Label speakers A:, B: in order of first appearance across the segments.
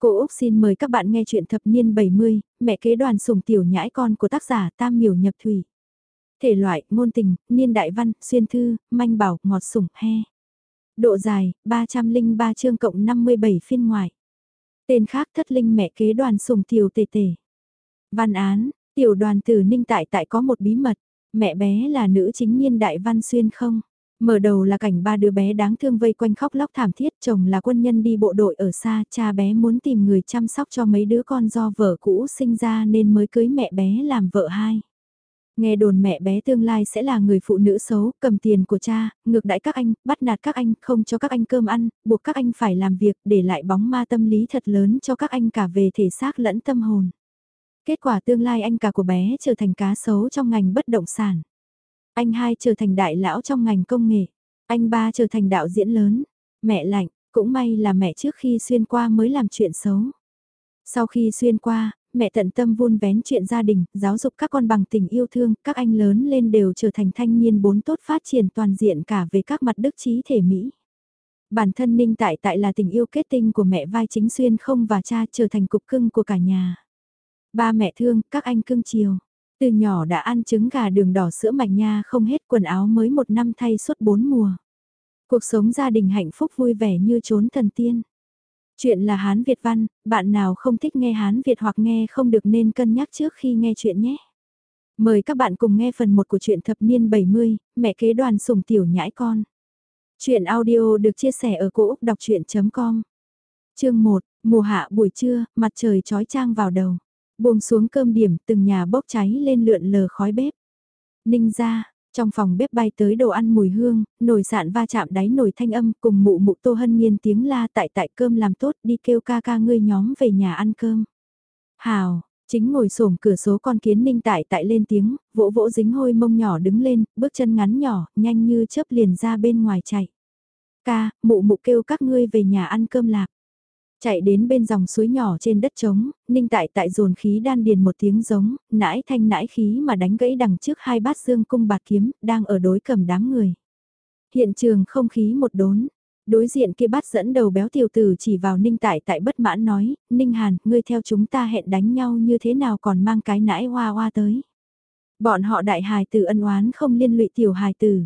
A: Cô Úc xin mời các bạn nghe chuyện thập niên 70, mẹ kế đoàn sùng tiểu nhãi con của tác giả Tam Miểu Nhập Thủy. Thể loại, ngôn tình, niên đại văn, xuyên thư, manh bảo, ngọt sủng, he. Độ dài, 303 chương cộng 57 phiên ngoại. Tên khác thất linh mẹ kế đoàn sùng tiểu tề tề. Văn án, tiểu đoàn tử ninh tại tại có một bí mật, mẹ bé là nữ chính niên đại văn xuyên không? Mở đầu là cảnh ba đứa bé đáng thương vây quanh khóc lóc thảm thiết, chồng là quân nhân đi bộ đội ở xa, cha bé muốn tìm người chăm sóc cho mấy đứa con do vợ cũ sinh ra nên mới cưới mẹ bé làm vợ hai. Nghe đồn mẹ bé tương lai sẽ là người phụ nữ xấu, cầm tiền của cha, ngược đãi các anh, bắt nạt các anh, không cho các anh cơm ăn, buộc các anh phải làm việc để lại bóng ma tâm lý thật lớn cho các anh cả về thể xác lẫn tâm hồn. Kết quả tương lai anh cả của bé trở thành cá xấu trong ngành bất động sản. Anh hai trở thành đại lão trong ngành công nghệ. Anh ba trở thành đạo diễn lớn. Mẹ lạnh, cũng may là mẹ trước khi xuyên qua mới làm chuyện xấu. Sau khi xuyên qua, mẹ tận tâm vun vén chuyện gia đình, giáo dục các con bằng tình yêu thương, các anh lớn lên đều trở thành thanh niên bốn tốt phát triển toàn diện cả về các mặt đức trí thể Mỹ. Bản thân Ninh Tại Tại là tình yêu kết tinh của mẹ vai chính xuyên không và cha trở thành cục cưng của cả nhà. Ba mẹ thương, các anh cưng chiều. Từ nhỏ đã ăn trứng gà đường đỏ sữa mạch nha không hết quần áo mới một năm thay suốt bốn mùa. Cuộc sống gia đình hạnh phúc vui vẻ như trốn thần tiên. Chuyện là Hán Việt văn, bạn nào không thích nghe Hán Việt hoặc nghe không được nên cân nhắc trước khi nghe chuyện nhé. Mời các bạn cùng nghe phần 1 của truyện thập niên 70, mẹ kế đoàn sùng tiểu nhãi con. Chuyện audio được chia sẻ ở cỗ đọc chuyện.com Chương 1, mùa hạ buổi trưa, mặt trời trói trang vào đầu. Buông xuống cơm điểm, từng nhà bốc cháy lên lượn lờ khói bếp. Ninh ra, trong phòng bếp bay tới đồ ăn mùi hương, nồi sạn va chạm đáy nồi thanh âm cùng mụ mụ tô hân nhiên tiếng la tại tại cơm làm tốt đi kêu ca ca ngươi nhóm về nhà ăn cơm. Hào, chính ngồi xổm cửa số con kiến ninh tại tại lên tiếng, vỗ vỗ dính hôi mông nhỏ đứng lên, bước chân ngắn nhỏ, nhanh như chớp liền ra bên ngoài chạy. Ca, mụ mụ kêu các ngươi về nhà ăn cơm lạc. Chạy đến bên dòng suối nhỏ trên đất trống, ninh tại tại dồn khí đan điền một tiếng giống, nãi thanh nãi khí mà đánh gãy đằng trước hai bát dương cung bạc kiếm, đang ở đối cầm đám người. Hiện trường không khí một đốn, đối diện kia bát dẫn đầu béo tiểu tử chỉ vào ninh tại tại bất mãn nói, ninh hàn, ngươi theo chúng ta hẹn đánh nhau như thế nào còn mang cái nãi hoa hoa tới. Bọn họ đại hài tử ân oán không liên lụy tiểu hài tử.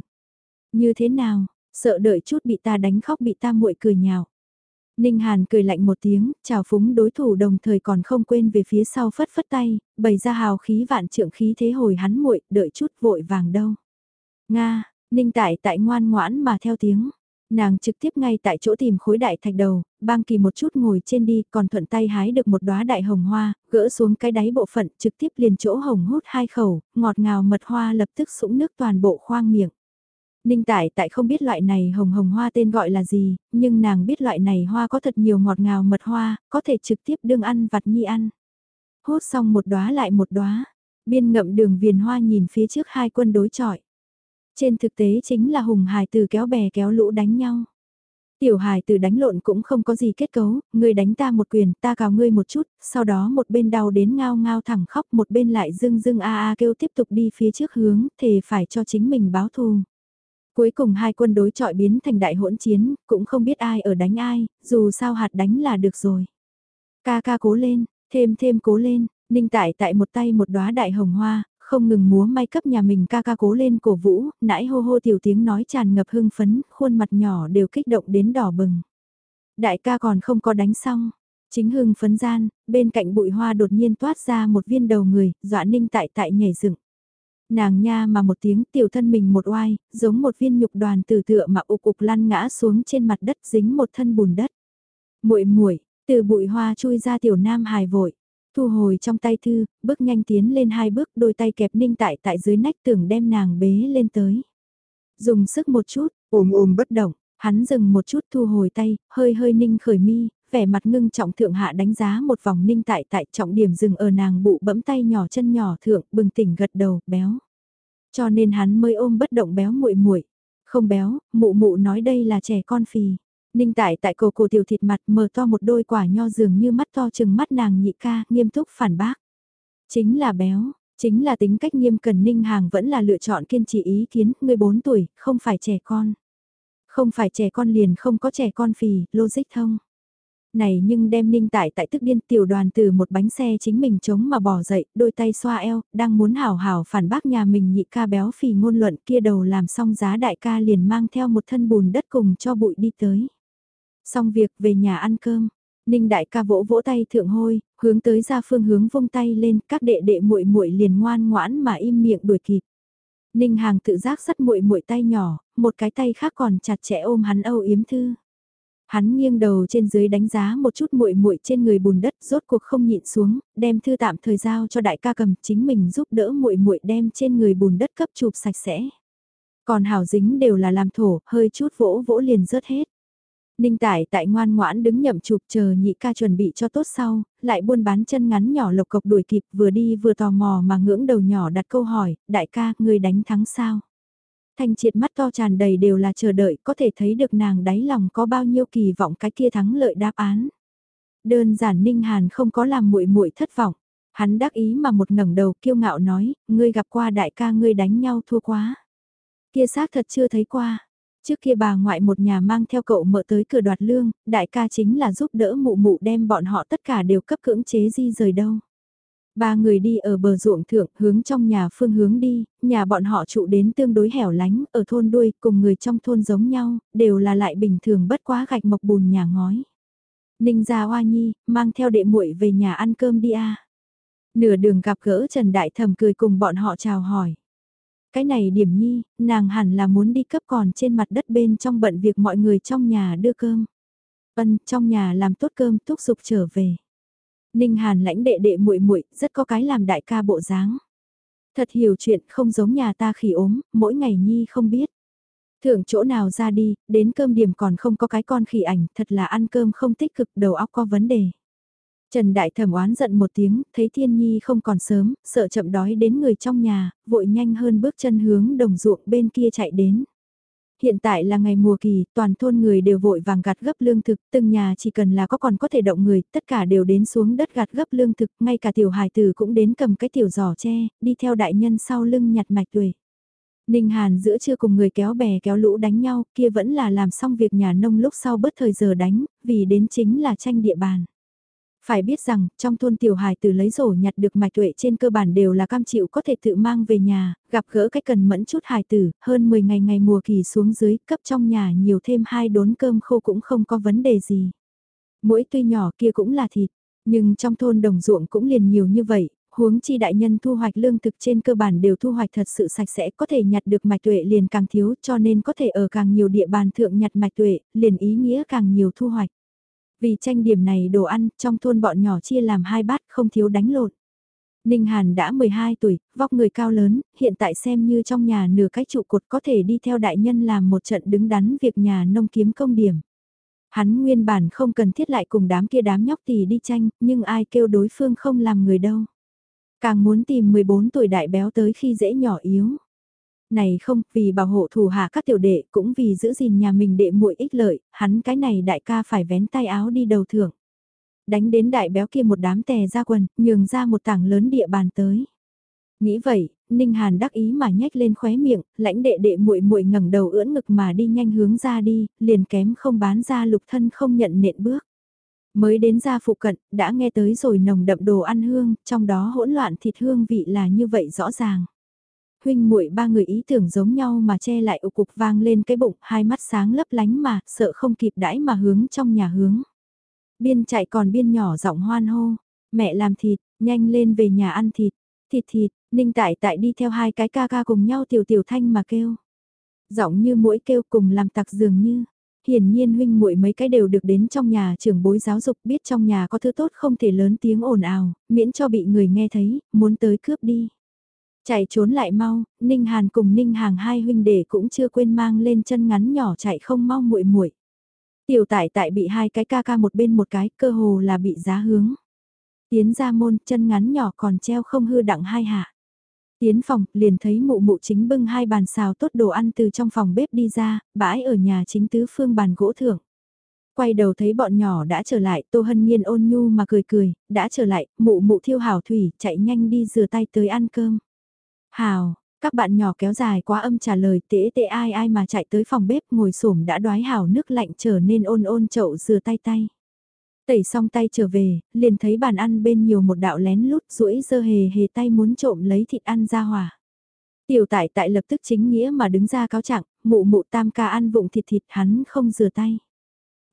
A: Như thế nào, sợ đợi chút bị ta đánh khóc bị ta muội cười nhào. Ninh Hàn cười lạnh một tiếng, chào phúng đối thủ đồng thời còn không quên về phía sau phất phất tay, bày ra hào khí vạn trượng khí thế hồi hắn muội, đợi chút vội vàng đâu. Nga, Ninh Tại tại ngoan ngoãn mà theo tiếng. Nàng trực tiếp ngay tại chỗ tìm khối đại thạch đầu, bang kỳ một chút ngồi trên đi, còn thuận tay hái được một đóa đại hồng hoa, gỡ xuống cái đáy bộ phận, trực tiếp liền chỗ hồng hút hai khẩu, ngọt ngào mật hoa lập tức sũng nước toàn bộ khoang miệng. Ninh Tại tại không biết loại này hồng hồng hoa tên gọi là gì, nhưng nàng biết loại này hoa có thật nhiều ngọt ngào mật hoa, có thể trực tiếp đương ăn vặt nhi ăn. Hốt xong một đóa lại một đóa, biên ngậm đường viền hoa nhìn phía trước hai quân đối chọi. Trên thực tế chính là hùng hài từ kéo bè kéo lũ đánh nhau. Tiểu hài từ đánh lộn cũng không có gì kết cấu, người đánh ta một quyền, ta cào ngươi một chút, sau đó một bên đau đến ngao ngao thẳng khóc, một bên lại dưng dưng a a kêu tiếp tục đi phía trước hướng, thề phải cho chính mình báo thù. Cuối cùng hai quân đối trọi biến thành đại hỗn chiến, cũng không biết ai ở đánh ai, dù sao hạt đánh là được rồi. Ca ca cố lên, thêm thêm cố lên, ninh tại tại một tay một đóa đại hồng hoa, không ngừng múa may cấp nhà mình ca ca cố lên cổ vũ, nãy hô hô tiểu tiếng nói tràn ngập hưng phấn, khuôn mặt nhỏ đều kích động đến đỏ bừng. Đại ca còn không có đánh xong, chính hưng phấn gian, bên cạnh bụi hoa đột nhiên toát ra một viên đầu người, dọa ninh tại tại nhảy dựng nàng nha mà một tiếng tiểu thân mình một oai, giống một viên nhục đoàn từ tựa mà ục ục lăn ngã xuống trên mặt đất dính một thân bùn đất. muội muội từ bụi hoa chui ra tiểu nam hài vội, thu hồi trong tay thư, bước nhanh tiến lên hai bước đôi tay kẹp ninh tại tại dưới nách tưởng đem nàng bế lên tới. Dùng sức một chút, ôm ôm bất động, hắn dừng một chút thu hồi tay, hơi hơi ninh khởi mi, vẻ mặt ngưng trọng thượng hạ đánh giá một vòng ninh tại tại trọng điểm dừng ở nàng bụ bẫm tay nhỏ chân nhỏ thượng bừng tỉnh gật đầu béo. Cho nên hắn mới ôm bất động béo muội muội Không béo, mụ mụ nói đây là trẻ con phì. Ninh tại tại cổ cổ tiểu thịt mặt mở to một đôi quả nho dường như mắt to chừng mắt nàng nhị ca, nghiêm túc phản bác. Chính là béo, chính là tính cách nghiêm cần ninh hàng vẫn là lựa chọn kiên trì ý kiến, người 4 tuổi, không phải trẻ con. Không phải trẻ con liền không có trẻ con phì, logic thông. Này nhưng đem ninh tại tại tức điên tiểu đoàn từ một bánh xe chính mình chống mà bỏ dậy, đôi tay xoa eo, đang muốn hảo hảo phản bác nhà mình nhị ca béo phì ngôn luận kia đầu làm xong giá đại ca liền mang theo một thân bùn đất cùng cho bụi đi tới. Xong việc về nhà ăn cơm, ninh đại ca vỗ vỗ tay thượng hôi, hướng tới ra phương hướng vung tay lên, các đệ đệ muội muội liền ngoan ngoãn mà im miệng đuổi kịp. Ninh Hàng tự giác sắt muội muội tay nhỏ, một cái tay khác còn chặt chẽ ôm hắn âu yếm thư. Hắn nghiêng đầu trên dưới đánh giá một chút muội muội trên người bùn đất, rốt cuộc không nhịn xuống, đem thư tạm thời giao cho đại ca cầm, chính mình giúp đỡ muội muội đem trên người bùn đất cấp chụp sạch sẽ. Còn hảo dính đều là làm thổ, hơi chút vỗ vỗ liền rớt hết. Ninh Tải tại ngoan ngoãn đứng nhậm chụp chờ nhị ca chuẩn bị cho tốt sau, lại buôn bán chân ngắn nhỏ lộc cộc đuổi kịp vừa đi vừa tò mò mà ngưỡng đầu nhỏ đặt câu hỏi, đại ca, người đánh thắng sao? Thanh triệt mắt to tràn đầy đều là chờ đợi, có thể thấy được nàng đáy lòng có bao nhiêu kỳ vọng cái kia thắng lợi đáp án. Đơn giản Ninh Hàn không có làm muội muội thất vọng. Hắn đắc ý mà một ngẩng đầu kiêu ngạo nói, ngươi gặp qua đại ca ngươi đánh nhau thua quá. Kia xác thật chưa thấy qua. Trước kia bà ngoại một nhà mang theo cậu mợ tới cửa đoạt lương, đại ca chính là giúp đỡ mụ mụ đem bọn họ tất cả đều cấp cưỡng chế di rời đâu. Ba người đi ở bờ ruộng thượng hướng trong nhà phương hướng đi, nhà bọn họ trụ đến tương đối hẻo lánh, ở thôn đuôi cùng người trong thôn giống nhau, đều là lại bình thường bất quá gạch mộc bùn nhà ngói. Ninh gia hoa nhi, mang theo đệ muội về nhà ăn cơm đi a. Nửa đường gặp gỡ Trần Đại Thầm cười cùng bọn họ chào hỏi. Cái này điểm nhi, nàng hẳn là muốn đi cấp còn trên mặt đất bên trong bận việc mọi người trong nhà đưa cơm. Vân trong nhà làm tốt cơm thúc giục trở về. Ninh Hàn lãnh đệ đệ muội muội rất có cái làm đại ca bộ dáng. Thật hiểu chuyện không giống nhà ta khỉ ốm, mỗi ngày nhi không biết. Thưởng chỗ nào ra đi, đến cơm điểm còn không có cái con khỉ ảnh, thật là ăn cơm không tích cực, đầu óc có vấn đề. Trần Đại Thẩm oán giận một tiếng, thấy Thiên Nhi không còn sớm, sợ chậm đói đến người trong nhà, vội nhanh hơn bước chân hướng đồng ruộng bên kia chạy đến. Hiện tại là ngày mùa kỳ, toàn thôn người đều vội vàng gặt gấp lương thực, từng nhà chỉ cần là có còn có thể động người, tất cả đều đến xuống đất gặt gấp lương thực, ngay cả tiểu hài tử cũng đến cầm cái tiểu giỏ tre, đi theo đại nhân sau lưng nhặt mạch tuổi. Ninh Hàn giữa trưa cùng người kéo bè kéo lũ đánh nhau, kia vẫn là làm xong việc nhà nông lúc sau bớt thời giờ đánh, vì đến chính là tranh địa bàn. Phải biết rằng, trong thôn tiểu hài từ lấy rổ nhặt được mạch tuệ trên cơ bản đều là cam chịu có thể tự mang về nhà, gặp gỡ cách cần mẫn chút hài tử, hơn 10 ngày ngày mùa kỳ xuống dưới, cấp trong nhà nhiều thêm hai đốn cơm khô cũng không có vấn đề gì. Mỗi tuy nhỏ kia cũng là thịt, nhưng trong thôn đồng ruộng cũng liền nhiều như vậy, huống chi đại nhân thu hoạch lương thực trên cơ bản đều thu hoạch thật sự sạch sẽ có thể nhặt được mạch tuệ liền càng thiếu cho nên có thể ở càng nhiều địa bàn thượng nhặt mạch tuệ, liền ý nghĩa càng nhiều thu hoạch. Vì tranh điểm này đồ ăn, trong thôn bọn nhỏ chia làm hai bát không thiếu đánh lộn. Ninh Hàn đã 12 tuổi, vóc người cao lớn, hiện tại xem như trong nhà nửa cái trụ cột có thể đi theo đại nhân làm một trận đứng đắn việc nhà nông kiếm công điểm. Hắn nguyên bản không cần thiết lại cùng đám kia đám nhóc tì đi tranh, nhưng ai kêu đối phương không làm người đâu. Càng muốn tìm 14 tuổi đại béo tới khi dễ nhỏ yếu này không, vì bảo hộ thủ hạ các tiểu đệ, cũng vì giữ gìn nhà mình đệ muội ích lợi, hắn cái này đại ca phải vén tay áo đi đầu thưởng. Đánh đến đại béo kia một đám tè ra quần, nhường ra một tảng lớn địa bàn tới. Nghĩ vậy, Ninh Hàn đắc ý mà nhếch lên khóe miệng, lãnh đệ đệ muội muội ngẩng đầu ưỡn ngực mà đi nhanh hướng ra đi, liền kém không bán ra lục thân không nhận nện bước. Mới đến ra phụ cận, đã nghe tới rồi nồng đậm đồ ăn hương, trong đó hỗn loạn thịt hương vị là như vậy rõ ràng huynh muội ba người ý tưởng giống nhau mà che lại ụ cục vang lên cái bụng, hai mắt sáng lấp lánh mà, sợ không kịp đãi mà hướng trong nhà hướng. Biên chạy còn biên nhỏ giọng hoan hô, mẹ làm thịt, nhanh lên về nhà ăn thịt, thịt thịt, ninh tại tại đi theo hai cái ca ca cùng nhau tiểu tiểu thanh mà kêu. Giọng như mũi kêu cùng làm tặc dường như. Hiển nhiên huynh muội mấy cái đều được đến trong nhà trưởng bối giáo dục biết trong nhà có thứ tốt không thể lớn tiếng ồn ào, miễn cho bị người nghe thấy, muốn tới cướp đi. Chạy trốn lại mau, Ninh Hàn cùng Ninh Hàng hai huynh đệ cũng chưa quên mang lên chân ngắn nhỏ chạy không mau muội muội. Tiểu tại tại bị hai cái ca ca một bên một cái, cơ hồ là bị giá hướng. Tiến ra môn, chân ngắn nhỏ còn treo không hư đặng hai hạ. Tiến phòng, liền thấy mụ mụ chính bưng hai bàn xào tốt đồ ăn từ trong phòng bếp đi ra, bãi ở nhà chính tứ phương bàn gỗ thưởng. Quay đầu thấy bọn nhỏ đã trở lại, Tô Hân Nhiên ôn nhu mà cười cười, đã trở lại, mụ mụ thiêu hảo thủy, chạy nhanh đi rửa tay tới ăn cơm. Hào, các bạn nhỏ kéo dài quá âm trả lời tễ tệ ai ai mà chạy tới phòng bếp ngồi xổm đã đoái hào nước lạnh trở nên ôn ôn chậu rửa tay tay. Tẩy xong tay trở về, liền thấy bàn ăn bên nhiều một đạo lén lút rũi dơ hề hề tay muốn trộm lấy thịt ăn ra hòa. Tiểu tại tại lập tức chính nghĩa mà đứng ra cáo trạng, mụ mụ tam ca ăn vụng thịt thịt hắn không rửa tay.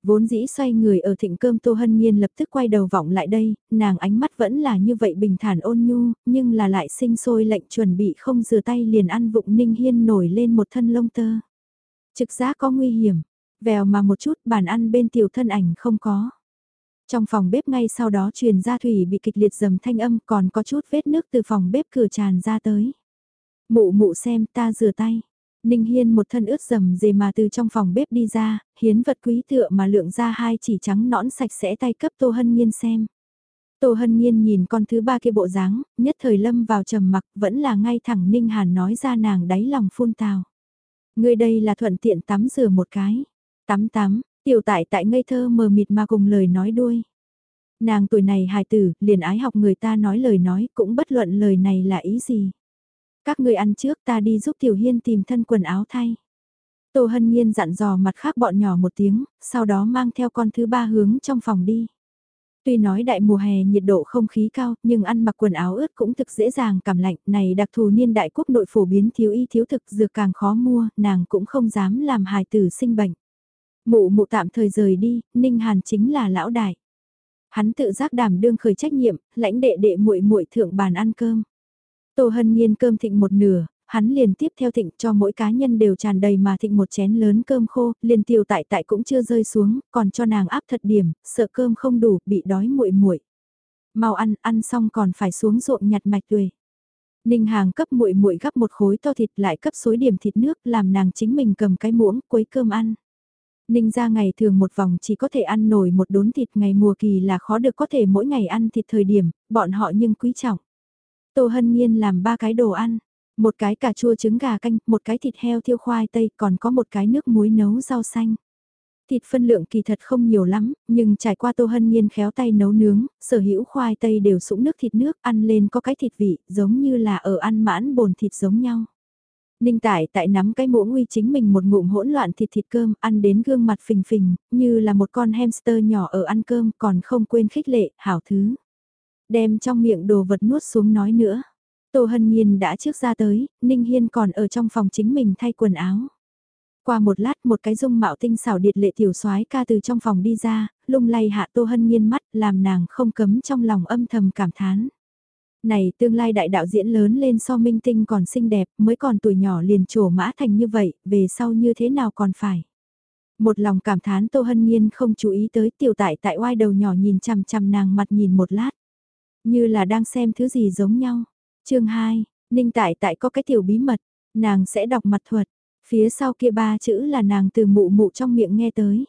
A: Vốn dĩ xoay người ở thịnh cơm Tô Hân Nhiên lập tức quay đầu vọng lại đây, nàng ánh mắt vẫn là như vậy bình thản ôn nhu, nhưng là lại sinh sôi lệnh chuẩn bị không rửa tay liền ăn vụng Ninh Hiên nổi lên một thân lông tơ. Trực giác có nguy hiểm, vèo mà một chút bàn ăn bên tiểu thân ảnh không có. Trong phòng bếp ngay sau đó truyền ra thủy bị kịch liệt dầm thanh âm còn có chút vết nước từ phòng bếp cửa tràn ra tới. Mụ mụ xem ta rửa tay. Ninh Hiên một thân ướt dầm dề mà từ trong phòng bếp đi ra, hiến vật quý tựa mà lượng ra hai chỉ trắng nõn sạch sẽ tay cấp Tô Hân Nhiên xem. Tô Hân Nhiên nhìn con thứ ba kia bộ dáng, nhất thời lâm vào trầm mặc vẫn là ngay thẳng Ninh Hàn nói ra nàng đáy lòng phun tào. Người đây là thuận tiện tắm rửa một cái. Tắm tắm, tiểu tại tại ngây thơ mờ mịt mà cùng lời nói đuôi. Nàng tuổi này hài tử, liền ái học người ta nói lời nói, cũng bất luận lời này là ý gì. Các người ăn trước ta đi giúp Tiểu Hiên tìm thân quần áo thay. Tô Hân Nhiên dặn dò mặt khác bọn nhỏ một tiếng, sau đó mang theo con thứ ba hướng trong phòng đi. Tuy nói đại mùa hè nhiệt độ không khí cao, nhưng ăn mặc quần áo ướt cũng thực dễ dàng cảm lạnh, này đặc thù niên đại quốc nội phổ biến thiếu y thiếu thực dược càng khó mua, nàng cũng không dám làm hài tử sinh bệnh. Mụ mụ tạm thời rời đi, Ninh Hàn chính là lão đại. Hắn tự giác đảm đương khởi trách nhiệm, lãnh đệ đệ muội muội thượng bàn ăn cơm. Tô Hân Nhiên cơm thịnh một nửa, hắn liền tiếp theo thịnh cho mỗi cá nhân đều tràn đầy mà thịnh một chén lớn cơm khô, liền tiêu tại tại cũng chưa rơi xuống, còn cho nàng áp thật điểm, sợ cơm không đủ, bị đói muội muội. Mau ăn, ăn xong còn phải xuống ruộng nhặt mạch tuệ. Ninh Hàng cấp muội muội gắp một khối to thịt lại cấp xối điểm thịt nước làm nàng chính mình cầm cái muỗng quấy cơm ăn. Ninh ra ngày thường một vòng chỉ có thể ăn nổi một đốn thịt ngày mùa kỳ là khó được có thể mỗi ngày ăn thịt thời điểm, bọn họ nhưng quý trọng. Tô Hân Nhiên làm ba cái đồ ăn, một cái cà chua trứng gà canh, một cái thịt heo thiêu khoai tây, còn có một cái nước muối nấu rau xanh. Thịt phân lượng kỳ thật không nhiều lắm, nhưng trải qua Tô Hân Nhiên khéo tay nấu nướng, sở hữu khoai tây đều sũng nước thịt nước, ăn lên có cái thịt vị, giống như là ở ăn mãn bồn thịt giống nhau. Ninh Tải tại nắm cái muỗng uy chính mình một ngụm hỗn loạn thịt thịt cơm, ăn đến gương mặt phình phình, như là một con hamster nhỏ ở ăn cơm, còn không quên khích lệ, hảo thứ đem trong miệng đồ vật nuốt xuống nói nữa. Tô Hân Nhiên đã trước ra tới, Ninh Hiên còn ở trong phòng chính mình thay quần áo. Qua một lát một cái dung mạo tinh xảo điệt lệ tiểu soái ca từ trong phòng đi ra, lung lay hạ Tô Hân Nhiên mắt làm nàng không cấm trong lòng âm thầm cảm thán. Này tương lai đại đạo diễn lớn lên so minh tinh còn xinh đẹp mới còn tuổi nhỏ liền trổ mã thành như vậy, về sau như thế nào còn phải. Một lòng cảm thán Tô Hân Nhiên không chú ý tới tiểu tại tại oai đầu nhỏ nhìn chằm chằm nàng mặt nhìn một lát. Như là đang xem thứ gì giống nhau. chương 2, Ninh Tại Tại có cái tiểu bí mật, nàng sẽ đọc mặt thuật. Phía sau kia ba chữ là nàng từ mụ mụ trong miệng nghe tới.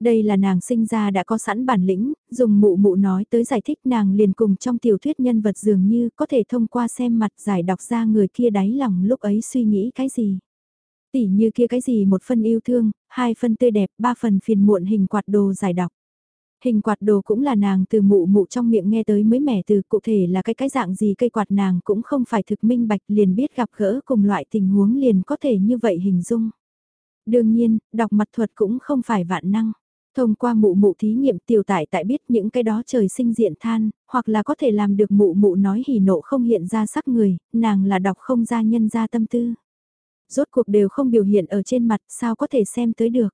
A: Đây là nàng sinh ra đã có sẵn bản lĩnh, dùng mụ mụ nói tới giải thích nàng liền cùng trong tiểu thuyết nhân vật dường như có thể thông qua xem mặt giải đọc ra người kia đáy lòng lúc ấy suy nghĩ cái gì. Tỉ như kia cái gì một phần yêu thương, hai phần tươi đẹp, ba phần phiền muộn hình quạt đồ giải đọc. Hình quạt đồ cũng là nàng từ mụ mụ trong miệng nghe tới mới mẻ từ cụ thể là cái cái dạng gì cây quạt nàng cũng không phải thực minh bạch liền biết gặp gỡ cùng loại tình huống liền có thể như vậy hình dung. Đương nhiên, đọc mặt thuật cũng không phải vạn năng. Thông qua mụ mụ thí nghiệm tiểu tại tại biết những cái đó trời sinh diện than, hoặc là có thể làm được mụ mụ nói hỉ nộ không hiện ra sắc người, nàng là đọc không ra nhân ra tâm tư. Rốt cuộc đều không biểu hiện ở trên mặt sao có thể xem tới được.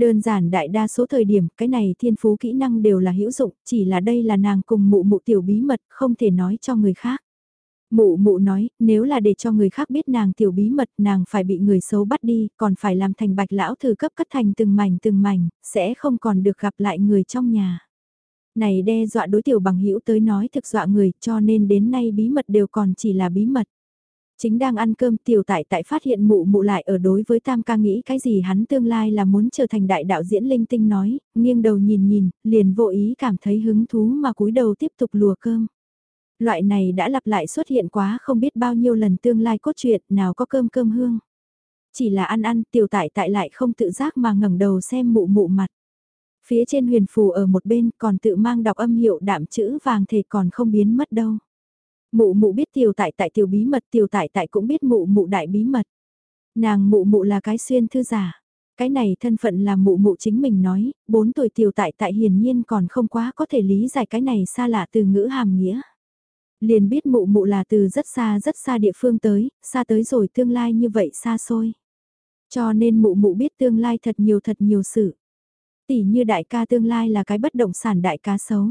A: Đơn giản đại đa số thời điểm cái này thiên phú kỹ năng đều là hữu dụng, chỉ là đây là nàng cùng mụ mụ tiểu bí mật không thể nói cho người khác. Mụ mụ nói, nếu là để cho người khác biết nàng tiểu bí mật nàng phải bị người xấu bắt đi, còn phải làm thành bạch lão thử cấp cắt thành từng mảnh từng mảnh, sẽ không còn được gặp lại người trong nhà. Này đe dọa đối tiểu bằng hữu tới nói thực dọa người cho nên đến nay bí mật đều còn chỉ là bí mật. Chính đang ăn cơm tiểu tại tại phát hiện mụ mụ lại ở đối với tam ca nghĩ cái gì hắn tương lai là muốn trở thành đại đạo diễn linh tinh nói, nghiêng đầu nhìn nhìn, liền vô ý cảm thấy hứng thú mà cúi đầu tiếp tục lùa cơm. Loại này đã lặp lại xuất hiện quá không biết bao nhiêu lần tương lai cốt truyện nào có cơm cơm hương. Chỉ là ăn ăn tiểu tại tại lại không tự giác mà ngẩng đầu xem mụ mụ mặt. Phía trên huyền phù ở một bên còn tự mang đọc âm hiệu đạm chữ vàng thể còn không biến mất đâu. Mụ mụ biết tiểu tại tại tiểu bí mật tiểu tại tại cũng biết mụ mụ đại bí mật. Nàng mụ mụ là cái xuyên thư giả. Cái này thân phận là mụ mụ chính mình nói, bốn tuổi tiểu tại tại hiển nhiên còn không quá có thể lý giải cái này xa lạ từ ngữ hàm nghĩa. Liền biết mụ mụ là từ rất xa rất xa địa phương tới, xa tới rồi tương lai như vậy xa xôi. Cho nên mụ mụ biết tương lai thật nhiều thật nhiều sự. Tỷ như đại ca tương lai là cái bất động sản đại ca xấu.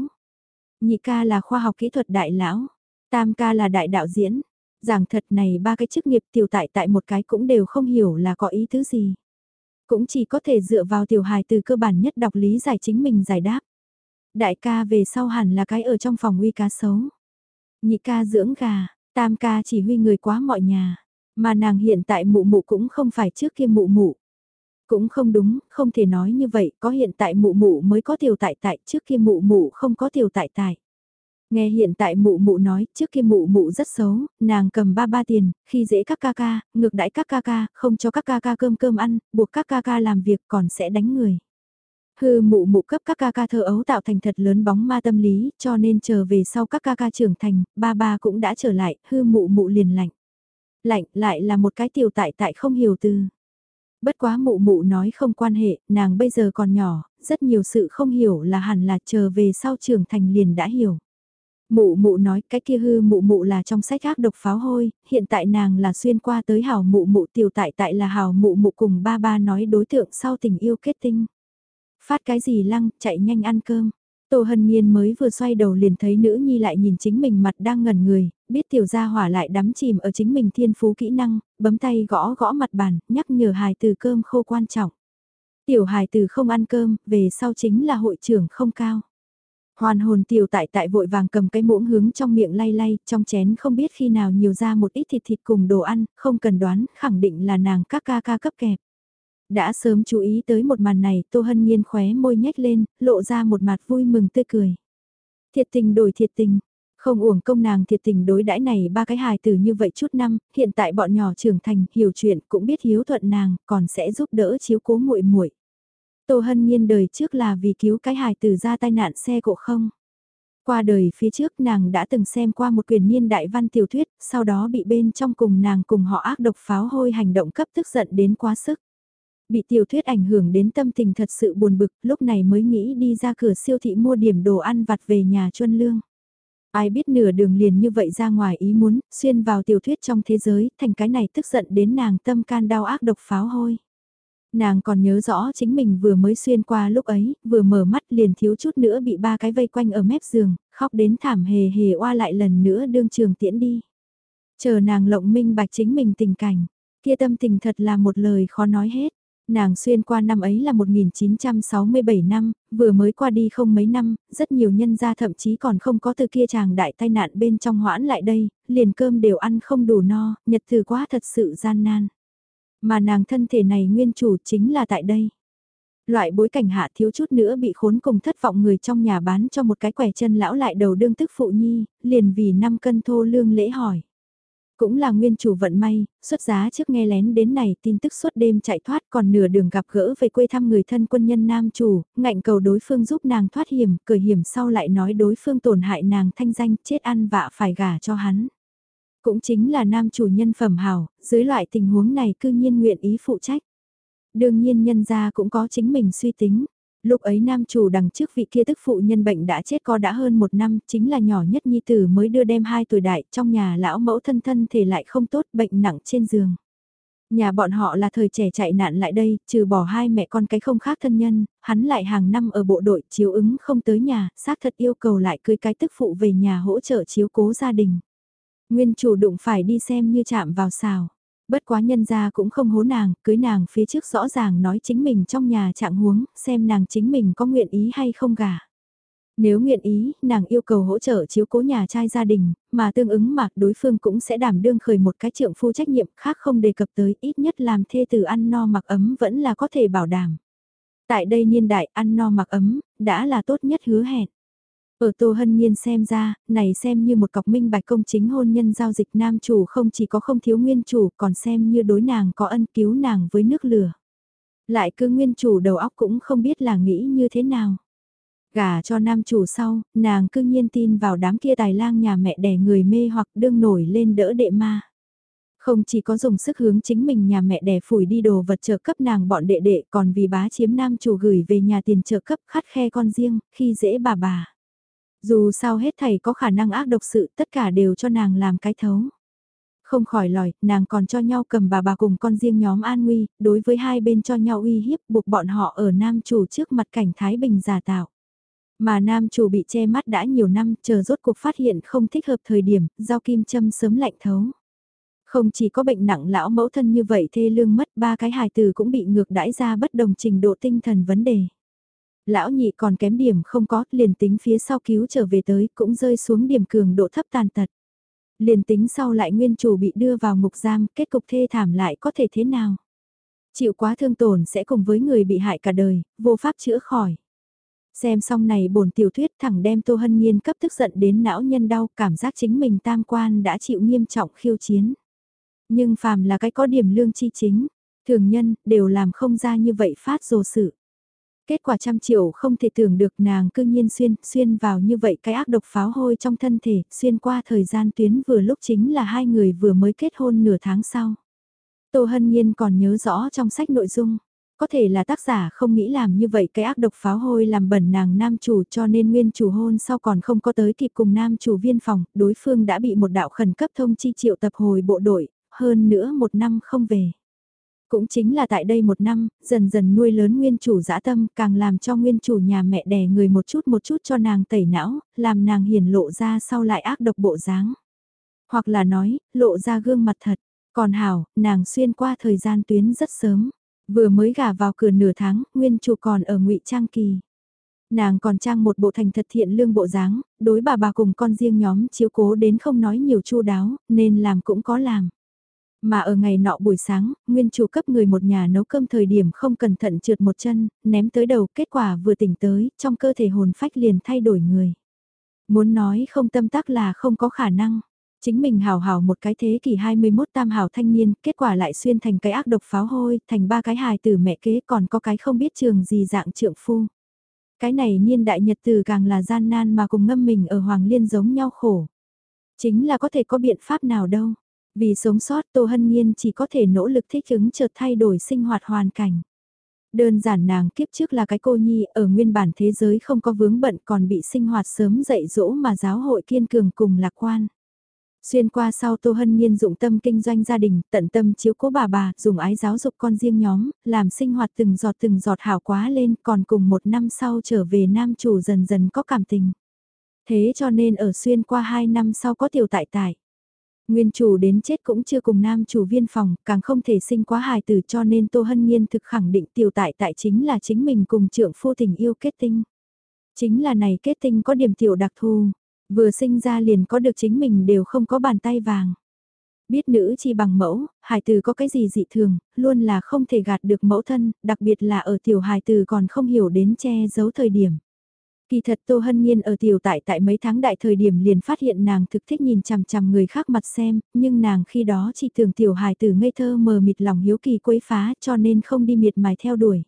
A: Nhị ca là khoa học kỹ thuật đại lão. Tam ca là đại đạo diễn. Giảng thật này ba cái chức nghiệp tiểu tại tại một cái cũng đều không hiểu là có ý thứ gì. Cũng chỉ có thể dựa vào tiểu hài từ cơ bản nhất đọc lý giải chính mình giải đáp. Đại ca về sau hẳn là cái ở trong phòng uy cá xấu. Nhị ca dưỡng gà, tam ca chỉ huy người quá mọi nhà. Mà nàng hiện tại mụ mụ cũng không phải trước kia mụ mụ. Cũng không đúng, không thể nói như vậy, có hiện tại mụ mụ mới có tiểu tại tại, trước kia mụ mụ không có tiểu tại tại. Nghe hiện tại mụ mụ nói, trước kia mụ mụ rất xấu, nàng cầm ba ba tiền, khi dễ các ca ca, ngược đãi các ca ca, không cho các ca ca cơm cơm ăn, buộc các ca ca làm việc còn sẽ đánh người. Hư mụ mụ cấp các ca ca thơ ấu tạo thành thật lớn bóng ma tâm lý, cho nên chờ về sau các ca ca trưởng thành, ba ba cũng đã trở lại, hư mụ mụ liền lạnh. Lạnh lại là một cái tiểu tại tại không hiểu từ. Bất quá mụ mụ nói không quan hệ, nàng bây giờ còn nhỏ, rất nhiều sự không hiểu là hẳn là chờ về sau trưởng thành liền đã hiểu. Mụ mụ nói cái kia hư mụ mụ là trong sách ác độc pháo hôi, hiện tại nàng là xuyên qua tới hảo mụ mụ tiểu tại tại là hảo mụ mụ cùng ba ba nói đối tượng sau tình yêu kết tinh. Phát cái gì lăng, chạy nhanh ăn cơm. Tô Hân Nhiên mới vừa xoay đầu liền thấy nữ nhi lại nhìn chính mình mặt đang ngẩn người, biết tiểu gia hỏa lại đắm chìm ở chính mình thiên phú kỹ năng, bấm tay gõ gõ mặt bàn, nhắc nhở hài từ cơm khô quan trọng. Tiểu hài từ không ăn cơm, về sau chính là hội trưởng không cao. Hoàn hồn tiểu tại tại vội vàng cầm cái muỗng hướng trong miệng lay lay, trong chén không biết khi nào nhiều ra một ít thịt thịt cùng đồ ăn, không cần đoán, khẳng định là nàng các ca ca cấp kẹp. Đã sớm chú ý tới một màn này, Tô Hân Nhiên khóe môi nhếch lên, lộ ra một mặt vui mừng tươi cười. Thiệt tình đổi thiệt tình, không uổng công nàng thiệt tình đối đãi này ba cái hài tử như vậy chút năm, hiện tại bọn nhỏ trưởng thành, hiểu chuyện, cũng biết hiếu thuận nàng, còn sẽ giúp đỡ chiếu cố muội muội. Tô Hân Nhiên đời trước là vì cứu cái hài tử ra tai nạn xe cộ không. Qua đời phía trước nàng đã từng xem qua một quyền niên đại văn tiểu thuyết, sau đó bị bên trong cùng nàng cùng họ ác độc pháo hôi hành động cấp tức giận đến quá sức. Bị tiểu thuyết ảnh hưởng đến tâm tình thật sự buồn bực, lúc này mới nghĩ đi ra cửa siêu thị mua điểm đồ ăn vặt về nhà chuân lương. Ai biết nửa đường liền như vậy ra ngoài ý muốn, xuyên vào tiểu thuyết trong thế giới, thành cái này tức giận đến nàng tâm can đau ác độc pháo hôi. Nàng còn nhớ rõ chính mình vừa mới xuyên qua lúc ấy, vừa mở mắt liền thiếu chút nữa bị ba cái vây quanh ở mép giường, khóc đến thảm hề hề oa lại lần nữa đương trường tiễn đi. Chờ nàng lộng minh bạch chính mình tình cảnh, kia tâm tình thật là một lời khó nói hết. Nàng xuyên qua năm ấy là 1967 năm, vừa mới qua đi không mấy năm, rất nhiều nhân gia thậm chí còn không có từ kia chàng đại tai nạn bên trong hoãn lại đây, liền cơm đều ăn không đủ no, nhật từ quá thật sự gian nan. Mà nàng thân thể này nguyên chủ chính là tại đây. Loại bối cảnh hạ thiếu chút nữa bị khốn cùng thất vọng người trong nhà bán cho một cái quẻ chân lão lại đầu đương tức phụ nhi, liền vì 5 cân thô lương lễ hỏi. Cũng là nguyên chủ vận may, xuất giá trước nghe lén đến này tin tức suốt đêm chạy thoát còn nửa đường gặp gỡ về quê thăm người thân quân nhân nam chủ, ngạnh cầu đối phương giúp nàng thoát hiểm, cởi hiểm sau lại nói đối phương tổn hại nàng thanh danh chết ăn vạ phải gả cho hắn. Cũng chính là nam chủ nhân phẩm hảo, dưới loại tình huống này cư nhiên nguyện ý phụ trách. Đương nhiên nhân gia cũng có chính mình suy tính. Lúc ấy nam chủ đằng trước vị kia tức phụ nhân bệnh đã chết có đã hơn một năm, chính là nhỏ nhất nhi tử mới đưa đem hai tuổi đại, trong nhà lão mẫu thân thân thể lại không tốt, bệnh nặng trên giường. Nhà bọn họ là thời trẻ chạy nạn lại đây, trừ bỏ hai mẹ con cái không khác thân nhân, hắn lại hàng năm ở bộ đội chiếu ứng không tới nhà, xác thật yêu cầu lại cưới cái tức phụ về nhà hỗ trợ chiếu cố gia đình. Nguyên chủ đụng phải đi xem như chạm vào xào. Bất quá nhân gia cũng không hố nàng, cưới nàng phía trước rõ ràng nói chính mình trong nhà trạng huống, xem nàng chính mình có nguyện ý hay không gả. Nếu nguyện ý, nàng yêu cầu hỗ trợ chiếu cố nhà trai gia đình, mà tương ứng mà đối phương cũng sẽ đảm đương khởi một cái trượng phu trách nhiệm khác không đề cập tới ít nhất làm thê từ ăn no mặc ấm vẫn là có thể bảo đảm. Tại đây niên đại ăn no mặc ấm, đã là tốt nhất hứa hẹn. Ở Tô Hân Nhiên xem ra, này xem như một cọc minh bạch công chính hôn nhân giao dịch nam chủ không chỉ có không thiếu nguyên chủ còn xem như đối nàng có ân cứu nàng với nước lửa. Lại cứ nguyên chủ đầu óc cũng không biết là nghĩ như thế nào. Gả cho nam chủ sau, nàng cư nhiên tin vào đám kia tài lang nhà mẹ đẻ người mê hoặc đương nổi lên đỡ đệ ma. Không chỉ có dùng sức hướng chính mình nhà mẹ đẻ phủi đi đồ vật trợ cấp nàng bọn đệ đệ còn vì bá chiếm nam chủ gửi về nhà tiền trợ cấp khắt khe con riêng, khi dễ bà bà. Dù sao hết thầy có khả năng ác độc sự tất cả đều cho nàng làm cái thấu. Không khỏi lòi, nàng còn cho nhau cầm bà bà cùng con riêng nhóm an nguy, đối với hai bên cho nhau uy hiếp buộc bọn họ ở nam chủ trước mặt cảnh Thái Bình giả tạo. Mà nam chủ bị che mắt đã nhiều năm chờ rốt cuộc phát hiện không thích hợp thời điểm, giao kim châm sớm lạnh thấu. Không chỉ có bệnh nặng lão mẫu thân như vậy thê lương mất ba cái hài từ cũng bị ngược đãi ra bất đồng trình độ tinh thần vấn đề. Lão nhị còn kém điểm không có, liền tính phía sau cứu trở về tới cũng rơi xuống điểm cường độ thấp tàn tật. Liền tính sau lại nguyên chủ bị đưa vào ngục giam, kết cục thê thảm lại có thể thế nào? Chịu quá thương tổn sẽ cùng với người bị hại cả đời, vô pháp chữa khỏi. Xem xong này bổn tiểu thuyết thẳng đem Tô Hân Nhiên cấp tức giận đến não nhân đau cảm giác chính mình tam quan đã chịu nghiêm trọng khiêu chiến. Nhưng phàm là cái có điểm lương chi chính, thường nhân đều làm không ra như vậy phát dồ sự. Kết quả trăm triệu không thể tưởng được nàng cư nhiên xuyên, xuyên vào như vậy cái ác độc pháo hôi trong thân thể, xuyên qua thời gian tuyến vừa lúc chính là hai người vừa mới kết hôn nửa tháng sau. Tô Hân Nhiên còn nhớ rõ trong sách nội dung, có thể là tác giả không nghĩ làm như vậy cái ác độc pháo hôi làm bẩn nàng nam chủ cho nên nguyên chủ hôn sau còn không có tới kịp cùng nam chủ viên phòng, đối phương đã bị một đạo khẩn cấp thông chi triệu tập hồi bộ đội, hơn nữa một năm không về. Cũng chính là tại đây một năm, dần dần nuôi lớn nguyên chủ dã tâm càng làm cho nguyên chủ nhà mẹ đẻ người một chút một chút cho nàng tẩy não, làm nàng hiển lộ ra sau lại ác độc bộ dáng. Hoặc là nói, lộ ra gương mặt thật. Còn hảo, nàng xuyên qua thời gian tuyến rất sớm. Vừa mới gả vào cửa nửa tháng, nguyên chủ còn ở ngụy Trang Kỳ. Nàng còn trang một bộ thành thật thiện lương bộ dáng, đối bà bà cùng con riêng nhóm chiếu cố đến không nói nhiều chu đáo, nên làm cũng có làm. Mà ở ngày nọ buổi sáng, nguyên chủ cấp người một nhà nấu cơm thời điểm không cẩn thận trượt một chân, ném tới đầu, kết quả vừa tỉnh tới, trong cơ thể hồn phách liền thay đổi người. Muốn nói không tâm tắc là không có khả năng. Chính mình hào hào một cái thế kỷ 21 tam hào thanh niên, kết quả lại xuyên thành cái ác độc pháo hôi, thành ba cái hài từ mẹ kế còn có cái không biết trường gì dạng trượng phu. Cái này niên đại nhật từ càng là gian nan mà cùng ngâm mình ở Hoàng Liên giống nhau khổ. Chính là có thể có biện pháp nào đâu. Vì sống sót Tô Hân Nhiên chỉ có thể nỗ lực thích ứng chợt thay đổi sinh hoạt hoàn cảnh. Đơn giản nàng kiếp trước là cái cô nhi ở nguyên bản thế giới không có vướng bận còn bị sinh hoạt sớm dạy dỗ mà giáo hội kiên cường cùng lạc quan. Xuyên qua sau Tô Hân Nhiên dụng tâm kinh doanh gia đình, tận tâm chiếu cố bà bà, dùng ái giáo dục con riêng nhóm, làm sinh hoạt từng giọt từng giọt hảo quá lên, còn cùng một năm sau trở về nam chủ dần dần có cảm tình. Thế cho nên ở xuyên qua hai năm sau có tiểu tại tại. Nguyên chủ đến chết cũng chưa cùng nam chủ viên phòng, càng không thể sinh quá hài tử cho nên Tô Hân Nhiên thực khẳng định tiểu tại tại chính là chính mình cùng trưởng phu tình yêu kết tinh. Chính là này kết tinh có điểm tiểu đặc thù, vừa sinh ra liền có được chính mình đều không có bàn tay vàng. Biết nữ chi bằng mẫu, hài tử có cái gì dị thường, luôn là không thể gạt được mẫu thân, đặc biệt là ở tiểu hài tử còn không hiểu đến che giấu thời điểm. Kỳ thật Tô Hân Nhiên ở tiểu tại tại mấy tháng đại thời điểm liền phát hiện nàng thực thích nhìn chằm chằm người khác mặt xem, nhưng nàng khi đó chỉ tưởng tiểu hài tử ngây thơ mờ mịt lòng hiếu kỳ quấy phá cho nên không đi miệt mài theo đuổi.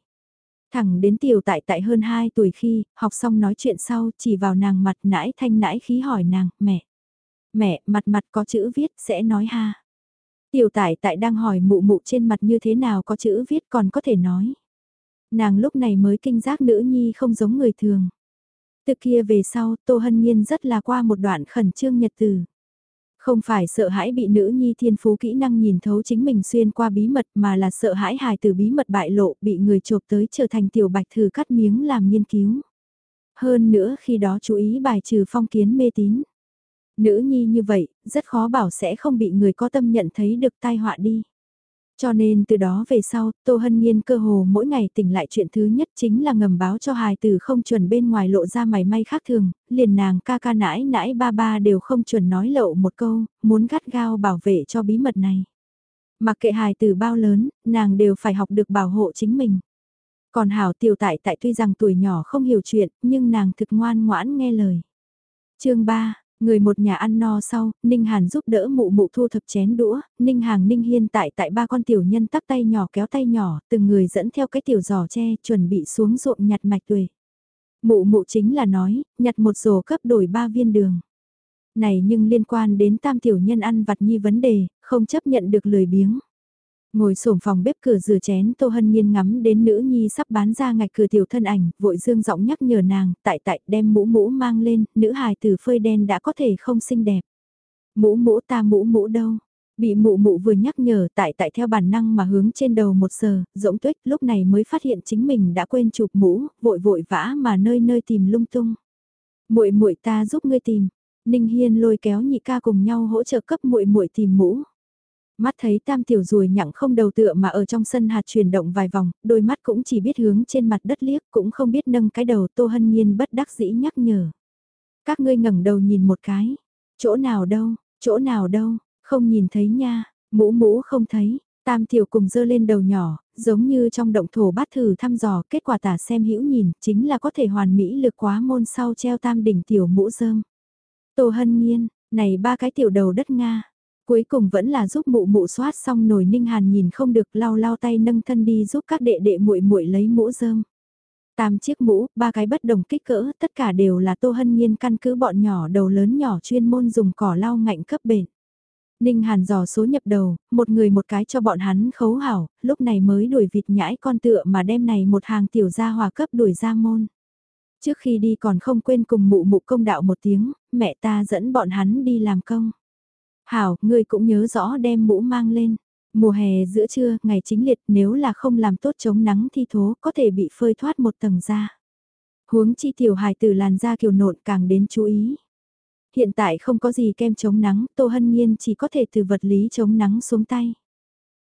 A: Thẳng đến tiểu tại tại hơn 2 tuổi khi, học xong nói chuyện sau, chỉ vào nàng mặt nãi thanh nãi khí hỏi nàng, mẹ. Mẹ, mặt mặt có chữ viết, sẽ nói ha. Tiểu tại tại đang hỏi mụ mụ trên mặt như thế nào có chữ viết còn có thể nói. Nàng lúc này mới kinh giác nữ nhi không giống người thường. Từ kia về sau, Tô Hân Nhiên rất là qua một đoạn khẩn trương nhật từ. Không phải sợ hãi bị nữ nhi thiên phú kỹ năng nhìn thấu chính mình xuyên qua bí mật mà là sợ hãi hài từ bí mật bại lộ bị người chộp tới trở thành tiểu bạch thử cắt miếng làm nghiên cứu. Hơn nữa khi đó chú ý bài trừ phong kiến mê tín. Nữ nhi như vậy, rất khó bảo sẽ không bị người có tâm nhận thấy được tai họa đi. Cho nên từ đó về sau, Tô Hân Nhiên cơ hồ mỗi ngày tỉnh lại chuyện thứ nhất chính là ngầm báo cho hài tử không chuẩn bên ngoài lộ ra mày may khác thường, liền nàng ca ca nãi nãi ba ba đều không chuẩn nói lậu một câu, muốn gắt gao bảo vệ cho bí mật này. Mặc kệ hài tử bao lớn, nàng đều phải học được bảo hộ chính mình. Còn Hảo tiểu tại tại tuy rằng tuổi nhỏ không hiểu chuyện, nhưng nàng thực ngoan ngoãn nghe lời. chương 3 Người một nhà ăn no sau, Ninh Hàn giúp đỡ mụ mụ thu thập chén đũa, Ninh Hàng Ninh Hiên tại tại ba con tiểu nhân tắp tay nhỏ kéo tay nhỏ, từng người dẫn theo cái tiểu giỏ tre, chuẩn bị xuống ruộng nhặt mạch tuổi. Mụ mụ chính là nói, nhặt một rổ cấp đổi ba viên đường. Này nhưng liên quan đến tam tiểu nhân ăn vặt nhi vấn đề, không chấp nhận được lười biếng. Ngồi sổm phòng bếp cửa rửa chén Tô Hân Nhiên ngắm đến nữ nhi sắp bán ra ngạch cửa tiểu thân ảnh, vội dương giọng nhắc nhở nàng, tại tại đem mũ mũ mang lên, nữ hài từ phơi đen đã có thể không xinh đẹp. Mũ mũ ta mũ mũ đâu, Bị mụ mụ vừa nhắc nhở tại tại theo bản năng mà hướng trên đầu một giờ, rỗng tuếch lúc này mới phát hiện chính mình đã quên chụp mũ, vội vội vã mà nơi nơi tìm lung tung. muội muội ta giúp ngươi tìm, Ninh Hiên lôi kéo nhị ca cùng nhau hỗ trợ cấp muội muội tìm mũ. Mắt thấy tam tiểu ruồi nhặng không đầu tựa mà ở trong sân hạt chuyển động vài vòng, đôi mắt cũng chỉ biết hướng trên mặt đất liếc cũng không biết nâng cái đầu Tô Hân Nhiên bất đắc dĩ nhắc nhở. Các ngươi ngẩng đầu nhìn một cái, chỗ nào đâu, chỗ nào đâu, không nhìn thấy nha, mũ mũ không thấy, tam tiểu cùng dơ lên đầu nhỏ, giống như trong động thổ bát thử thăm dò kết quả tả xem hữu nhìn, chính là có thể hoàn mỹ lực quá môn sau treo tam đỉnh tiểu mũ rơm. Tô hân nhiên, này ba cái tiểu đầu đất Nga. Cuối cùng vẫn là giúp mụ mụ soát xong nồi ninh hàn nhìn không được lau lau tay nâng thân đi giúp các đệ đệ muội muội lấy mũ rơm. Tam chiếc mũ, ba cái bất đồng kích cỡ, tất cả đều là tô hân nhiên căn cứ bọn nhỏ đầu lớn nhỏ chuyên môn dùng cỏ lau ngạnh cấp bền. Ninh Hàn dò số nhập đầu, một người một cái cho bọn hắn khấu hảo, lúc này mới đuổi vịt nhãi con tựa mà đem này một hàng tiểu gia hòa cấp đuổi ra môn. Trước khi đi còn không quên cùng mụ mụ công đạo một tiếng, mẹ ta dẫn bọn hắn đi làm công. Hảo, ngươi cũng nhớ rõ đem mũ mang lên. Mùa hè giữa trưa, ngày chính liệt nếu là không làm tốt chống nắng thi thố có thể bị phơi thoát một tầng da. Huống chi tiểu hài từ làn da kiều nộn càng đến chú ý hiện tại không có gì kem chống nắng, Tô Hân Nhiên chỉ có thể từ vật lý chống nắng xuống tay.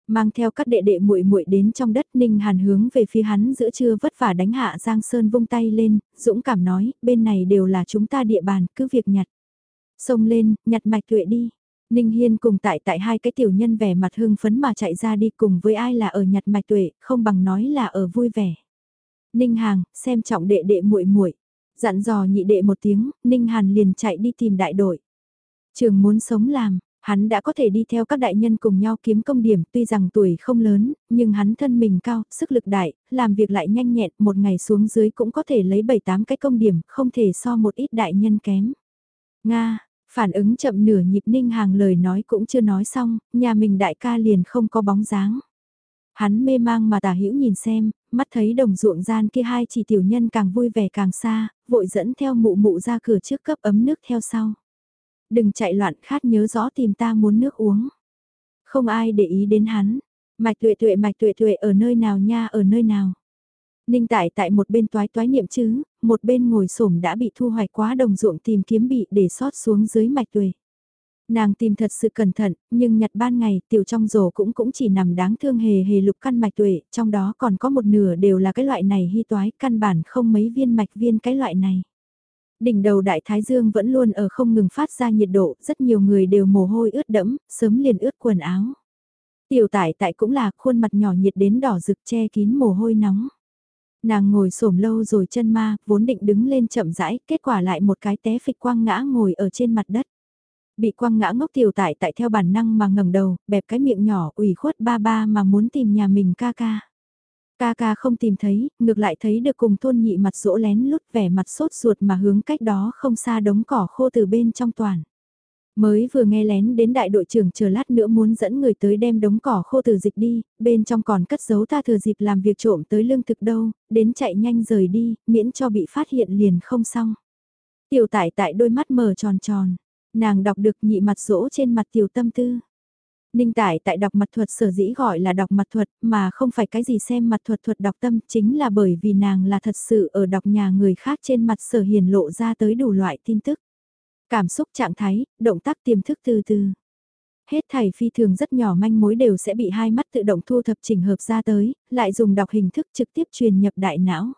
A: Mang theo các đệ đệ muội muội đến trong đất Ninh Hàn hướng về phía hắn giữa trưa vất vả đánh hạ Giang Sơn vung tay lên, dũng cảm nói, bên này đều là chúng ta địa bàn, cứ việc nhặt. Xông lên, nhặt mạch tuệ đi. Ninh Hiên cùng tại tại hai cái tiểu nhân vẻ mặt hưng phấn mà chạy ra đi cùng với ai là ở nhặt mạch tuệ, không bằng nói là ở vui vẻ. Ninh Hàng, xem trọng đệ đệ muội muội, Dặn dò nhị đệ một tiếng, Ninh Hàn liền chạy đi tìm đại đội. Trường muốn sống làm, hắn đã có thể đi theo các đại nhân cùng nhau kiếm công điểm, tuy rằng tuổi không lớn, nhưng hắn thân mình cao, sức lực đại, làm việc lại nhanh nhẹn, một ngày xuống dưới cũng có thể lấy 7-8 cái công điểm, không thể so một ít đại nhân kém. Nga, phản ứng chậm nửa nhịp ninh hàng lời nói cũng chưa nói xong, nhà mình đại ca liền không có bóng dáng. Hắn mê mang mà tả hữu nhìn xem, mắt thấy đồng ruộng gian kia hai chỉ tiểu nhân càng vui vẻ càng xa, vội dẫn theo mụ mụ ra cửa trước cấp ấm nước theo sau. Đừng chạy loạn khát nhớ rõ tìm ta muốn nước uống. Không ai để ý đến hắn. Mạch tuệ tuệ mạch tuệ tuệ ở nơi nào nha ở nơi nào. Ninh tại tại một bên toái toái niệm chứ, một bên ngồi xổm đã bị thu hoạch quá đồng ruộng tìm kiếm bị để sót xuống dưới mạch tuệ. Nàng tìm thật sự cẩn thận, nhưng nhặt ban ngày tiểu trong rổ cũng cũng chỉ nằm đáng thương hề hề lục căn mạch tuệ, trong đó còn có một nửa đều là cái loại này hy toái, căn bản không mấy viên mạch viên cái loại này. Đỉnh đầu đại thái dương vẫn luôn ở không ngừng phát ra nhiệt độ, rất nhiều người đều mồ hôi ướt đẫm, sớm liền ướt quần áo. Tiểu tải tại cũng là khuôn mặt nhỏ nhiệt đến đỏ rực che kín mồ hôi nóng. Nàng ngồi xổm lâu rồi chân ma, vốn định đứng lên chậm rãi, kết quả lại một cái té phịch quang ngã ngồi ở trên mặt đất. Bị quang ngã ngốc tiểu tại tại theo bản năng mà ngẩng đầu, bẹp cái miệng nhỏ ủy khuất ba ba mà muốn tìm nhà mình ca ca. Ca ca không tìm thấy, ngược lại thấy được cùng thôn nhị mặt rỗ lén lút vẻ mặt sốt ruột mà hướng cách đó không xa đống cỏ khô từ bên trong toàn. Mới vừa nghe lén đến đại đội trưởng chờ lát nữa muốn dẫn người tới đem đống cỏ khô từ dịch đi, bên trong còn cất giấu ta thừa dịp làm việc trộm tới lương thực đâu, đến chạy nhanh rời đi, miễn cho bị phát hiện liền không xong. Tiểu tải tại đôi mắt mở tròn tròn, Nàng đọc được nhị mặt rỗ trên mặt tiểu tâm tư. Ninh Tải tại đọc mặt thuật sở dĩ gọi là đọc mặt thuật mà không phải cái gì xem mặt thuật thuật đọc tâm chính là bởi vì nàng là thật sự ở đọc nhà người khác trên mặt sở hiển lộ ra tới đủ loại tin tức. Cảm xúc trạng thái, động tác tiềm thức từ từ. Hết thảy phi thường rất nhỏ manh mối đều sẽ bị hai mắt tự động thu thập chỉnh hợp ra tới, lại dùng đọc hình thức trực tiếp truyền nhập đại não.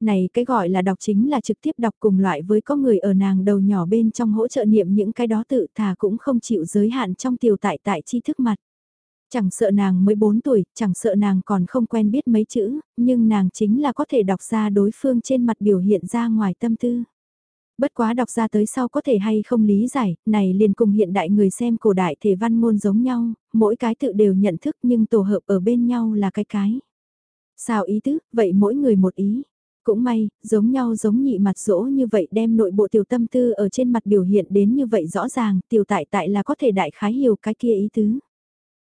A: Này cái gọi là đọc chính là trực tiếp đọc cùng loại với có người ở nàng đầu nhỏ bên trong hỗ trợ niệm những cái đó tự thà cũng không chịu giới hạn trong tiểu tại tại tri thức mặt. Chẳng sợ nàng mới 4 tuổi, chẳng sợ nàng còn không quen biết mấy chữ, nhưng nàng chính là có thể đọc ra đối phương trên mặt biểu hiện ra ngoài tâm tư. Bất quá đọc ra tới sau có thể hay không lý giải, này liền cùng hiện đại người xem cổ đại thể văn ngôn giống nhau, mỗi cái tự đều nhận thức nhưng tổ hợp ở bên nhau là cái cái. Sao ý tứ, vậy mỗi người một ý. Cũng may, giống nhau giống nhị mặt dỗ như vậy đem nội bộ tiểu tâm tư ở trên mặt biểu hiện đến như vậy rõ ràng, tiểu tại tại là có thể đại khái hiểu cái kia ý tứ.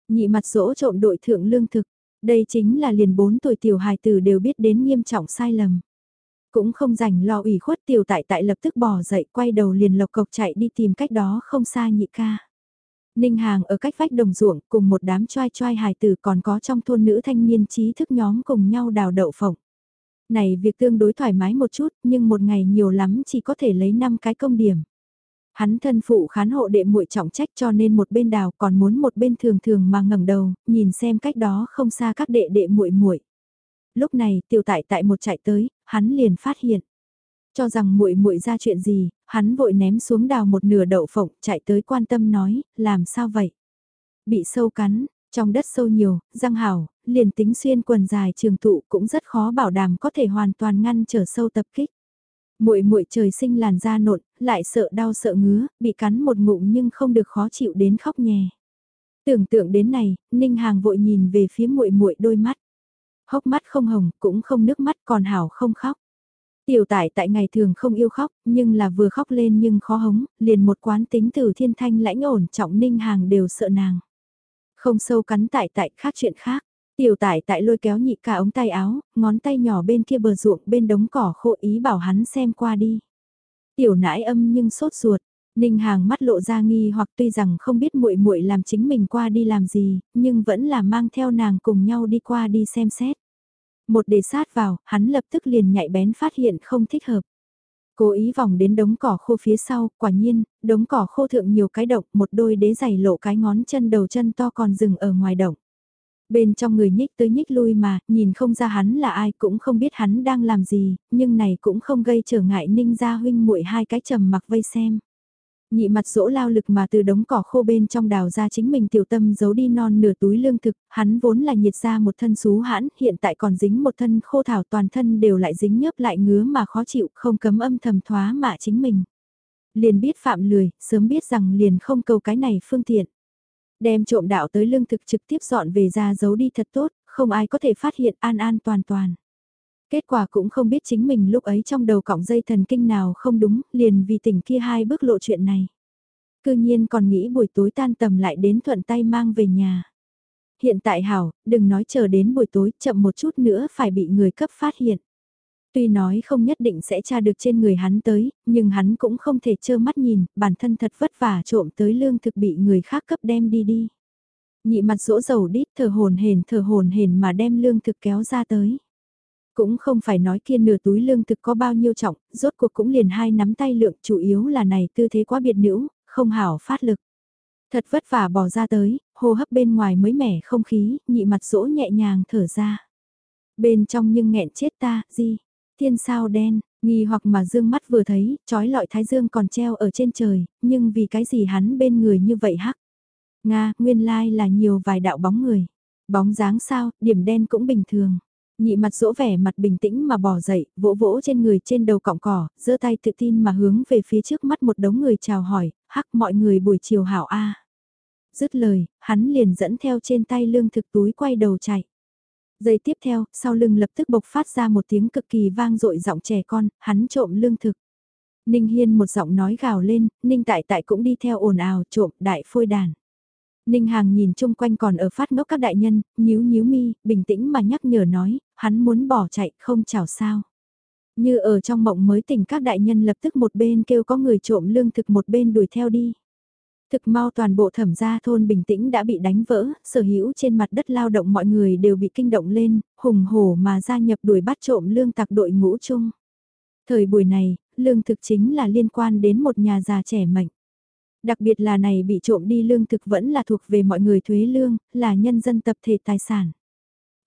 A: Nhị mặt dỗ trộm đội thượng lương thực, đây chính là liền bốn tuổi tiểu hài tử đều biết đến nghiêm trọng sai lầm. Cũng không rảnh lo ủy khuất tiểu tại tại lập tức bỏ dậy quay đầu liền lộc cộc chạy đi tìm cách đó không xa nhị ca. Ninh Hàng ở cách vách đồng ruộng cùng một đám choai choai hài tử còn có trong thôn nữ thanh niên trí thức nhóm cùng nhau đào đậu phộng. Này việc tương đối thoải mái một chút nhưng một ngày nhiều lắm chỉ có thể lấy 5 cái công điểm. Hắn thân phụ khán hộ đệ muội trọng trách cho nên một bên đào còn muốn một bên thường thường mà ngẩng đầu, nhìn xem cách đó không xa các đệ đệ muội muội. Lúc này, tiểu tại tại một chạy tới, hắn liền phát hiện. Cho rằng muội muội ra chuyện gì, hắn vội ném xuống đào một nửa đậu phộng, chạy tới quan tâm nói, làm sao vậy? Bị sâu cắn, trong đất sâu nhiều, răng hảo, liền tính xuyên quần dài trường tụ cũng rất khó bảo đảm có thể hoàn toàn ngăn trở sâu tập kích. Muội muội trời sinh làn da nộn, lại sợ đau sợ ngứa, bị cắn một ngụm nhưng không được khó chịu đến khóc nhè. Tưởng tượng đến này, Ninh Hàng vội nhìn về phía muội muội đôi mắt. Hốc mắt không hồng, cũng không nước mắt còn hảo không khóc. Tiểu tải tại ngày thường không yêu khóc, nhưng là vừa khóc lên nhưng khó hống, liền một quán tính từ thiên thanh lãnh ổn trọng ninh hàng đều sợ nàng. Không sâu cắn tại tại khác chuyện khác. Tiểu tải tại lôi kéo nhị cả ống tay áo, ngón tay nhỏ bên kia bờ ruộng bên đống cỏ khô ý bảo hắn xem qua đi. Tiểu nãi âm nhưng sốt ruột, Ninh Hàng mắt lộ ra nghi hoặc tuy rằng không biết muội muội làm chính mình qua đi làm gì, nhưng vẫn là mang theo nàng cùng nhau đi qua đi xem xét. Một đề sát vào, hắn lập tức liền nhạy bén phát hiện không thích hợp. Cố ý vòng đến đống cỏ khô phía sau, quả nhiên, đống cỏ khô thượng nhiều cái động, một đôi đế giày lộ cái ngón chân đầu chân to còn dừng ở ngoài động. Bên trong người nhích tới nhích lui mà, nhìn không ra hắn là ai cũng không biết hắn đang làm gì, nhưng này cũng không gây trở ngại ninh gia huynh muội hai cái trầm mặc vây xem. Nhị mặt dỗ lao lực mà từ đống cỏ khô bên trong đào ra chính mình tiểu tâm giấu đi non nửa túi lương thực, hắn vốn là nhiệt ra một thân xú hãn, hiện tại còn dính một thân khô thảo toàn thân đều lại dính nhớp lại ngứa mà khó chịu, không cấm âm thầm thoá mạ chính mình. Liền biết phạm lười, sớm biết rằng liền không cầu cái này phương tiện. Đem trộm đạo tới lương thực trực tiếp dọn về ra giấu đi thật tốt, không ai có thể phát hiện an an toàn toàn. Kết quả cũng không biết chính mình lúc ấy trong đầu cọng dây thần kinh nào không đúng, liền vì tỉnh kia hai bước lộ chuyện này. Cư nhiên còn nghĩ buổi tối tan tầm lại đến thuận tay mang về nhà. Hiện tại hảo, đừng nói chờ đến buổi tối, chậm một chút nữa phải bị người cấp phát hiện. Tuy nói không nhất định sẽ tra được trên người hắn tới, nhưng hắn cũng không thể trơ mắt nhìn, bản thân thật vất vả trộm tới lương thực bị người khác cấp đem đi đi. Nhị mặt rỗ dầu đít thở hồn hền thở hồn hền mà đem lương thực kéo ra tới. Cũng không phải nói kia nửa túi lương thực có bao nhiêu trọng, rốt cuộc cũng liền hai nắm tay lượng chủ yếu là này tư thế quá biệt nữ, không hảo phát lực. Thật vất vả bỏ ra tới, hô hấp bên ngoài mới mẻ không khí, nhị mặt rỗ nhẹ nhàng thở ra. Bên trong nhưng nghẹn chết ta, gì? Thiên sao đen, nghi hoặc mà dương mắt vừa thấy, trói lọi thái dương còn treo ở trên trời, nhưng vì cái gì hắn bên người như vậy hắc? Nga, nguyên lai là nhiều vài đạo bóng người. Bóng dáng sao, điểm đen cũng bình thường. Nhị mặt dỗ vẻ mặt bình tĩnh mà bỏ dậy, vỗ vỗ trên người trên đầu cọng cỏ, giơ tay tự tin mà hướng về phía trước mắt một đống người chào hỏi, hắc mọi người buổi chiều hảo a. Dứt lời, hắn liền dẫn theo trên tay lương thực túi quay đầu chạy. Giây tiếp theo, sau lưng lập tức bộc phát ra một tiếng cực kỳ vang dội giọng trẻ con, hắn trộm lương thực. Ninh Hiên một giọng nói gào lên, Ninh Tại Tại cũng đi theo ồn ào trộm đại phôi đàn. Ninh Hàng nhìn chung quanh còn ở phát ngốc các đại nhân, nhíu nhíu mi, bình tĩnh mà nhắc nhở nói, hắn muốn bỏ chạy không chào sao. Như ở trong mộng mới tỉnh các đại nhân lập tức một bên kêu có người trộm lương thực một bên đuổi theo đi. Thực mau toàn bộ thẩm gia thôn bình tĩnh đã bị đánh vỡ, sở hữu trên mặt đất lao động mọi người đều bị kinh động lên, hùng hổ mà gia nhập đuổi bắt trộm lương tặc đội ngũ chung. Thời buổi này, lương thực chính là liên quan đến một nhà già trẻ mệnh. Đặc biệt là này bị trộm đi lương thực vẫn là thuộc về mọi người thuế lương, là nhân dân tập thể tài sản.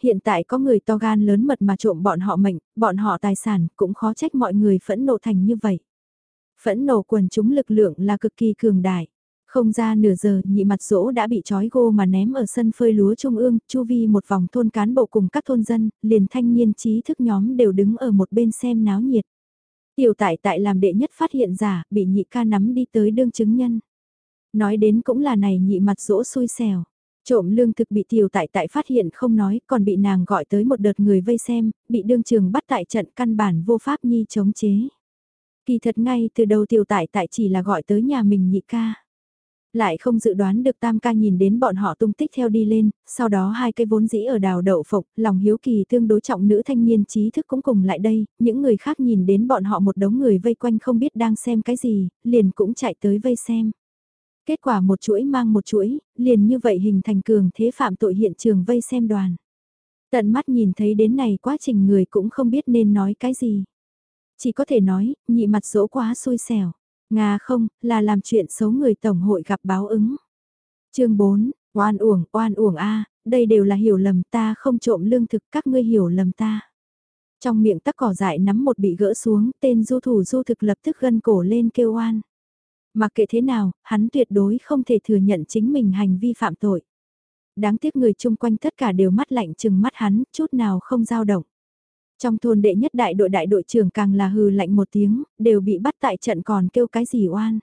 A: Hiện tại có người to gan lớn mật mà trộm bọn họ mệnh, bọn họ tài sản, cũng khó trách mọi người phẫn nộ thành như vậy. Phẫn nộ quần chúng lực lượng là cực kỳ cường đại. Không ra nửa giờ, nhị mặt rỗ đã bị trói gô mà ném ở sân phơi lúa trung ương, chu vi một vòng thôn cán bộ cùng các thôn dân, liền thanh niên trí thức nhóm đều đứng ở một bên xem náo nhiệt. Tiểu tại tại làm đệ nhất phát hiện giả, bị nhị ca nắm đi tới đương chứng nhân. Nói đến cũng là này nhị mặt dỗ xui xẻo. Trộm lương thực bị tiểu tại tại phát hiện không nói, còn bị nàng gọi tới một đợt người vây xem, bị đương trường bắt tại trận căn bản vô pháp nhi chống chế. Kỳ thật ngay từ đầu tiểu tại tại chỉ là gọi tới nhà mình nhị ca. Lại không dự đoán được tam ca nhìn đến bọn họ tung tích theo đi lên, sau đó hai cây vốn dĩ ở đào đậu phộng, lòng hiếu kỳ tương đối trọng nữ thanh niên trí thức cũng cùng lại đây, những người khác nhìn đến bọn họ một đống người vây quanh không biết đang xem cái gì, liền cũng chạy tới vây xem. Kết quả một chuỗi mang một chuỗi, liền như vậy hình thành cường thế phạm tội hiện trường vây xem đoàn. Tận mắt nhìn thấy đến này quá trình người cũng không biết nên nói cái gì. Chỉ có thể nói, nhị mặt dỗ quá xui xẻo. Nga không, là làm chuyện xấu người Tổng hội gặp báo ứng. chương 4, oan uổng, oan uổng a đây đều là hiểu lầm ta không trộm lương thực các ngươi hiểu lầm ta. Trong miệng tắc cỏ dại nắm một bị gỡ xuống, tên du thủ du thực lập tức gân cổ lên kêu oan. Mà kệ thế nào, hắn tuyệt đối không thể thừa nhận chính mình hành vi phạm tội. Đáng tiếc người chung quanh tất cả đều mắt lạnh chừng mắt hắn, chút nào không dao động. Trong thôn đệ nhất đại đội đại đội trưởng càng là hừ lạnh một tiếng, đều bị bắt tại trận còn kêu cái gì oan.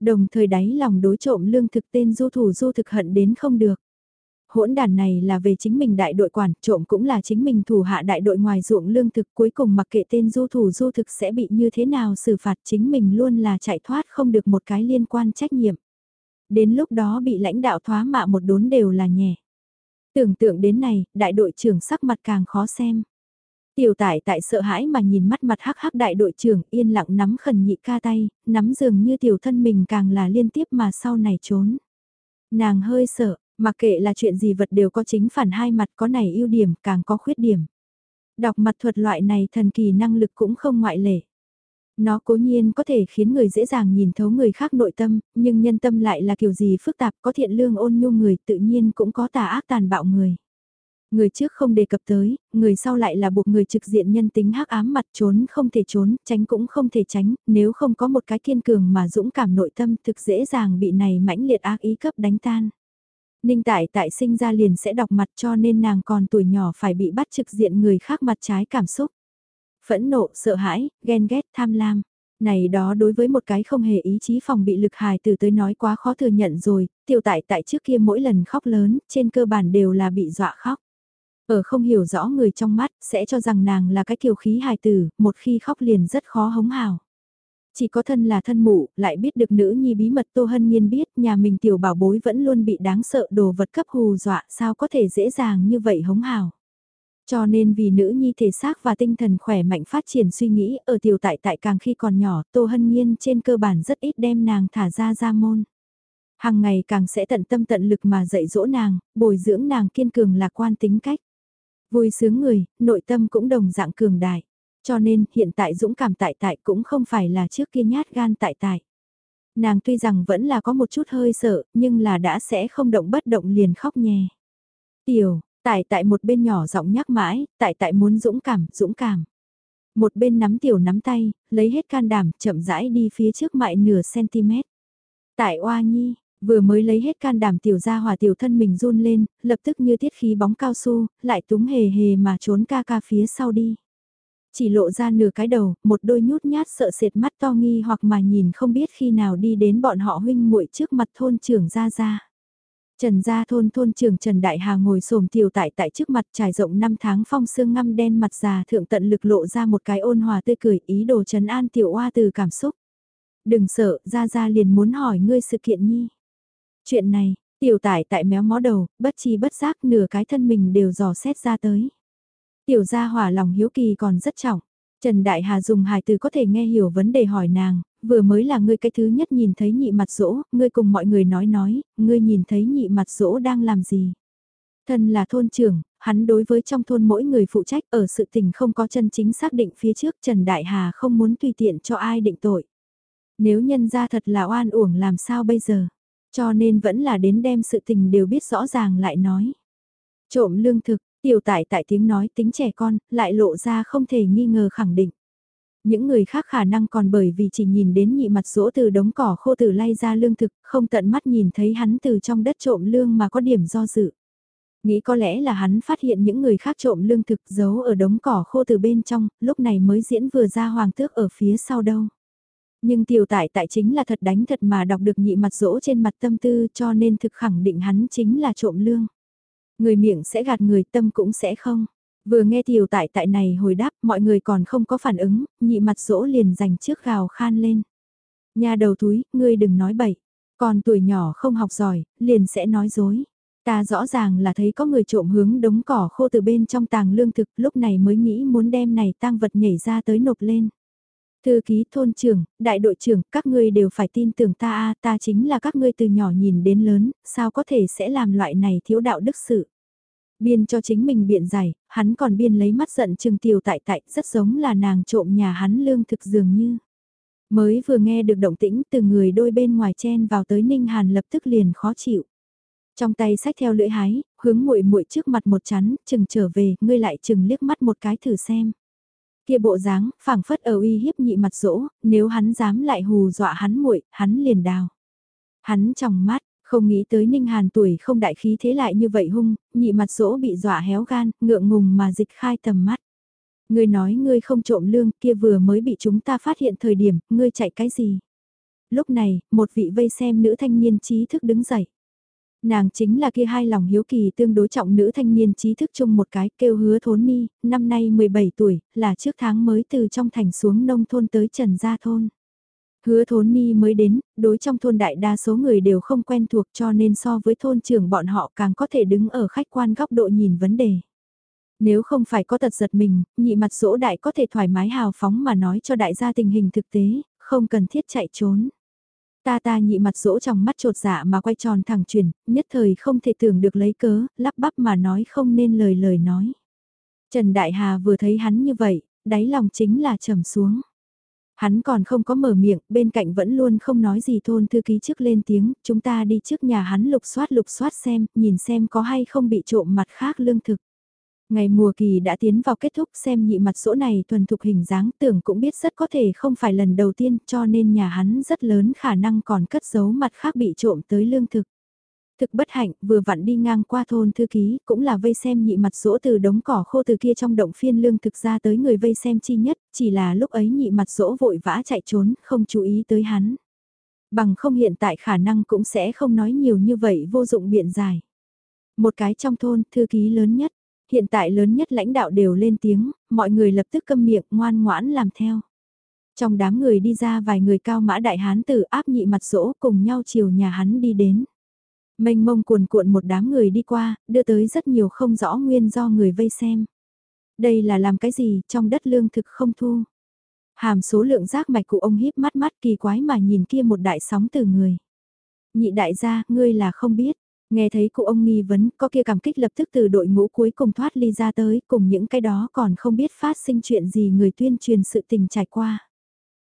A: Đồng thời đáy lòng đối trộm lương thực tên du thủ du thực hận đến không được. Hỗn đàn này là về chính mình đại đội quản, trộm cũng là chính mình thủ hạ đại đội ngoài ruộng lương thực cuối cùng mặc kệ tên du thủ du thực sẽ bị như thế nào xử phạt chính mình luôn là chạy thoát không được một cái liên quan trách nhiệm. Đến lúc đó bị lãnh đạo thoá mạ một đốn đều là nhẹ. Tưởng tượng đến này, đại đội trưởng sắc mặt càng khó xem. Tiểu tải tại sợ hãi mà nhìn mắt mặt hắc hắc đại đội trưởng yên lặng nắm khẩn nhị ca tay, nắm dường như tiểu thân mình càng là liên tiếp mà sau này trốn. Nàng hơi sợ, mặc kệ là chuyện gì vật đều có chính phản hai mặt có này ưu điểm càng có khuyết điểm. Đọc mặt thuật loại này thần kỳ năng lực cũng không ngoại lệ. Nó cố nhiên có thể khiến người dễ dàng nhìn thấu người khác nội tâm, nhưng nhân tâm lại là kiểu gì phức tạp có thiện lương ôn nhu người tự nhiên cũng có tà ác tàn bạo người. Người trước không đề cập tới, người sau lại là buộc người trực diện nhân tính hắc ám mặt trốn không thể trốn, tránh cũng không thể tránh, nếu không có một cái kiên cường mà dũng cảm nội tâm thực dễ dàng bị này mãnh liệt ác ý cấp đánh tan. Ninh tại tại sinh ra liền sẽ đọc mặt cho nên nàng còn tuổi nhỏ phải bị bắt trực diện người khác mặt trái cảm xúc. Phẫn nộ, sợ hãi, ghen ghét, tham lam. Này đó đối với một cái không hề ý chí phòng bị lực hài từ tới nói quá khó thừa nhận rồi, tiểu tại tại trước kia mỗi lần khóc lớn, trên cơ bản đều là bị dọa khóc. Ở không hiểu rõ người trong mắt, sẽ cho rằng nàng là cái kiều khí hài tử, một khi khóc liền rất khó hống hào. Chỉ có thân là thân mụ, lại biết được nữ nhi bí mật Tô Hân Nhiên biết nhà mình tiểu bảo bối vẫn luôn bị đáng sợ đồ vật cấp hù dọa sao có thể dễ dàng như vậy hống hào. Cho nên vì nữ nhi thể xác và tinh thần khỏe mạnh phát triển suy nghĩ ở tiểu tại tại càng khi còn nhỏ Tô Hân Nhiên trên cơ bản rất ít đem nàng thả ra ra môn. Hàng ngày càng sẽ tận tâm tận lực mà dạy dỗ nàng, bồi dưỡng nàng kiên cường lạc quan tính cách. Vui sướng người, nội tâm cũng đồng dạng cường đại. Cho nên hiện tại dũng cảm tại tại cũng không phải là trước kia nhát gan tại tại. Nàng tuy rằng vẫn là có một chút hơi sợ, nhưng là đã sẽ không động bất động liền khóc nhè. Tiểu, tại tại một bên nhỏ giọng nhắc mãi, tại tại muốn dũng cảm, dũng cảm. Một bên nắm tiểu nắm tay, lấy hết can đảm, chậm rãi đi phía trước mại nửa cm. Tại oa nhi, Vừa mới lấy hết can đảm tiểu ra hòa tiểu thân mình run lên, lập tức như tiết khí bóng cao su, lại túng hề hề mà trốn ca ca phía sau đi. Chỉ lộ ra nửa cái đầu, một đôi nhút nhát sợ sệt mắt to nghi hoặc mà nhìn không biết khi nào đi đến bọn họ huynh muội trước mặt thôn trưởng ra ra. Trần gia thôn thôn trưởng Trần Đại Hà ngồi xổm tiểu tại tại trước mặt trải rộng 5 tháng phong sương ngăm đen mặt già thượng tận lực lộ ra một cái ôn hòa tươi cười ý đồ trấn an tiểu oa từ cảm xúc. Đừng sợ, ra ra liền muốn hỏi ngươi sự kiện nhi. Chuyện này, tiểu tải tại méo mó đầu, bất chi bất giác nửa cái thân mình đều dò xét ra tới. Tiểu gia hỏa lòng hiếu kỳ còn rất trọng. Trần Đại Hà dùng hài từ có thể nghe hiểu vấn đề hỏi nàng, vừa mới là ngươi cái thứ nhất nhìn thấy nhị mặt dỗ, ngươi cùng mọi người nói nói, ngươi nhìn thấy nhị mặt dỗ đang làm gì. Thân là thôn trưởng, hắn đối với trong thôn mỗi người phụ trách ở sự tình không có chân chính xác định phía trước Trần Đại Hà không muốn tùy tiện cho ai định tội. Nếu nhân ra thật là oan uổng làm sao bây giờ? Cho nên vẫn là đến đem sự tình đều biết rõ ràng lại nói. Trộm lương thực, tiểu tại tại tiếng nói tính trẻ con, lại lộ ra không thể nghi ngờ khẳng định. Những người khác khả năng còn bởi vì chỉ nhìn đến nhị mặt rỗ từ đống cỏ khô từ lay ra lương thực, không tận mắt nhìn thấy hắn từ trong đất trộm lương mà có điểm do dự. Nghĩ có lẽ là hắn phát hiện những người khác trộm lương thực giấu ở đống cỏ khô từ bên trong, lúc này mới diễn vừa ra hoàng tước ở phía sau đâu. Nhưng tiểu tại tại chính là thật đánh thật mà đọc được nhị mặt rỗ trên mặt tâm tư cho nên thực khẳng định hắn chính là trộm lương. Người miệng sẽ gạt người tâm cũng sẽ không. Vừa nghe tiểu tại tại này hồi đáp mọi người còn không có phản ứng, nhị mặt dỗ liền dành trước gào khan lên. Nhà đầu túi, ngươi đừng nói bậy. Còn tuổi nhỏ không học giỏi, liền sẽ nói dối. Ta rõ ràng là thấy có người trộm hướng đống cỏ khô từ bên trong tàng lương thực lúc này mới nghĩ muốn đem này tang vật nhảy ra tới nộp lên. Thư ký thôn trưởng, đại đội trưởng, các ngươi đều phải tin tưởng ta a ta chính là các ngươi từ nhỏ nhìn đến lớn, sao có thể sẽ làm loại này thiếu đạo đức sự. Biên cho chính mình biện giải, hắn còn biên lấy mắt giận trừng tiểu tại tại, rất giống là nàng trộm nhà hắn lương thực dường như. Mới vừa nghe được động tĩnh từ người đôi bên ngoài chen vào tới Ninh Hàn lập tức liền khó chịu. Trong tay sách theo lưỡi hái, hướng muội muội trước mặt một chắn, chừng trở về, ngươi lại chừng liếc mắt một cái thử xem. Kia bộ dáng, phảng phất ở uy hiếp nhị mặt dỗ, nếu hắn dám lại hù dọa hắn muội, hắn liền đào. Hắn trong mắt, không nghĩ tới Ninh Hàn tuổi không đại khí thế lại như vậy hung, nhị mặt dỗ bị dọa héo gan, ngượng ngùng mà dịch khai tầm mắt. Ngươi nói ngươi không trộm lương kia vừa mới bị chúng ta phát hiện thời điểm, ngươi chạy cái gì? Lúc này, một vị vây xem nữ thanh niên trí thức đứng dậy. Nàng chính là kia hai lòng hiếu kỳ tương đối trọng nữ thanh niên trí thức chung một cái kêu hứa thốn ni, năm nay 17 tuổi, là trước tháng mới từ trong thành xuống nông thôn tới Trần Gia Thôn. Hứa thốn ni mới đến, đối trong thôn đại đa số người đều không quen thuộc cho nên so với thôn trưởng bọn họ càng có thể đứng ở khách quan góc độ nhìn vấn đề. Nếu không phải có tật giật mình, nhị mặt dỗ đại có thể thoải mái hào phóng mà nói cho đại gia tình hình thực tế, không cần thiết chạy trốn. Ta ta nhị mặt rỗ trong mắt trột dạ mà quay tròn thẳng chuyển, nhất thời không thể tưởng được lấy cớ, lắp bắp mà nói không nên lời lời nói. Trần Đại Hà vừa thấy hắn như vậy, đáy lòng chính là trầm xuống. Hắn còn không có mở miệng, bên cạnh vẫn luôn không nói gì thôn thư ký trước lên tiếng, chúng ta đi trước nhà hắn lục soát lục soát xem, nhìn xem có hay không bị trộm mặt khác lương thực. Ngày mùa kỳ đã tiến vào kết thúc xem nhị mặt sỗ này thuần thục hình dáng tưởng cũng biết rất có thể không phải lần đầu tiên cho nên nhà hắn rất lớn khả năng còn cất giấu mặt khác bị trộm tới lương thực. Thực bất hạnh, vừa vặn đi ngang qua thôn thư ký, cũng là vây xem nhị mặt rỗ từ đống cỏ khô từ kia trong động phiên lương thực ra tới người vây xem chi nhất, chỉ là lúc ấy nhị mặt rỗ vội vã chạy trốn, không chú ý tới hắn. Bằng không hiện tại khả năng cũng sẽ không nói nhiều như vậy vô dụng biện giải. Một cái trong thôn, thư ký lớn nhất, hiện tại lớn nhất lãnh đạo đều lên tiếng, mọi người lập tức câm miệng ngoan ngoãn làm theo. Trong đám người đi ra vài người cao mã đại hán tử áp nhị mặt rỗ cùng nhau chiều nhà hắn đi đến. Mênh mông cuồn cuộn một đám người đi qua, đưa tới rất nhiều không rõ nguyên do người vây xem. Đây là làm cái gì trong đất lương thực không thu. Hàm số lượng rác mạch của ông híp mắt mắt kỳ quái mà nhìn kia một đại sóng từ người. Nhị đại gia, ngươi là không biết. Nghe thấy cụ ông nghi vấn, có kia cảm kích lập tức từ đội ngũ cuối cùng thoát ly ra tới, cùng những cái đó còn không biết phát sinh chuyện gì người tuyên truyền sự tình trải qua.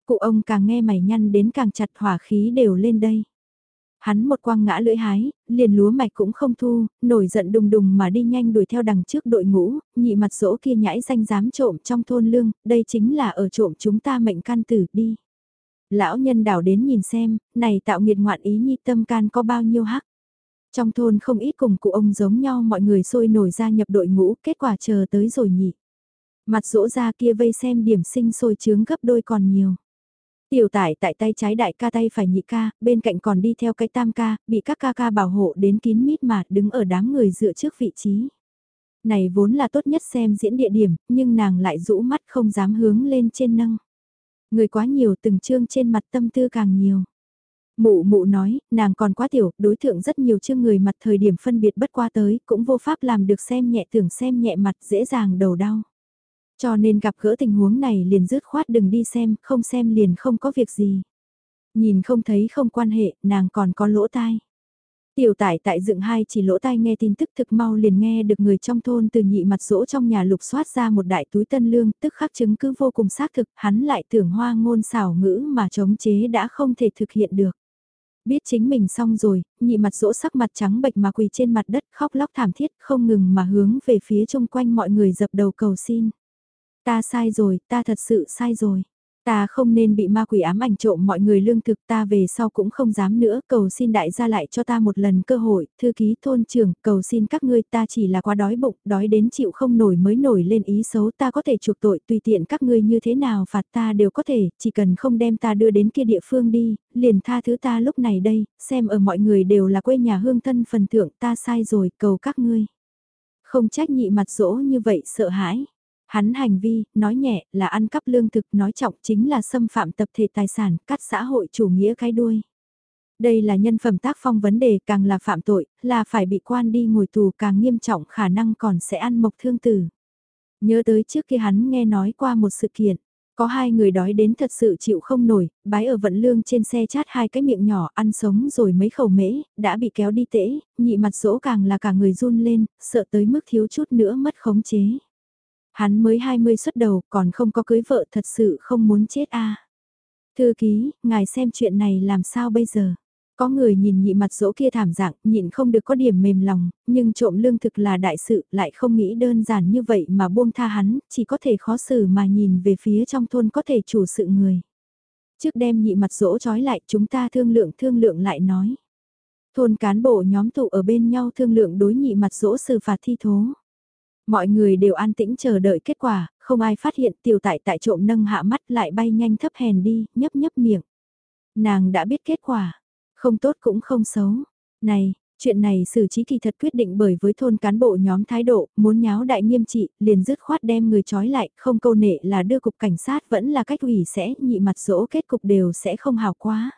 A: Cụ ông càng nghe mày nhăn đến càng chặt hỏa khí đều lên đây. Hắn một quang ngã lưỡi hái, liền lúa mạch cũng không thu, nổi giận đùng đùng mà đi nhanh đuổi theo đằng trước đội ngũ, nhị mặt dỗ kia nhãi danh dám trộm trong thôn lương, đây chính là ở trộm chúng ta mệnh can tử đi. Lão nhân đảo đến nhìn xem, này tạo nghiệt ngoạn ý nhi tâm can có bao nhiêu hắc. Trong thôn không ít cùng cụ ông giống nhau mọi người sôi nổi ra nhập đội ngũ, kết quả chờ tới rồi nhỉ. Mặt rỗ ra kia vây xem điểm sinh sôi trướng gấp đôi còn nhiều. Tiểu tải tại tay trái đại ca tay phải nhị ca, bên cạnh còn đi theo cái tam ca, bị các ca ca bảo hộ đến kín mít mà đứng ở đám người dựa trước vị trí. Này vốn là tốt nhất xem diễn địa điểm, nhưng nàng lại rũ mắt không dám hướng lên trên nâng. Người quá nhiều từng trương trên mặt tâm tư càng nhiều. Mụ mụ nói, nàng còn quá tiểu, đối tượng rất nhiều chương người mặt thời điểm phân biệt bất qua tới, cũng vô pháp làm được xem nhẹ tưởng xem nhẹ mặt dễ dàng đầu đau. Cho nên gặp gỡ tình huống này liền dứt khoát đừng đi xem, không xem liền không có việc gì. Nhìn không thấy không quan hệ, nàng còn có lỗ tai. Tiểu tải tại dựng hai chỉ lỗ tai nghe tin tức thực mau liền nghe được người trong thôn từ nhị mặt rỗ trong nhà lục soát ra một đại túi tân lương tức khắc chứng cứ vô cùng xác thực hắn lại tưởng hoa ngôn xảo ngữ mà chống chế đã không thể thực hiện được. Biết chính mình xong rồi, nhị mặt rỗ sắc mặt trắng bệch mà quỳ trên mặt đất khóc lóc thảm thiết không ngừng mà hướng về phía chung quanh mọi người dập đầu cầu xin. Ta sai rồi, ta thật sự sai rồi. Ta không nên bị ma quỷ ám ảnh trộm mọi người lương thực ta về sau cũng không dám nữa, cầu xin đại gia lại cho ta một lần cơ hội, thư ký thôn trưởng, cầu xin các ngươi ta chỉ là quá đói bụng, đói đến chịu không nổi mới nổi lên ý xấu ta có thể chuộc tội tùy tiện các ngươi như thế nào phạt ta đều có thể, chỉ cần không đem ta đưa đến kia địa phương đi, liền tha thứ ta lúc này đây, xem ở mọi người đều là quê nhà hương thân phần thượng ta sai rồi, cầu các ngươi. Không trách nhị mặt dỗ như vậy sợ hãi. Hắn hành vi, nói nhẹ, là ăn cắp lương thực, nói trọng chính là xâm phạm tập thể tài sản, cắt xã hội chủ nghĩa cái đuôi. Đây là nhân phẩm tác phong vấn đề càng là phạm tội, là phải bị quan đi ngồi tù càng nghiêm trọng khả năng còn sẽ ăn mộc thương tử. Nhớ tới trước khi hắn nghe nói qua một sự kiện, có hai người đói đến thật sự chịu không nổi, bái ở vận lương trên xe chát hai cái miệng nhỏ ăn sống rồi mấy khẩu mễ, đã bị kéo đi tễ, nhị mặt dỗ càng là cả người run lên, sợ tới mức thiếu chút nữa mất khống chế. Hắn mới 20 xuất đầu còn không có cưới vợ thật sự không muốn chết a Thư ký, ngài xem chuyện này làm sao bây giờ? Có người nhìn nhị mặt dỗ kia thảm dạng, nhịn không được có điểm mềm lòng, nhưng trộm lương thực là đại sự, lại không nghĩ đơn giản như vậy mà buông tha hắn, chỉ có thể khó xử mà nhìn về phía trong thôn có thể chủ sự người. Trước đem nhị mặt dỗ trói lại chúng ta thương lượng thương lượng lại nói. Thôn cán bộ nhóm tụ ở bên nhau thương lượng đối nhị mặt dỗ xử phạt thi thố. Mọi người đều an tĩnh chờ đợi kết quả, không ai phát hiện tiểu tại tại trộm nâng hạ mắt lại bay nhanh thấp hèn đi, nhấp nhấp miệng. Nàng đã biết kết quả, không tốt cũng không xấu. Này, chuyện này xử trí kỳ thật quyết định bởi với thôn cán bộ nhóm thái độ, muốn nháo đại nghiêm trị, liền dứt khoát đem người trói lại, không câu nệ là đưa cục cảnh sát vẫn là cách ủy sẽ nhị mặt dỗ kết cục đều sẽ không hào quá.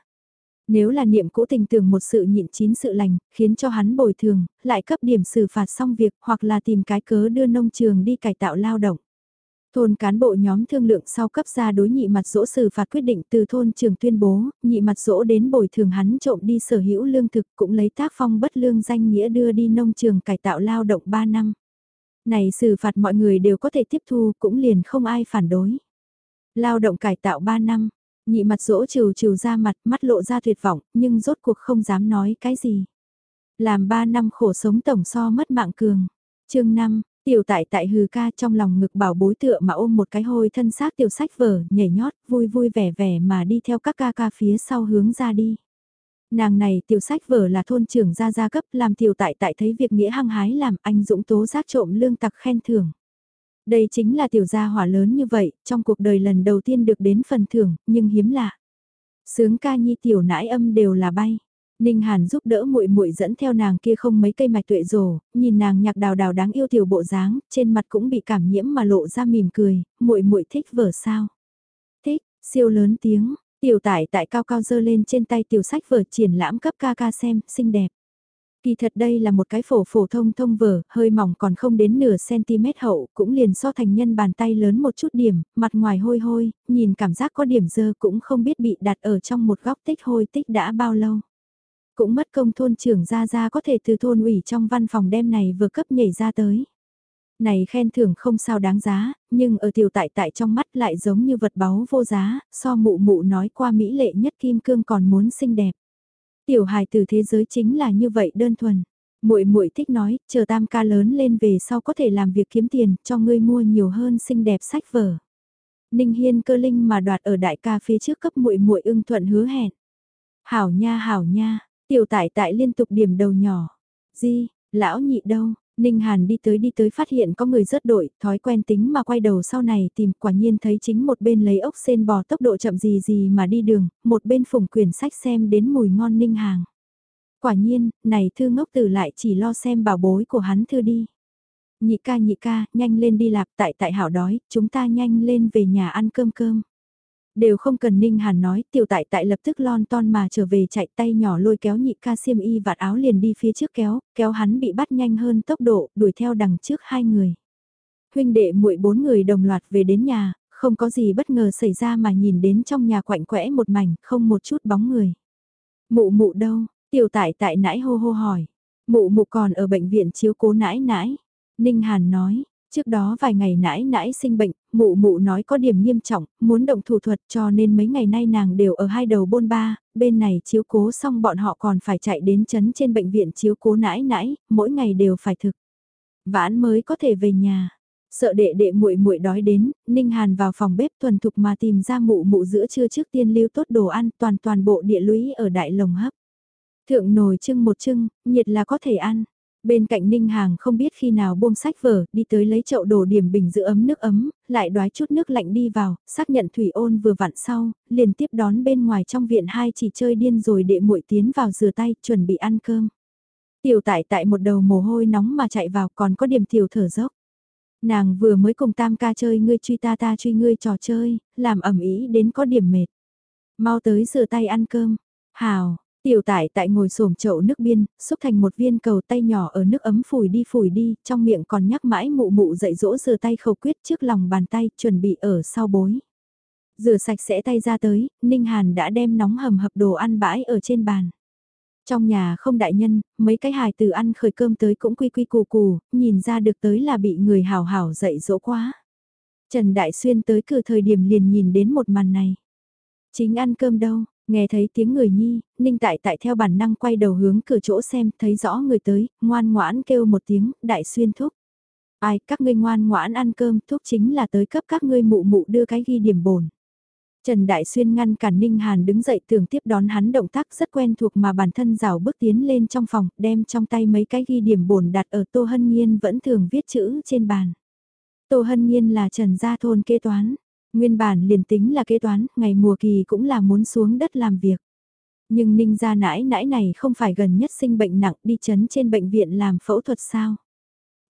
A: Nếu là niệm cũ tình tưởng một sự nhịn chín sự lành, khiến cho hắn bồi thường, lại cấp điểm xử phạt xong việc hoặc là tìm cái cớ đưa nông trường đi cải tạo lao động. Thôn cán bộ nhóm thương lượng sau cấp ra đối nhị mặt dỗ xử phạt quyết định từ thôn trường tuyên bố, nhị mặt dỗ đến bồi thường hắn trộm đi sở hữu lương thực cũng lấy tác phong bất lương danh nghĩa đưa đi nông trường cải tạo lao động 3 năm. Này xử phạt mọi người đều có thể tiếp thu cũng liền không ai phản đối. Lao động cải tạo 3 năm, Nhị mặt dỗ trừ trừ ra mặt, mắt lộ ra tuyệt vọng, nhưng rốt cuộc không dám nói cái gì. Làm ba năm khổ sống tổng so mất mạng cường. chương 5, tiểu tại tại hừ ca trong lòng ngực bảo bối tựa mà ôm một cái hôi thân xác tiểu sách vở, nhảy nhót, vui vui vẻ vẻ mà đi theo các ca ca phía sau hướng ra đi. Nàng này tiểu sách vở là thôn trưởng gia gia cấp làm tiểu tại tại thấy việc nghĩa hăng hái làm anh dũng tố giác trộm lương tặc khen thưởng. Đây chính là tiểu gia hỏa lớn như vậy, trong cuộc đời lần đầu tiên được đến phần thưởng, nhưng hiếm lạ. Sướng ca nhi tiểu nãi âm đều là bay. Ninh Hàn giúp đỡ muội muội dẫn theo nàng kia không mấy cây mạch tuệ rồ, nhìn nàng nhạc đào đào đáng yêu tiểu bộ dáng, trên mặt cũng bị cảm nhiễm mà lộ ra mỉm cười, muội muội thích vở sao? Thích, siêu lớn tiếng, tiểu tải tại cao cao dơ lên trên tay tiểu sách vở triển lãm cấp ca ca xem, xinh đẹp. Kỳ thật đây là một cái phổ phổ thông thông vở, hơi mỏng còn không đến nửa cm hậu, cũng liền so thành nhân bàn tay lớn một chút điểm, mặt ngoài hôi hôi, nhìn cảm giác có điểm dơ cũng không biết bị đặt ở trong một góc tích hôi tích đã bao lâu. Cũng mất công thôn trưởng ra ra có thể từ thôn ủy trong văn phòng đem này vừa cấp nhảy ra tới. Này khen thưởng không sao đáng giá, nhưng ở tiểu tại tại trong mắt lại giống như vật báu vô giá, so mụ mụ nói qua mỹ lệ nhất kim cương còn muốn xinh đẹp. Tiểu hài từ thế giới chính là như vậy đơn thuần. Muội muội thích nói, chờ tam ca lớn lên về sau có thể làm việc kiếm tiền, cho ngươi mua nhiều hơn xinh đẹp sách vở. Ninh Hiên cơ linh mà đoạt ở đại ca phía trước cấp muội muội ưng thuận hứa hẹn. Hảo nha hảo nha, tiểu tại tại liên tục điểm đầu nhỏ. Di, lão nhị đâu, Ninh Hàn đi tới đi tới phát hiện có người rớt đội, thói quen tính mà quay đầu sau này tìm quả nhiên thấy chính một bên lấy ốc sen bò tốc độ chậm gì gì mà đi đường, một bên phùng quyển sách xem đến mùi ngon Ninh Hàng. Quả nhiên, này thư ngốc tử lại chỉ lo xem bảo bối của hắn thư đi. Nhị ca nhị ca, nhanh lên đi lạp tại tại hảo đói, chúng ta nhanh lên về nhà ăn cơm cơm. Đều không cần Ninh Hàn nói, tiểu tại tại lập tức lon ton mà trở về chạy tay nhỏ lôi kéo nhị ca xiêm y vạt áo liền đi phía trước kéo, kéo hắn bị bắt nhanh hơn tốc độ, đuổi theo đằng trước hai người. Huynh đệ muội bốn người đồng loạt về đến nhà, không có gì bất ngờ xảy ra mà nhìn đến trong nhà quạnh quẽ một mảnh, không một chút bóng người. Mụ mụ đâu, tiểu tại tại nãi hô hô hỏi. Mụ mụ còn ở bệnh viện chiếu cố nãi nãi. Ninh Hàn nói, Trước đó vài ngày nãi nãi sinh bệnh, mụ mụ nói có điểm nghiêm trọng, muốn động thủ thuật cho nên mấy ngày nay nàng đều ở hai đầu bôn ba, bên này chiếu cố xong bọn họ còn phải chạy đến chấn trên bệnh viện chiếu cố nãi nãi, mỗi ngày đều phải thực. Vãn mới có thể về nhà. Sợ đệ đệ muội muội đói đến, Ninh Hàn vào phòng bếp thuần thục mà tìm ra mụ mụ giữa trưa trước tiên lưu tốt đồ ăn toàn toàn bộ địa lũy ở đại lồng hấp. Thượng nồi trưng một trưng, nhiệt là có thể ăn. Bên cạnh Ninh Hàng không biết khi nào buông sách vở, đi tới lấy chậu đổ điểm bình giữ ấm nước ấm, lại đoái chút nước lạnh đi vào, xác nhận thủy ôn vừa vặn sau, liền tiếp đón bên ngoài trong viện hai chỉ chơi điên rồi đệ muội tiến vào rửa tay, chuẩn bị ăn cơm. Tiểu tại tại một đầu mồ hôi nóng mà chạy vào còn có điểm tiểu thở dốc. Nàng vừa mới cùng tam ca chơi ngươi truy ta ta truy ngươi trò chơi, làm ẩm ý đến có điểm mệt. Mau tới rửa tay ăn cơm. Hào, Tiểu tải tại ngồi xổm chậu nước biên, xúc thành một viên cầu tay nhỏ ở nước ấm phủi đi phủi đi, trong miệng còn nhắc mãi mụ mụ dạy dỗ rửa tay khẩu quyết trước lòng bàn tay, chuẩn bị ở sau bối. Rửa sạch sẽ tay ra tới, Ninh Hàn đã đem nóng hầm hập đồ ăn bãi ở trên bàn. Trong nhà không đại nhân, mấy cái hài từ ăn khởi cơm tới cũng quy quy cù cù, nhìn ra được tới là bị người hào hảo dạy dỗ quá. Trần Đại Xuyên tới cửa thời điểm liền nhìn đến một màn này. Chính ăn cơm đâu, Nghe thấy tiếng người nhi, Ninh Tại Tại theo bản năng quay đầu hướng cửa chỗ xem, thấy rõ người tới, ngoan ngoãn kêu một tiếng, đại xuyên thúc. Ai, các ngươi ngoan ngoãn ăn cơm, thúc chính là tới cấp các ngươi mụ mụ đưa cái ghi điểm bổn. Trần Đại Xuyên ngăn cản Ninh Hàn đứng dậy tưởng tiếp đón hắn động tác rất quen thuộc mà bản thân rào bước tiến lên trong phòng, đem trong tay mấy cái ghi điểm bổn đặt ở Tô Hân Nhiên vẫn thường viết chữ trên bàn. Tô Hân Nhiên là Trần Gia Thôn kế toán. Nguyên bản liền tính là kế toán, ngày mùa kỳ cũng là muốn xuống đất làm việc. Nhưng ninh gia nãi nãi này không phải gần nhất sinh bệnh nặng đi chấn trên bệnh viện làm phẫu thuật sao.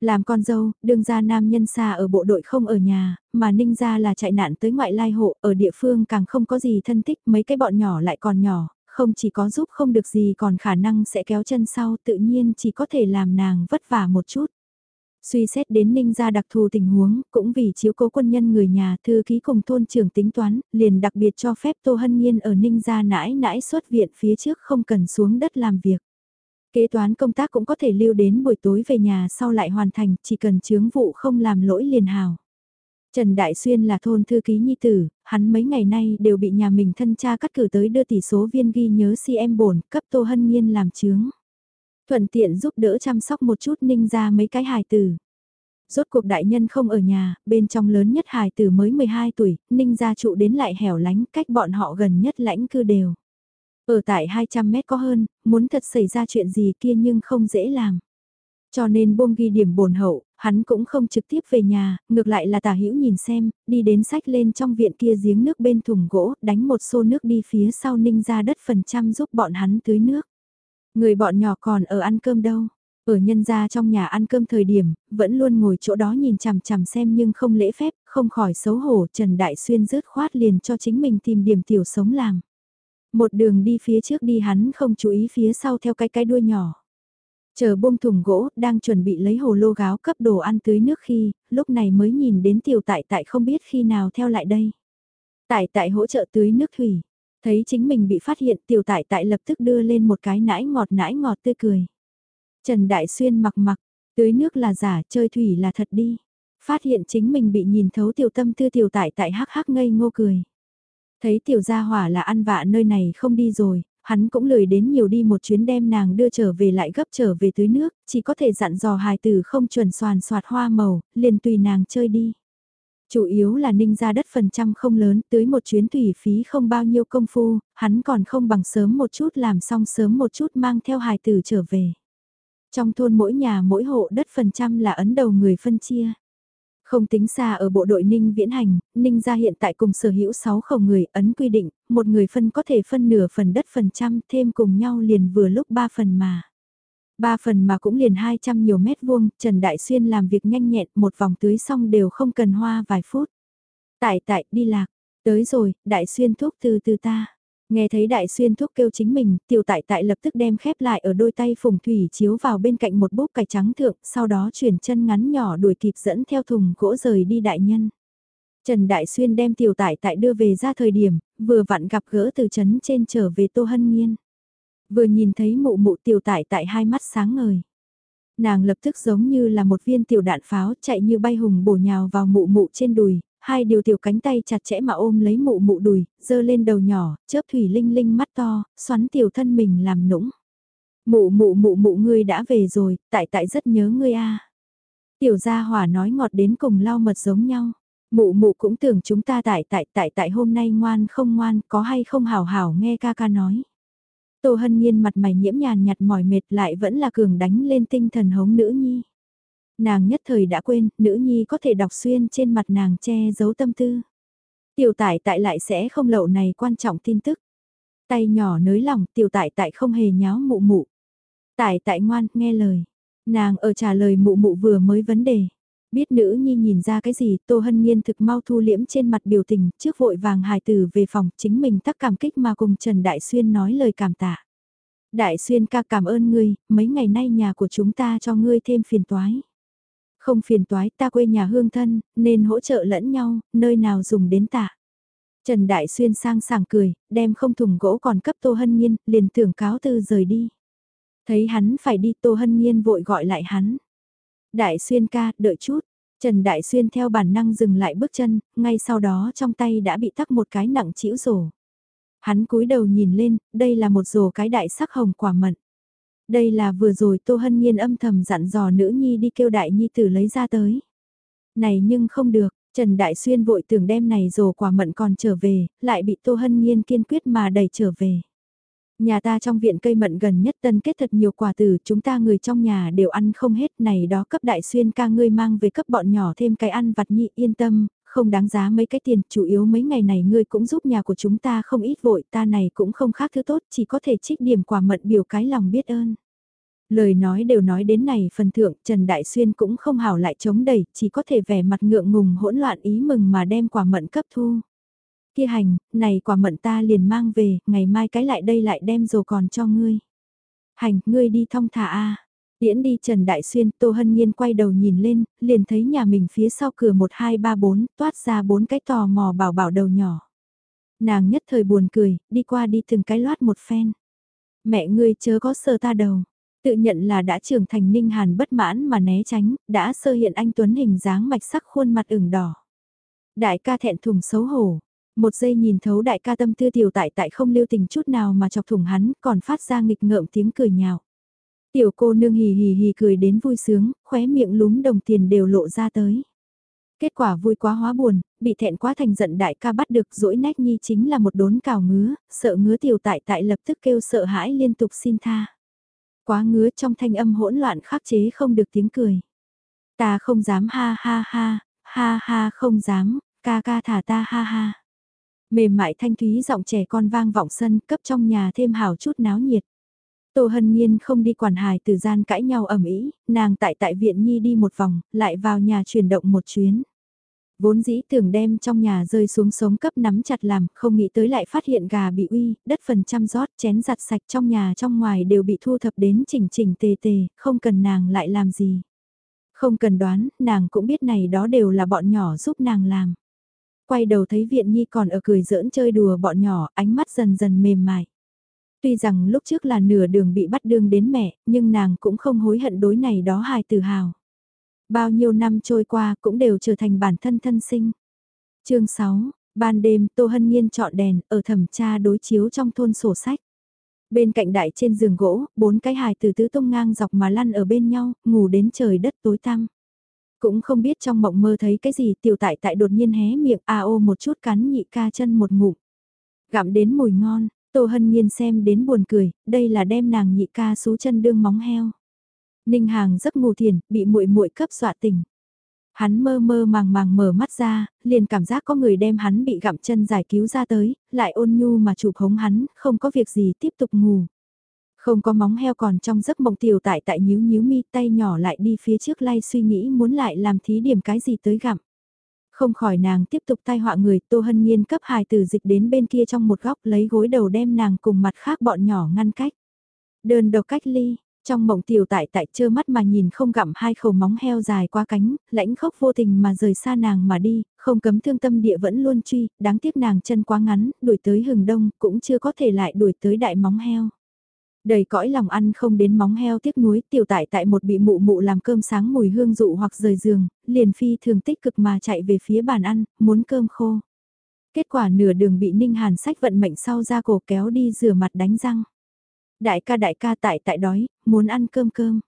A: Làm con dâu, đương gia nam nhân xa ở bộ đội không ở nhà, mà ninh gia là chạy nạn tới ngoại lai hộ, ở địa phương càng không có gì thân thích, mấy cái bọn nhỏ lại còn nhỏ, không chỉ có giúp không được gì còn khả năng sẽ kéo chân sau tự nhiên chỉ có thể làm nàng vất vả một chút. Suy xét đến ninh gia đặc thù tình huống, cũng vì chiếu cố quân nhân người nhà thư ký cùng thôn trưởng tính toán, liền đặc biệt cho phép Tô Hân Nhiên ở ninh gia nãi nãi xuất viện phía trước không cần xuống đất làm việc. Kế toán công tác cũng có thể lưu đến buổi tối về nhà sau lại hoàn thành, chỉ cần chướng vụ không làm lỗi liền hào. Trần Đại Xuyên là thôn thư ký nhi tử, hắn mấy ngày nay đều bị nhà mình thân cha cắt cử tới đưa tỷ số viên ghi nhớ CM bổn cấp Tô Hân Nhiên làm chướng. Thuận tiện giúp đỡ chăm sóc một chút ninh ra mấy cái hài tử. Rốt cuộc đại nhân không ở nhà, bên trong lớn nhất hài tử mới 12 tuổi, ninh gia trụ đến lại hẻo lánh cách bọn họ gần nhất lãnh cư đều. Ở tại 200 mét có hơn, muốn thật xảy ra chuyện gì kia nhưng không dễ làm. Cho nên buông ghi điểm bồn hậu, hắn cũng không trực tiếp về nhà, ngược lại là tả hữu nhìn xem, đi đến sách lên trong viện kia giếng nước bên thùng gỗ, đánh một xô nước đi phía sau ninh ra đất phần trăm giúp bọn hắn tưới nước. Người bọn nhỏ còn ở ăn cơm đâu. Ở nhân gia trong nhà ăn cơm thời điểm, vẫn luôn ngồi chỗ đó nhìn chằm chằm xem nhưng không lễ phép, không khỏi xấu hổ Trần Đại Xuyên rớt khoát liền cho chính mình tìm điểm tiểu sống làm. Một đường đi phía trước đi hắn không chú ý phía sau theo cái cái đuôi nhỏ. Chờ buông thùng gỗ, đang chuẩn bị lấy hồ lô gáo cấp đồ ăn tưới nước khi, lúc này mới nhìn đến tiểu tại tại không biết khi nào theo lại đây. Tại tại hỗ trợ tưới nước thủy, Thấy chính mình bị phát hiện tiểu tại tại lập tức đưa lên một cái nãi ngọt nãi ngọt tươi cười. Trần Đại Xuyên mặc mặc, tưới nước là giả, chơi thủy là thật đi. Phát hiện chính mình bị nhìn thấu tiểu tâm tư tiểu tại tại hắc hắc ngây ngô cười. Thấy tiểu gia hỏa là ăn vạ nơi này không đi rồi, hắn cũng lười đến nhiều đi một chuyến đem nàng đưa trở về lại gấp trở về tưới nước, chỉ có thể dặn dò hài tử không chuẩn soàn soạt hoa màu, liền tùy nàng chơi đi. Chủ yếu là ninh ra đất phần trăm không lớn, tưới một chuyến thủy phí không bao nhiêu công phu, hắn còn không bằng sớm một chút làm xong sớm một chút mang theo hài tử trở về. Trong thôn mỗi nhà mỗi hộ đất phần trăm là ấn đầu người phân chia. Không tính xa ở bộ đội Ninh viễn hành, Ninh gia hiện tại cùng sở hữu 6 khẩu người ấn quy định, một người phân có thể phân nửa phần đất phần trăm thêm cùng nhau liền vừa lúc 3 phần mà. Ba phần mà cũng liền 200 nhiều mét vuông, Trần Đại Xuyên làm việc nhanh nhẹn, một vòng tưới xong đều không cần hoa vài phút. Tại tại, đi lạc, tới rồi, Đại Xuyên thuốc từ từ ta. Nghe thấy Đại Xuyên thuốc kêu chính mình, tiểu tại tại lập tức đem khép lại ở đôi tay phùng thủy chiếu vào bên cạnh một búp cải trắng thượng, sau đó chuyển chân ngắn nhỏ đuổi kịp dẫn theo thùng gỗ rời đi đại nhân. Trần Đại Xuyên đem tiểu tại tại đưa về ra thời điểm, vừa vặn gặp gỡ từ trấn trên trở về Tô Hân Nhiên. Vừa nhìn thấy mụ mụ tiểu tại tại hai mắt sáng ngời. Nàng lập tức giống như là một viên tiểu đạn pháo chạy như bay hùng bổ nhào vào mụ mụ trên đùi, hai điều tiểu cánh tay chặt chẽ mà ôm lấy mụ mụ đùi, dơ lên đầu nhỏ, chớp thủy linh linh mắt to, xoắn tiểu thân mình làm nũng. Mụ mụ mụ mụ ngươi đã về rồi, tại tại rất nhớ ngươi a. Tiểu gia hỏa nói ngọt đến cùng lau mật giống nhau. Mụ mụ cũng tưởng chúng ta tại tại tại tại hôm nay ngoan không ngoan có hay không hảo hảo nghe ca ca nói. Tô hân nhiên mặt mày nhiễm nhàn nhạt mỏi mệt lại vẫn là cường đánh lên tinh thần hống nữ nhi. Nàng nhất thời đã quên, nữ nhi có thể đọc xuyên trên mặt nàng che giấu tâm tư. Tiểu tải tại lại sẽ không lậu này quan trọng tin tức. Tay nhỏ nới lỏng, tiểu tải tại không hề nháo mụ mụ. tải tại ngoan, nghe lời. Nàng ở trả lời mụ mụ vừa mới vấn đề. Biết nữ nhi nhìn ra cái gì, Tô Hân Nhiên thực mau thu liễm trên mặt biểu tình, trước vội vàng hài tử về phòng, chính mình tắc cảm kích mà cùng Trần Đại Xuyên nói lời cảm tạ. Đại Xuyên ca cảm ơn ngươi, mấy ngày nay nhà của chúng ta cho ngươi thêm phiền toái. Không phiền toái ta quê nhà hương thân, nên hỗ trợ lẫn nhau, nơi nào dùng đến tạ. Trần Đại Xuyên sang sảng cười, đem không thùng gỗ còn cấp Tô Hân Nhiên, liền tưởng cáo từ rời đi. Thấy hắn phải đi Tô Hân Nhiên vội gọi lại hắn. Đại Xuyên ca, đợi chút. Trần Đại Xuyên theo bản năng dừng lại bước chân, ngay sau đó trong tay đã bị tắc một cái nặng chĩu rổ. Hắn cúi đầu nhìn lên, đây là một rổ cái đại sắc hồng quả mận. Đây là vừa rồi Tô Hân Nhiên âm thầm dặn dò nữ nhi đi kêu đại nhi tử lấy ra tới. Này nhưng không được, Trần Đại Xuyên vội tưởng đem này rổ quả mận còn trở về, lại bị Tô Hân Nhiên kiên quyết mà đẩy trở về. Nhà ta trong viện cây mận gần nhất tân kết thật nhiều quả từ chúng ta người trong nhà đều ăn không hết này đó cấp đại xuyên ca ngươi mang về cấp bọn nhỏ thêm cái ăn vặt nhị yên tâm, không đáng giá mấy cái tiền, chủ yếu mấy ngày này ngươi cũng giúp nhà của chúng ta không ít vội, ta này cũng không khác thứ tốt, chỉ có thể trích điểm quả mận biểu cái lòng biết ơn. Lời nói đều nói đến này phần thượng, Trần Đại Xuyên cũng không hảo lại chống đẩy, chỉ có thể vẻ mặt ngượng ngùng hỗn loạn ý mừng mà đem quả mận cấp thu. Kia hành, này quả mận ta liền mang về, ngày mai cái lại đây lại đem rồi còn cho ngươi. Hành, ngươi đi thong thả a. Điễn đi Trần Đại Xuyên, Tô Hân Nhiên quay đầu nhìn lên, liền thấy nhà mình phía sau cửa 1234, toát ra bốn cái tò mò bảo bảo đầu nhỏ. Nàng nhất thời buồn cười, đi qua đi từng cái loát một phen. Mẹ ngươi chớ có sờ ta đầu. Tự nhận là đã trưởng thành ninh hàn bất mãn mà né tránh, đã sơ hiện anh Tuấn hình dáng mạch sắc khuôn mặt ửng đỏ. Đại ca thẹn thùng xấu hổ, một giây nhìn thấu đại ca tâm tư tiểu tại tại không lưu tình chút nào mà chọc thủng hắn, còn phát ra nghịch ngợm tiếng cười nhạo. Tiểu cô nương hì hì hì cười đến vui sướng, khóe miệng lúm đồng tiền đều lộ ra tới. Kết quả vui quá hóa buồn, bị thẹn quá thành giận đại ca bắt được dỗi nách nhi chính là một đốn cào ngứa, sợ ngứa tiểu tại tại lập tức kêu sợ hãi liên tục xin tha. Quá ngứa trong thanh âm hỗn loạn khắc chế không được tiếng cười. Ta không dám ha ha ha, ha ha không dám, ca ca thả ta ha ha. Mềm mại thanh thúy giọng trẻ con vang vọng sân cấp trong nhà thêm hào chút náo nhiệt. Tô Hân Nhiên không đi quản hài từ gian cãi nhau ẩm ý, nàng tại tại viện nhi đi một vòng, lại vào nhà chuyển động một chuyến. Vốn dĩ tưởng đem trong nhà rơi xuống sống cấp nắm chặt làm, không nghĩ tới lại phát hiện gà bị uy, đất phần trăm rót chén giặt sạch trong nhà trong ngoài đều bị thu thập đến chỉnh chỉnh tề tề, không cần nàng lại làm gì. Không cần đoán, nàng cũng biết này đó đều là bọn nhỏ giúp nàng làm. Quay đầu thấy viện nhi còn ở cười giỡn chơi đùa bọn nhỏ, ánh mắt dần dần mềm mại. Tuy rằng lúc trước là nửa đường bị bắt đương đến mẹ, nhưng nàng cũng không hối hận đối này đó hài tự hào. Bao nhiêu năm trôi qua cũng đều trở thành bản thân thân sinh. chương 6, ban đêm Tô Hân Nhiên chọn đèn ở thẩm tra đối chiếu trong thôn sổ sách. Bên cạnh đại trên giường gỗ, bốn cái hài từ tứ tung ngang dọc mà lăn ở bên nhau, ngủ đến trời đất tối tăm. Cũng không biết trong mộng mơ thấy cái gì tiểu tại tại đột nhiên hé miệng a ô một chút cắn nhị ca chân một ngụm. Gặm đến mùi ngon, Tô Hân Nhiên xem đến buồn cười, đây là đem nàng nhị ca xú chân đương móng heo. Ninh Hàng giấc ngủ thiền, bị muội muội cấp dọa tỉnh. Hắn mơ mơ màng màng mở mắt ra, liền cảm giác có người đem hắn bị gặm chân giải cứu ra tới, lại ôn nhu mà chụp hống hắn, không có việc gì tiếp tục ngủ. Không có móng heo còn trong giấc mộng tiểu tại tại nhíu nhíu mi tay nhỏ lại đi phía trước lay suy nghĩ muốn lại làm thí điểm cái gì tới gặm. Không khỏi nàng tiếp tục tai họa người Tô Hân Nhiên cấp hài từ dịch đến bên kia trong một góc lấy gối đầu đem nàng cùng mặt khác bọn nhỏ ngăn cách. Đơn độc cách ly, trong mộng tiểu tại tại trơ mắt mà nhìn không gặm hai khẩu móng heo dài qua cánh, lãnh khốc vô tình mà rời xa nàng mà đi, không cấm thương tâm địa vẫn luôn truy, đáng tiếc nàng chân quá ngắn, đuổi tới hừng đông, cũng chưa có thể lại đuổi tới đại móng heo. Đầy cõi lòng ăn không đến móng heo tiếc nuối tiểu tại tại một bị mụ mụ làm cơm sáng mùi hương dụ hoặc rời giường, liền phi thường tích cực mà chạy về phía bàn ăn, muốn cơm khô. Kết quả nửa đường bị Ninh Hàn sách vận mệnh sau ra cổ kéo đi rửa mặt đánh răng. Đại ca đại ca tại tại đói, muốn ăn cơm cơm.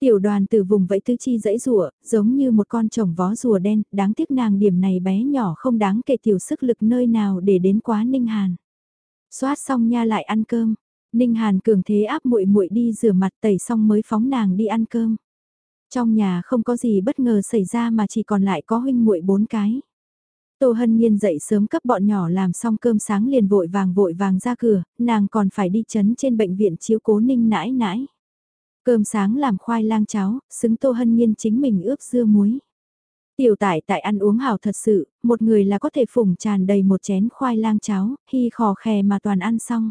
A: Tiểu đoàn từ vùng vẫy tứ chi dãy rùa, giống như một con chồng vó rùa đen, đáng tiếc nàng điểm này bé nhỏ không đáng kể tiểu sức lực nơi nào để đến quá Ninh Hàn. Xoát xong nha lại ăn cơm, Ninh Hàn cường thế áp muội muội đi rửa mặt tẩy xong mới phóng nàng đi ăn cơm. Trong nhà không có gì bất ngờ xảy ra mà chỉ còn lại có huynh muội bốn cái. Tô Hân Nhiên dậy sớm cấp bọn nhỏ làm xong cơm sáng liền vội vàng vội vàng ra cửa, nàng còn phải đi chấn trên bệnh viện chiếu cố ninh nãi nãi. Cơm sáng làm khoai lang cháo, xứng Tô Hân Nhiên chính mình ướp dưa muối. Tiểu tải tại ăn uống hào thật sự, một người là có thể phủng tràn đầy một chén khoai lang cháo, khi khò khè mà toàn ăn xong.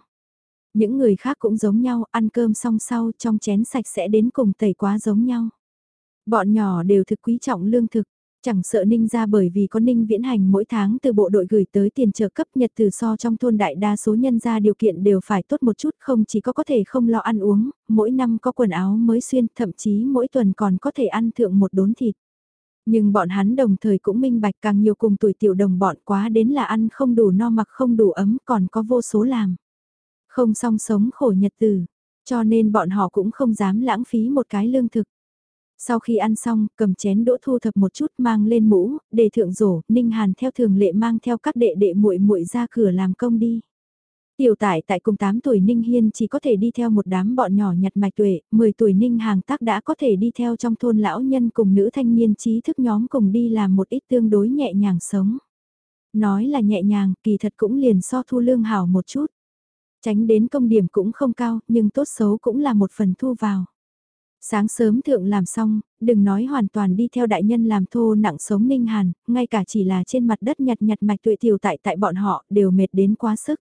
A: Những người khác cũng giống nhau, ăn cơm xong sau trong chén sạch sẽ đến cùng tẩy quá giống nhau. Bọn nhỏ đều thực quý trọng lương thực, chẳng sợ ninh ra bởi vì có ninh viễn hành mỗi tháng từ bộ đội gửi tới tiền trợ cấp nhật từ so trong thôn đại đa số nhân gia điều kiện đều phải tốt một chút không chỉ có có thể không lo ăn uống, mỗi năm có quần áo mới xuyên, thậm chí mỗi tuần còn có thể ăn thượng một đốn thịt. Nhưng bọn hắn đồng thời cũng minh bạch càng nhiều cùng tuổi tiểu đồng bọn quá đến là ăn không đủ no mặc không đủ ấm còn có vô số làm. Không song sống khổ nhật tử, cho nên bọn họ cũng không dám lãng phí một cái lương thực. Sau khi ăn xong, cầm chén đỗ thu thập một chút mang lên mũ, để thượng rổ, Ninh Hàn theo thường lệ mang theo các đệ đệ muội muội ra cửa làm công đi. Tiểu tải tại cùng 8 tuổi Ninh Hiên chỉ có thể đi theo một đám bọn nhỏ nhặt mạch tuệ, 10 tuổi Ninh Hàng tác đã có thể đi theo trong thôn lão nhân cùng nữ thanh niên trí thức nhóm cùng đi làm một ít tương đối nhẹ nhàng sống. Nói là nhẹ nhàng, kỳ thật cũng liền so thu lương hảo một chút. Tránh đến công điểm cũng không cao, nhưng tốt xấu cũng là một phần thu vào. Sáng sớm thượng làm xong, đừng nói hoàn toàn đi theo đại nhân làm thô nặng sống ninh hàn, ngay cả chỉ là trên mặt đất nhặt nhặt mạch tuệ tiểu tại tại bọn họ đều mệt đến quá sức.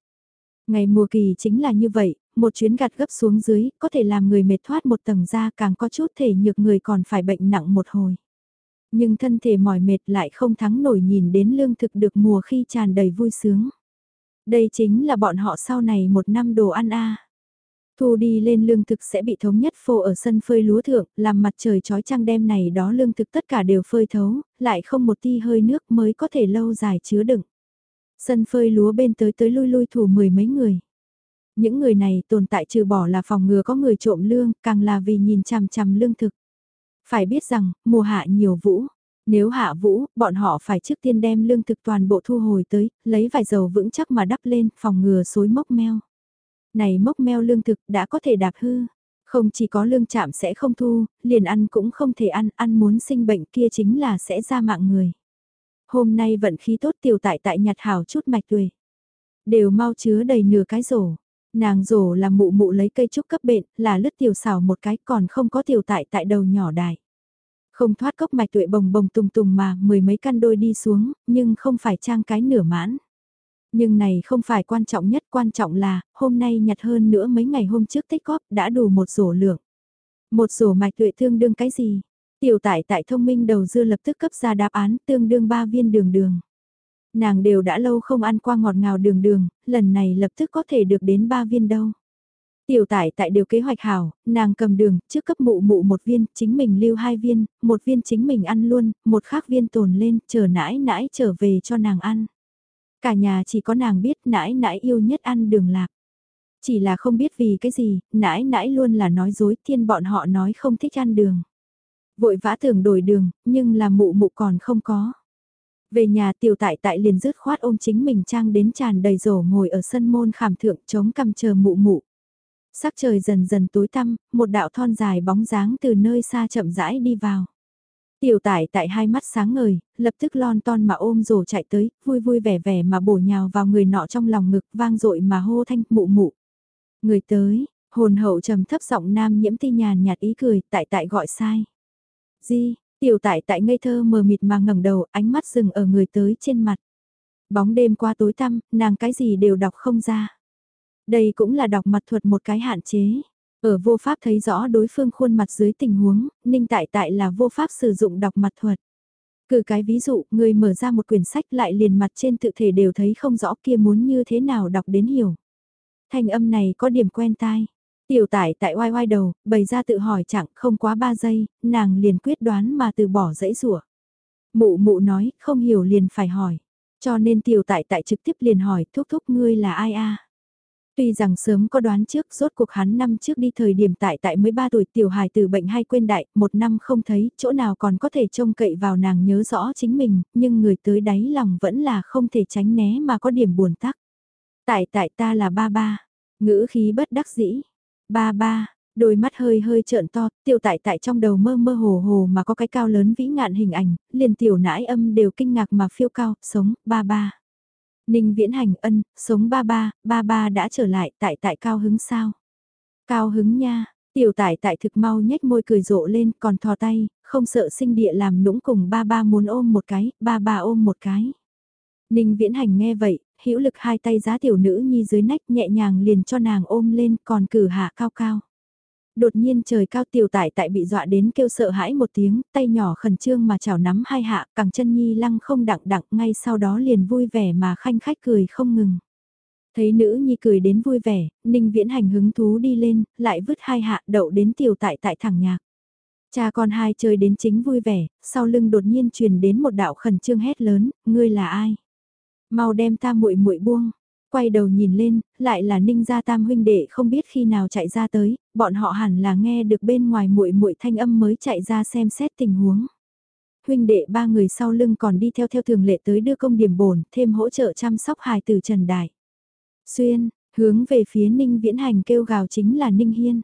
A: Ngày mùa kỳ chính là như vậy, một chuyến gạt gấp xuống dưới, có thể làm người mệt thoát một tầng da càng có chút thể nhược người còn phải bệnh nặng một hồi. Nhưng thân thể mỏi mệt lại không thắng nổi nhìn đến lương thực được mùa khi tràn đầy vui sướng. Đây chính là bọn họ sau này một năm đồ ăn a. Thu đi lên lương thực sẽ bị thống nhất phô ở sân phơi lúa thượng, làm mặt trời trói trăng đêm này đó lương thực tất cả đều phơi thấu, lại không một ti hơi nước mới có thể lâu dài chứa đựng. Sân phơi lúa bên tới tới lui lui thủ mười mấy người. Những người này tồn tại trừ bỏ là phòng ngừa có người trộm lương, càng là vì nhìn chằm chằm lương thực. Phải biết rằng, mùa hạ nhiều vũ, nếu hạ vũ, bọn họ phải trước tiên đem lương thực toàn bộ thu hồi tới, lấy vài dầu vững chắc mà đắp lên, phòng ngừa xối mốc meo. Này mốc meo lương thực đã có thể đạp hư. Không chỉ có lương chạm sẽ không thu, liền ăn cũng không thể ăn, ăn muốn sinh bệnh kia chính là sẽ ra mạng người. Hôm nay vận khí tốt tiểu tại tại nhặt hảo chút mạch tuổi Đều mau chứa đầy nửa cái rổ. Nàng rổ là mụ mụ lấy cây trúc cấp bệnh, là lứt tiểu xào một cái còn không có tiểu tại tại đầu nhỏ đại. Không thoát cốc mạch tuệ bồng bồng tùng tùng mà mười mấy căn đôi đi xuống, nhưng không phải trang cái nửa mãn. Nhưng này không phải quan trọng nhất, quan trọng là, hôm nay nhặt hơn nữa mấy ngày hôm trước tích góp đã đủ một rổ lượng. Một rổ mạch tuệ thương đương cái gì? Tiểu tải tại thông minh đầu dưa lập tức cấp ra đáp án tương đương ba viên đường đường. Nàng đều đã lâu không ăn qua ngọt ngào đường đường, lần này lập tức có thể được đến ba viên đâu. Tiểu tải tại điều kế hoạch hảo, nàng cầm đường, trước cấp mụ mụ một viên, chính mình lưu hai viên, một viên chính mình ăn luôn, một khác viên tồn lên, chờ nãi nãi trở về cho nàng ăn. Cả nhà chỉ có nàng biết nãi nãi yêu nhất ăn đường lạc. Chỉ là không biết vì cái gì, nãi nãi luôn là nói dối thiên bọn họ nói không thích ăn đường. Vội vã tưởng đổi đường, nhưng là mụ mụ còn không có. Về nhà tiểu tại tại liền rứt khoát ôm chính mình trang đến tràn đầy rổ ngồi ở sân môn khảm thượng chống cầm chờ mụ mụ. Sắc trời dần dần tối tăm, một đạo thon dài bóng dáng từ nơi xa chậm rãi đi vào. Tiểu tải tại hai mắt sáng ngời, lập tức lon ton mà ôm rổ chạy tới, vui vui vẻ vẻ mà bổ nhào vào người nọ trong lòng ngực vang dội mà hô thanh mụ mụ. Người tới, hồn hậu trầm thấp giọng nam nhiễm ti nhàn nhạt ý cười, tại tại gọi sai. Di, tiểu tại tại ngây thơ mờ mịt mà ngẩng đầu, ánh mắt dừng ở người tới trên mặt. Bóng đêm qua tối tăm, nàng cái gì đều đọc không ra. Đây cũng là đọc mặt thuật một cái hạn chế. Ở vô pháp thấy rõ đối phương khuôn mặt dưới tình huống, ninh tại tại là vô pháp sử dụng đọc mặt thuật. Cử cái ví dụ, người mở ra một quyển sách lại liền mặt trên tự thể đều thấy không rõ kia muốn như thế nào đọc đến hiểu. Thanh âm này có điểm quen tai. Tiểu tải tại oai oai đầu, bày ra tự hỏi chẳng không quá 3 giây, nàng liền quyết đoán mà từ bỏ dãy rủa Mụ mụ nói, không hiểu liền phải hỏi. Cho nên tiểu tại tại trực tiếp liền hỏi, thúc thúc ngươi là ai a Tuy rằng sớm có đoán trước, rốt cuộc hắn năm trước đi thời điểm tại tại mới 3 tuổi tiểu hài từ bệnh hay quên đại, một năm không thấy, chỗ nào còn có thể trông cậy vào nàng nhớ rõ chính mình, nhưng người tới đáy lòng vẫn là không thể tránh né mà có điểm buồn tắc. Tại tại ta là ba ba, ngữ khí bất đắc dĩ, ba ba, đôi mắt hơi hơi trợn to, tiểu tại tại trong đầu mơ mơ hồ hồ mà có cái cao lớn vĩ ngạn hình ảnh, liền tiểu nãi âm đều kinh ngạc mà phiêu cao, sống, ba ba. Ninh viễn hành ân, sống ba ba, ba ba đã trở lại tại tại cao hứng sao? Cao hứng nha, tiểu tại tại thực mau nhếch môi cười rộ lên còn thò tay, không sợ sinh địa làm nũng cùng ba ba muốn ôm một cái, ba ba ôm một cái. Ninh viễn hành nghe vậy, hữu lực hai tay giá tiểu nữ nhi dưới nách nhẹ nhàng liền cho nàng ôm lên còn cử hạ cao cao. Đột nhiên trời cao tiểu tải tại bị dọa đến kêu sợ hãi một tiếng, tay nhỏ khẩn trương mà chảo nắm hai hạ, càng chân nhi lăng không đặng đặng ngay sau đó liền vui vẻ mà khanh khách cười không ngừng. Thấy nữ nhi cười đến vui vẻ, ninh viễn hành hứng thú đi lên, lại vứt hai hạ đậu đến tiểu tại tại thẳng nhạc. Cha con hai chơi đến chính vui vẻ, sau lưng đột nhiên truyền đến một đạo khẩn trương hét lớn, ngươi là ai? Mau đem ta muội muội buông. Quay đầu nhìn lên, lại là Ninh gia tam huynh đệ không biết khi nào chạy ra tới, bọn họ hẳn là nghe được bên ngoài muội muội thanh âm mới chạy ra xem xét tình huống. Huynh đệ ba người sau lưng còn đi theo theo thường lệ tới đưa công điểm bổn, thêm hỗ trợ chăm sóc hài từ Trần Đại. Xuyên, hướng về phía Ninh Viễn Hành kêu gào chính là Ninh Hiên.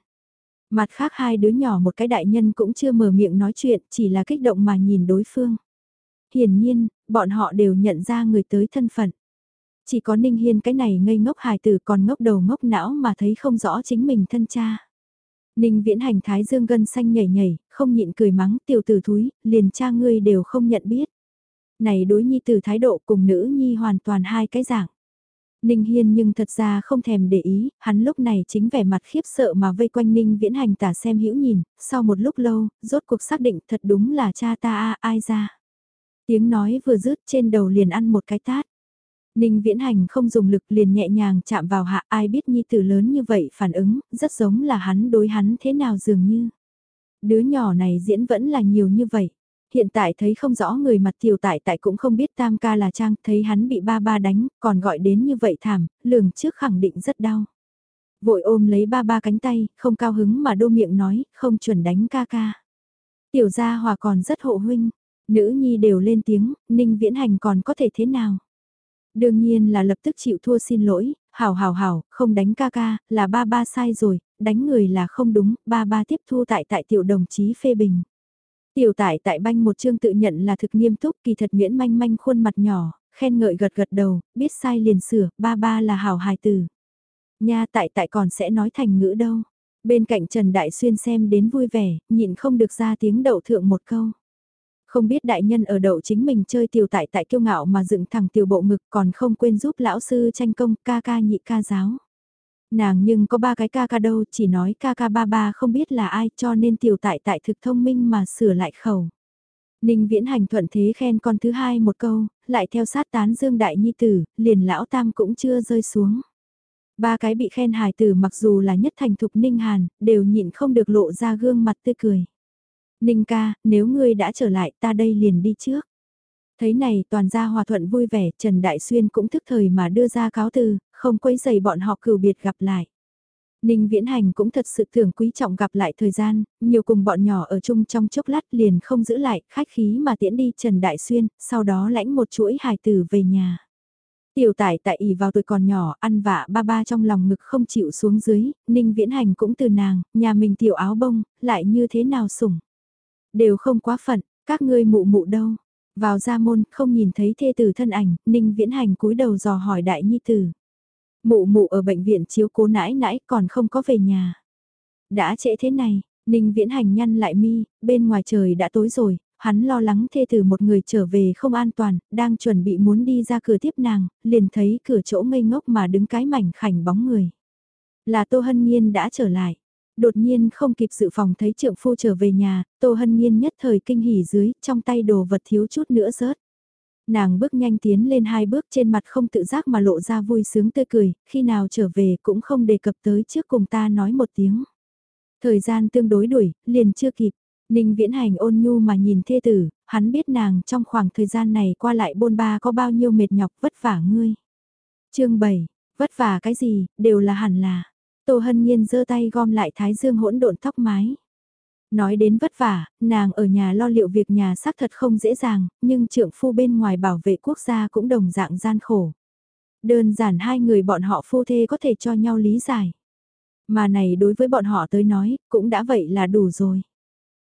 A: Mặt khác hai đứa nhỏ một cái đại nhân cũng chưa mở miệng nói chuyện, chỉ là kích động mà nhìn đối phương. Hiển nhiên, bọn họ đều nhận ra người tới thân phận. Chỉ có Ninh Hiên cái này ngây ngốc hài tử còn ngốc đầu ngốc não mà thấy không rõ chính mình thân cha. Ninh viễn hành thái dương gân xanh nhảy nhảy, không nhịn cười mắng tiểu tử thúi, liền cha ngươi đều không nhận biết. Này đối nhi tử thái độ cùng nữ nhi hoàn toàn hai cái dạng. Ninh Hiên nhưng thật ra không thèm để ý, hắn lúc này chính vẻ mặt khiếp sợ mà vây quanh Ninh viễn hành tả xem hữu nhìn, sau một lúc lâu, rốt cuộc xác định thật đúng là cha ta a ai ra. Tiếng nói vừa dứt trên đầu liền ăn một cái tát. Ninh viễn hành không dùng lực liền nhẹ nhàng chạm vào hạ ai biết nhi tử lớn như vậy phản ứng, rất giống là hắn đối hắn thế nào dường như. Đứa nhỏ này diễn vẫn là nhiều như vậy. Hiện tại thấy không rõ người mặt tiểu tại tại cũng không biết tam ca là trang, thấy hắn bị ba ba đánh, còn gọi đến như vậy thảm, lường trước khẳng định rất đau. Vội ôm lấy ba ba cánh tay, không cao hứng mà đô miệng nói, không chuẩn đánh ca ca. Tiểu gia hòa còn rất hộ huynh, nữ nhi đều lên tiếng, ninh viễn hành còn có thể thế nào. Đương nhiên là lập tức chịu thua xin lỗi, hảo hảo hảo, không đánh ca ca, là ba ba sai rồi, đánh người là không đúng, ba ba tiếp thu tại tại tiểu đồng chí phê bình. Tiểu tại tại banh một chương tự nhận là thực nghiêm túc kỳ thật nguyễn manh manh khuôn mặt nhỏ, khen ngợi gật gật đầu, biết sai liền sửa, ba ba là hảo hài tử. Nha tại tại còn sẽ nói thành ngữ đâu. Bên cạnh Trần Đại Xuyên xem đến vui vẻ, nhịn không được ra tiếng đậu thượng một câu. Không biết đại nhân ở đậu chính mình chơi tiểu tại tại kiêu ngạo mà dựng thẳng tiểu bộ ngực còn không quên giúp lão sư tranh công ca ca nhị ca giáo. Nàng nhưng có ba cái ca ca đâu chỉ nói ca ca ba ba không biết là ai cho nên tiểu tại tại thực thông minh mà sửa lại khẩu. Ninh viễn hành thuận thế khen con thứ hai một câu, lại theo sát tán dương đại nhi tử, liền lão tam cũng chưa rơi xuống. Ba cái bị khen hài tử mặc dù là nhất thành thục ninh hàn, đều nhịn không được lộ ra gương mặt tươi cười. Ninh ca, nếu ngươi đã trở lại ta đây liền đi trước. Thấy này toàn gia hòa thuận vui vẻ, Trần Đại Xuyên cũng thức thời mà đưa ra cáo từ, không quấy giày bọn họ cửu biệt gặp lại. Ninh Viễn Hành cũng thật sự thường quý trọng gặp lại thời gian, nhiều cùng bọn nhỏ ở chung trong chốc lát liền không giữ lại, khách khí mà tiễn đi Trần Đại Xuyên, sau đó lãnh một chuỗi hài tử về nhà. Tiểu tải tại ỉ vào tuổi còn nhỏ, ăn vạ ba ba trong lòng ngực không chịu xuống dưới, Ninh Viễn Hành cũng từ nàng, nhà mình tiểu áo bông, lại như thế nào sủng. Đều không quá phận, các ngươi mụ mụ đâu. Vào ra môn, không nhìn thấy thê tử thân ảnh, Ninh Viễn Hành cúi đầu dò hỏi đại nhi tử. Mụ mụ ở bệnh viện chiếu cố nãi nãi còn không có về nhà. Đã trễ thế này, Ninh Viễn Hành nhăn lại mi, bên ngoài trời đã tối rồi, hắn lo lắng thê tử một người trở về không an toàn, đang chuẩn bị muốn đi ra cửa tiếp nàng, liền thấy cửa chỗ ngây ngốc mà đứng cái mảnh khảnh bóng người. Là Tô Hân Nhiên đã trở lại. Đột nhiên không kịp dự phòng thấy trượng phu trở về nhà, Tô Hân Nhiên nhất thời kinh hỉ dưới, trong tay đồ vật thiếu chút nữa rớt. Nàng bước nhanh tiến lên hai bước trên mặt không tự giác mà lộ ra vui sướng tươi cười, khi nào trở về cũng không đề cập tới trước cùng ta nói một tiếng. Thời gian tương đối đuổi, liền chưa kịp. Ninh viễn hành ôn nhu mà nhìn thê tử, hắn biết nàng trong khoảng thời gian này qua lại bôn ba có bao nhiêu mệt nhọc vất vả ngươi. chương 7, Vất vả cái gì, đều là hẳn là. Tô Hân Nhiên giơ tay gom lại thái dương hỗn độn tóc mái. Nói đến vất vả, nàng ở nhà lo liệu việc nhà xác thật không dễ dàng, nhưng trượng phu bên ngoài bảo vệ quốc gia cũng đồng dạng gian khổ. Đơn giản hai người bọn họ phu thê có thể cho nhau lý giải. Mà này đối với bọn họ tới nói, cũng đã vậy là đủ rồi.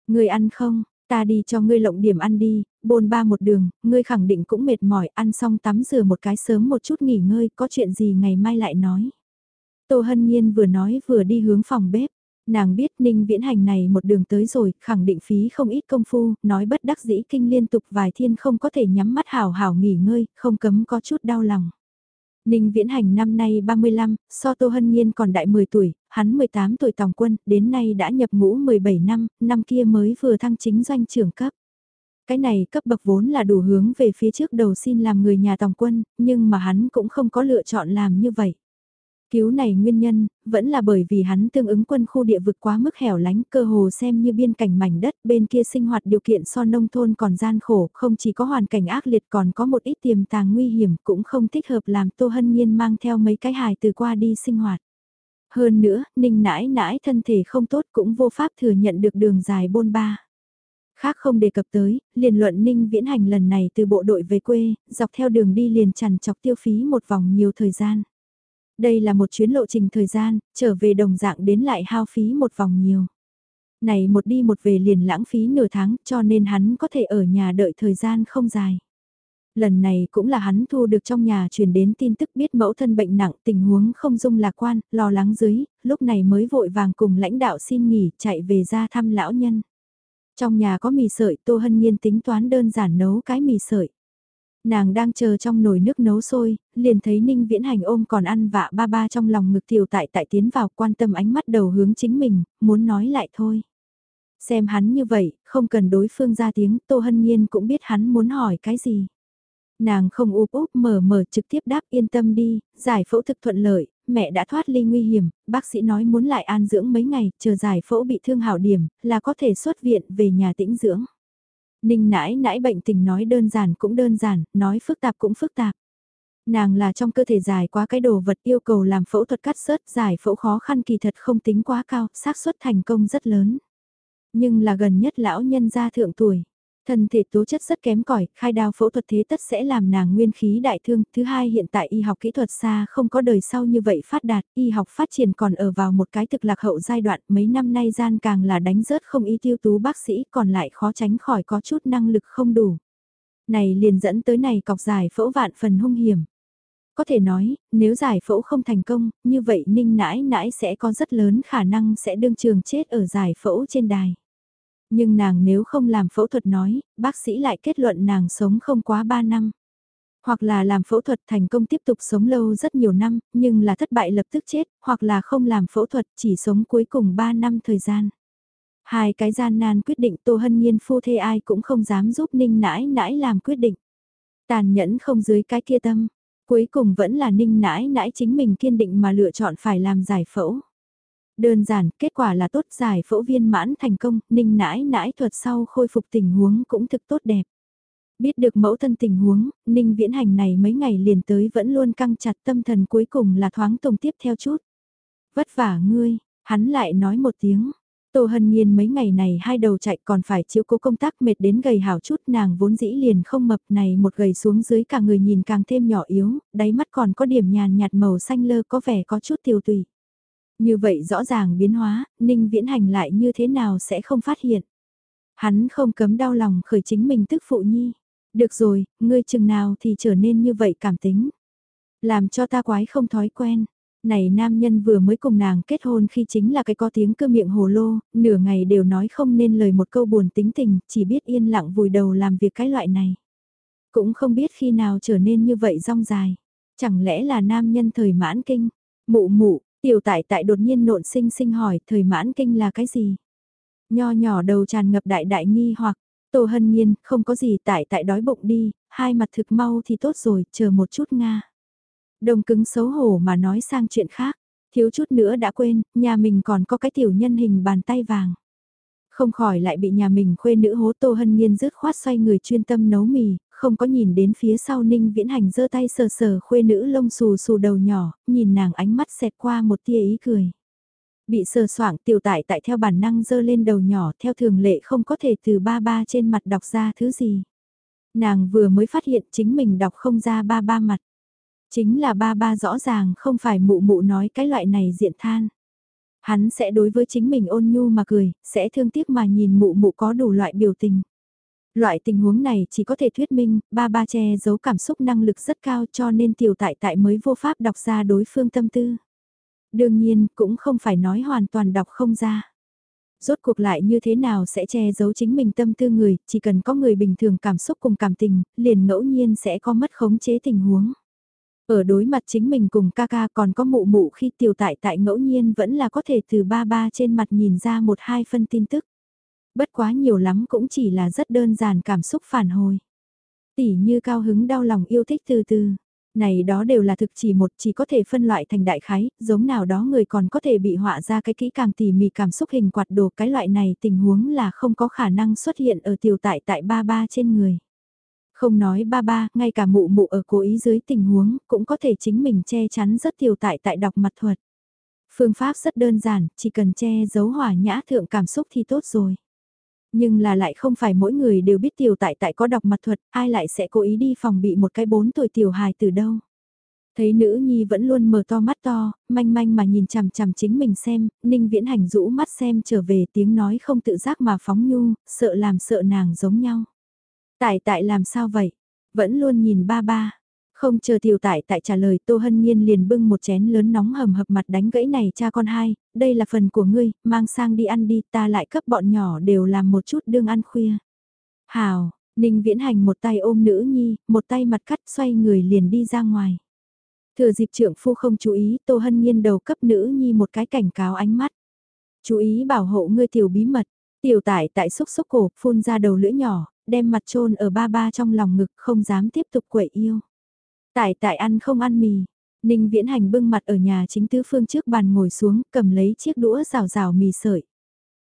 A: Người ăn không, ta đi cho ngươi lộng điểm ăn đi, bồn ba một đường, ngươi khẳng định cũng mệt mỏi, ăn xong tắm rửa một cái sớm một chút nghỉ ngơi, có chuyện gì ngày mai lại nói. Tô Hân Nhiên vừa nói vừa đi hướng phòng bếp. Nàng biết Ninh Viễn Hành này một đường tới rồi, khẳng định phí không ít công phu, nói bất đắc dĩ kinh liên tục vài thiên không có thể nhắm mắt hào hào nghỉ ngơi, không cấm có chút đau lòng. Ninh Viễn Hành năm nay 35, so Tô Hân Nhiên còn đại 10 tuổi, hắn 18 tuổi tòng quân, đến nay đã nhập ngũ 17 năm, năm kia mới vừa thăng chính doanh trưởng cấp. Cái này cấp bậc vốn là đủ hướng về phía trước đầu xin làm người nhà tòng quân, nhưng mà hắn cũng không có lựa chọn làm như vậy. Cứu này nguyên nhân, vẫn là bởi vì hắn tương ứng quân khu địa vực quá mức hẻo lánh cơ hồ xem như biên cảnh mảnh đất bên kia sinh hoạt điều kiện so nông thôn còn gian khổ, không chỉ có hoàn cảnh ác liệt còn có một ít tiềm tàng nguy hiểm cũng không thích hợp làm Tô Hân Nhiên mang theo mấy cái hài từ qua đi sinh hoạt. Hơn nữa, ninh nãi nãi thân thể không tốt cũng vô pháp thừa nhận được đường dài bôn ba. Khác không đề cập tới, liền luận ninh viễn hành lần này từ bộ đội về quê, dọc theo đường đi liền chằn chọc tiêu phí một vòng nhiều thời gian. Đây là một chuyến lộ trình thời gian, trở về đồng dạng đến lại hao phí một vòng nhiều. Này một đi một về liền lãng phí nửa tháng cho nên hắn có thể ở nhà đợi thời gian không dài. Lần này cũng là hắn thu được trong nhà truyền đến tin tức biết mẫu thân bệnh nặng tình huống không dung lạc quan, lo lắng dưới, lúc này mới vội vàng cùng lãnh đạo xin nghỉ chạy về ra thăm lão nhân. Trong nhà có mì sợi Tô Hân Nhiên tính toán đơn giản nấu cái mì sợi. Nàng đang chờ trong nồi nước nấu sôi, liền thấy Ninh Viễn Hành ôm còn ăn vạ ba ba trong lòng ngực tiểu tại tại tiến vào quan tâm ánh mắt đầu hướng chính mình, muốn nói lại thôi. Xem hắn như vậy, không cần đối phương ra tiếng, Tô Hân Nhiên cũng biết hắn muốn hỏi cái gì. Nàng không úp úp mở mở trực tiếp đáp yên tâm đi, giải phẫu thực thuận lợi, mẹ đã thoát ly nguy hiểm, bác sĩ nói muốn lại an dưỡng mấy ngày, chờ giải phẫu bị thương hảo điểm, là có thể xuất viện về nhà tĩnh dưỡng. Ninh nãi nãi bệnh tình nói đơn giản cũng đơn giản, nói phức tạp cũng phức tạp. Nàng là trong cơ thể dài quá cái đồ vật yêu cầu làm phẫu thuật cắt sớt giải phẫu khó khăn kỳ thật không tính quá cao, xác suất thành công rất lớn. Nhưng là gần nhất lão nhân gia thượng tuổi. Thân thể tố chất rất kém cỏi, khai đao phẫu thuật thế tất sẽ làm nàng nguyên khí đại thương. Thứ hai hiện tại y học kỹ thuật xa không có đời sau như vậy phát đạt, y học phát triển còn ở vào một cái thực lạc hậu giai đoạn mấy năm nay gian càng là đánh rớt không y tiêu tú bác sĩ còn lại khó tránh khỏi có chút năng lực không đủ. Này liền dẫn tới này cọc giải phẫu vạn phần hung hiểm. Có thể nói, nếu giải phẫu không thành công, như vậy ninh nãi nãi sẽ có rất lớn khả năng sẽ đương trường chết ở giải phẫu trên đài. Nhưng nàng nếu không làm phẫu thuật nói, bác sĩ lại kết luận nàng sống không quá 3 năm. Hoặc là làm phẫu thuật thành công tiếp tục sống lâu rất nhiều năm, nhưng là thất bại lập tức chết, hoặc là không làm phẫu thuật chỉ sống cuối cùng 3 năm thời gian. Hai cái gian nan quyết định Tô Hân Nhiên phu thê ai cũng không dám giúp Ninh nãi nãi làm quyết định. Tàn nhẫn không dưới cái kia tâm, cuối cùng vẫn là Ninh nãi nãi chính mình kiên định mà lựa chọn phải làm giải phẫu. Đơn giản, kết quả là tốt giải phẫu viên mãn thành công, ninh nãi nãi thuật sau khôi phục tình huống cũng thực tốt đẹp. Biết được mẫu thân tình huống, ninh viễn hành này mấy ngày liền tới vẫn luôn căng chặt tâm thần cuối cùng là thoáng tùng tiếp theo chút. Vất vả ngươi, hắn lại nói một tiếng. Tô Hân Nhiên mấy ngày này hai đầu chạy còn phải chiếu cố công tác mệt đến gầy hảo chút nàng vốn dĩ liền không mập này một gầy xuống dưới cả người nhìn càng thêm nhỏ yếu, đáy mắt còn có điểm nhàn nhạt màu xanh lơ có vẻ có chút tiêu tùy. Như vậy rõ ràng biến hóa, Ninh Viễn Hành lại như thế nào sẽ không phát hiện. Hắn không cấm đau lòng khởi chính mình tức phụ nhi. Được rồi, ngươi chừng nào thì trở nên như vậy cảm tính. Làm cho ta quái không thói quen. Này nam nhân vừa mới cùng nàng kết hôn khi chính là cái có tiếng cơ miệng hồ lô, nửa ngày đều nói không nên lời một câu buồn tính tình, chỉ biết yên lặng vùi đầu làm việc cái loại này. Cũng không biết khi nào trở nên như vậy rong dài. Chẳng lẽ là nam nhân thời mãn kinh, mụ mụ, Tiểu tại tại đột nhiên nộn sinh sinh hỏi thời mãn kinh là cái gì? Nho nhỏ đầu tràn ngập đại đại nghi hoặc, Tô Hân Nhiên, không có gì tại tại đói bụng đi, hai mặt thực mau thì tốt rồi, chờ một chút Nga. Đồng cứng xấu hổ mà nói sang chuyện khác, thiếu chút nữa đã quên, nhà mình còn có cái tiểu nhân hình bàn tay vàng. Không khỏi lại bị nhà mình khuê nữ hố Tô Hân Nhiên rứt khoát xoay người chuyên tâm nấu mì, không có nhìn đến phía sau Ninh Viễn Hành giơ tay sờ sờ khuê nữ lông xù xù đầu nhỏ, nhìn nàng ánh mắt xẹt qua một tia ý cười. Bị sờ soạng tiểu tại tại theo bản năng giơ lên đầu nhỏ theo thường lệ không có thể từ ba ba trên mặt đọc ra thứ gì. Nàng vừa mới phát hiện chính mình đọc không ra ba ba mặt. Chính là ba ba rõ ràng không phải mụ mụ nói cái loại này diện than. Hắn sẽ đối với chính mình ôn nhu mà cười, sẽ thương tiếc mà nhìn mụ mụ có đủ loại biểu tình. Loại tình huống này chỉ có thể thuyết minh, ba ba che giấu cảm xúc năng lực rất cao cho nên tiểu tại tại mới vô pháp đọc ra đối phương tâm tư. Đương nhiên, cũng không phải nói hoàn toàn đọc không ra. Rốt cuộc lại như thế nào sẽ che giấu chính mình tâm tư người, chỉ cần có người bình thường cảm xúc cùng cảm tình, liền ngẫu nhiên sẽ có mất khống chế tình huống. Ở đối mặt chính mình cùng ca ca còn có mụ mụ khi tiểu tại tại ngẫu nhiên vẫn là có thể từ ba ba trên mặt nhìn ra một hai phân tin tức. Bất quá nhiều lắm cũng chỉ là rất đơn giản cảm xúc phản hồi. Tỉ như cao hứng đau lòng yêu thích từ từ. Này đó đều là thực chỉ một chỉ có thể phân loại thành đại khái, giống nào đó người còn có thể bị họa ra cái kỹ càng tỉ mỉ cảm xúc hình quạt đồ cái loại này tình huống là không có khả năng xuất hiện ở tiểu tại tại ba ba trên người. Không nói ba ba, ngay cả mụ mụ ở cố ý dưới tình huống, cũng có thể chính mình che chắn rất tiểu tại tại đọc mặt thuật. Phương pháp rất đơn giản, chỉ cần che giấu hỏa nhã thượng cảm xúc thì tốt rồi. Nhưng là lại không phải mỗi người đều biết tiểu tại tại có đọc mặt thuật, ai lại sẽ cố ý đi phòng bị một cái bốn tuổi tiểu hài từ đâu. Thấy nữ nhi vẫn luôn mở to mắt to, manh manh mà nhìn chằm chằm chính mình xem, ninh viễn hành rũ mắt xem trở về tiếng nói không tự giác mà phóng nhu, sợ làm sợ nàng giống nhau. Tại tại làm sao vậy? Vẫn luôn nhìn ba ba. Không chờ tiểu tại tại trả lời Tô Hân Nhiên liền bưng một chén lớn nóng hầm hập mặt đánh gãy này cha con hai, đây là phần của ngươi, mang sang đi ăn đi ta lại cấp bọn nhỏ đều làm một chút đương ăn khuya. Hào, Ninh Viễn Hành một tay ôm nữ nhi, một tay mặt cắt xoay người liền đi ra ngoài. Thừa dịp trưởng phu không chú ý Tô Hân Nhiên đầu cấp nữ nhi một cái cảnh cáo ánh mắt. Chú ý bảo hộ ngươi tiểu bí mật, tiểu tải tại xúc xúc cổ phun ra đầu lưỡi nhỏ, đem mặt trôn ở ba ba trong lòng ngực không dám tiếp tục quậy yêu. Tại tại ăn không ăn mì, Ninh Viễn Hành bưng mặt ở nhà chính tứ phương trước bàn ngồi xuống cầm lấy chiếc đũa rào rào mì sợi.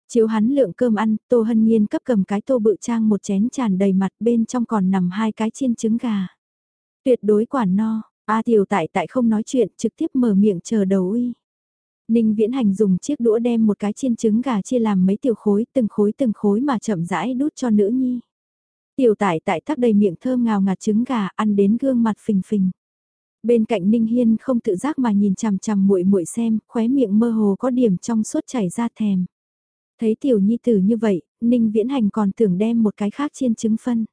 A: Chiếu hắn lượng cơm ăn, Tô Hân Nhiên cấp cầm cái tô bự trang một chén tràn đầy mặt bên trong còn nằm hai cái chiên trứng gà. Tuyệt đối quản no, A Tiểu tại tại không nói chuyện trực tiếp mở miệng chờ đầu uy. Ninh Viễn Hành dùng chiếc đũa đem một cái chiên trứng gà chia làm mấy tiểu khối từng khối từng khối mà chậm rãi đút cho nữ nhi. Tiểu tải tại tắc đầy miệng thơm ngào ngạt trứng gà ăn đến gương mặt phình phình. Bên cạnh Ninh Hiên không tự giác mà nhìn chằm chằm muội muội xem, khóe miệng mơ hồ có điểm trong suốt chảy ra thèm. Thấy tiểu nhi tử như vậy, Ninh Viễn Hành còn tưởng đem một cái khác chiên trứng phân.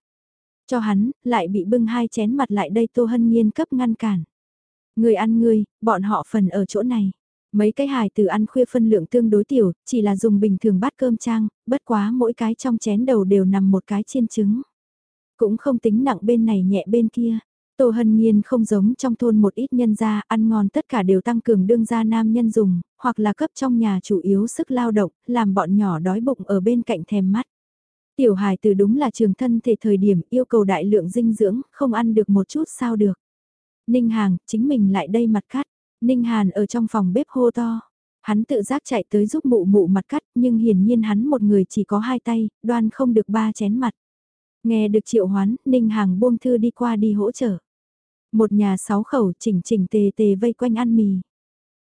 A: Cho hắn, lại bị bưng hai chén mặt lại đây Tô Hân Nhiên cấp ngăn cản. Người ăn người, bọn họ phần ở chỗ này. Mấy cái hài từ ăn khuya phân lượng tương đối tiểu, chỉ là dùng bình thường bát cơm trang, bất quá mỗi cái trong chén đầu đều nằm một cái chiên trứng. Cũng không tính nặng bên này nhẹ bên kia. Tô Hân Nhiên không giống trong thôn một ít nhân gia ăn ngon tất cả đều tăng cường đương gia nam nhân dùng, hoặc là cấp trong nhà chủ yếu sức lao động, làm bọn nhỏ đói bụng ở bên cạnh thèm mắt. Tiểu hài từ đúng là trường thân thể thời điểm yêu cầu đại lượng dinh dưỡng, không ăn được một chút sao được. Ninh Hàng, chính mình lại đây mặt cắt. Ninh Hàn ở trong phòng bếp hô to. Hắn tự giác chạy tới giúp mụ mụ mặt cắt, nhưng hiển nhiên hắn một người chỉ có hai tay, đoan không được ba chén mặt. Nghe được triệu hoán, Ninh Hàng buông thư đi qua đi hỗ trợ. Một nhà sáu khẩu chỉnh chỉnh tề tề vây quanh ăn mì.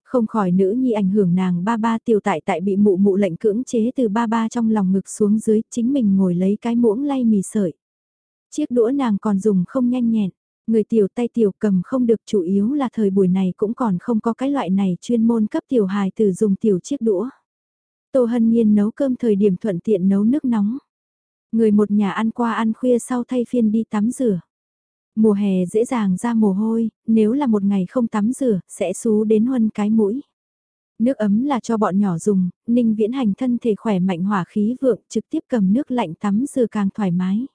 A: Không khỏi nữ nhi ảnh hưởng nàng ba ba tiểu tại tại bị mụ mụ lệnh cưỡng chế từ ba ba trong lòng ngực xuống dưới chính mình ngồi lấy cái muỗng lay mì sợi. Chiếc đũa nàng còn dùng không nhanh nhẹn, người tiểu tay tiểu cầm không được chủ yếu là thời buổi này cũng còn không có cái loại này chuyên môn cấp tiểu hài từ dùng tiểu chiếc đũa. Tô Hân Nhiên nấu cơm thời điểm thuận tiện nấu nước nóng. Người một nhà ăn qua ăn khuya sau thay phiên đi tắm rửa. Mùa hè dễ dàng ra mồ hôi, nếu là một ngày không tắm rửa, sẽ xú đến huân cái mũi. Nước ấm là cho bọn nhỏ dùng, ninh viễn hành thân thể khỏe mạnh hỏa khí vượng, trực tiếp cầm nước lạnh tắm rửa càng thoải mái.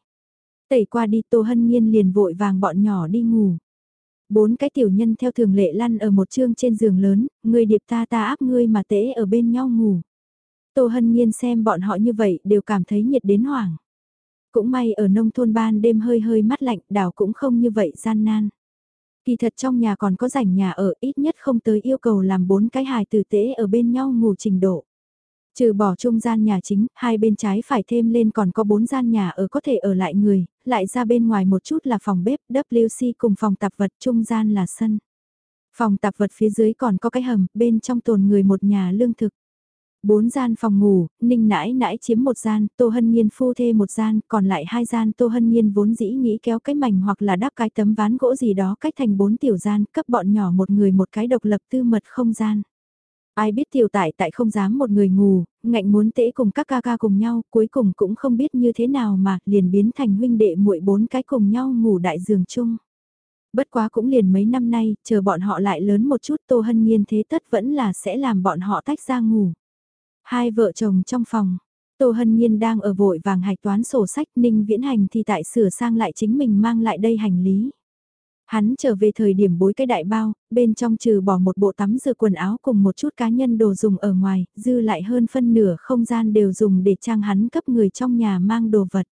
A: Tẩy qua đi Tô Hân Nhiên liền vội vàng bọn nhỏ đi ngủ. Bốn cái tiểu nhân theo thường lệ lăn ở một chương trên giường lớn, người điệp ta ta áp ngươi mà tễ ở bên nhau ngủ. Tô Hân Nhiên xem bọn họ như vậy đều cảm thấy nhiệt đến hoảng. Cũng may ở nông thôn ban đêm hơi hơi mát lạnh đảo cũng không như vậy gian nan. Kỳ thật trong nhà còn có rảnh nhà ở ít nhất không tới yêu cầu làm bốn cái hài tử tế ở bên nhau ngủ trình độ. Trừ bỏ trung gian nhà chính, hai bên trái phải thêm lên còn có bốn gian nhà ở có thể ở lại người, lại ra bên ngoài một chút là phòng bếp, WC cùng phòng tạp vật, trung gian là sân. Phòng tạp vật phía dưới còn có cái hầm, bên trong tồn người một nhà lương thực. Bốn gian phòng ngủ, ninh nãi nãi chiếm một gian, tô hân nhiên phu thê một gian, còn lại hai gian tô hân nhiên vốn dĩ nghĩ kéo cái mảnh hoặc là đắp cái tấm ván gỗ gì đó cách thành bốn tiểu gian, cấp bọn nhỏ một người một cái độc lập tư mật không gian. Ai biết tiểu tại tại không dám một người ngủ, ngạnh muốn tễ cùng các ca ca cùng nhau, cuối cùng cũng không biết như thế nào mà liền biến thành huynh đệ muội bốn cái cùng nhau ngủ đại giường chung. Bất quá cũng liền mấy năm nay, chờ bọn họ lại lớn một chút Tô Hân Nhiên thế tất vẫn là sẽ làm bọn họ tách ra ngủ. Hai vợ chồng trong phòng, Tô Hân Nhiên đang ở vội vàng hạch toán sổ sách Ninh Viễn Hành thì tại sửa sang lại chính mình mang lại đây hành lý. Hắn trở về thời điểm bối cái đại bao, bên trong trừ bỏ một bộ tắm rửa quần áo cùng một chút cá nhân đồ dùng ở ngoài, dư lại hơn phân nửa không gian đều dùng để trang hắn cấp người trong nhà mang đồ vật.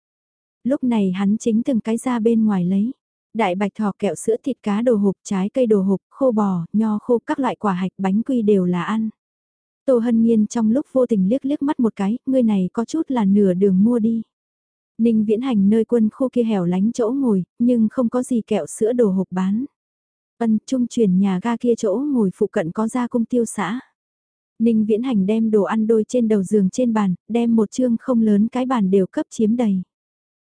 A: Lúc này hắn chính từng cái ra bên ngoài lấy. Đại bạch thỏ kẹo sữa thịt cá đồ hộp, trái cây đồ hộp, khô bò, nho khô các loại quả hạch bánh quy đều là ăn. Tô Hân Nhiên trong lúc vô tình liếc liếc mắt một cái, người này có chút là nửa đường mua đi. Ninh viễn hành nơi quân khu kia hẻo lánh chỗ ngồi, nhưng không có gì kẹo sữa đồ hộp bán. Ân trung chuyển nhà ga kia chỗ ngồi phụ cận có ra cung tiêu xã. Ninh viễn hành đem đồ ăn đôi trên đầu giường trên bàn, đem một chương không lớn cái bàn đều cấp chiếm đầy.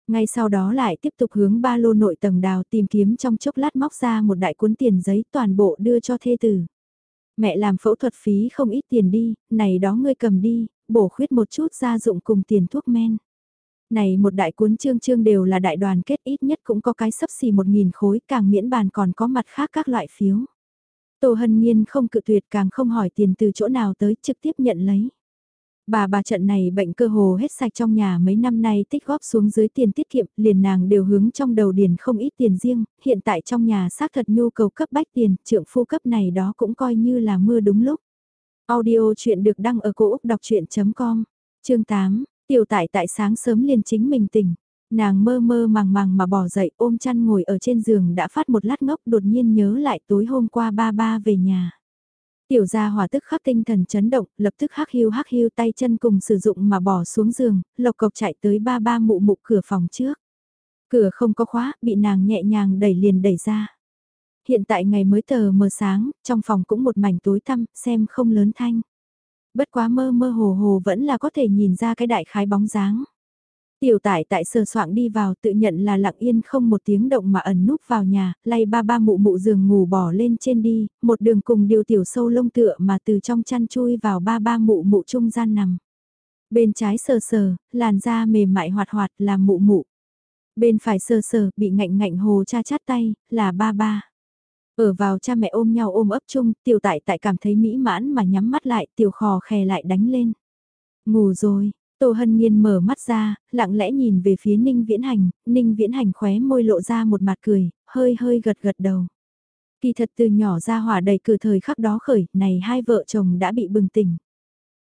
A: Ngay sau đó lại tiếp tục hướng ba lô nội tầng đào tìm kiếm trong chốc lát móc ra một đại cuốn tiền giấy toàn bộ đưa cho thê tử. Mẹ làm phẫu thuật phí không ít tiền đi, này đó ngươi cầm đi, bổ khuyết một chút gia dụng cùng tiền thuốc men. Này một đại cuốn chương chương đều là đại đoàn kết ít nhất cũng có cái sấp xì một nghìn khối càng miễn bàn còn có mặt khác các loại phiếu. Tô Hân Nhiên không cự tuyệt càng không hỏi tiền từ chỗ nào tới trực tiếp nhận lấy. Bà bà trận này bệnh cơ hồ hết sạch trong nhà mấy năm nay tích góp xuống dưới tiền tiết kiệm, liền nàng đều hướng trong đầu điền không ít tiền riêng, hiện tại trong nhà xác thật nhu cầu cấp bách tiền, trượng phu cấp này đó cũng coi như là mưa đúng lúc. Audio chuyện được đăng ở cổ Úc đọc chuyện.com, chương 8, tiểu tại tại sáng sớm liền chính mình tỉnh. Nàng mơ mơ màng màng mà bỏ dậy ôm chăn ngồi ở trên giường đã phát một lát ngốc đột nhiên nhớ lại tối hôm qua ba ba về nhà. Tiểu gia hỏa tức khắc tinh thần chấn động, lập tức hắc hiu hắc hiu tay chân cùng sử dụng mà bỏ xuống giường, lộc cộc chạy tới ba ba mụ mụ cửa phòng trước. Cửa không có khóa, bị nàng nhẹ nhàng đẩy liền đẩy ra. Hiện tại ngày mới tờ mờ sáng, trong phòng cũng một mảnh tối tăm, xem không lớn thanh. Bất quá mơ mơ hồ hồ vẫn là có thể nhìn ra cái đại khái bóng dáng. Tiểu tải tại sờ soạng đi vào tự nhận là lặng yên không một tiếng động mà ẩn núp vào nhà, lay ba ba mụ mụ giường ngủ bỏ lên trên đi, một đường cùng điều tiểu sâu lông tựa mà từ trong chăn chui vào ba ba mụ mụ trung gian nằm. Bên trái sờ sờ, làn da mềm mại hoạt hoạt là mụ mụ. Bên phải sờ sờ, bị ngạnh ngạnh hồ cha chát tay, là ba ba. Ở vào cha mẹ ôm nhau ôm ấp chung, tiểu tại tại cảm thấy mỹ mãn mà nhắm mắt lại, tiểu khò khè lại đánh lên. Ngủ rồi, Tô Hân Nhiên mở mắt ra, lặng lẽ nhìn về phía Ninh Viễn Hành, Ninh Viễn Hành khóe môi lộ ra một mặt cười, hơi hơi gật gật đầu. Kỳ thật từ nhỏ ra hỏa đầy cử thời khắc đó khởi, này hai vợ chồng đã bị bừng tỉnh.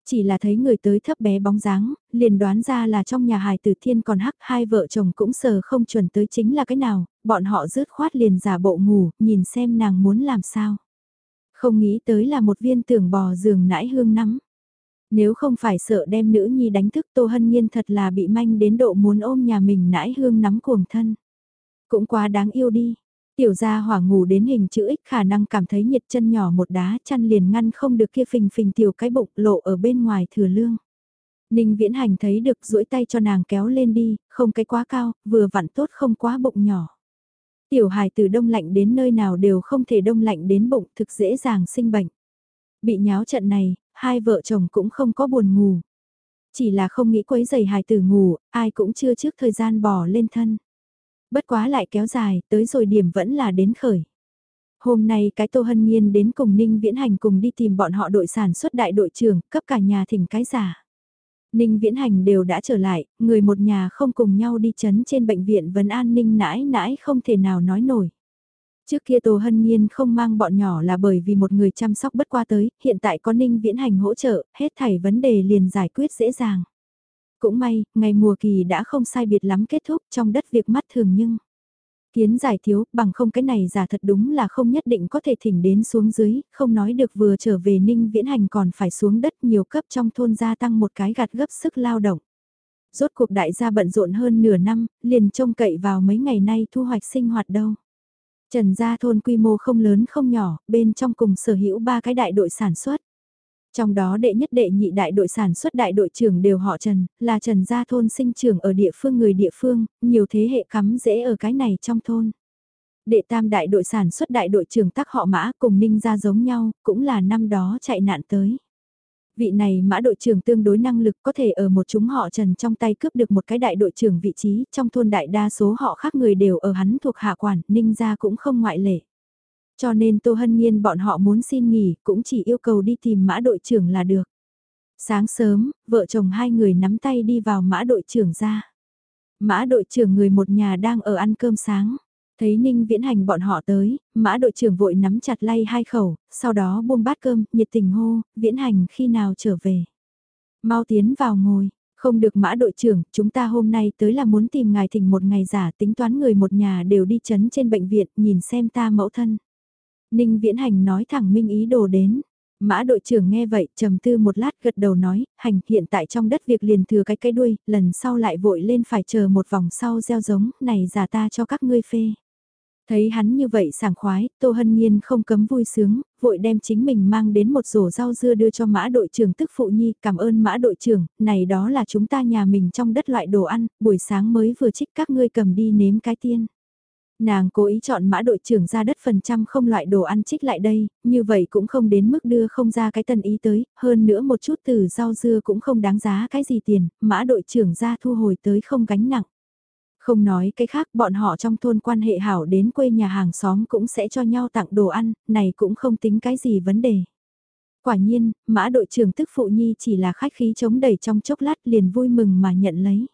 A: Chỉ là thấy người tới thấp bé bóng dáng, liền đoán ra là trong nhà hài tử thiên còn hắc hai vợ chồng cũng sờ không chuẩn tới chính là cái nào, bọn họ rứt khoát liền giả bộ ngủ, nhìn xem nàng muốn làm sao. Không nghĩ tới là một viên tưởng bò giường nãi hương nắm. Nếu không phải sợ đem nữ nhi đánh thức Tô Hân Nhiên thật là bị manh đến độ muốn ôm nhà mình nãi hương nắm cuồng thân. Cũng quá đáng yêu đi. Tiểu gia hỏa ngủ đến hình chữ X khả năng cảm thấy nhiệt chân nhỏ một đá chăn liền ngăn không được kia phình phình tiểu cái bụng lộ ở bên ngoài thừa lương. Ninh viễn hành thấy được duỗi tay cho nàng kéo lên đi, không cái quá cao, vừa vặn tốt không quá bụng nhỏ. Tiểu hài từ đông lạnh đến nơi nào đều không thể đông lạnh đến bụng thực dễ dàng sinh bệnh. Bị nháo trận này, hai vợ chồng cũng không có buồn ngủ. Chỉ là không nghĩ quấy giày hài tử ngủ, ai cũng chưa trước thời gian bỏ lên thân. Bất quá lại kéo dài, tới rồi điểm vẫn là đến khởi. Hôm nay cái Tô Hân Nhiên đến cùng Ninh Viễn Hành cùng đi tìm bọn họ đội sản xuất đại đội trưởng, cấp cả nhà thỉnh cái giả. Ninh Viễn Hành đều đã trở lại, người một nhà không cùng nhau đi chấn trên bệnh viện vấn an Ninh nãi nãi không thể nào nói nổi. Trước kia Tô Hân Nhiên không mang bọn nhỏ là bởi vì một người chăm sóc bất qua tới, hiện tại có Ninh Viễn Hành hỗ trợ, hết thảy vấn đề liền giải quyết dễ dàng. Cũng may, ngày mùa kỳ đã không sai biệt lắm kết thúc trong đất việc mắt thường nhưng. Kiến giải thiếu, bằng không cái này giả thật đúng là không nhất định có thể thỉnh đến xuống dưới, không nói được vừa trở về ninh viễn hành còn phải xuống đất nhiều cấp trong thôn gia tăng một cái gạt gấp sức lao động. Rốt cuộc đại gia bận rộn hơn nửa năm, liền trông cậy vào mấy ngày nay thu hoạch sinh hoạt đâu. Trần gia thôn quy mô không lớn không nhỏ, bên trong cùng sở hữu ba cái đại đội sản xuất. Trong đó đệ nhất đệ nhị đại đội sản xuất đại đội trưởng đều họ Trần, là Trần Gia Thôn sinh trưởng ở địa phương người địa phương, nhiều thế hệ cắm dễ ở cái này trong thôn. Đệ tam đại đội sản xuất đại đội trưởng tắc họ mã cùng ninh gia giống nhau, cũng là năm đó chạy nạn tới. Vị này mã đội trưởng tương đối năng lực có thể ở một chúng họ Trần trong tay cướp được một cái đại đội trưởng vị trí, trong thôn đại đa số họ khác người đều ở hắn thuộc hạ quản, ninh ra cũng không ngoại lệ. Cho nên Tô Hân Nhiên bọn họ muốn xin nghỉ cũng chỉ yêu cầu đi tìm mã đội trưởng là được. Sáng sớm, vợ chồng hai người nắm tay đi vào mã đội trưởng ra. Mã đội trưởng người một nhà đang ở ăn cơm sáng. Thấy Ninh Viễn Hành bọn họ tới, mã đội trưởng vội nắm chặt lay hai khẩu, sau đó buông bát cơm, nhiệt tình hô, Viễn Hành khi nào trở về. Mau tiến vào ngồi, không được mã đội trưởng, chúng ta hôm nay tới là muốn tìm ngài thỉnh một ngày giả tính toán người một nhà đều đi chấn trên bệnh viện nhìn xem ta mẫu thân. Ninh Viễn Hành nói thẳng minh ý đồ đến. Mã đội trưởng nghe vậy, trầm tư một lát gật đầu nói, hành hiện tại trong đất việc liền thừa cái cái đuôi, lần sau lại vội lên phải chờ một vòng sau gieo giống, này giả ta cho các ngươi phê. Thấy hắn như vậy sảng khoái, Tô Hân Nhiên không cấm vui sướng, vội đem chính mình mang đến một rổ rau dưa đưa cho mã đội trưởng tức phụ nhi, cảm ơn mã đội trưởng, này đó là chúng ta nhà mình trong đất loại đồ ăn, buổi sáng mới vừa trích các ngươi cầm đi nếm cái tiên. Nàng cố ý chọn mã đội trưởng ra đất phần trăm không loại đồ ăn trích lại đây, như vậy cũng không đến mức đưa không ra cái tân ý tới, hơn nữa một chút từ rau dưa cũng không đáng giá cái gì tiền, mã đội trưởng ra thu hồi tới không gánh nặng. Không nói cái khác bọn họ trong thôn quan hệ hảo đến quê nhà hàng xóm cũng sẽ cho nhau tặng đồ ăn, này cũng không tính cái gì vấn đề. Quả nhiên, mã đội trưởng tức phụ nhi chỉ là khách khí chống đẩy trong chốc lát liền vui mừng mà nhận lấy.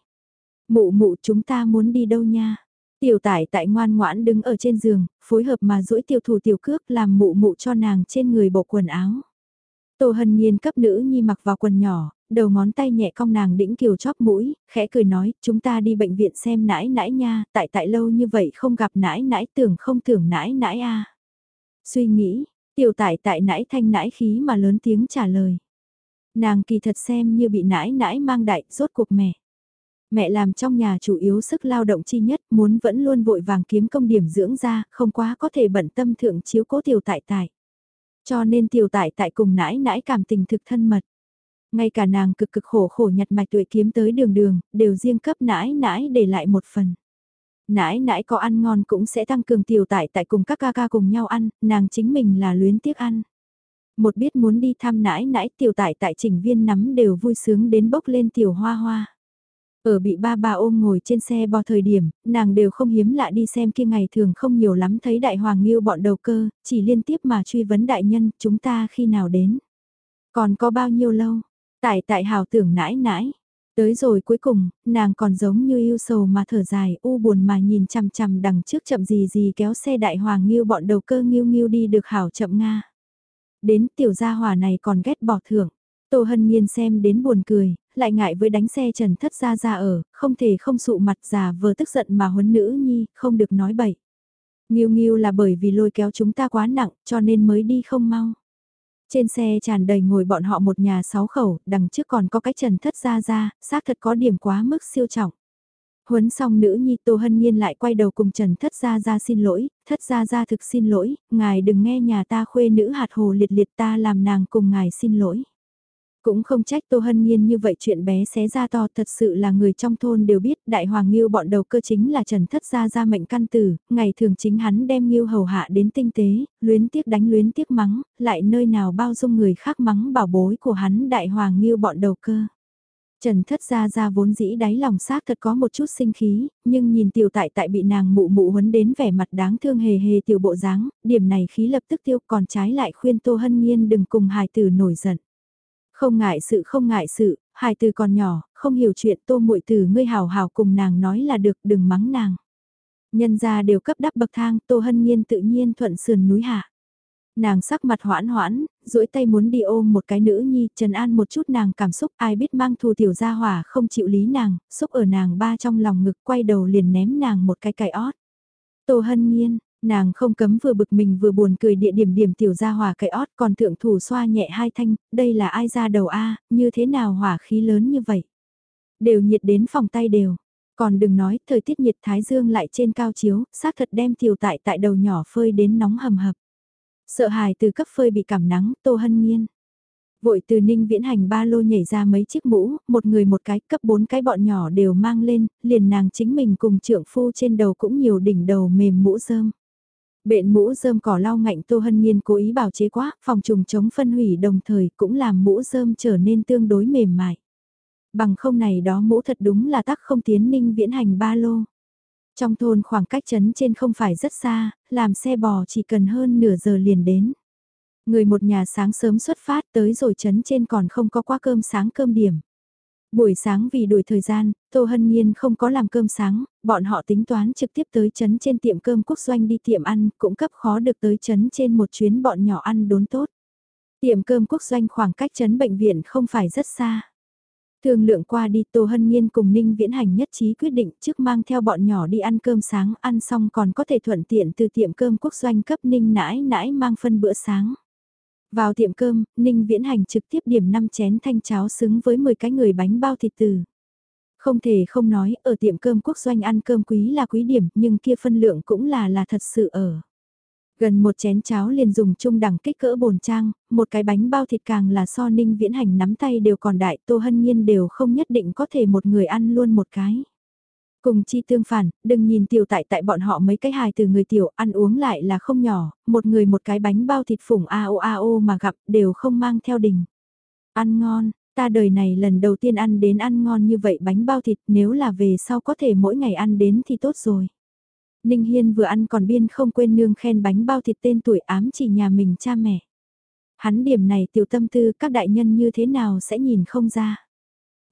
A: Mụ mụ chúng ta muốn đi đâu nha? Tiểu tải tại ngoan ngoãn đứng ở trên giường, phối hợp mà duỗi tiểu thủ tiểu cước làm mụ mụ cho nàng trên người bộ quần áo. Tô hân nhiên cấp nữ nhi mặc vào quần nhỏ, đầu ngón tay nhẹ cong nàng đĩnh kiều chóp mũi, khẽ cười nói, chúng ta đi bệnh viện xem nãi nãi nha, tại tại lâu như vậy không gặp nãi nãi tưởng không tưởng nãi nãi a Suy nghĩ, tiểu tải tại nãi thanh nãi khí mà lớn tiếng trả lời. Nàng kỳ thật xem như bị nãi nãi mang đại, rốt cuộc mẹ. Mẹ làm trong nhà chủ yếu sức lao động chi nhất, muốn vẫn luôn vội vàng kiếm công điểm dưỡng ra, không quá có thể bận tâm thượng chiếu cố tiểu tại tại. Cho nên tiểu tại tại cùng nãi nãi cảm tình thực thân mật. Ngay cả nàng cực cực khổ khổ nhặt mạch tuổi kiếm tới đường đường, đều riêng cấp nãi nãi để lại một phần. Nãi nãi có ăn ngon cũng sẽ tăng cường tiểu tại tại cùng các ca ca cùng nhau ăn, nàng chính mình là luyến tiếc ăn. Một biết muốn đi thăm nãi nãi tiểu tại tại chỉnh viên nắm đều vui sướng đến bốc lên tiểu hoa hoa. Ở bị ba bà ôm ngồi trên xe bò thời điểm, nàng đều không hiếm lạ đi xem kia ngày thường không nhiều lắm thấy đại hoàng nghiêu bọn đầu cơ, chỉ liên tiếp mà truy vấn đại nhân chúng ta khi nào đến. Còn có bao nhiêu lâu? Tại tại hào tưởng nãi nãi. Tới rồi cuối cùng, nàng còn giống như yêu sầu mà thở dài, u buồn mà nhìn chằm chằm đằng trước chậm gì gì kéo xe đại hoàng nghiêu bọn đầu cơ nghiêu nghiêu đi được hảo chậm Nga. Đến tiểu gia hòa này còn ghét bỏ thưởng. Tô Hân Nhiên xem đến buồn cười, lại ngại với đánh xe trần thất ra ra ở, không thể không sụ mặt già vừa tức giận mà huấn nữ nhi, không được nói bậy. Nghiêu nghiêu là bởi vì lôi kéo chúng ta quá nặng, cho nên mới đi không mau. Trên xe tràn đầy ngồi bọn họ một nhà sáu khẩu, đằng trước còn có cái trần thất ra ra, xác thật có điểm quá mức siêu trọng. Huấn xong nữ nhi Tô Hân Nhiên lại quay đầu cùng Trần Thất Gia Gia xin lỗi, Thất Gia Gia thực xin lỗi, ngài đừng nghe nhà ta khuê nữ hạt hồ liệt liệt ta làm nàng cùng ngài xin lỗi. Cũng không trách Tô Hân Nhiên như vậy chuyện bé xé ra to thật sự là người trong thôn đều biết đại hoàng nghiêu bọn đầu cơ chính là Trần Thất Gia Gia mệnh căn tử, ngày thường chính hắn đem nghiêu hầu hạ đến tinh tế, luyến tiếc đánh luyến tiếc mắng, lại nơi nào bao dung người khác mắng bảo bối của hắn đại hoàng nghiêu bọn đầu cơ. Trần thất gia gia vốn dĩ đáy lòng xác thật có một chút sinh khí, nhưng nhìn tiểu tại tại bị nàng mụ mụ huấn đến vẻ mặt đáng thương hề hề tiểu bộ dáng, điểm này khí lập tức tiêu còn trái lại khuyên Tô Hân Nhiên đừng cùng hài tử nổi giận. Không ngại sự không ngại sự, hài từ còn nhỏ, không hiểu chuyện tô muội từ ngươi hào hào cùng nàng nói là được đừng mắng nàng. Nhân gia đều cấp đắp bậc thang, tô hân nhiên tự nhiên thuận sườn núi hạ. Nàng sắc mặt hoãn hoãn, duỗi tay muốn đi ôm một cái nữ nhi, trần an một chút nàng cảm xúc ai biết mang thù tiểu gia hỏa không chịu lý nàng, xúc ở nàng ba trong lòng ngực quay đầu liền ném nàng một cái cài ót. Tô Hân Nhiên, nàng không cấm vừa bực mình vừa buồn cười địa điểm điểm tiểu ra hỏa cái ót còn thượng thủ xoa nhẹ hai thanh, đây là ai ra đầu A, như thế nào hỏa khí lớn như vậy. Đều nhiệt đến phòng tay đều, còn đừng nói thời tiết nhiệt thái dương lại trên cao chiếu, xác thật đem tiểu tại tại đầu nhỏ phơi đến nóng hầm hập. Sợ hài từ cấp phơi bị cảm nắng, Tô Hân Nhiên. Vội từ ninh viễn hành ba lô nhảy ra mấy chiếc mũ, một người một cái, cấp bốn cái bọn nhỏ đều mang lên, liền nàng chính mình cùng trượng phu trên đầu cũng nhiều đỉnh đầu mềm mũ rơm. Bện mũ rơm cỏ lau ngạnh Tô Hân Nhiên cố ý bảo chế quá, phòng trùng chống phân hủy đồng thời cũng làm mũ rơm trở nên tương đối mềm mại. Bằng không này đó mũ thật đúng là tắc không tiến ninh viễn hành ba lô. Trong thôn khoảng cách chấn trên không phải rất xa, làm xe bò chỉ cần hơn nửa giờ liền đến. Người một nhà sáng sớm xuất phát tới rồi chấn trên còn không có qua cơm sáng cơm điểm. Buổi sáng vì đuổi thời gian, Tô Hân Nhiên không có làm cơm sáng, bọn họ tính toán trực tiếp tới chấn trên tiệm cơm quốc doanh đi tiệm ăn, cũng cấp khó được tới chấn trên một chuyến bọn nhỏ ăn đốn tốt. Tiệm cơm quốc doanh khoảng cách chấn bệnh viện không phải rất xa. Thương lượng qua đi Tô Hân Nhiên cùng Ninh Viễn Hành nhất trí quyết định trước mang theo bọn nhỏ đi ăn cơm sáng ăn xong còn có thể thuận tiện từ tiệm cơm quốc doanh cấp Ninh nãi nãi mang phân bữa sáng. Vào tiệm cơm, Ninh Viễn Hành trực tiếp điểm 5 chén thanh cháo xứng với 10 cái người bánh bao thịt từ. Không thể không nói, ở tiệm cơm quốc doanh ăn cơm quý là quý điểm, nhưng kia phân lượng cũng là là thật sự ở. Gần một chén cháo liền dùng chung đẳng kích cỡ bồn trang, một cái bánh bao thịt càng là so ninh viễn hành nắm tay đều còn đại, tô hân nhiên đều không nhất định có thể một người ăn luôn một cái. Cùng chi tương phản, đừng nhìn tiểu tại tại bọn họ mấy cái hài từ người tiểu ăn uống lại là không nhỏ, một người một cái bánh bao thịt phủng ao ao mà gặp đều không mang theo đình. Ăn ngon, ta đời này lần đầu tiên ăn đến ăn ngon như vậy bánh bao thịt nếu là về sau có thể mỗi ngày ăn đến thì tốt rồi. Ninh Hiên vừa ăn còn biên không quên nương khen bánh bao thịt tên tuổi ám chỉ nhà mình cha mẹ. Hắn điểm này tiểu tâm tư các đại nhân như thế nào sẽ nhìn không ra.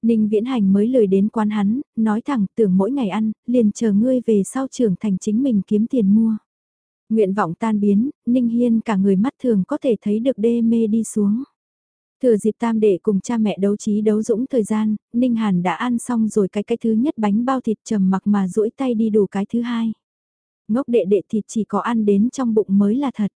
A: Ninh Viễn Hành mới lời đến quán hắn, nói thẳng tưởng mỗi ngày ăn, liền chờ ngươi về sau trưởng thành chính mình kiếm tiền mua. Nguyện vọng tan biến, Ninh Hiên cả người mắt thường có thể thấy được đê mê đi xuống. Thừa dịp tam đệ cùng cha mẹ đấu trí đấu dũng thời gian, Ninh Hàn đã ăn xong rồi cái cái thứ nhất bánh bao thịt trầm mặc mà duỗi tay đi đủ cái thứ hai. Ngốc đệ đệ thịt chỉ có ăn đến trong bụng mới là thật.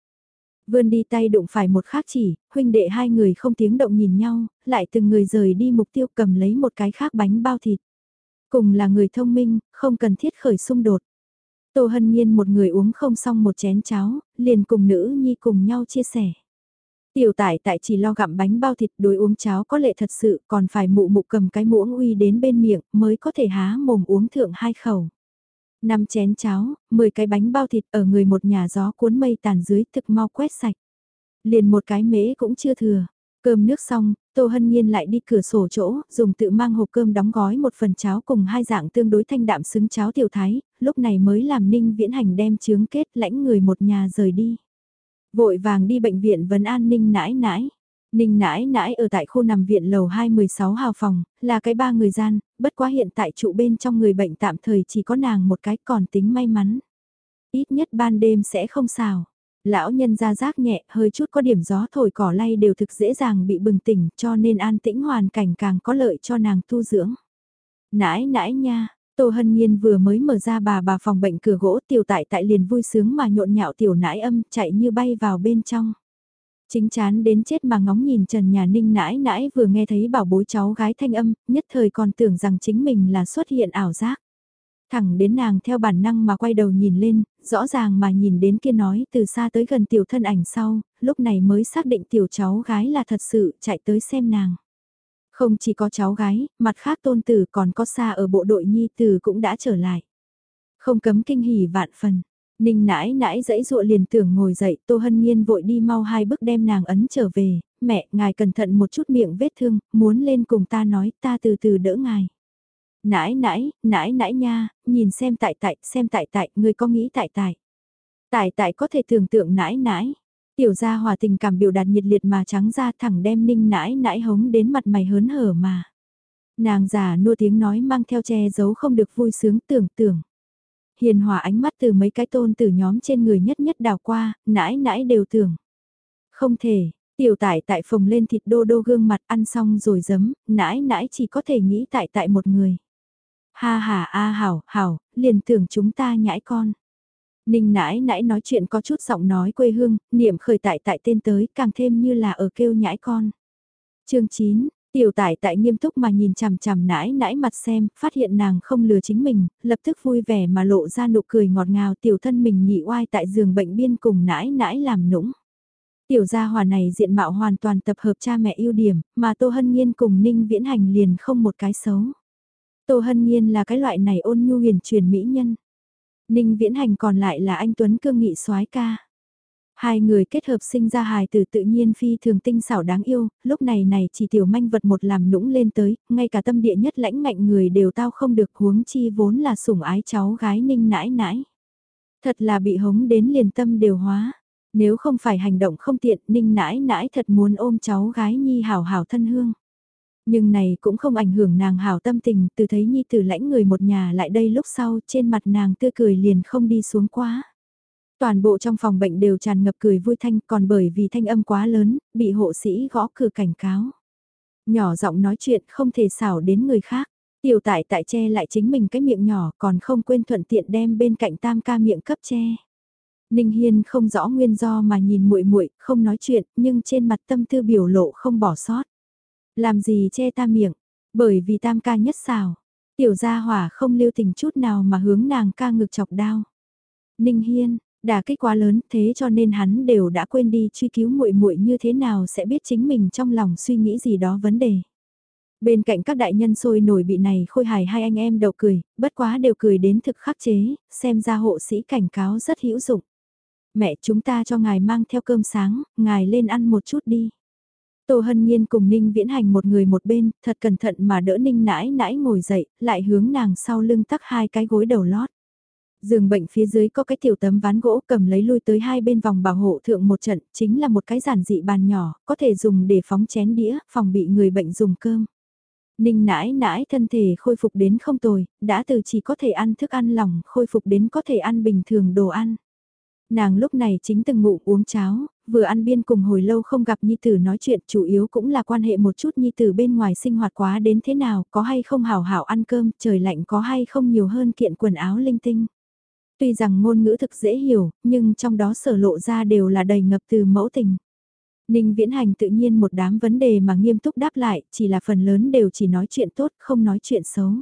A: Vươn đi tay đụng phải một khác chỉ, huynh đệ hai người không tiếng động nhìn nhau, lại từng người rời đi mục tiêu cầm lấy một cái khác bánh bao thịt. Cùng là người thông minh, không cần thiết khởi xung đột. Tô Hân Nhiên một người uống không xong một chén cháo, liền cùng nữ nhi cùng nhau chia sẻ. Tiểu tải tại chỉ lo gặm bánh bao thịt đối uống cháo có lệ thật sự còn phải mụ mụ cầm cái muỗng uy đến bên miệng mới có thể há mồm uống thượng hai khẩu. Năm chén cháo, 10 cái bánh bao thịt ở người một nhà gió cuốn mây tàn dưới thực mau quét sạch. Liền một cái mễ cũng chưa thừa. Cơm nước xong, Tô Hân Nhiên lại đi cửa sổ chỗ, dùng tự mang hộp cơm đóng gói một phần cháo cùng hai dạng tương đối thanh đạm xứng cháo tiểu thái, lúc này mới làm ninh viễn hành đem chướng kết lãnh người một nhà rời đi. Vội vàng đi bệnh viện vấn an ninh nãi nãi. Ninh nãi nãi ở tại khu nằm viện lầu 216 hào phòng, là cái ba người gian, bất quá hiện tại trụ bên trong người bệnh tạm thời chỉ có nàng một cái còn tính may mắn. Ít nhất ban đêm sẽ không xào. Lão nhân ra rác nhẹ, hơi chút có điểm gió thổi cỏ lay đều thực dễ dàng bị bừng tỉnh cho nên an tĩnh hoàn cảnh càng có lợi cho nàng tu dưỡng. Nãi nãi nha, Tô Hân Nhiên vừa mới mở ra bà bà phòng bệnh cửa gỗ tiểu tại tại liền vui sướng mà nhộn nhạo tiểu nãi âm chạy như bay vào bên trong. Chính chán đến chết mà ngóng nhìn Trần Nhà Ninh nãi nãi vừa nghe thấy bảo bối cháu gái thanh âm, nhất thời còn tưởng rằng chính mình là xuất hiện ảo giác. Thẳng đến nàng theo bản năng mà quay đầu nhìn lên, rõ ràng mà nhìn đến kia nói từ xa tới gần tiểu thân ảnh sau, lúc này mới xác định tiểu cháu gái là thật sự chạy tới xem nàng. Không chỉ có cháu gái, mặt khác tôn tử còn có xa ở bộ đội nhi tử cũng đã trở lại. Không cấm kinh hỉ vạn phần. Ninh nãi nãi dãy dụa liền tưởng ngồi dậy, Tô Hân Nhiên vội đi mau hai bước đem nàng ấn trở về, mẹ, ngài cẩn thận một chút miệng vết thương, muốn lên cùng ta nói, ta từ từ đỡ ngài. Nãi nãi, nãi nãi nha, nhìn xem tại tại, xem tại tại, người có nghĩ tại tại. Tại tại có thể tưởng tượng nãi nãi. Tiểu gia hòa tình cảm biểu đạt nhiệt liệt mà trắng ra thẳng đem ninh nãi nãi hống đến mặt mày hớn hở mà. Nàng già nua tiếng nói mang theo che giấu không được vui sướng tưởng tưởng hiền hòa ánh mắt từ mấy cái tôn từ nhóm trên người nhất nhất đào qua, nãi nãi đều tưởng. Không thể, tiểu tại tại phồng lên thịt đô đô gương mặt ăn xong rồi giấm, nãi nãi chỉ có thể nghĩ tại tại một người. Ha ha a hảo, hảo, liền tưởng chúng ta nhãi con. Ninh nãi nãi nói chuyện có chút giọng nói quê hương, niệm khởi tại tại tên tới càng thêm như là ở kêu nhãi con. chương 9, tiểu tại tại nghiêm túc mà nhìn chằm chằm nãi nãi mặt xem, phát hiện nàng không lừa chính mình, lập tức vui vẻ mà lộ ra nụ cười ngọt ngào tiểu thân mình nhị oai tại giường bệnh biên cùng nãi nãi làm nũng. Tiểu gia hòa này diện mạo hoàn toàn tập hợp cha mẹ ưu điểm, mà Tô Hân Nhiên cùng Ninh Viễn Hành liền không một cái xấu. Tô Hân Nhiên là cái loại này ôn nhu huyền truyền mỹ nhân. Ninh Viễn Hành còn lại là anh Tuấn cương nghị soái ca. Hai người kết hợp sinh ra hài tử tự nhiên phi thường tinh xảo đáng yêu, lúc này này chỉ tiểu manh vật một làm nũng lên tới, ngay cả tâm địa nhất lãnh ngạnh người đều tao không được huống chi vốn là sủng ái cháu gái ninh nãi nãi. Thật là bị hống đến liền tâm đều hóa. Nếu không phải hành động không tiện, ninh nãi nãi thật muốn ôm cháu gái nhi hảo hảo thân hương. Nhưng này cũng không ảnh hưởng nàng hảo tâm tình, từ thấy nhi tử lãnh người một nhà lại đây lúc sau trên mặt nàng tươi cười liền không đi xuống quá. Toàn bộ trong phòng bệnh đều tràn ngập cười vui thanh còn bởi vì thanh âm quá lớn, bị hộ sĩ gõ cửa cảnh cáo. Nhỏ giọng nói chuyện không thể xảo đến người khác. Tiểu tại tại che lại chính mình cái miệng nhỏ còn không quên thuận tiện đem bên cạnh tam ca miệng cấp che. Ninh Hiên không rõ nguyên do mà nhìn muội muội, không nói chuyện, nhưng trên mặt tâm tư biểu lộ không bỏ sót. Làm gì che ta miệng? Bởi vì tam ca nhất xào. Tiểu gia hỏa không lưu tình chút nào mà hướng nàng ca ngực chọc đau. Ninh Hiên, đả kích quá lớn thế cho nên hắn đều đã quên đi truy cứu muội muội như thế nào sẽ biết chính mình trong lòng suy nghĩ gì đó vấn đề. Bên cạnh các đại nhân sôi nổi bị này khôi hài hai anh em đầu cười, bất quá đều cười đến thực khắc chế, xem ra hộ sĩ cảnh cáo rất hữu dụng. Mẹ chúng ta cho ngài mang theo cơm sáng, ngài lên ăn một chút đi. Tô Hân Nhiên cùng Ninh Viễn Hành một người một bên, thật cẩn thận mà đỡ Ninh nãi nãi ngồi dậy, lại hướng nàng sau lưng tắc hai cái gối đầu lót. Giường bệnh phía dưới có cái tiểu tấm ván gỗ cầm lấy lui tới hai bên vòng bảo hộ thượng một trận, chính là một cái giản dị bàn nhỏ, có thể dùng để phóng chén đĩa, phòng bị người bệnh dùng cơm. Ninh nãi nãi thân thể khôi phục đến không tồi, đã từ chỉ có thể ăn thức ăn lỏng khôi phục đến có thể ăn bình thường đồ ăn. Nàng lúc này chính từng ngủ uống cháo, vừa ăn biên cùng hồi lâu không gặp Nhi Tử nói chuyện chủ yếu cũng là quan hệ một chút Nhi Tử bên ngoài sinh hoạt quá đến thế nào, có hay không hảo hảo ăn cơm, trời lạnh có hay không nhiều hơn kiện quần áo linh tinh. Tuy rằng ngôn ngữ thực dễ hiểu, nhưng trong đó sở lộ ra đều là đầy ngập từ mẫu tình. Ninh Viễn Hành tự nhiên một đám vấn đề mà nghiêm túc đáp lại, chỉ là phần lớn đều chỉ nói chuyện tốt, không nói chuyện xấu.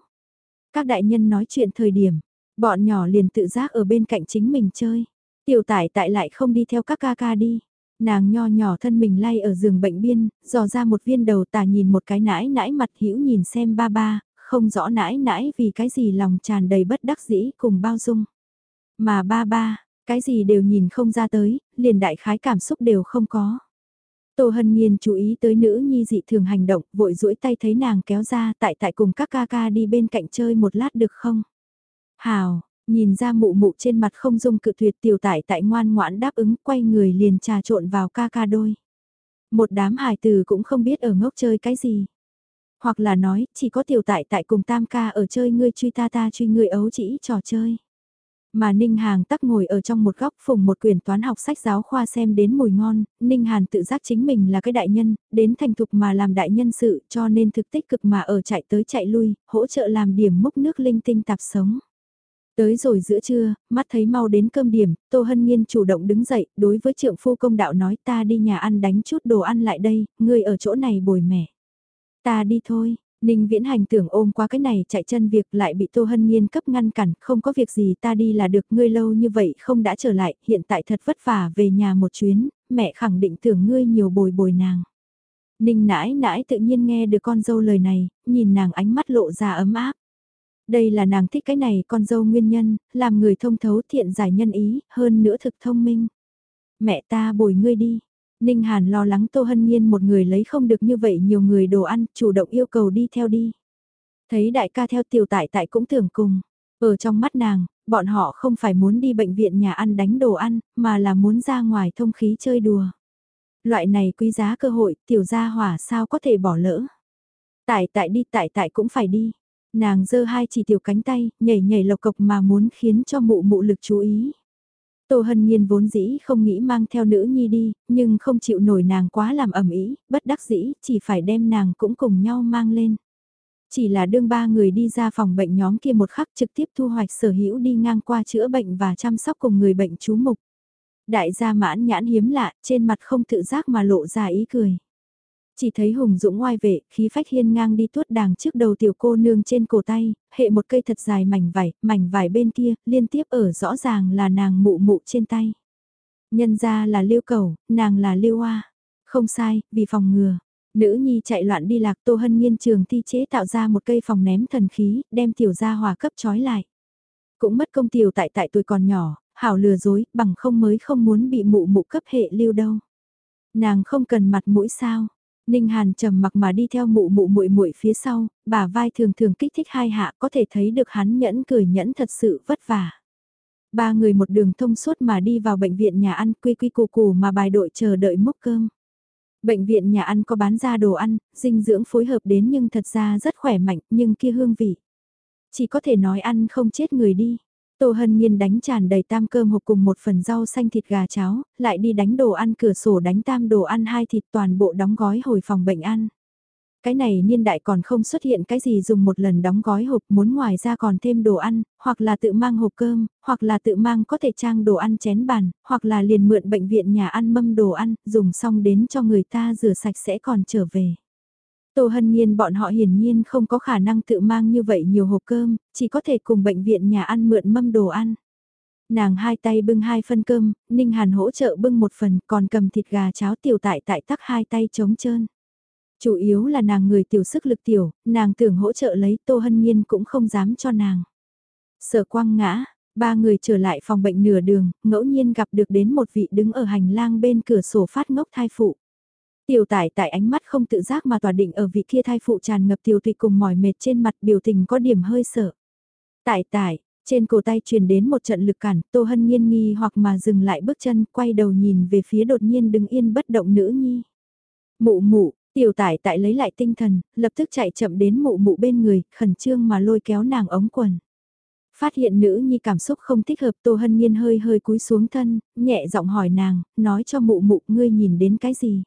A: Các đại nhân nói chuyện thời điểm, bọn nhỏ liền tự giác ở bên cạnh chính mình chơi. Tiểu tải tại lại không đi theo các ca ca đi. Nàng nho nhỏ thân mình lay ở giường bệnh biên, dò ra một viên đầu tà nhìn một cái nãi nãi mặt hữu nhìn xem ba ba, không rõ nãi nãi vì cái gì lòng tràn đầy bất đắc dĩ cùng bao dung. Mà ba ba, cái gì đều nhìn không ra tới, liền đại khái cảm xúc đều không có. Tô Hân Nhiên chú ý tới nữ nhi dị thường hành động, vội duỗi tay thấy nàng kéo ra tại tại cùng các ca ca đi bên cạnh chơi một lát được không? Hào, Nhìn ra mụ mụ trên mặt không dung cự tuyệt tiểu tải tại ngoan ngoãn đáp ứng quay người liền trà trộn vào ca ca đôi. Một đám hài từ cũng không biết ở ngốc chơi cái gì. Hoặc là nói, chỉ có tiểu tại tại cùng tam ca ở chơi ngươi truy ta ta truy ngươi ấu chỉ trò chơi. Mà Ninh Hàng tắc ngồi ở trong một góc phùng một quyển toán học sách giáo khoa xem đến mùi ngon, Ninh Hàn tự giác chính mình là cái đại nhân, đến thành thục mà làm đại nhân sự cho nên thực tích cực mà ở chạy tới chạy lui, hỗ trợ làm điểm múc nước linh tinh tạp sống. Tới rồi giữa trưa, mắt thấy mau đến cơm điểm, Tô Hân Nhiên chủ động đứng dậy, đối với trượng phu công đạo nói ta đi nhà ăn đánh chút đồ ăn lại đây, người ở chỗ này bồi mẹ. Ta đi thôi, Ninh Viễn Hành tưởng ôm qua cái này chạy chân việc lại bị Tô Hân Nhiên cấp ngăn cản, không có việc gì ta đi là được ngươi lâu như vậy không đã trở lại, hiện tại thật vất vả về nhà một chuyến, mẹ khẳng định tưởng ngươi nhiều bồi bồi nàng. Ninh nãi nãi tự nhiên nghe được con dâu lời này, nhìn nàng ánh mắt lộ ra ấm áp. Đây là nàng thích cái này con dâu nguyên nhân, làm người thông thấu thiện giải nhân ý, hơn nữa thực thông minh. Mẹ ta bồi ngươi đi. Ninh Hàn lo lắng Tô Hân Nhiên một người lấy không được như vậy nhiều người đồ ăn, chủ động yêu cầu đi theo đi. Thấy đại ca theo tiểu tại tại cũng tưởng cùng. Ở trong mắt nàng, bọn họ không phải muốn đi bệnh viện nhà ăn đánh đồ ăn, mà là muốn ra ngoài thông khí chơi đùa. Loại này quý giá cơ hội, tiểu gia hỏa sao có thể bỏ lỡ. Tại tại đi tại tại cũng phải đi. Nàng giơ hai chỉ tiểu cánh tay, nhảy nhảy lộc cộc mà muốn khiến cho mụ mụ lực chú ý. Tô Hân Nhiên vốn dĩ không nghĩ mang theo nữ nhi đi, nhưng không chịu nổi nàng quá làm ẩm ý, bất đắc dĩ, chỉ phải đem nàng cũng cùng nhau mang lên. Chỉ là đương ba người đi ra phòng bệnh nhóm kia một khắc trực tiếp thu hoạch sở hữu đi ngang qua chữa bệnh và chăm sóc cùng người bệnh chú mục. Đại gia mãn nhãn hiếm lạ, trên mặt không tự giác mà lộ ra ý cười. Chỉ thấy Hùng Dũng ngoài vệ, khí phách hiên ngang đi tuốt đàng trước đầu tiểu cô nương trên cổ tay, hệ một cây thật dài mảnh vải, mảnh vải bên kia, liên tiếp ở rõ ràng là nàng mụ mụ trên tay. Nhân ra là liêu cầu, nàng là liêu hoa. Không sai, vì phòng ngừa. Nữ nhi chạy loạn đi lạc Tô Hân Nhiên trường thi chế tạo ra một cây phòng ném thần khí, đem tiểu gia hòa cấp trói lại. Cũng mất công tiểu tại tại tuổi còn nhỏ, hảo lừa dối, bằng không mới không muốn bị mụ mụ cấp hệ lưu đâu. Nàng không cần mặt mũi sao. Ninh Hàn trầm mặc mà đi theo mụ mụ muội muội phía sau, bà vai thường thường kích thích hai hạ có thể thấy được hắn nhẫn cười nhẫn thật sự vất vả. Ba người một đường thông suốt mà đi vào bệnh viện nhà ăn quy quy củ củ mà bài đội chờ đợi múc cơm. Bệnh viện nhà ăn có bán ra đồ ăn, dinh dưỡng phối hợp đến nhưng thật ra rất khỏe mạnh, nhưng kia hương vị. Chỉ có thể nói ăn không chết người đi. Tô Hân Nhiên đánh tràn đầy tam cơm hộp cùng một phần rau xanh thịt gà cháo, lại đi đánh đồ ăn cửa sổ đánh tam đồ ăn hai thịt toàn bộ đóng gói hồi phòng bệnh ăn. Cái này niên đại còn không xuất hiện cái gì dùng một lần đóng gói hộp muốn ngoài ra còn thêm đồ ăn, hoặc là tự mang hộp cơm, hoặc là tự mang có thể trang đồ ăn chén bàn, hoặc là liền mượn bệnh viện nhà ăn mâm đồ ăn, dùng xong đến cho người ta rửa sạch sẽ còn trở về. Tô Hân Nhiên bọn họ hiển nhiên không có khả năng tự mang như vậy nhiều hộp cơm, chỉ có thể cùng bệnh viện nhà ăn mượn mâm đồ ăn. Nàng hai tay bưng hai phân cơm, Ninh Hàn hỗ trợ bưng một phần, còn cầm thịt gà cháo tiểu tại tại tắc hai tay trống trơn. Chủ yếu là nàng người tiểu sức lực tiểu, nàng tưởng hỗ trợ lấy Tô Hân Nhiên cũng không dám cho nàng. Sở quang ngã, ba người trở lại phòng bệnh nửa đường, ngẫu nhiên gặp được đến một vị đứng ở hành lang bên cửa sổ phát ngốc thai phụ. Tiểu tải tại ánh mắt không tự giác mà tỏa định ở vị kia thai phụ tràn ngập tiểu tùy cùng mỏi mệt trên mặt biểu tình có điểm hơi sợ. Tải tải, trên cổ tay truyền đến một trận lực cản, Tô Hân Nhiên nghi hoặc mà dừng lại bước chân, quay đầu nhìn về phía đột nhiên đứng yên bất động nữ nhi. Mụ mụ, tiểu tải tại lấy lại tinh thần, lập tức chạy chậm đến mụ mụ bên người, khẩn trương mà lôi kéo nàng ống quần. Phát hiện nữ nhi cảm xúc không thích hợp Tô Hân Nhiên hơi hơi cúi xuống thân, nhẹ giọng hỏi nàng, nói cho mụ mụ ngươi nhìn đến cái gì.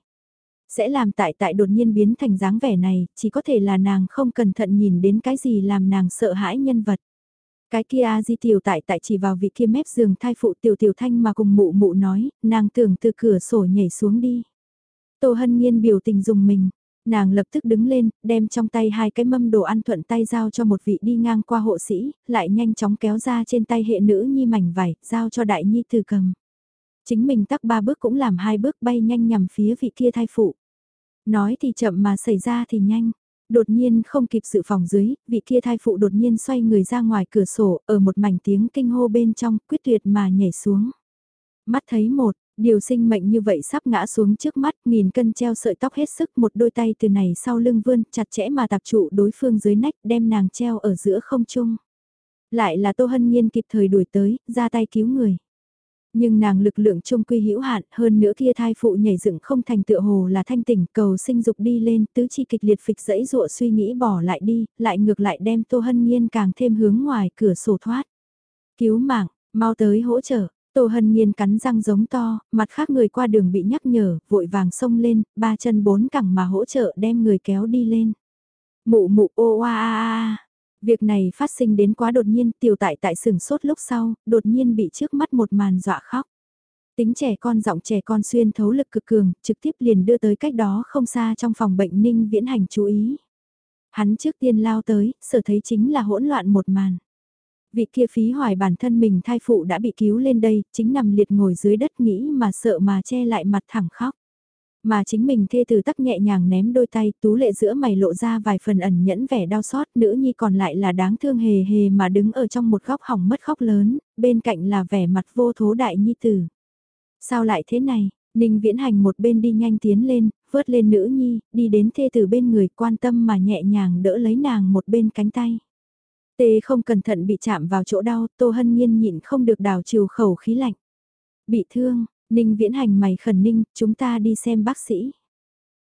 A: Sẽ làm tại tại đột nhiên biến thành dáng vẻ này, chỉ có thể là nàng không cẩn thận nhìn đến cái gì làm nàng sợ hãi nhân vật. Cái kia di tiểu tại tại chỉ vào vị kia mép giường thai phụ tiểu tiểu thanh mà cùng mụ mụ nói, nàng tưởng từ cửa sổ nhảy xuống đi. Tô hân nhiên biểu tình dùng mình, nàng lập tức đứng lên, đem trong tay hai cái mâm đồ ăn thuận tay giao cho một vị đi ngang qua hộ sĩ, lại nhanh chóng kéo ra trên tay hệ nữ nhi mảnh vải, giao cho đại nhi từ cầm. Chính mình tắc ba bước cũng làm hai bước bay nhanh nhằm phía vị kia thai phụ. Nói thì chậm mà xảy ra thì nhanh. Đột nhiên không kịp sự phòng dưới, vị kia thai phụ đột nhiên xoay người ra ngoài cửa sổ, ở một mảnh tiếng kinh hô bên trong, quyết tuyệt mà nhảy xuống. Mắt thấy một, điều sinh mệnh như vậy sắp ngã xuống trước mắt, nghìn cân treo sợi tóc hết sức một đôi tay từ này sau lưng vươn, chặt chẽ mà tập trụ đối phương dưới nách, đem nàng treo ở giữa không trung. Lại là Tô Hân Nhiên kịp thời đuổi tới, ra tay cứu người. Nhưng nàng lực lượng trung quy hữu hạn, hơn nữa kia thai phụ nhảy dựng không thành tựa hồ là thanh tỉnh, cầu sinh dục đi lên, tứ chi kịch liệt phịch dẫy dụa suy nghĩ bỏ lại đi, lại ngược lại đem Tô Hân Nhiên càng thêm hướng ngoài cửa sổ thoát. Cứu mạng, mau tới hỗ trợ. Tô Hân Nhiên cắn răng giống to, mặt khác người qua đường bị nhắc nhở, vội vàng xông lên, ba chân bốn cẳng mà hỗ trợ đem người kéo đi lên. Mụ mụ ô a a a Việc này phát sinh đến quá đột nhiên, tiểu tại tại sừng sốt lúc sau, đột nhiên bị trước mắt một màn dọa khóc. Tính trẻ con giọng trẻ con xuyên thấu lực cực cường, trực tiếp liền đưa tới cách đó không xa trong phòng bệnh ninh viễn hành chú ý. Hắn trước tiên lao tới, sở thấy chính là hỗn loạn một màn. Vị kia phí hoài bản thân mình thai phụ đã bị cứu lên đây, chính nằm liệt ngồi dưới đất nghĩ mà sợ mà che lại mặt thẳng khóc. Mà chính mình thê từ tắc nhẹ nhàng ném đôi tay, tú lệ giữa mày lộ ra vài phần ẩn nhẫn vẻ đau xót, nữ nhi còn lại là đáng thương hề hề mà đứng ở trong một góc hỏng mất khóc lớn, bên cạnh là vẻ mặt vô thố đại nhi tử. Sao lại thế này? Ninh viễn hành một bên đi nhanh tiến lên, vớt lên nữ nhi, đi đến thê từ bên người quan tâm mà nhẹ nhàng đỡ lấy nàng một bên cánh tay. Tê không cẩn thận bị chạm vào chỗ đau, Tô Hân Nhiên nhịn không được đào chiều khẩu khí lạnh. Bị thương, Ninh viễn hành mày khẩn ninh, chúng ta đi xem bác sĩ.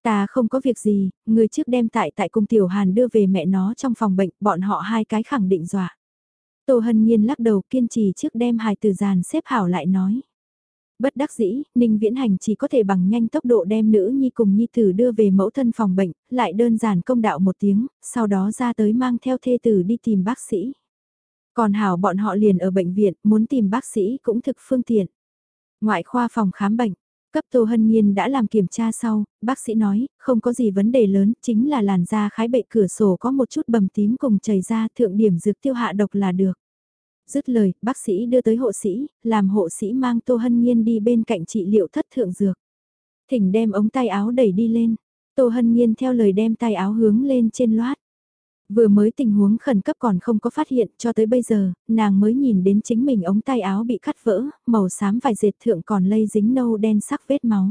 A: Ta không có việc gì, người trước đem tại tại cung tiểu hàn đưa về mẹ nó trong phòng bệnh, bọn họ hai cái khẳng định dọa. Tô Hân Nhiên lắc đầu kiên trì trước đem hài từ giàn xếp hảo lại nói. Bất đắc dĩ, Ninh Viễn Hành chỉ có thể bằng nhanh tốc độ đem nữ nhi cùng nhi tử đưa về mẫu thân phòng bệnh, lại đơn giản công đạo một tiếng, sau đó ra tới mang theo thê tử đi tìm bác sĩ. Còn hảo bọn họ liền ở bệnh viện, muốn tìm bác sĩ cũng thực phương tiện. Ngoại khoa phòng khám bệnh, cấp Tô Hân Nhiên đã làm kiểm tra sau, bác sĩ nói, không có gì vấn đề lớn, chính là làn da khái bệnh cửa sổ có một chút bầm tím cùng chảy ra thượng điểm dược tiêu hạ độc là được. Dứt lời, bác sĩ đưa tới hộ sĩ, làm hộ sĩ mang Tô Hân Nhiên đi bên cạnh trị liệu thất thượng dược. Thỉnh đem ống tay áo đẩy đi lên. Tô Hân Nhiên theo lời đem tay áo hướng lên trên loát. Vừa mới tình huống khẩn cấp còn không có phát hiện cho tới bây giờ, nàng mới nhìn đến chính mình ống tay áo bị cắt vỡ, màu xám vài dệt thượng còn lây dính nâu đen sắc vết máu.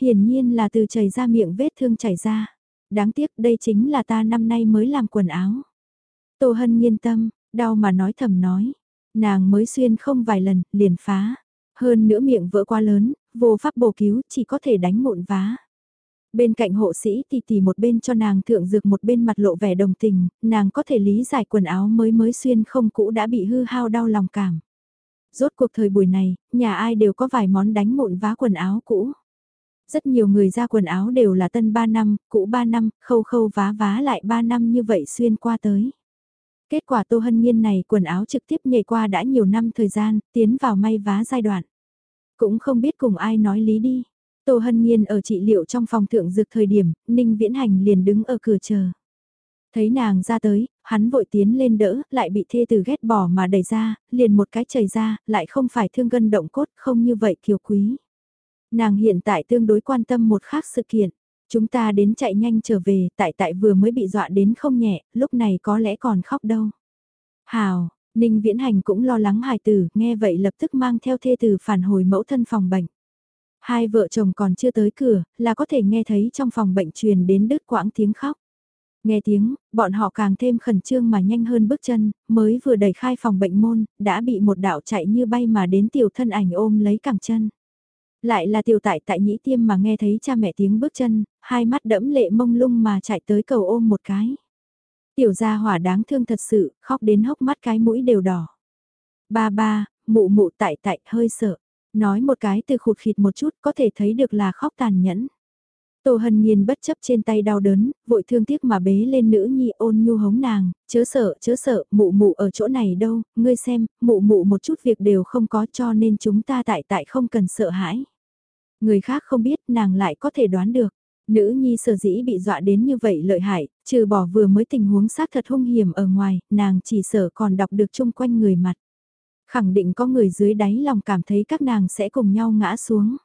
A: Hiển nhiên là từ chảy ra miệng vết thương chảy ra. Đáng tiếc đây chính là ta năm nay mới làm quần áo. Tô Hân yên tâm, đau mà nói thầm nói. Nàng mới xuyên không vài lần, liền phá. Hơn nữa miệng vỡ quá lớn, vô pháp bổ cứu, chỉ có thể đánh mụn vá. Bên cạnh hộ sĩ thì tì một bên cho nàng thượng dược một bên mặt lộ vẻ đồng tình, nàng có thể lý giải quần áo mới mới xuyên không cũ đã bị hư hao đau lòng cảm. Rốt cuộc thời buổi này, nhà ai đều có vài món đánh mụn vá quần áo cũ. Rất nhiều người ra quần áo đều là tân 3 năm, cũ 3 năm, khâu khâu vá vá lại 3 năm như vậy xuyên qua tới. Kết quả Tô Hân Nhiên này quần áo trực tiếp nhảy qua đã nhiều năm thời gian, tiến vào may vá giai đoạn. Cũng không biết cùng ai nói lý đi. Tô Hân Nhiên ở trị liệu trong phòng thượng dược thời điểm, Ninh Viễn Hành liền đứng ở cửa chờ. Thấy nàng ra tới, hắn vội tiến lên đỡ, lại bị thê từ ghét bỏ mà đẩy ra, liền một cái chảy ra, lại không phải thương gân động cốt, không như vậy kiều quý. Nàng hiện tại tương đối quan tâm một khác sự kiện. Chúng ta đến chạy nhanh trở về, tại tại vừa mới bị dọa đến không nhẹ, lúc này có lẽ còn khóc đâu. Hào, Ninh Viễn Hành cũng lo lắng hài tử, nghe vậy lập tức mang theo thê tử phản hồi mẫu thân phòng bệnh. Hai vợ chồng còn chưa tới cửa, là có thể nghe thấy trong phòng bệnh truyền đến đứt quãng tiếng khóc. Nghe tiếng, bọn họ càng thêm khẩn trương mà nhanh hơn bước chân, mới vừa đẩy khai phòng bệnh môn, đã bị một đạo chạy như bay mà đến tiểu thân ảnh ôm lấy cẳng chân. Lại là tiểu tại tại nhĩ tiêm mà nghe thấy cha mẹ tiếng bước chân, hai mắt đẫm lệ mông lung mà chạy tới cầu ôm một cái. Tiểu gia hỏa đáng thương thật sự, khóc đến hốc mắt cái mũi đều đỏ. Ba ba, mụ mụ tại tại hơi sợ. Nói một cái từ khụt khịt một chút có thể thấy được là khóc tàn nhẫn. Tô Hân Nhiên bất chấp trên tay đau đớn, vội thương tiếc mà bế lên nữ nhi ôn nhu hống nàng, chớ sợ, chớ sợ, mụ mụ ở chỗ này đâu, ngươi xem, mụ mụ một chút việc đều không có cho nên chúng ta tại tại không cần sợ hãi. Người khác không biết nàng lại có thể đoán được. Nữ nhi sở dĩ bị dọa đến như vậy lợi hại, trừ bỏ vừa mới tình huống xác thật hung hiểm ở ngoài, nàng chỉ sợ còn đọc được chung quanh người mặt. Khẳng định có người dưới đáy lòng cảm thấy các nàng sẽ cùng nhau ngã xuống.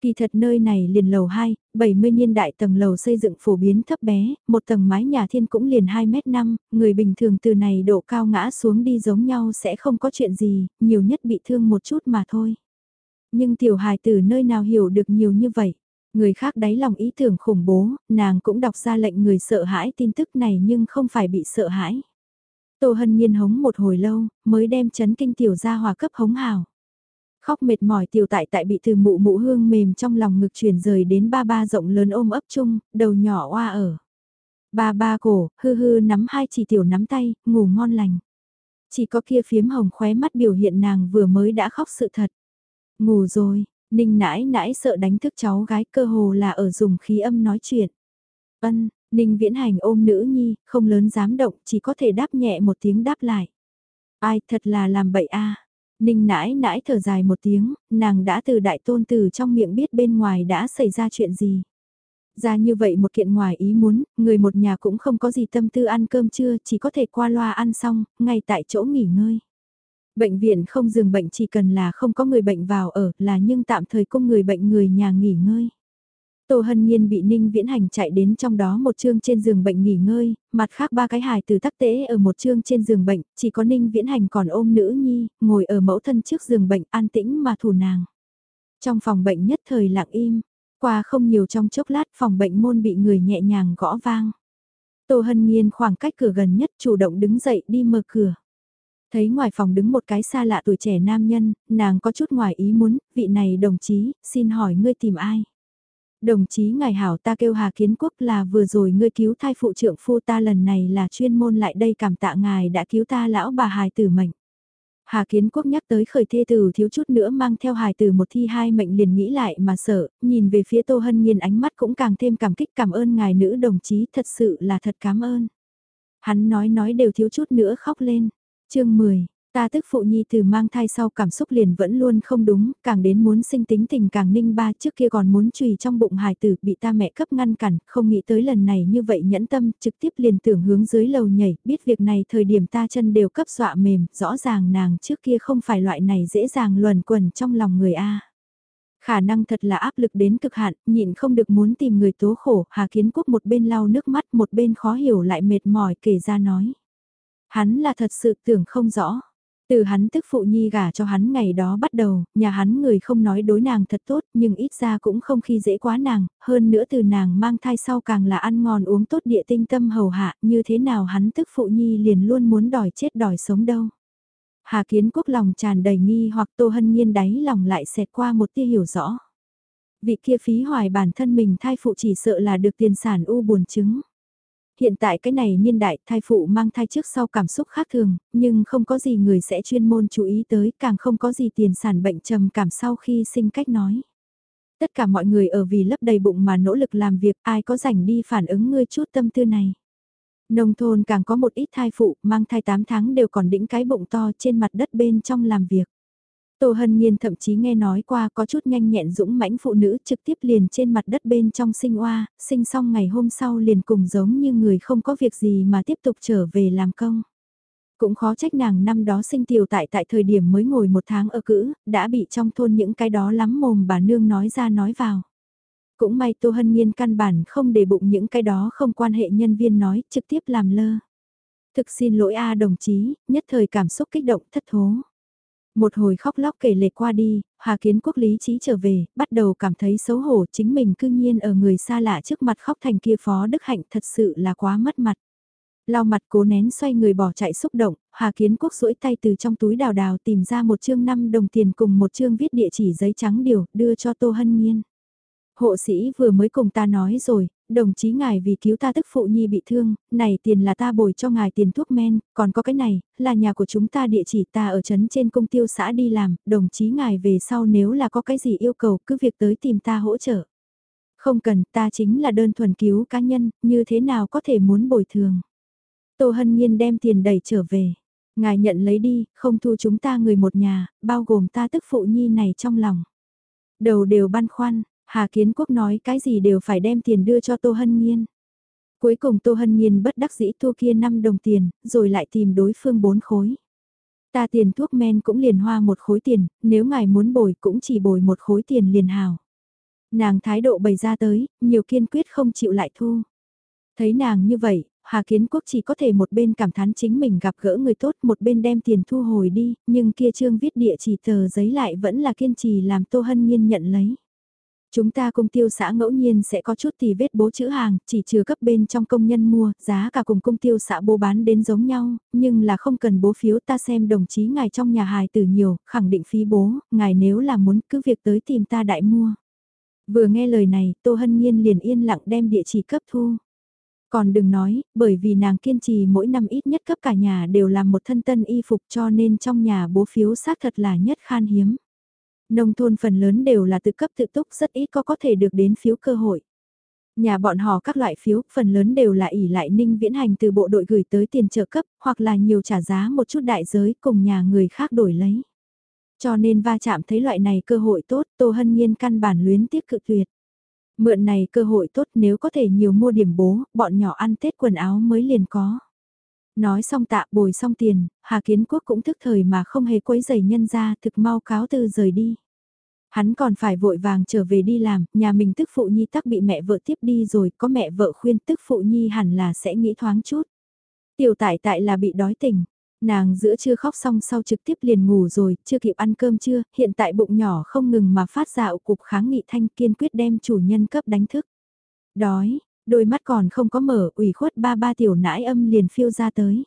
A: Kỳ thật nơi này liền lầu 2, 70 niên đại tầng lầu xây dựng phổ biến thấp bé, một tầng mái nhà thiên cũng liền 2 mét 5, người bình thường từ này độ cao ngã xuống đi giống nhau sẽ không có chuyện gì, nhiều nhất bị thương một chút mà thôi. Nhưng tiểu hài từ nơi nào hiểu được nhiều như vậy. Người khác đáy lòng ý tưởng khủng bố, nàng cũng đọc ra lệnh người sợ hãi tin tức này nhưng không phải bị sợ hãi. Tô Hân Nhiên hống một hồi lâu, mới đem chấn kinh tiểu ra hòa cấp hống hào. Khóc mệt mỏi tiểu tại tại bị từ mụ mụ hương mềm trong lòng ngực chuyển rời đến ba ba rộng lớn ôm ấp chung, đầu nhỏ oa ở. Ba ba cổ, hư hư nắm hai chỉ tiểu nắm tay, ngủ ngon lành. Chỉ có kia phiếm hồng khóe mắt biểu hiện nàng vừa mới đã khóc sự thật. Ngủ rồi, ninh nãi nãi sợ đánh thức cháu gái cơ hồ là ở dùng khí âm nói chuyện. Ân, Ninh viễn hành ôm nữ nhi, không lớn dám động, chỉ có thể đáp nhẹ một tiếng đáp lại. Ai thật là làm bậy a Ninh nãi nãi thở dài một tiếng, nàng đã từ đại tôn từ trong miệng biết bên ngoài đã xảy ra chuyện gì. Ra như vậy một kiện ngoài ý muốn, người một nhà cũng không có gì tâm tư ăn cơm trưa, chỉ có thể qua loa ăn xong, ngay tại chỗ nghỉ ngơi. Bệnh viện không dừng bệnh chỉ cần là không có người bệnh vào ở là nhưng tạm thời cung người bệnh người nhà nghỉ ngơi. Tô Hân Nhiên bị Ninh Viễn Hành chạy đến trong đó một chương trên giường bệnh nghỉ ngơi, mặt khác ba cái hài từ tắc tế ở một chương trên giường bệnh, chỉ có Ninh Viễn Hành còn ôm nữ nhi, ngồi ở mẫu thân trước giường bệnh an tĩnh mà thủ nàng. Trong phòng bệnh nhất thời lặng im, qua không nhiều trong chốc lát phòng bệnh môn bị người nhẹ nhàng gõ vang. Tô Hân Nhiên khoảng cách cửa gần nhất chủ động đứng dậy đi mở cửa. Thấy ngoài phòng đứng một cái xa lạ tuổi trẻ nam nhân, nàng có chút ngoài ý muốn, vị này đồng chí, xin hỏi ngươi tìm ai? Đồng chí ngài hảo ta kêu Hà Kiến Quốc là vừa rồi ngươi cứu thai phụ trưởng phu ta lần này là chuyên môn lại đây cảm tạ ngài đã cứu ta lão bà hài tử mệnh. Hà Kiến Quốc nhắc tới khởi thê tử thiếu chút nữa mang theo hài tử một thi hai mệnh liền nghĩ lại mà sợ, nhìn về phía Tô Hân Nhiên ánh mắt cũng càng thêm cảm kích cảm ơn ngài nữ đồng chí thật sự là thật cảm ơn. Hắn nói nói đều thiếu chút nữa khóc lên. chương 10, Ta tức phụ nhi từ mang thai sau cảm xúc liền vẫn luôn không đúng, càng đến muốn sinh tính tình càng ninh ba trước kia còn muốn trùy trong bụng hài tử bị ta mẹ cấp ngăn cản, không nghĩ tới lần này như vậy nhẫn tâm, trực tiếp liền tưởng hướng dưới lầu nhảy, biết việc này thời điểm ta chân đều cấp dọa mềm, rõ ràng nàng trước kia không phải loại này dễ dàng luẩn quẩn trong lòng người A. Khả năng thật là áp lực đến cực hạn, nhịn không được muốn tìm người tố khổ, Hà Kiến Quốc một bên lau nước mắt một bên khó hiểu lại mệt mỏi kể ra nói. Hắn là thật sự tưởng không rõ. Từ hắn tức phụ nhi gả cho hắn ngày đó bắt đầu, nhà hắn người không nói đối nàng thật tốt nhưng ít ra cũng không khi dễ quá nàng, hơn nữa từ nàng mang thai sau càng là ăn ngon uống tốt địa tinh tâm hầu hạ như thế nào hắn tức phụ nhi liền luôn muốn đòi chết đòi sống đâu. Hà kiến quốc lòng tràn đầy nghi hoặc tô hân nhiên đáy lòng lại xẹt qua một tia hiểu rõ. Vị kia phí hoài bản thân mình thai phụ chỉ sợ là được tiền sản u buồn chứng hiện tại cái này niên đại thai phụ mang thai trước sau cảm xúc khác thường, nhưng không có gì người sẽ chuyên môn chú ý tới, càng không có gì tiền sản bệnh trầm cảm sau khi sinh cách nói. Tất cả mọi người ở vì lấp đầy bụng mà nỗ lực làm việc, ai có rảnh đi phản ứng ngươi chút tâm tư này. Nông thôn càng có một ít thai phụ, mang thai 8 tháng đều còn đĩnh cái bụng to trên mặt đất bên trong làm việc. Tô Hân Nhiên thậm chí nghe nói qua có chút nhanh nhẹn dũng mãnh phụ nữ trực tiếp liền trên mặt đất bên trong sinh oa, sinh xong ngày hôm sau liền cùng giống như người không có việc gì mà tiếp tục trở về làm công. Cũng khó trách nàng năm đó sinh tiểu tại tại thời điểm mới ngồi một tháng ở cữ, đã bị trong thôn những cái đó lắm mồm bà nương nói ra nói vào. Cũng may Tô Hân Nhiên căn bản không để bụng những cái đó không quan hệ nhân viên nói, trực tiếp làm lơ. Thực xin lỗi a đồng chí, nhất thời cảm xúc kích động thất thố. Một hồi khóc lóc kể lệ qua đi, Hà Kiến Quốc lý trí trở về, bắt đầu cảm thấy xấu hổ chính mình cư nhiên ở người xa lạ trước mặt khóc thành kia phó đức hạnh thật sự là quá mất mặt. Lau mặt cố nén xoay người bỏ chạy xúc động, Hà Kiến Quốc duỗi tay từ trong túi đào đào tìm ra một chương 5 đồng tiền cùng một chương viết địa chỉ giấy trắng điều, đưa cho Tô Hân Nhiên. Hộ sĩ vừa mới cùng ta nói rồi, đồng chí ngài vì cứu ta tức phụ nhi bị thương, này tiền là ta bồi cho ngài tiền thuốc men, còn có cái này, là nhà của chúng ta địa chỉ ta ở trấn trên công tiêu xã đi làm, đồng chí ngài về sau nếu là có cái gì yêu cầu cứ việc tới tìm ta hỗ trợ. Không cần, ta chính là đơn thuần cứu cá nhân, như thế nào có thể muốn bồi thường. Tô Hân Nhiên đem tiền đẩy trở về. Ngài nhận lấy đi, không thu chúng ta người một nhà, bao gồm ta tức phụ nhi này trong lòng. Đầu đều băn khoăn, Hà Kiến Quốc nói cái gì đều phải đem tiền đưa cho Tô Hân Nhiên. Cuối cùng Tô Hân Nhiên bất đắc dĩ thu kia 5 đồng tiền, rồi lại tìm đối phương 4 khối. Ta tiền thuốc men cũng liền hoa một khối tiền, nếu ngài muốn bồi cũng chỉ bồi một khối tiền liền hào. Nàng thái độ bày ra tới, nhiều kiên quyết không chịu lại thu. Thấy nàng như vậy, Hà Kiến Quốc chỉ có thể một bên cảm thán chính mình gặp gỡ người tốt một bên đem tiền thu hồi đi, nhưng kia trương viết địa chỉ tờ giấy lại vẫn là kiên trì làm Tô Hân Nhiên nhận lấy. Chúng ta công tiêu xã ngẫu nhiên sẽ có chút tì vết bố chữ hàng, chỉ trừ cấp bên trong công nhân mua, giá cả cùng công tiêu xã bố bán đến giống nhau, nhưng là không cần bố phiếu ta xem đồng chí ngài trong nhà hài tử nhiều, khẳng định phí bố, ngài nếu là muốn cứ việc tới tìm ta đại mua. Vừa nghe lời này, Tô Hân Nhiên liền yên lặng đem địa chỉ cấp thu. Còn đừng nói, bởi vì nàng kiên trì mỗi năm ít nhất cấp cả nhà đều làm một thân tân y phục cho nên trong nhà bố phiếu xác thật là nhất khan hiếm. Nông thôn phần lớn đều là tự cấp tự túc rất ít có có thể được đến phiếu cơ hội. Nhà bọn họ các loại phiếu, phần lớn đều là ỉ lại ninh viễn hành từ bộ đội gửi tới tiền trợ cấp, hoặc là nhiều trả giá một chút đại giới cùng nhà người khác đổi lấy. Cho nên va chạm thấy loại này cơ hội tốt, Tô Hân Nhiên căn bản luyến tiếc cự tuyệt. Mượn này cơ hội tốt nếu có thể nhiều mua điểm bố, bọn nhỏ ăn Tết quần áo mới liền có. Nói xong tạ bồi xong tiền, Hà Kiến Quốc cũng thức thời mà không hề quấy giày nhân ra thực mau cáo từ rời đi. Hắn còn phải vội vàng trở về đi làm, nhà mình tức phụ nhi tắc bị mẹ vợ tiếp đi rồi, có mẹ vợ khuyên tức phụ nhi hẳn là sẽ nghĩ thoáng chút. Tiểu tại tại là bị đói tỉnh, nàng giữa trưa khóc xong sau trực tiếp liền ngủ rồi, chưa kịp ăn cơm chưa hiện tại bụng nhỏ không ngừng mà phát dạo cục kháng nghị thanh kiên quyết đem chủ nhân cấp đánh thức. Đói, đôi mắt còn không có mở, ủy khuất ba ba tiểu nãi âm liền phiêu ra tới.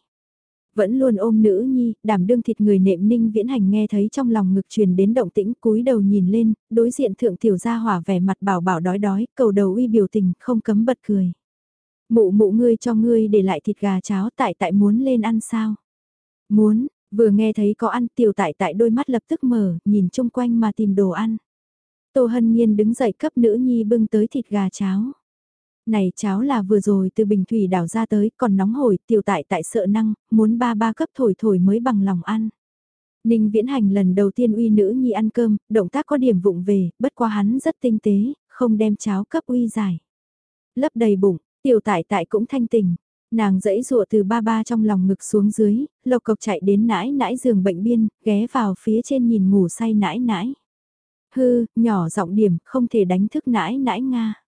A: Vẫn luôn ôm nữ nhi, đảm đương thịt người nệm ninh viễn hành nghe thấy trong lòng ngực truyền đến động tĩnh cúi đầu nhìn lên, đối diện thượng tiểu gia hỏa vẻ mặt bảo bảo đói đói, cầu đầu uy biểu tình, không cấm bật cười. Mụ mụ ngươi cho ngươi để lại thịt gà cháo tại tại muốn lên ăn sao? Muốn, Vừa nghe thấy có ăn tiểu tại tại đôi mắt lập tức mở, nhìn chung quanh mà tìm đồ ăn. Tô Hân Nhiên đứng dậy cấp nữ nhi bưng tới thịt gà cháo. Này cháo là vừa rồi từ bình thủy đảo ra tới, còn nóng hổi, tiểu tại tại sợ năng, muốn ba ba cấp thổi thổi mới bằng lòng ăn. Ninh Viễn Hành lần đầu tiên uy nữ nhi ăn cơm, động tác có điểm vụng về, bất quá hắn rất tinh tế, không đem cháo cấp uy giải. Lấp đầy bụng, tiểu tại tại cũng thanh tình. Nàng dẫy dụa từ ba ba trong lòng ngực xuống dưới, lộc cộc chạy đến nãi nãi giường bệnh biên, ghé vào phía trên nhìn ngủ say nãi nãi. Hư, nhỏ giọng điểm, không thể đánh thức nãi nãi Nga.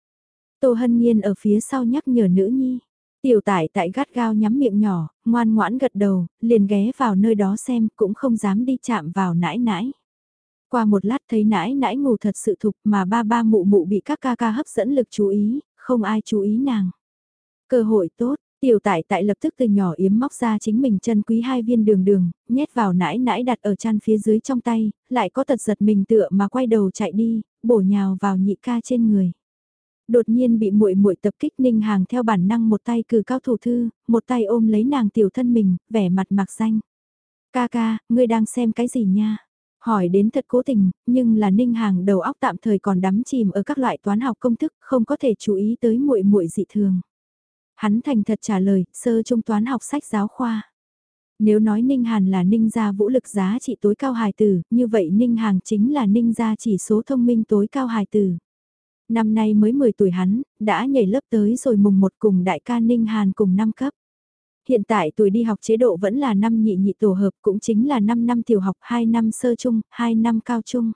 A: Tô Hân Nhiên ở phía sau nhắc nhở nữ nhi. Tiểu tải tại gắt gao nhắm miệng nhỏ, ngoan ngoãn gật đầu, liền ghé vào nơi đó xem, cũng không dám đi chạm vào nãi nãi. Qua một lát thấy nãi nãi ngủ thật sự thục mà ba ba mụ mụ bị các ca ca hấp dẫn lực chú ý, không ai chú ý nàng. Cơ hội tốt, tiểu tải tại lập tức từ nhỏ yếm móc ra chính mình chân quý hai viên đường đường, nhét vào nãi nãi đặt ở chăn phía dưới trong tay, lại có tật giật mình tựa mà quay đầu chạy đi, bổ nhào vào nhị ca trên người. Đột nhiên bị muội muội tập kích Ninh Hàng theo bản năng một tay cử cao thủ thư, một tay ôm lấy nàng tiểu thân mình, vẻ mặt mạc xanh. Ca ca, ngươi đang xem cái gì nha? Hỏi đến thật cố tình, nhưng là Ninh Hàng đầu óc tạm thời còn đắm chìm ở các loại toán học công thức, không có thể chú ý tới muội muội dị thường. Hắn thành thật trả lời, sơ trung toán học sách giáo khoa. Nếu nói Ninh Hàn là Ninh gia vũ lực giá trị tối cao hài tử, như vậy Ninh Hàng chính là Ninh gia chỉ số thông minh tối cao hài tử. Năm nay mới 10 tuổi hắn, đã nhảy lớp tới rồi mùng một cùng đại ca Ninh Hàn cùng năm cấp. Hiện tại tuổi đi học chế độ vẫn là năm nhị nhị tổ hợp cũng chính là 5 năm tiểu học, 2 năm sơ trung, 2 năm cao trung.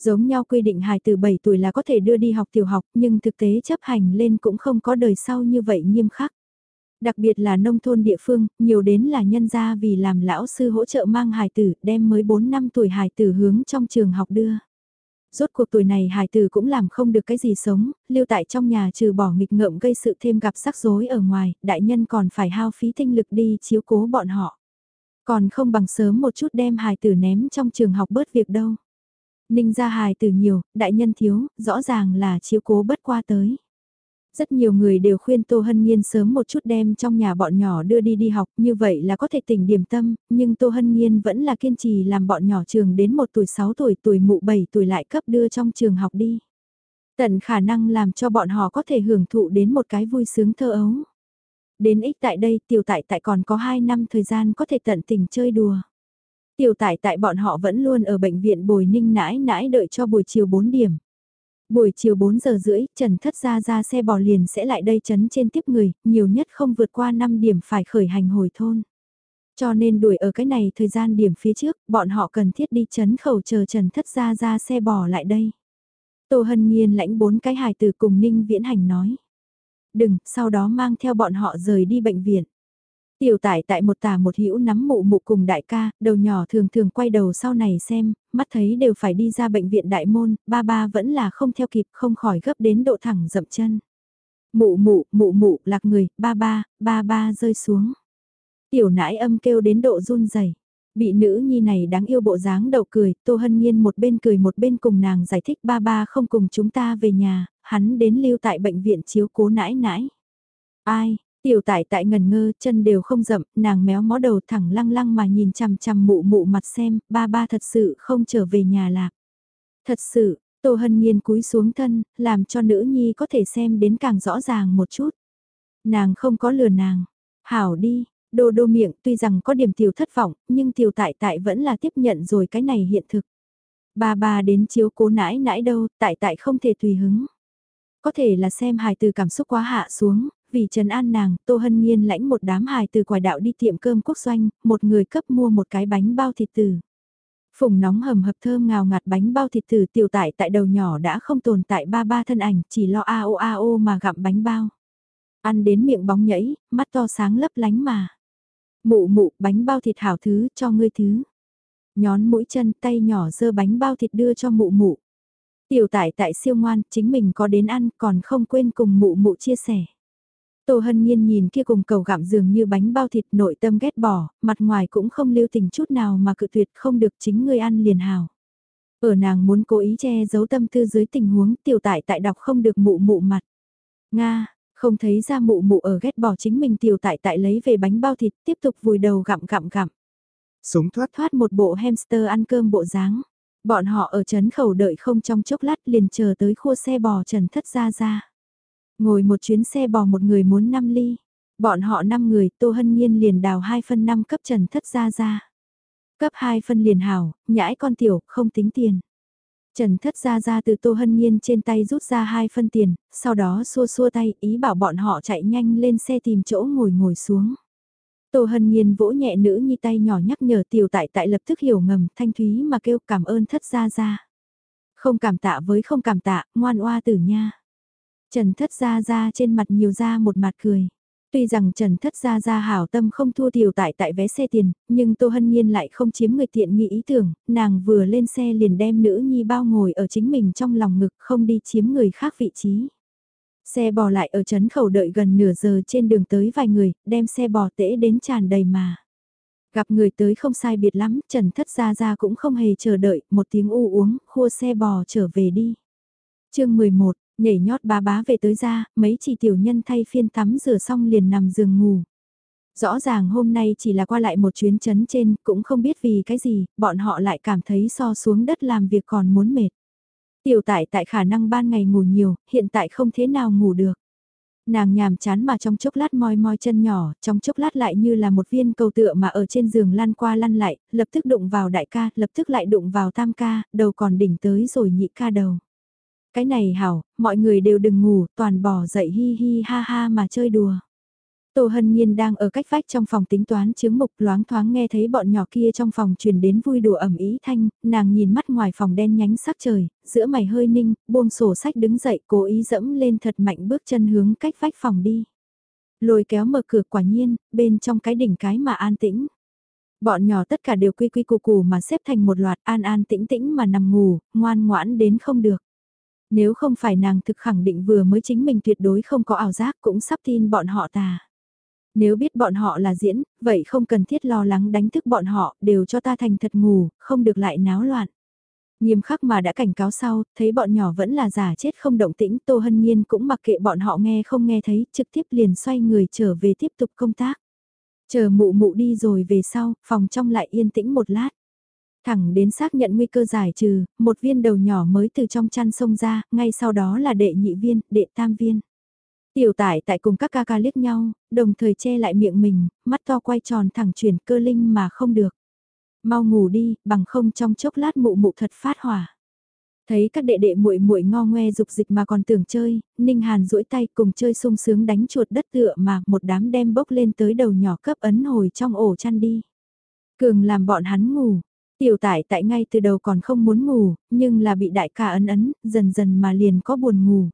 A: Giống nhau quy định hài từ 7 tuổi là có thể đưa đi học tiểu học nhưng thực tế chấp hành lên cũng không có đời sau như vậy nghiêm khắc. Đặc biệt là nông thôn địa phương, nhiều đến là nhân gia vì làm lão sư hỗ trợ mang hài tử đem mới 4 năm tuổi hài tử hướng trong trường học đưa rốt cuộc tuổi này hài tử cũng làm không được cái gì sống, lưu tại trong nhà trừ bỏ nghịch ngợm gây sự thêm gặp rắc rối ở ngoài, đại nhân còn phải hao phí tinh lực đi chiếu cố bọn họ. Còn không bằng sớm một chút đem hài tử ném trong trường học bớt việc đâu. Ninh ra hài tử nhiều, đại nhân thiếu, rõ ràng là chiếu cố bất qua tới. Rất nhiều người đều khuyên Tô Hân Nhiên sớm một chút đem trong nhà bọn nhỏ đưa đi đi học, như vậy là có thể tỉnh điểm tâm, nhưng Tô Hân Nhiên vẫn là kiên trì làm bọn nhỏ trường đến một tuổi 6 tuổi, tuổi mụ 7 tuổi lại cấp đưa trong trường học đi. Tận khả năng làm cho bọn họ có thể hưởng thụ đến một cái vui sướng thơ ấu. Đến ích tại đây, tiểu tại tại còn có 2 năm thời gian có thể tận tình chơi đùa. Tiểu tại tại bọn họ vẫn luôn ở bệnh viện bồi ninh nãi nãi đợi cho buổi chiều 4 điểm. Buổi chiều 4 giờ rưỡi, Trần Thất ra ra xe bò liền sẽ lại đây chấn trên tiếp người, nhiều nhất không vượt qua 5 điểm phải khởi hành hồi thôn. Cho nên đuổi ở cái này thời gian điểm phía trước, bọn họ cần thiết đi chấn khẩu chờ Trần Thất ra ra xe bò lại đây. Tô Hân Nhiên lãnh bốn cái hài từ cùng Ninh Viễn Hành nói. Đừng, sau đó mang theo bọn họ rời đi bệnh viện. Tiểu tải tại một tà một hữu nắm mụ mụ cùng đại ca, đầu nhỏ thường thường quay đầu sau này xem, mắt thấy đều phải đi ra bệnh viện đại môn, ba ba vẫn là không theo kịp không khỏi gấp đến độ thẳng dậm chân. Mụ mụ, mụ mụ, lạc người, ba ba, ba ba rơi xuống. Tiểu nãi âm kêu đến độ run rẩy Bị nữ nhi này đáng yêu bộ dáng đầu cười, Tô Hân Nhiên một bên cười một bên cùng nàng giải thích ba ba không cùng chúng ta về nhà, hắn đến lưu tại bệnh viện chiếu cố nãi nãi. Ai, Tiểu tại tại ngần ngơ, chân đều không rậm, nàng méo mó đầu thẳng lăng lăng mà nhìn chằm chằm mụ mụ mặt xem, ba ba thật sự không trở về nhà lạc. Thật sự, Tô Hân Nhiên cúi xuống thân, làm cho nữ nhi có thể xem đến càng rõ ràng một chút. Nàng không có lừa nàng. Hảo đi, đô đô miệng tuy rằng có điểm tiểu thất vọng, nhưng tiểu tại tại vẫn là tiếp nhận rồi cái này hiện thực. Ba ba đến chiếu cố nãi nãi đâu, tại tại không thể tùy hứng. Có thể là xem hài từ cảm xúc quá hạ xuống, vì Trần An nàng, Tô Hân Nhiên lãnh một đám hài từ quải đạo đi tiệm cơm quốc doanh, một người cấp mua một cái bánh bao thịt tử. Phùng nóng hầm hập thơm ngào ngạt bánh bao thịt tử tiểu tại tại đầu nhỏ đã không tồn tại ba ba thân ảnh, chỉ lo a o a o mà gặm bánh bao. Ăn đến miệng bóng nhảy, mắt to sáng lấp lánh mà. Mụ mụ, bánh bao thịt hảo thứ, cho ngươi thứ. Nhón mũi chân tay nhỏ dơ bánh bao thịt đưa cho mụ mụ. Tiểu tại tại siêu ngoan, chính mình có đến ăn còn không quên cùng mụ mụ chia sẻ. Tô Hân Nhiên nhìn kia cùng cầu gặm dường như bánh bao thịt nội tâm ghét bỏ, mặt ngoài cũng không lưu tình chút nào mà cự tuyệt không được chính người ăn liền hào. Ở nàng muốn cố ý che giấu tâm tư dưới tình huống tiểu tại tại đọc không được mụ mụ mặt. Nga, không thấy ra mụ mụ ở ghét bỏ chính mình tiểu tại tại lấy về bánh bao thịt tiếp tục vùi đầu gặm gặm gặm.
B: Súng thoát
A: thoát một bộ hamster ăn cơm bộ dáng. Bọn họ ở trấn khẩu đợi không trong chốc lát liền chờ tới khua xe bò trần thất ra ra. Ngồi một chuyến xe bò một người muốn 5 ly. Bọn họ 5 người, Tô Hân Nhiên liền đào 2 phân 5 cấp trần thất ra ra. Cấp 2 phân liền hảo, nhãi con tiểu, không tính tiền. Trần thất ra ra từ Tô Hân Nhiên trên tay rút ra 2 phân tiền, sau đó xua xua tay, ý bảo bọn họ chạy nhanh lên xe tìm chỗ ngồi ngồi xuống. Tô Hân Nhiên vỗ nhẹ nữ nhi tay nhỏ nhắc nhở tiểu tại tại lập tức hiểu ngầm thanh thúy mà kêu cảm ơn thất ra ra. Không cảm tạ với không cảm tạ, ngoan oa tử nha. Trần thất ra ra trên mặt nhiều ra một mặt cười. Tuy rằng Trần Thất Gia Gia hảo tâm không thua tiểu tại tại vé xe tiền, nhưng Tô Hân Nhiên lại không chiếm người tiện nghĩ ý tưởng, nàng vừa lên xe liền đem nữ nhi bao ngồi ở chính mình trong lòng ngực không đi chiếm người khác vị trí. Xe bò lại ở trấn khẩu đợi gần nửa giờ trên đường tới vài người, đem xe bò tễ đến tràn đầy mà. Gặp người tới không sai biệt lắm, Trần Thất Gia Gia cũng không hề chờ đợi, một tiếng u uống, khua xe bò trở về đi. chương 11, nhảy nhót bá bá về tới ra, mấy chỉ tiểu nhân thay phiên tắm rửa xong liền nằm giường ngủ. Rõ ràng hôm nay chỉ là qua lại một chuyến chấn trên, cũng không biết vì cái gì, bọn họ lại cảm thấy so xuống đất làm việc còn muốn mệt. Tiểu tại tại khả năng ban ngày ngủ nhiều, hiện tại không thế nào ngủ được. Nàng nhàm chán mà trong chốc lát moi moi chân nhỏ, trong chốc lát lại như là một viên cầu tựa mà ở trên giường lăn qua lăn lại, lập tức đụng vào đại ca, lập tức lại đụng vào tam ca, đầu còn đỉnh tới rồi nhị ca đầu. Cái này hảo, mọi người đều đừng ngủ, toàn bỏ dậy hi hi ha ha mà chơi đùa. Tô Hân Nhiên đang ở cách vách trong phòng tính toán chứng mục loáng thoáng nghe thấy bọn nhỏ kia trong phòng truyền đến vui đùa ẩm ý thanh, nàng nhìn mắt ngoài phòng đen nhánh sắc trời, giữa mày hơi ninh, buông sổ sách đứng dậy cố ý dẫm lên thật mạnh bước chân hướng cách vách phòng đi. Lôi kéo mở cửa quả nhiên, bên trong cái đỉnh cái mà an tĩnh. Bọn nhỏ tất cả đều quy quy củ củ mà xếp thành một loạt an an tĩnh tĩnh mà nằm ngủ, ngoan ngoãn đến không được. Nếu không phải nàng thực khẳng định vừa mới chính mình tuyệt đối không có ảo giác cũng sắp tin bọn họ tà. Nếu biết bọn họ là diễn, vậy không cần thiết lo lắng đánh thức bọn họ, đều cho ta thành thật ngủ, không được lại náo loạn. Nghiêm khắc mà đã cảnh cáo sau, thấy bọn nhỏ vẫn là giả chết không động tĩnh, Tô Hân Nhiên cũng mặc kệ bọn họ nghe không nghe thấy, trực tiếp liền xoay người trở về tiếp tục công tác. Chờ mụ mụ đi rồi về sau, phòng trong lại yên tĩnh một lát. Thẳng đến xác nhận nguy cơ giải trừ, một viên đầu nhỏ mới từ trong chăn sông ra, ngay sau đó là đệ nhị viên, đệ tam viên. Tiểu tải tại cùng các ca ca liếc nhau, đồng thời che lại miệng mình, mắt to quay tròn thẳng chuyển cơ linh mà không được. Mau ngủ đi, bằng không trong chốc lát mụ mụ thật phát hỏa. Thấy các đệ đệ muội muội ngo ngoe dục dịch mà còn tưởng chơi, Ninh Hàn duỗi tay cùng chơi sung sướng đánh chuột đất tựa mà một đám đem bốc lên tới đầu nhỏ cấp ấn hồi trong ổ chăn đi. Cường làm bọn hắn ngủ, tiểu tải tại ngay từ đầu còn không muốn ngủ, nhưng là bị đại ca ấn ấn, dần dần mà liền có buồn ngủ.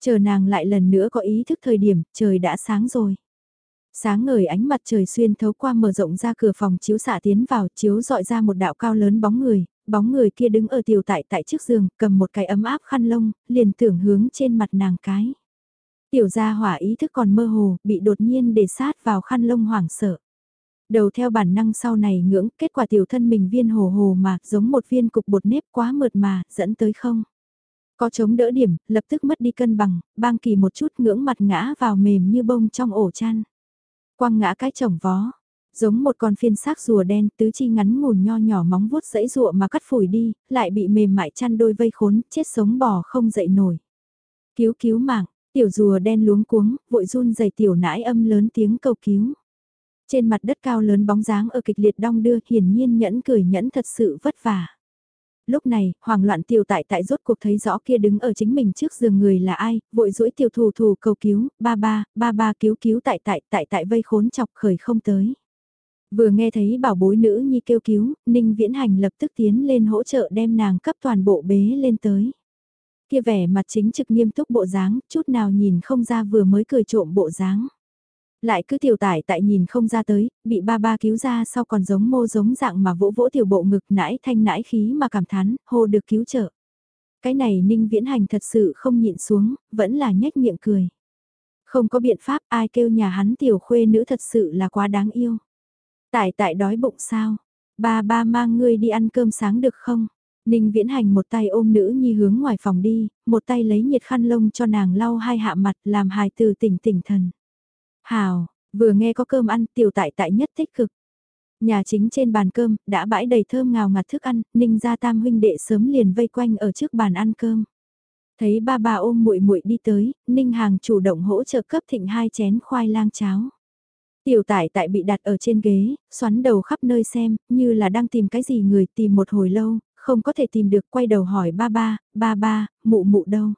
A: Chờ nàng lại lần nữa có ý thức thời điểm, trời đã sáng rồi. Sáng ngời ánh mặt trời xuyên thấu qua mở rộng ra cửa phòng chiếu xạ tiến vào, chiếu dọi ra một đạo cao lớn bóng người, bóng người kia đứng ở tiểu tại tại trước giường, cầm một cái ấm áp khăn lông, liền tưởng hướng trên mặt nàng cái. Tiểu gia hỏa ý thức còn mơ hồ, bị đột nhiên để sát vào khăn lông hoảng sợ. Đầu theo bản năng sau này ngưỡng, kết quả tiểu thân mình viên hồ hồ mà, giống một viên cục bột nếp quá mượt mà, dẫn tới không. Có chống đỡ điểm, lập tức mất đi cân bằng, bang kỳ một chút ngưỡng mặt ngã vào mềm như bông trong ổ chăn. quang ngã cái chồng vó, giống một con phiên xác rùa đen tứ chi ngắn ngủn nho nhỏ móng vuốt dãy rụa mà cắt phủi đi, lại bị mềm mại chăn đôi vây khốn, chết sống bò không dậy nổi. Cứu cứu mạng, tiểu rùa đen luống cuống, vội run dày tiểu nãi âm lớn tiếng cầu cứu. Trên mặt đất cao lớn bóng dáng ở kịch liệt đong đưa hiển nhiên nhẫn cười nhẫn thật sự vất vả. Lúc này, hoảng loạn tiểu tại tại rốt cuộc thấy rõ kia đứng ở chính mình trước giường người là ai, vội rũi tiểu thủ thủ cầu cứu, ba ba, ba ba cứu cứu tại tại tại tại vây khốn chọc khởi không tới. Vừa nghe thấy bảo bối nữ nhi kêu cứu, Ninh Viễn Hành lập tức tiến lên hỗ trợ đem nàng cấp toàn bộ bế lên tới. Kia vẻ mặt chính trực nghiêm túc bộ dáng, chút nào nhìn không ra vừa mới cười trộm bộ dáng. Lại cứ tiểu tải tại nhìn không ra tới, bị ba ba cứu ra sau còn giống mô giống dạng mà vỗ vỗ tiểu bộ ngực nãi thanh nãi khí mà cảm thán, hô được cứu trợ. Cái này ninh viễn hành thật sự không nhịn xuống, vẫn là nhếch miệng cười. Không có biện pháp ai kêu nhà hắn tiểu khuê nữ thật sự là quá đáng yêu. Tại tại đói bụng sao? Ba ba mang ngươi đi ăn cơm sáng được không? Ninh viễn hành một tay ôm nữ nhi hướng ngoài phòng đi, một tay lấy nhiệt khăn lông cho nàng lau hai hạ mặt làm hài từ tỉnh tỉnh thần. Hào, vừa nghe có cơm ăn tiểu tại tại nhất tích cực. Nhà chính trên bàn cơm, đã bãi đầy thơm ngào ngạt thức ăn, Ninh gia tam huynh đệ sớm liền vây quanh ở trước bàn ăn cơm. Thấy ba bà ôm muội muội đi tới, Ninh Hàng chủ động hỗ trợ cấp thịnh hai chén khoai lang cháo. Tiểu tải tại bị đặt ở trên ghế, xoắn đầu khắp nơi xem, như là đang tìm cái gì người tìm một hồi lâu, không có thể tìm được quay đầu hỏi ba ba, ba ba, mụ mụ đâu.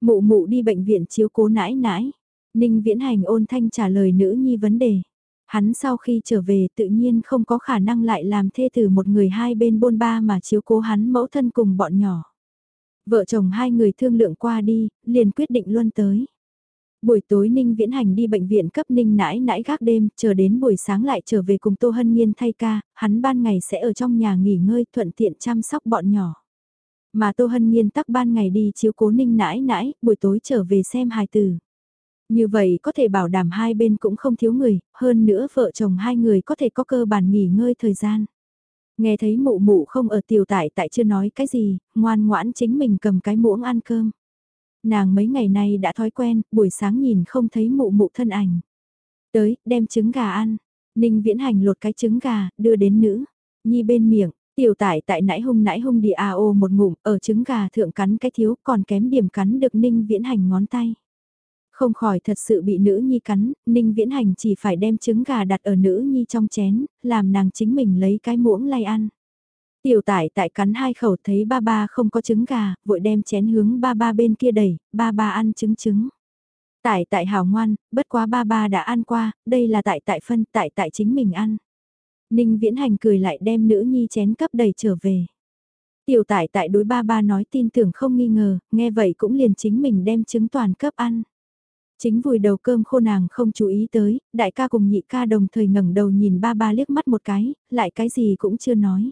A: Mụ mụ đi bệnh viện chiếu cố nãi nãi. Ninh Viễn Hành ôn thanh trả lời nữ nhi vấn đề. Hắn sau khi trở về tự nhiên không có khả năng lại làm thê từ một người hai bên bôn ba mà chiếu cố hắn mẫu thân cùng bọn nhỏ. Vợ chồng hai người thương lượng qua đi, liền quyết định luôn tới. Buổi tối Ninh Viễn Hành đi bệnh viện cấp Ninh nãi nãi gác đêm, chờ đến buổi sáng lại trở về cùng Tô Hân Nhiên thay ca, hắn ban ngày sẽ ở trong nhà nghỉ ngơi thuận tiện chăm sóc bọn nhỏ. Mà Tô Hân Nhiên tắc ban ngày đi chiếu cố Ninh nãi nãi, buổi tối trở về xem hài tử. Như vậy có thể bảo đảm hai bên cũng không thiếu người, hơn nữa vợ chồng hai người có thể có cơ bản nghỉ ngơi thời gian. Nghe thấy mụ mụ không ở tiểu tại tại chưa nói cái gì, ngoan ngoãn chính mình cầm cái muỗng ăn cơm. Nàng mấy ngày nay đã thói quen, buổi sáng nhìn không thấy mụ mụ thân ảnh. Tới, đem trứng gà ăn. Ninh viễn hành lột cái trứng gà, đưa đến nữ. Nhi bên miệng, tiểu tải tại nãi hung nãi hung đi à ô một ngụm, ở trứng gà thượng cắn cái thiếu còn kém điểm cắn được ninh viễn hành ngón tay. Không khỏi thật sự bị nữ nhi cắn, ninh viễn hành chỉ phải đem trứng gà đặt ở nữ nhi trong chén, làm nàng chính mình lấy cái muỗng lay ăn. Tiểu tải tại cắn hai khẩu thấy ba ba không có trứng gà, vội đem chén hướng ba ba bên kia đẩy, ba ba ăn trứng trứng. Tại tại hào ngoan, bất quá ba ba đã ăn qua, đây là tại tại phân, tại tại chính mình ăn. Ninh viễn hành cười lại đem nữ nhi chén cấp đầy trở về. Tiểu tại tại đối ba ba nói tin tưởng không nghi ngờ, nghe vậy cũng liền chính mình đem trứng toàn cấp ăn. Chính vùi đầu cơm khô nàng không chú ý tới, đại ca cùng nhị ca đồng thời ngẩng đầu nhìn ba ba liếc mắt một cái, lại cái gì cũng chưa nói.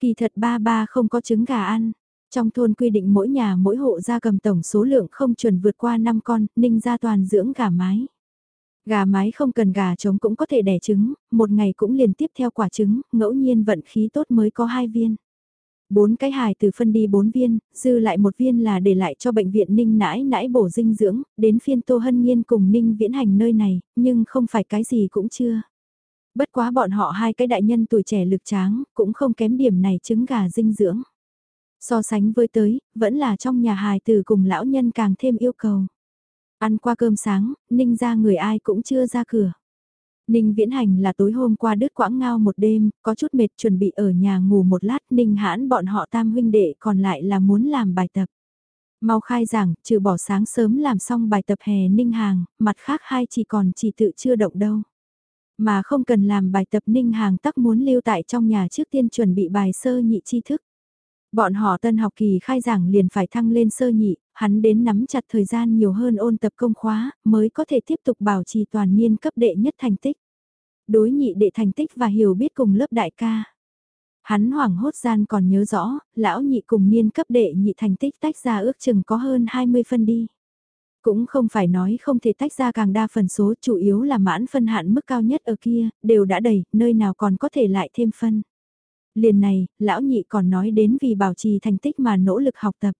A: Kỳ thật ba ba không có trứng gà ăn. Trong thôn quy định mỗi nhà mỗi hộ gia cầm tổng số lượng không chuẩn vượt qua 5 con, ninh gia toàn dưỡng gà mái. Gà mái không cần gà trống cũng có thể đẻ trứng, một ngày cũng liền tiếp theo quả trứng, ngẫu nhiên vận khí tốt mới có hai viên. Bốn cái hài từ phân đi bốn viên, dư lại một viên là để lại cho bệnh viện ninh nãi nãi bổ dinh dưỡng, đến phiên Tô Hân Nhiên cùng ninh viễn hành nơi này, nhưng không phải cái gì cũng chưa. Bất quá bọn họ hai cái đại nhân tuổi trẻ lực tráng, cũng không kém điểm này trứng gà dinh dưỡng. So sánh với tới, vẫn là trong nhà hài từ cùng lão nhân càng thêm yêu cầu. Ăn qua cơm sáng, ninh ra người ai cũng chưa ra cửa. Ninh viễn hành là tối hôm qua đứt quãng ngao một đêm, có chút mệt chuẩn bị ở nhà ngủ một lát, ninh hãn bọn họ tam huynh đệ còn lại là muốn làm bài tập. Mau khai giảng, trừ bỏ sáng sớm làm xong bài tập hè ninh hàng, mặt khác hai chỉ còn chỉ tự chưa động đâu. Mà không cần làm bài tập ninh hàng tắc muốn lưu tại trong nhà trước tiên chuẩn bị bài sơ nhị tri thức. Bọn họ tân học kỳ khai giảng liền phải thăng lên sơ nhị, hắn đến nắm chặt thời gian nhiều hơn ôn tập công khóa, mới có thể tiếp tục bảo trì toàn niên cấp đệ nhất thành tích. Đối nhị đệ thành tích và hiểu biết cùng lớp đại ca. Hắn hoảng hốt gian còn nhớ rõ, lão nhị cùng niên cấp đệ nhị thành tích tách ra ước chừng có hơn 20 phân đi. Cũng không phải nói không thể tách ra càng đa phần số, chủ yếu là mãn phân hạn mức cao nhất ở kia, đều đã đầy, nơi nào còn có thể lại thêm phân. Liền này, lão nhị còn nói đến vì bảo trì thành tích mà nỗ lực học tập.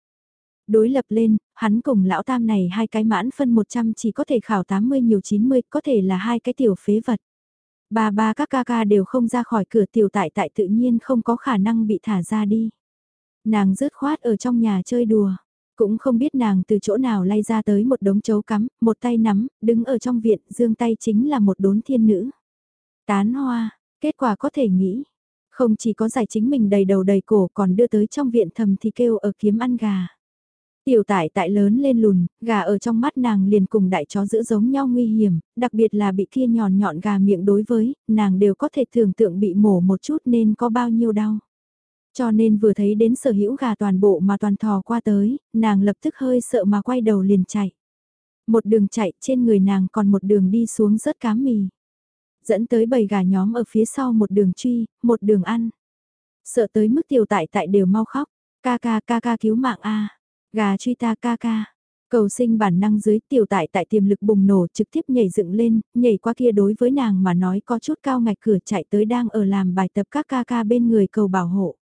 A: Đối lập lên, hắn cùng lão tam này hai cái mãn phân 100 chỉ có thể khảo 80 nhiều 90, có thể là hai cái tiểu phế vật. Ba ba các ca ca đều không ra khỏi cửa tiểu tại tại tự nhiên không có khả năng bị thả ra đi. Nàng rớt khoát ở trong nhà chơi đùa. Cũng không biết nàng từ chỗ nào lay ra tới một đống chấu cắm, một tay nắm, đứng ở trong viện, dương tay chính là một đốn thiên nữ. Tán hoa, kết quả có thể nghĩ. Không chỉ có giải chính mình đầy đầu đầy cổ còn đưa tới trong viện thầm thì kêu ở kiếm ăn gà. Tiểu tải tại lớn lên lùn, gà ở trong mắt nàng liền cùng đại chó giữ giống nhau nguy hiểm, đặc biệt là bị kia nhòn nhọn gà miệng đối với, nàng đều có thể tưởng tượng bị mổ một chút nên có bao nhiêu đau. Cho nên vừa thấy đến sở hữu gà toàn bộ mà toàn thò qua tới, nàng lập tức hơi sợ mà quay đầu liền chạy. Một đường chạy trên người nàng còn một đường đi xuống rớt cám mì. Dẫn tới bầy gà nhóm ở phía sau một đường truy, một đường ăn. Sợ tới mức tiểu tại tại đều mau khóc. Ca ca ca ca cứu mạng a Gà truy ta ca ca. Cầu sinh bản năng dưới tiểu tại tại tiềm lực bùng nổ trực tiếp nhảy dựng lên, nhảy qua kia đối với nàng mà nói có chút cao ngạch cửa chạy tới đang ở làm bài tập các ca ca bên người cầu bảo hộ.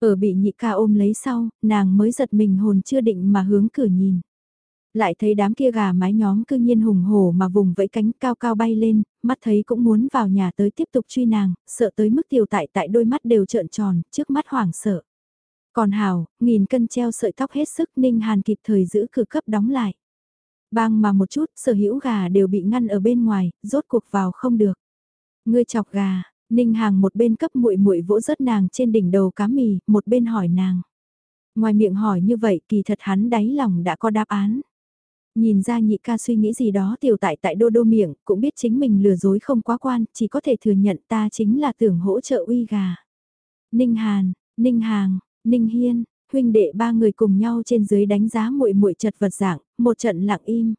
A: Ở bị nhị ca ôm lấy sau, nàng mới giật mình hồn chưa định mà hướng cửa nhìn. Lại thấy đám kia gà mái nhóm cư nhiên hùng hổ mà vùng vẫy cánh cao cao bay lên, mắt thấy cũng muốn vào nhà tới tiếp tục truy nàng, sợ tới mức tiểu tại tại đôi mắt đều trợn tròn, trước mắt hoảng sợ. Còn Hào, nghìn cân treo sợi tóc hết sức Ninh Hàn kịp thời giữ cửa cấp đóng lại. Bang mà một chút, sở hữu gà đều bị ngăn ở bên ngoài, rốt cuộc vào không được. Ngươi chọc gà, Ninh Hàng một bên cấp muội muội vỗ rớt nàng trên đỉnh đầu cá mì, một bên hỏi nàng. Ngoài miệng hỏi như vậy kỳ thật hắn đáy lòng đã có đáp án. Nhìn ra nhị ca suy nghĩ gì đó tiểu tại tại đô đô miệng, cũng biết chính mình lừa dối không quá quan, chỉ có thể thừa nhận ta chính là tưởng hỗ trợ uy gà. Ninh Hàn, Ninh Hàng, Ninh Hiên, huynh đệ ba người cùng nhau trên dưới đánh giá muội muội chật vật dạng, một trận lặng im.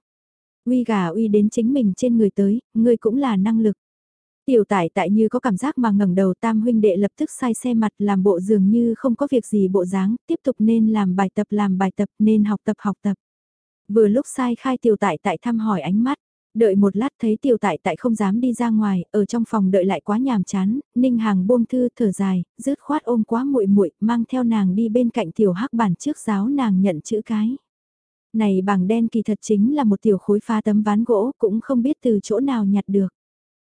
A: Uy gà uy đến chính mình trên người tới, người cũng là năng lực. Tiểu tải tại như có cảm giác mà ngẩng đầu tam huynh đệ lập tức sai xe mặt làm bộ dường như không có việc gì bộ dáng, tiếp tục nên làm bài tập làm bài tập nên học tập học tập. Vừa lúc sai khai tiểu tại tại thăm hỏi ánh mắt, đợi một lát thấy tiểu tại tại không dám đi ra ngoài, ở trong phòng đợi lại quá nhàm chán, ninh hàng buông thư thở dài, rứt khoát ôm quá muội muội mang theo nàng đi bên cạnh tiểu hắc bản trước giáo nàng nhận chữ cái. Này bảng đen kỳ thật chính là một tiểu khối pha tấm ván gỗ cũng không biết từ chỗ nào nhặt được.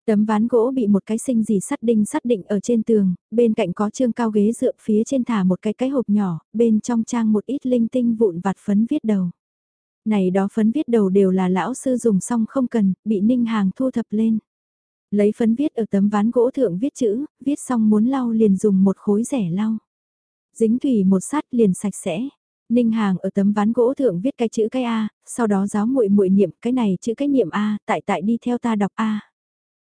A: Tấm ván gỗ bị một cái sinh gì sắt đinh sắt định ở trên tường, bên cạnh có trương cao ghế dựa phía trên thả một cái cái hộp nhỏ, bên trong trang một ít linh tinh vụn vặt phấn viết đầu. Này đó phấn viết đầu đều là lão sư dùng xong không cần, bị ninh hàng thu thập lên. Lấy phấn viết ở tấm ván gỗ thượng viết chữ, viết xong muốn lau liền dùng một khối rẻ lau. Dính thủy một sát liền sạch sẽ. Ninh Hàng ở tấm ván gỗ thượng viết cái chữ cái A, sau đó giáo muội muội niệm cái này chữ cái niệm A, tại tại đi theo ta đọc A.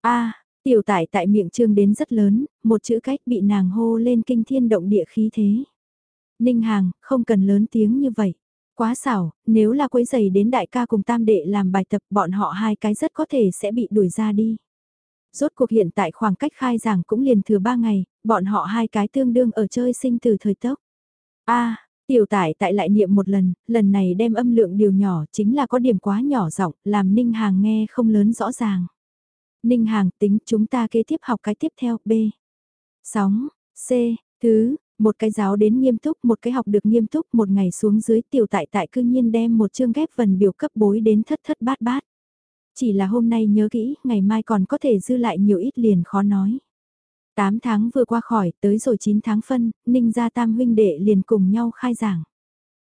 A: A, tiểu tại tại miệng trương đến rất lớn, một chữ cách bị nàng hô lên kinh thiên động địa khí thế. Ninh Hàng, không cần lớn tiếng như vậy. Quá xảo, nếu là quấy giày đến đại ca cùng tam đệ làm bài tập bọn họ hai cái rất có thể sẽ bị đuổi ra đi. Rốt cuộc hiện tại khoảng cách khai giảng cũng liền thừa ba ngày, bọn họ hai cái tương đương ở chơi sinh từ thời tốc. a tiểu tải tại lại niệm một lần, lần này đem âm lượng điều nhỏ chính là có điểm quá nhỏ giọng làm ninh hàng nghe không lớn rõ ràng. Ninh hàng tính chúng ta kế tiếp học cái tiếp theo, B. Sóng, C, thứ, một cái giáo đến nghiêm túc, một cái học được nghiêm túc, một ngày xuống dưới tiểu tại tại cư nhiên đem một chương ghép vần biểu cấp bối đến thất thất bát bát. Chỉ là hôm nay nhớ kỹ, ngày mai còn có thể dư lại nhiều ít liền khó nói. 8 tháng vừa qua khỏi, tới rồi 9 tháng phân, Ninh gia tam huynh đệ liền cùng nhau khai giảng.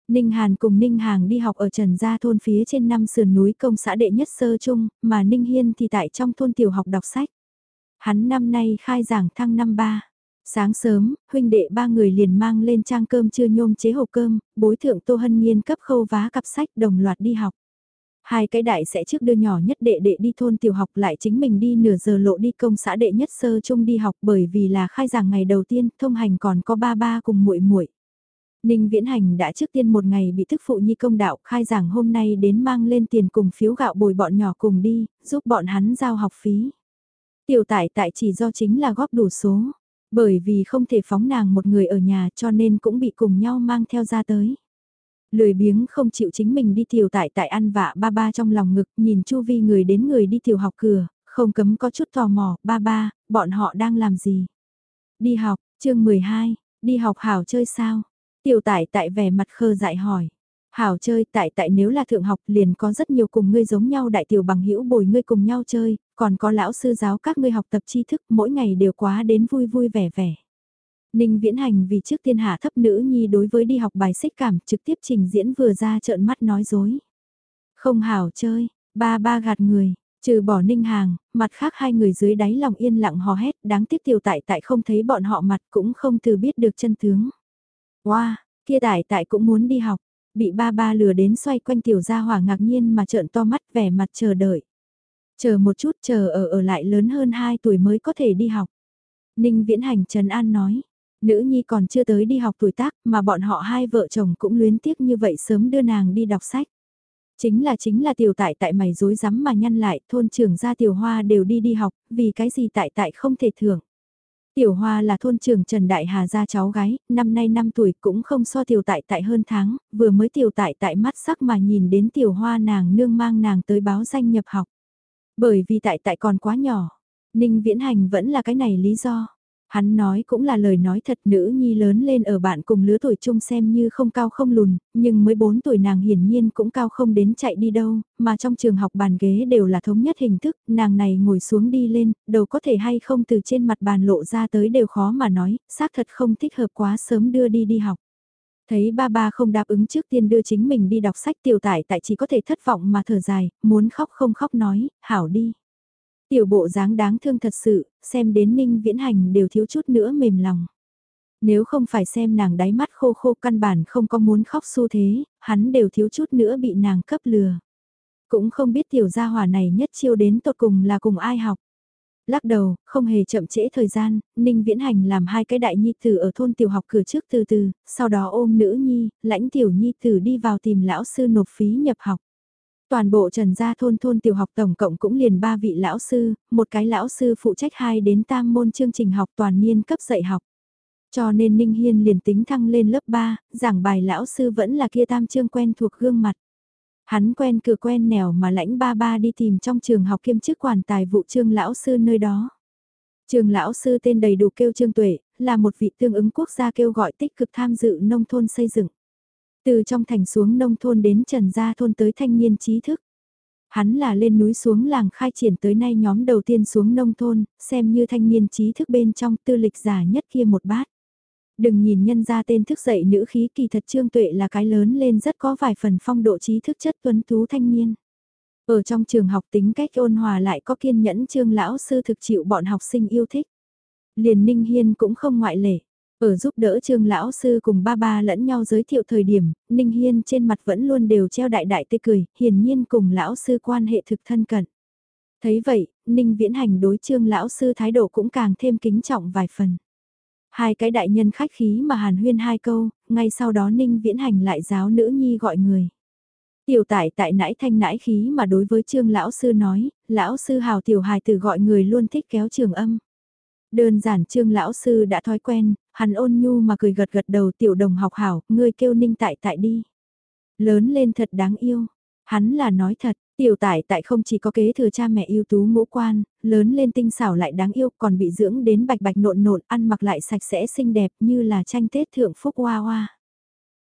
A: Ninh Hàn cùng Ninh Hàng đi học ở Trần Gia thôn phía trên năm sườn núi công xã đệ nhất sơ trung, mà Ninh Hiên thì tại trong thôn tiểu học đọc sách. Hắn năm nay khai giảng thăng năm ba. Sáng sớm, huynh đệ ba người liền mang lên trang cơm chưa nhôm chế hộp cơm, bối thượng Tô Hân Nhiên cấp khâu vá cặp sách đồng loạt đi học. Hai cái đại sẽ trước đưa nhỏ nhất đệ đệ đi thôn tiểu học lại chính mình đi nửa giờ lộ đi công xã đệ nhất sơ chung đi học bởi vì là khai giảng ngày đầu tiên, thông hành còn có ba ba cùng muội muội. Ninh Viễn Hành đã trước tiên một ngày bị thức phụ nhi công đạo khai giảng hôm nay đến mang lên tiền cùng phiếu gạo bồi bọn nhỏ cùng đi, giúp bọn hắn giao học phí. Tiểu tải tại chỉ do chính là góp đủ số, bởi vì không thể phóng nàng một người ở nhà cho nên cũng bị cùng nhau mang theo ra tới. Lười biếng không chịu chính mình đi tiểu tại tại ăn vạ ba ba trong lòng ngực nhìn chu vi người đến người đi tiểu học cửa, không cấm có chút tò mò, ba ba, bọn họ đang làm gì? Đi học, chương 12, đi học hảo chơi sao? Tiểu tại tại vẻ mặt khơ dại hỏi. Hảo chơi tại tại nếu là thượng học liền có rất nhiều cùng ngươi giống nhau đại tiểu bằng hữu bồi ngươi cùng nhau chơi, còn có lão sư giáo các ngươi học tập tri thức mỗi ngày đều quá đến vui vui vẻ vẻ. Ninh viễn hành vì trước tiên hạ thấp nữ nhi đối với đi học bài xích cảm trực tiếp trình diễn vừa ra trợn mắt nói dối. Không hảo chơi, ba ba gạt người, trừ bỏ ninh hàng, mặt khác hai người dưới đáy lòng yên lặng hò hét đáng tiếc tiểu tại tại không thấy bọn họ mặt cũng không từ biết được chân tướng. Wow, kia tại tại cũng muốn đi học, bị ba ba lừa đến xoay quanh tiểu gia hỏa ngạc nhiên mà trợn to mắt vẻ mặt chờ đợi. Chờ một chút chờ ở ở lại lớn hơn 2 tuổi mới có thể đi học. Ninh Viễn Hành Trần An nói, nữ nhi còn chưa tới đi học tuổi tác mà bọn họ hai vợ chồng cũng luyến tiếc như vậy sớm đưa nàng đi đọc sách. Chính là chính là tiểu tại tại mày dối rắm mà nhăn lại, thôn trưởng gia tiểu hoa đều đi đi học, vì cái gì tại tại không thể thưởng. Tiểu Hoa là thôn trưởng Trần Đại Hà gia cháu gái, năm nay 5 tuổi cũng không so tiểu tại tại hơn tháng, vừa mới tiểu tại tại mắt sắc mà nhìn đến tiểu Hoa nàng nương mang nàng tới báo danh nhập học. Bởi vì tại tại còn quá nhỏ, Ninh Viễn Hành vẫn là cái này lý do. Hắn nói cũng là lời nói thật nữ nhi lớn lên ở bạn cùng lứa tuổi chung xem như không cao không lùn, nhưng mới 4 tuổi nàng hiển nhiên cũng cao không đến chạy đi đâu, mà trong trường học bàn ghế đều là thống nhất hình thức, nàng này ngồi xuống đi lên, đầu có thể hay không từ trên mặt bàn lộ ra tới đều khó mà nói, xác thật không thích hợp quá sớm đưa đi đi học. Thấy ba ba không đáp ứng trước tiên đưa chính mình đi đọc sách tiểu tải tại chỉ có thể thất vọng mà thở dài, muốn khóc không khóc nói, hảo đi. Tiểu bộ dáng đáng thương thật sự, xem đến ninh viễn hành đều thiếu chút nữa mềm lòng. Nếu không phải xem nàng đáy mắt khô khô căn bản không có muốn khóc xu thế, hắn đều thiếu chút nữa bị nàng cấp lừa. Cũng không biết tiểu gia hỏa này nhất chiêu đến tột cùng là cùng ai học. Lắc đầu, không hề chậm trễ thời gian, Ninh Viễn Hành làm hai cái đại nhi tử ở thôn tiểu học cửa trước từ từ, sau đó ôm nữ nhi, lãnh tiểu nhi tử đi vào tìm lão sư nộp phí nhập học. Toàn bộ trần gia thôn thôn tiểu học tổng cộng cũng liền ba vị lão sư, một cái lão sư phụ trách hai đến tam môn chương trình học toàn niên cấp dạy học. Cho nên Ninh Hiên liền tính thăng lên lớp 3, giảng bài lão sư vẫn là kia tam chương quen thuộc gương mặt. Hắn quen cửa quen nẻo mà lãnh ba ba đi tìm trong trường học kiêm chức quản tài vụ trương lão sư nơi đó. Trường lão sư tên đầy đủ kêu trương tuệ, là một vị tương ứng quốc gia kêu gọi tích cực tham dự nông thôn xây dựng. Từ trong thành xuống nông thôn đến trần gia thôn tới thanh niên trí thức. Hắn là lên núi xuống làng khai triển tới nay nhóm đầu tiên xuống nông thôn, xem như thanh niên trí thức bên trong tư lịch giả nhất kia một bát. Đừng nhìn nhân ra tên thức dậy nữ khí kỳ thật trương tuệ là cái lớn lên rất có vài phần phong độ trí thức chất tuấn tú thanh niên. Ở trong trường học tính cách ôn hòa lại có kiên nhẫn trương lão sư thực chịu bọn học sinh yêu thích. Liền Ninh Hiên cũng không ngoại lệ. Ở giúp đỡ trương lão sư cùng ba ba lẫn nhau giới thiệu thời điểm, Ninh Hiên trên mặt vẫn luôn đều treo đại đại tê cười, hiển nhiên cùng lão sư quan hệ thực thân cận. Thấy vậy, Ninh Viễn Hành đối trương lão sư thái độ cũng càng thêm kính trọng vài phần. Hai cái đại nhân khách khí mà hàn huyên hai câu, ngay sau đó Ninh Viễn Hành lại giáo nữ nhi gọi người. Tiểu tại tại nãi thanh nãi khí mà đối với trương lão sư nói, lão sư hào tiểu hài tử gọi người luôn thích kéo trường âm. Đơn giản trương lão sư đã thói quen, hắn ôn nhu mà cười gật gật đầu tiểu đồng học hảo, ngươi kêu ninh tại tại đi. Lớn lên thật đáng yêu, hắn là nói thật, Tiểu tải tại không chỉ có kế thừa cha mẹ ưu tú ngũ quan, lớn lên tinh xảo lại đáng yêu còn bị dưỡng đến bạch bạch nộn nộn ăn mặc lại sạch sẽ xinh đẹp như là tranh tết thượng phúc hoa hoa.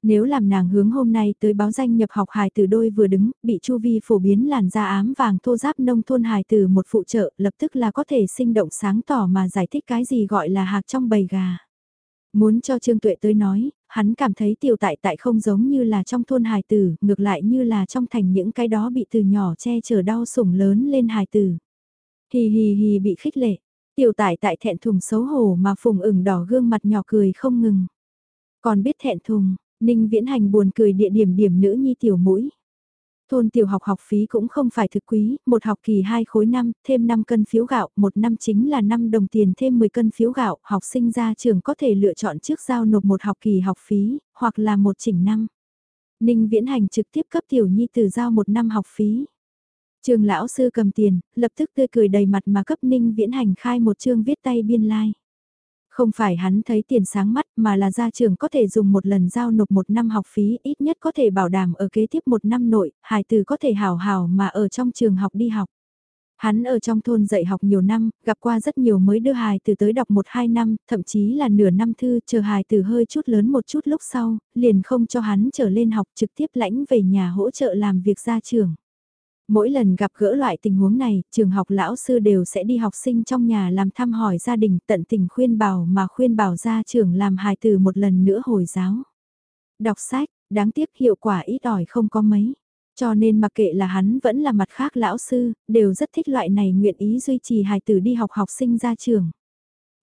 A: Nếu làm nàng hướng hôm nay tới báo danh nhập học hài tử đôi vừa đứng, bị chu vi phổ biến làn da ám vàng thô giáp nông thôn hài tử một phụ trợ lập tức là có thể sinh động sáng tỏ mà giải thích cái gì gọi là hạc trong bầy gà. Muốn cho Trương Tuệ tới nói, hắn cảm thấy tiểu tại tại không giống như là trong thôn hài tử, ngược lại như là trong thành những cái đó bị từ nhỏ che chở đau sủng lớn lên hài tử. Hì hì hì bị khích lệ, tiểu tại tại thẹn thùng xấu hổ mà phùng ửng đỏ gương mặt nhỏ cười không ngừng. Còn biết thẹn thùng, Ninh Viễn Hành buồn cười địa điểm điểm nữ nhi tiểu mũi. Thôn tiểu học học phí cũng không phải thực quý, một học kỳ 2 khối năm, thêm 5 cân phiếu gạo, một năm chính là 5 đồng tiền thêm 10 cân phiếu gạo, học sinh ra trường có thể lựa chọn trước giao nộp một học kỳ học phí, hoặc là một chỉnh năm. Ninh Viễn Hành trực tiếp cấp tiểu nhi từ giao một năm học phí. Trường lão sư cầm tiền, lập tức tươi cười đầy mặt mà cấp Ninh Viễn Hành khai một chương viết tay biên lai. Like. Không phải hắn thấy tiền sáng mắt mà là gia trường có thể dùng một lần giao nộp một năm học phí ít nhất có thể bảo đảm ở kế tiếp một năm nội, hài từ có thể hào hào mà ở trong trường học đi học. Hắn ở trong thôn dạy học nhiều năm, gặp qua rất nhiều mới đưa hài từ tới đọc một hai năm, thậm chí là nửa năm thư chờ hài từ hơi chút lớn một chút lúc sau, liền không cho hắn trở lên học trực tiếp lãnh về nhà hỗ trợ làm việc gia trường. Mỗi lần gặp gỡ loại tình huống này, trường học lão sư đều sẽ đi học sinh trong nhà làm thăm hỏi gia đình tận tình khuyên bảo mà khuyên bảo ra trường làm hài từ một lần nữa hồi giáo. Đọc sách, đáng tiếc hiệu quả ít ỏi không có mấy. Cho nên mặc kệ là hắn vẫn là mặt khác lão sư, đều rất thích loại này nguyện ý duy trì hài tử đi học học sinh ra trường.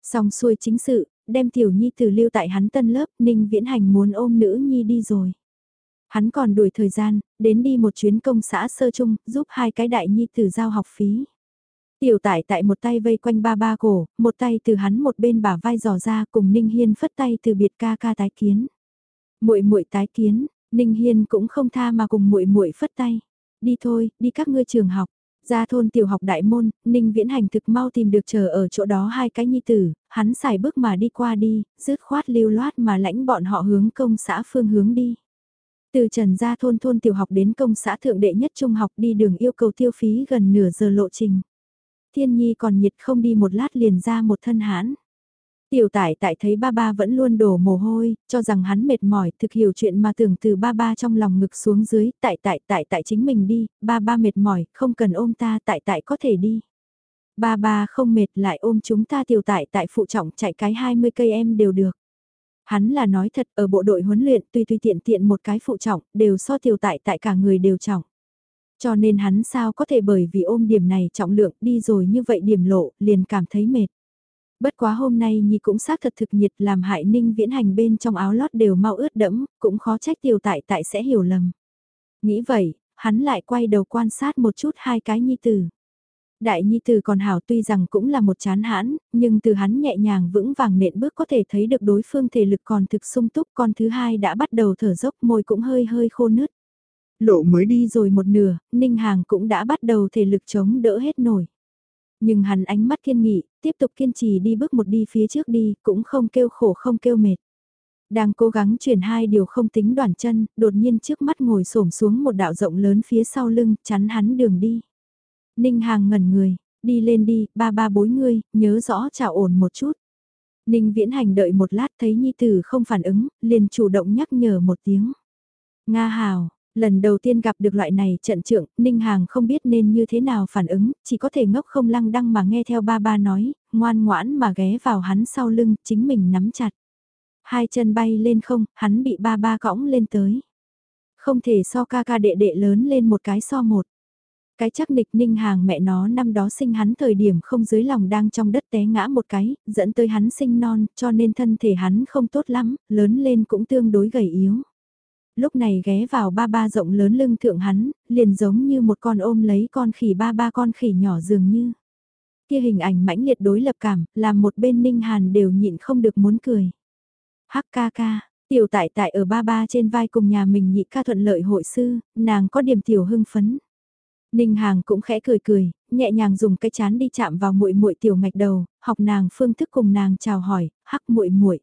A: Xong xuôi chính sự, đem tiểu nhi từ lưu tại hắn tân lớp, ninh viễn hành muốn ôm nữ nhi đi rồi. Hắn còn đuổi thời gian, đến đi một chuyến công xã sơ chung, giúp hai cái đại nhi tử giao học phí. Tiểu tải tại một tay vây quanh ba ba cổ, một tay từ hắn một bên bả vai dò ra cùng Ninh Hiên phất tay từ biệt ca ca tái kiến. muội muội tái kiến, Ninh Hiên cũng không tha mà cùng muội muội phất tay. Đi thôi, đi các ngươi trường học. Ra thôn tiểu học đại môn, Ninh Viễn Hành thực mau tìm được chờ ở chỗ đó hai cái nhi tử, hắn xài bước mà đi qua đi, rứt khoát lưu loát mà lãnh bọn họ hướng công xã phương hướng đi. Từ Trần Gia thôn thôn tiểu học đến công xã thượng đệ nhất trung học đi đường yêu cầu tiêu phí gần nửa giờ lộ trình. Thiên Nhi còn nhiệt không đi một lát liền ra một thân hãn. Tiểu tải tại thấy ba ba vẫn luôn đổ mồ hôi, cho rằng hắn mệt mỏi, thực hiểu chuyện mà tưởng từ ba ba trong lòng ngực xuống dưới, tại tại tại tại chính mình đi, ba ba mệt mỏi, không cần ôm ta, tại tại có thể đi. Ba ba không mệt lại ôm chúng ta tiểu tại tại phụ trọng chạy cái 20 cây em đều được. Hắn là nói thật ở bộ đội huấn luyện tùy tùy tiện tiện một cái phụ trọng đều so tiểu tại tại cả người đều trọng. Cho nên hắn sao có thể bởi vì ôm điểm này trọng lượng đi rồi như vậy điểm lộ liền cảm thấy mệt. Bất quá hôm nay Nhi cũng xác thật thực nhiệt làm hại ninh viễn hành bên trong áo lót đều mau ướt đẫm, cũng khó trách tiểu tại tại sẽ hiểu lầm. Nghĩ vậy, hắn lại quay đầu quan sát một chút hai cái Nhi tử. Đại Nhi Tử còn hảo tuy rằng cũng là một chán hãn, nhưng từ hắn nhẹ nhàng vững vàng nện bước có thể thấy được đối phương thể lực còn thực sung túc con thứ hai đã bắt đầu thở dốc môi cũng hơi hơi khô nứt. Lộ mới đi rồi một nửa, Ninh Hàng cũng đã bắt đầu thể lực chống đỡ hết nổi. Nhưng hắn ánh mắt kiên nghị, tiếp tục kiên trì đi bước một đi phía trước đi, cũng không kêu khổ không kêu mệt. Đang cố gắng chuyển hai điều không tính đoàn chân, đột nhiên trước mắt ngồi xổm xuống một đạo rộng lớn phía sau lưng, chắn hắn đường đi. Ninh Hàng ngẩn người, đi lên đi, ba ba bối ngươi, nhớ rõ chào ổn một chút. Ninh Viễn Hành đợi một lát thấy Nhi Tử không phản ứng, liền chủ động nhắc nhở một tiếng. Nga hào, lần đầu tiên gặp được loại này trận trưởng, Ninh Hàng không biết nên như thế nào phản ứng, chỉ có thể ngốc không lăng đăng mà nghe theo ba ba nói, ngoan ngoãn mà ghé vào hắn sau lưng, chính mình nắm chặt. Hai chân bay lên không, hắn bị ba ba cõng lên tới. Không thể so ca ca đệ đệ lớn lên một cái so một. Cái chắc nịch ninh hàng mẹ nó năm đó sinh hắn thời điểm không dưới lòng đang trong đất té ngã một cái, dẫn tới hắn sinh non, cho nên thân thể hắn không tốt lắm, lớn lên cũng tương đối gầy yếu. Lúc này ghé vào ba ba rộng lớn lưng thượng hắn, liền giống như một con ôm lấy con khỉ ba ba con khỉ nhỏ dường như. Kia hình ảnh mãnh liệt đối lập cảm, làm một bên ninh hàn đều nhịn không được muốn cười. Hắc ca ca, tiểu tại tại ở ba ba trên vai cùng nhà mình nhị ca thuận lợi hội sư, nàng có điểm tiểu hưng phấn. Ninh Hàng cũng khẽ cười cười, nhẹ nhàng dùng cái chán đi chạm vào muội muội tiểu ngạch đầu, học nàng phương thức cùng nàng chào hỏi, hắc muội muội.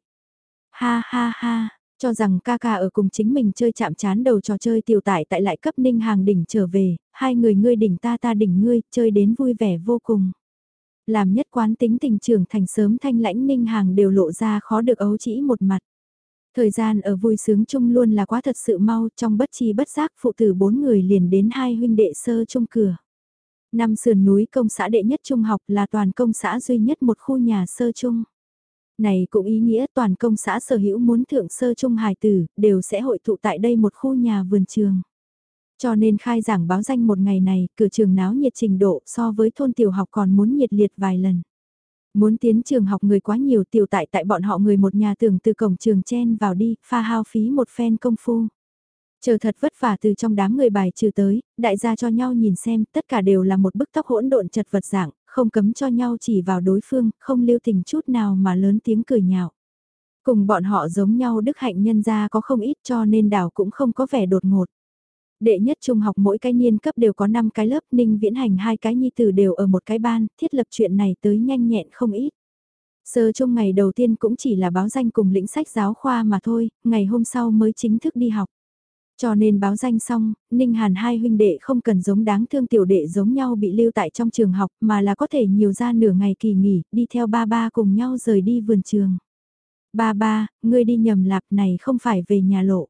A: Ha ha ha, cho rằng ca ca ở cùng chính mình chơi chạm chán đầu trò chơi tiểu tải tại lại cấp Ninh Hàng đỉnh trở về, hai người ngươi đỉnh ta ta đỉnh ngươi, chơi đến vui vẻ vô cùng. Làm nhất quán tính tình trưởng thành sớm thanh lãnh Ninh Hàng đều lộ ra khó được ấu chỉ một mặt. Thời gian ở vui sướng chung luôn là quá thật sự mau, trong bất chi bất giác phụ tử bốn người liền đến hai huynh đệ sơ chung cửa. Năm sườn núi công xã đệ nhất trung học là toàn công xã duy nhất một khu nhà sơ chung. Này cũng ý nghĩa toàn công xã sở hữu muốn thượng sơ trung hài tử, đều sẽ hội tụ tại đây một khu nhà vườn trường. Cho nên khai giảng báo danh một ngày này, cửa trường náo nhiệt trình độ so với thôn tiểu học còn muốn nhiệt liệt vài lần. Muốn tiến trường học người quá nhiều tiểu tại tại bọn họ người một nhà tưởng từ cổng trường chen vào đi, pha hao phí một phen công phu. Chờ thật vất vả từ trong đám người bài trừ tới, đại gia cho nhau nhìn xem, tất cả đều là một bức tóc hỗn độn chật vật dạng, không cấm cho nhau chỉ vào đối phương, không lưu tình chút nào mà lớn tiếng cười nhạo. Cùng bọn họ giống nhau đức hạnh nhân gia có không ít cho nên đảo cũng không có vẻ đột ngột. Đệ nhất trung học mỗi cái niên cấp đều có 5 cái lớp, Ninh Viễn Hành hai cái nhi tử đều ở một cái ban, thiết lập chuyện này tới nhanh nhẹn không ít. Sơ trung ngày đầu tiên cũng chỉ là báo danh cùng lĩnh sách giáo khoa mà thôi, ngày hôm sau mới chính thức đi học. Cho nên báo danh xong, Ninh Hàn hai huynh đệ không cần giống đáng thương tiểu đệ giống nhau bị lưu tại trong trường học mà là có thể nhiều ra nửa ngày kỳ nghỉ, đi theo ba ba cùng nhau rời đi vườn trường. Ba ba, ngươi đi nhầm lạp này không phải về nhà lộ.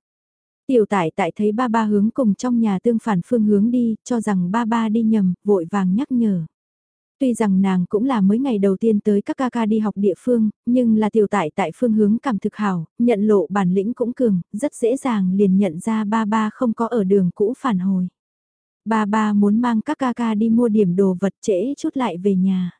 A: Tiểu tại tại thấy ba ba hướng cùng trong nhà tương phản phương hướng đi, cho rằng ba ba đi nhầm, vội vàng nhắc nhở. Tuy rằng nàng cũng là mới ngày đầu tiên tới các ca ca đi học địa phương, nhưng là tiểu tại tại phương hướng cảm thực hảo, nhận lộ bản lĩnh cũng cường, rất dễ dàng liền nhận ra ba ba không có ở đường cũ phản hồi. Ba ba muốn mang các ca ca đi mua điểm đồ vật trễ chút lại về nhà.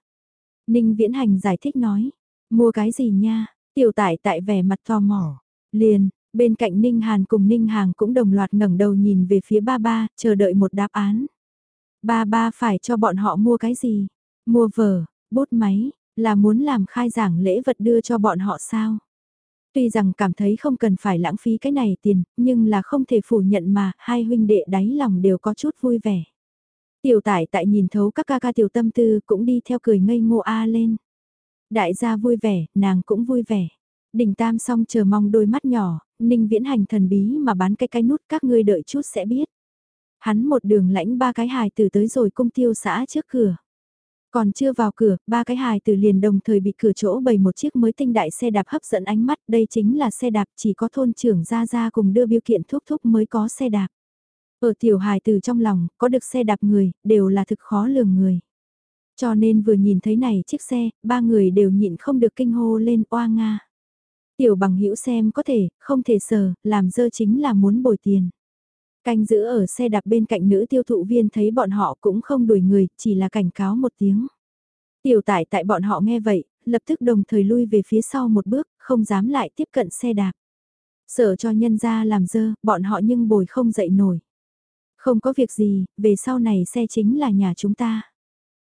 A: Ninh Viễn Hành giải thích nói, mua cái gì nha, tiểu tại tại vẻ mặt tò mò, liền, Bên cạnh Ninh Hàn cùng Ninh Hàng cũng đồng loạt ngẩng đầu nhìn về phía ba ba, chờ đợi một đáp án. Ba ba phải cho bọn họ mua cái gì? Mua vở, bút máy, là muốn làm khai giảng lễ vật đưa cho bọn họ sao? Tuy rằng cảm thấy không cần phải lãng phí cái này tiền, nhưng là không thể phủ nhận mà, hai huynh đệ đáy lòng đều có chút vui vẻ. Tiểu tải tại nhìn thấu các ca ca tiểu tâm tư cũng đi theo cười ngây ngô a lên. Đại gia vui vẻ, nàng cũng vui vẻ. Đình tam song chờ mong đôi mắt nhỏ, ninh viễn hành thần bí mà bán cái cái nút các ngươi đợi chút sẽ biết. Hắn một đường lãnh ba cái hài từ tới rồi cung tiêu xã trước cửa. Còn chưa vào cửa, ba cái hài từ liền đồng thời bị cửa chỗ bày một chiếc mới tinh đại xe đạp hấp dẫn ánh mắt, đây chính là xe đạp chỉ có thôn trưởng ra ra cùng đưa biêu kiện thúc thúc mới có xe đạp. Ở tiểu hài từ trong lòng, có được xe đạp người, đều là thực khó lường người. Cho nên vừa nhìn thấy này chiếc xe, ba người đều nhịn không được kinh hô lên oa nga. Tiểu bằng hữu xem có thể, không thể sờ, làm dơ chính là muốn bồi tiền. Canh giữ ở xe đạp bên cạnh nữ tiêu thụ viên thấy bọn họ cũng không đuổi người, chỉ là cảnh cáo một tiếng. Tiểu tải tại bọn họ nghe vậy, lập tức đồng thời lui về phía sau một bước, không dám lại tiếp cận xe đạp. Sợ cho nhân ra làm dơ, bọn họ nhưng bồi không dậy nổi. Không có việc gì, về sau này xe chính là nhà chúng ta.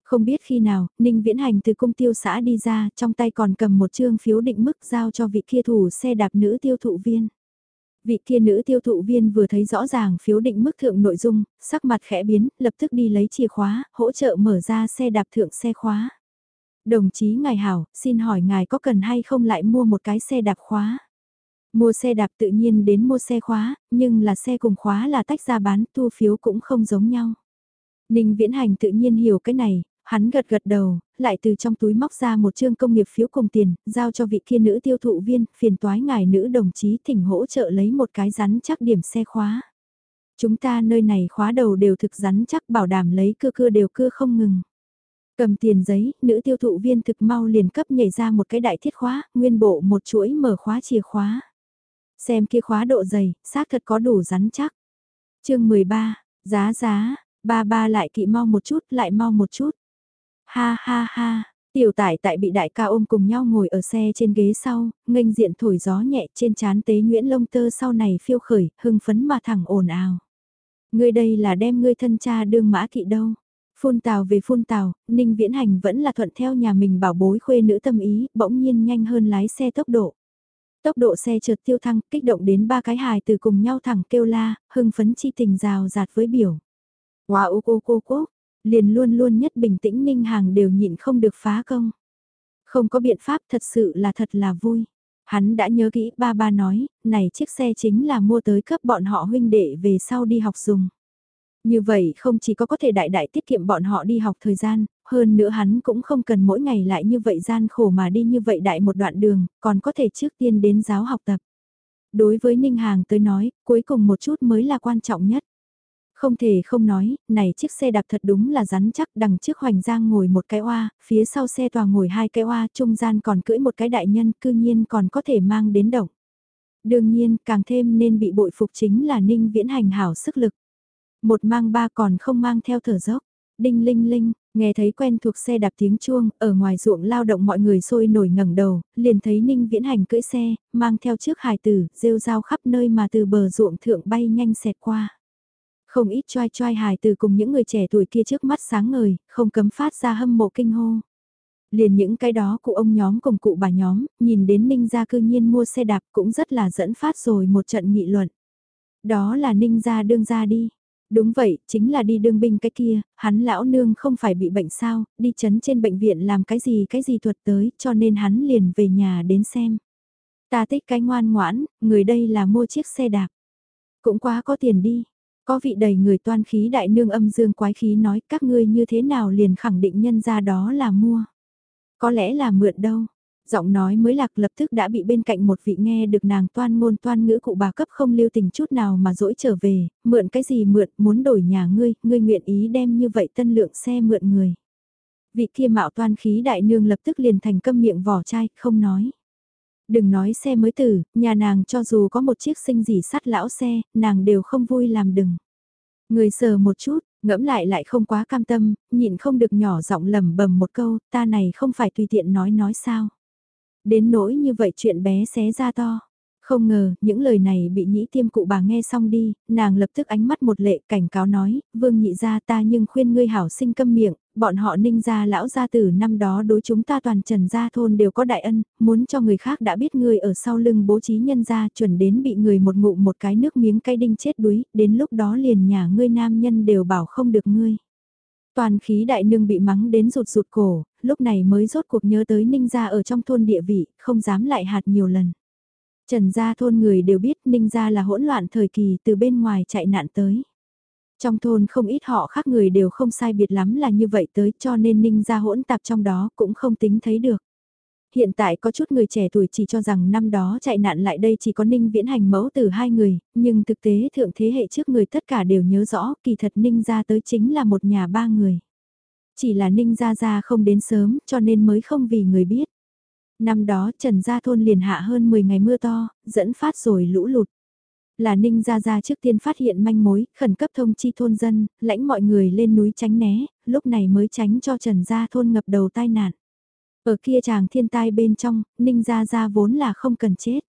A: Không biết khi nào, Ninh Viễn Hành từ cung tiêu xã đi ra, trong tay còn cầm một chương phiếu định mức giao cho vị kia thủ xe đạp nữ tiêu thụ viên. Vị kia nữ tiêu thụ viên vừa thấy rõ ràng phiếu định mức thượng nội dung, sắc mặt khẽ biến, lập tức đi lấy chìa khóa, hỗ trợ mở ra xe đạp thượng xe khóa. Đồng chí ngài hảo, xin hỏi ngài có cần hay không lại mua một cái xe đạp khóa? Mua xe đạp tự nhiên đến mua xe khóa, nhưng là xe cùng khóa là tách ra bán, tu phiếu cũng không giống nhau. Ninh Viễn Hành tự nhiên hiểu cái này, hắn gật gật đầu, lại từ trong túi móc ra một chương công nghiệp phiếu cùng tiền, giao cho vị kia nữ tiêu thụ viên, phiền toái ngài nữ đồng chí thỉnh hỗ trợ lấy một cái rắn chắc điểm xe khóa. Chúng ta nơi này khóa đầu đều thực rắn chắc bảo đảm lấy cưa cưa đều cưa không ngừng. Cầm tiền giấy, nữ tiêu thụ viên thực mau liền cấp nhảy ra một cái đại thiết khóa, nguyên bộ một chuỗi mở khóa chìa khóa. Xem kia khóa độ dày, xác thật có đủ rắn chắc. chương 13, giá giá, ba ba lại kỵ mau một chút, lại mau một chút. Ha ha ha, tiểu tải tại bị đại ca ôm cùng nhau ngồi ở xe trên ghế sau, nghênh diện thổi gió nhẹ trên chán tế nhuyễn lông tơ sau này phiêu khởi, hưng phấn mà thẳng ồn ào. Ngươi đây là đem ngươi thân cha đương mã kỵ đâu. Phun tào về phun tào, Ninh Viễn Hành vẫn là thuận theo nhà mình bảo bối khuê nữ tâm ý, bỗng nhiên nhanh hơn lái xe tốc độ. Tốc độ xe trượt tiêu thăng, kích động đến ba cái hài từ cùng nhau thẳng kêu la, hưng phấn chi tình rào rạt với biểu. Wow cô cô cô, liền luôn luôn nhất bình tĩnh ninh hàng đều nhịn không được phá công. Không có biện pháp thật sự là thật là vui. Hắn đã nhớ kỹ ba ba nói, này chiếc xe chính là mua tới cấp bọn họ huynh đệ về sau đi học dùng. Như vậy không chỉ có có thể đại đại tiết kiệm bọn họ đi học thời gian, hơn nữa hắn cũng không cần mỗi ngày lại như vậy gian khổ mà đi như vậy đại một đoạn đường, còn có thể trước tiên đến giáo học tập. Đối với Ninh Hàng tới nói, cuối cùng một chút mới là quan trọng nhất. Không thể không nói, này chiếc xe đạp thật đúng là rắn chắc đằng trước hoành giang ngồi một cái oa, phía sau xe tòa ngồi hai cái oa, trung gian còn cưỡi một cái đại nhân, cư nhiên còn có thể mang đến động. Đương nhiên, càng thêm nên bị bội phục chính là ninh viễn hành hảo sức lực. Một mang ba còn không mang theo thở dốc. Đinh linh linh, nghe thấy quen thuộc xe đạp tiếng chuông, ở ngoài ruộng lao động mọi người sôi nổi ngẩng đầu, liền thấy ninh viễn hành cưỡi xe, mang theo trước hài tử, rêu rao khắp nơi mà từ bờ ruộng thượng bay nhanh xẹt qua. Không ít choai choai hài từ cùng những người trẻ tuổi kia trước mắt sáng ngời, không cấm phát ra hâm mộ kinh hô. Liền những cái đó cụ ông nhóm cùng cụ bà nhóm, nhìn đến Ninh gia cư nhiên mua xe đạp cũng rất là dẫn phát rồi một trận nghị luận. Đó là Ninh gia đương gia đi. Đúng vậy, chính là đi đương binh cái kia, hắn lão nương không phải bị bệnh sao, đi chấn trên bệnh viện làm cái gì cái gì thuật tới, cho nên hắn liền về nhà đến xem. Ta thích cái ngoan ngoãn, người đây là mua chiếc xe đạp. Cũng quá có tiền đi, có vị đầy người toan khí đại nương âm dương quái khí nói các ngươi như thế nào liền khẳng định nhân ra đó là mua. Có lẽ là mượn đâu. Giọng nói mới lạc lập tức đã bị bên cạnh một vị nghe được nàng toan ngôn toan ngữ cụ bà cấp không lưu tình chút nào mà dỗi trở về, mượn cái gì mượn, muốn đổi nhà ngươi, ngươi nguyện ý đem như vậy tân lượng xe mượn người. Vị kia mạo toan khí đại nương lập tức liền thành câm miệng vỏ chai, không nói. Đừng nói xe mới tử, nhà nàng cho dù có một chiếc sinh gì sắt lão xe, nàng đều không vui làm đừng. Người sờ một chút, ngẫm lại lại không quá cam tâm, nhịn không được nhỏ giọng lầm bầm một câu, ta này không phải tùy tiện nói nói sao. Đến nỗi như vậy chuyện bé xé ra to. Không ngờ, những lời này bị nhĩ tiêm cụ bà nghe xong đi, nàng lập tức ánh mắt một lệ cảnh cáo nói, vương nhị ra ta nhưng khuyên ngươi hảo sinh câm miệng, bọn họ ninh gia lão gia tử năm đó đối chúng ta toàn trần gia thôn đều có đại ân, muốn cho người khác đã biết người ở sau lưng bố trí nhân gia chuẩn đến bị người một ngụ một cái nước miếng cay đinh chết đuối, đến lúc đó liền nhà ngươi nam nhân đều bảo không được ngươi. Toàn khí đại nương bị mắng đến rụt rụt cổ, lúc này mới rốt cuộc nhớ tới ninh gia ở trong thôn địa vị, không dám lại hạt nhiều lần. Trần gia thôn người đều biết ninh gia là hỗn loạn thời kỳ từ bên ngoài chạy nạn tới. Trong thôn không ít họ khác người đều không sai biệt lắm là như vậy tới cho nên ninh ra hỗn tạp trong đó cũng không tính thấy được. Hiện tại có chút người trẻ tuổi chỉ cho rằng năm đó chạy nạn lại đây chỉ có ninh viễn hành mẫu từ hai người, nhưng thực tế thượng thế hệ trước người tất cả đều nhớ rõ kỳ thật ninh ra tới chính là một nhà ba người. Chỉ là ninh ra ra không đến sớm cho nên mới không vì người biết. Năm đó Trần Gia Thôn liền hạ hơn 10 ngày mưa to, dẫn phát rồi lũ lụt. Là Ninh Gia Gia trước tiên phát hiện manh mối, khẩn cấp thông chi thôn dân, lãnh mọi người lên núi tránh né, lúc này mới tránh cho Trần Gia Thôn ngập đầu tai nạn. Ở kia chàng thiên tai bên trong, Ninh Gia Gia vốn là không cần chết.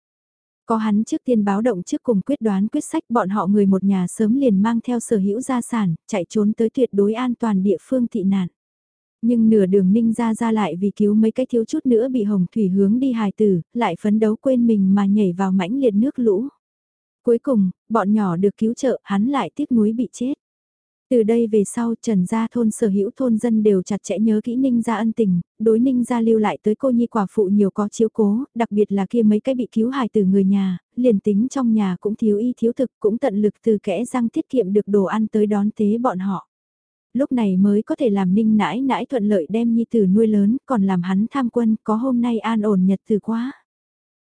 A: Có hắn trước tiên báo động trước cùng quyết đoán quyết sách bọn họ người một nhà sớm liền mang theo sở hữu gia sản, chạy trốn tới tuyệt đối an toàn địa phương thị nạn. Nhưng nửa đường ninh ra ra lại vì cứu mấy cái thiếu chút nữa bị hồng thủy hướng đi hài tử, lại phấn đấu quên mình mà nhảy vào mãnh liệt nước lũ. Cuối cùng, bọn nhỏ được cứu trợ, hắn lại tiếc nuối bị chết. Từ đây về sau Trần Gia thôn sở hữu thôn dân đều chặt chẽ nhớ kỹ Ninh Gia ân tình, đối Ninh Gia lưu lại tới cô nhi quả phụ nhiều có chiếu cố, đặc biệt là kia mấy cái bị cứu hài từ người nhà, liền tính trong nhà cũng thiếu y thiếu thực cũng tận lực từ kẽ răng tiết kiệm được đồ ăn tới đón tế bọn họ. Lúc này mới có thể làm Ninh nãi nãi thuận lợi đem nhi tử nuôi lớn, còn làm hắn tham quân có hôm nay an ổn nhật từ quá.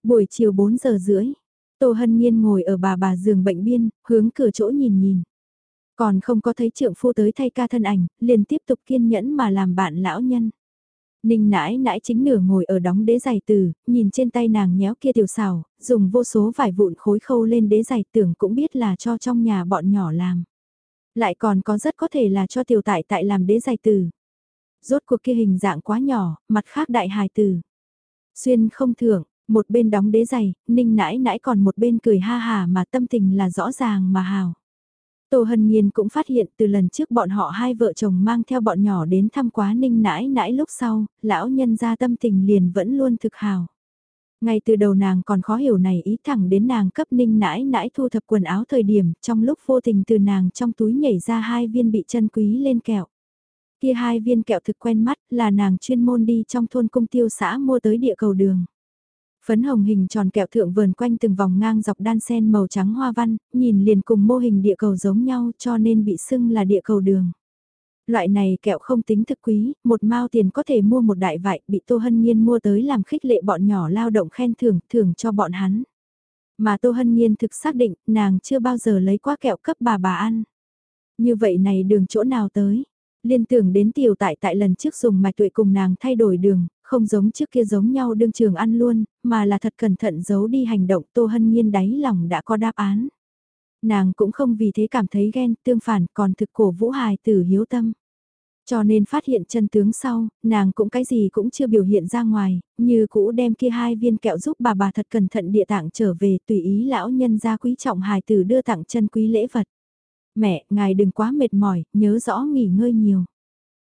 A: Buổi chiều 4 giờ rưỡi, Tô Hân Nhiên ngồi ở bà bà giường bệnh biên, hướng cửa chỗ nhìn nhìn. Còn không có thấy trượng phu tới thay ca thân ảnh, liền tiếp tục kiên nhẫn mà làm bạn lão nhân. Ninh nãi nãi chính nửa ngồi ở đóng đế giày từ, nhìn trên tay nàng nhéo kia tiểu xào, dùng vô số vải vụn khối khâu lên đế giày tưởng cũng biết là cho trong nhà bọn nhỏ làm. Lại còn có rất có thể là cho tiểu tại tại làm đế giày từ. Rốt cuộc kia hình dạng quá nhỏ, mặt khác đại hài từ. Xuyên không thưởng, một bên đóng đế giày, ninh nãi nãi còn một bên cười ha hà mà tâm tình là rõ ràng mà hào. Tô Hân Nhiên cũng phát hiện từ lần trước bọn họ hai vợ chồng mang theo bọn nhỏ đến thăm quá ninh nãi nãi lúc sau, lão nhân ra tâm tình liền vẫn luôn thực hào. Ngay từ đầu nàng còn khó hiểu này ý thẳng đến nàng cấp ninh nãi nãi thu thập quần áo thời điểm trong lúc vô tình từ nàng trong túi nhảy ra hai viên bị chân quý lên kẹo. Kia hai viên kẹo thực quen mắt là nàng chuyên môn đi trong thôn cung tiêu xã mua tới địa cầu đường. Phấn hồng hình tròn kẹo thượng vườn quanh từng vòng ngang dọc đan sen màu trắng hoa văn, nhìn liền cùng mô hình địa cầu giống nhau cho nên bị xưng là địa cầu đường. Loại này kẹo không tính thực quý, một mao tiền có thể mua một đại vại bị Tô Hân Nhiên mua tới làm khích lệ bọn nhỏ lao động khen thưởng, thưởng cho bọn hắn. Mà Tô Hân Nhiên thực xác định, nàng chưa bao giờ lấy qua kẹo cấp bà bà ăn. Như vậy này đường chỗ nào tới? Liên tưởng đến tiểu tại tại lần trước dùng mạch tuệ cùng nàng thay đổi đường, không giống trước kia giống nhau đương trường ăn luôn, mà là thật cẩn thận giấu đi hành động Tô Hân Nhiên đáy lòng đã có đáp án. Nàng cũng không vì thế cảm thấy ghen, tương phản còn thực cổ vũ hài tử hiếu tâm. Cho nên phát hiện chân tướng sau, nàng cũng cái gì cũng chưa biểu hiện ra ngoài, như cũ đem kia hai viên kẹo giúp bà bà thật cẩn thận địa tạng trở về tùy ý lão nhân gia quý trọng hài tử đưa tặng chân quý lễ vật. Mẹ, ngài đừng quá mệt mỏi, nhớ rõ nghỉ ngơi nhiều.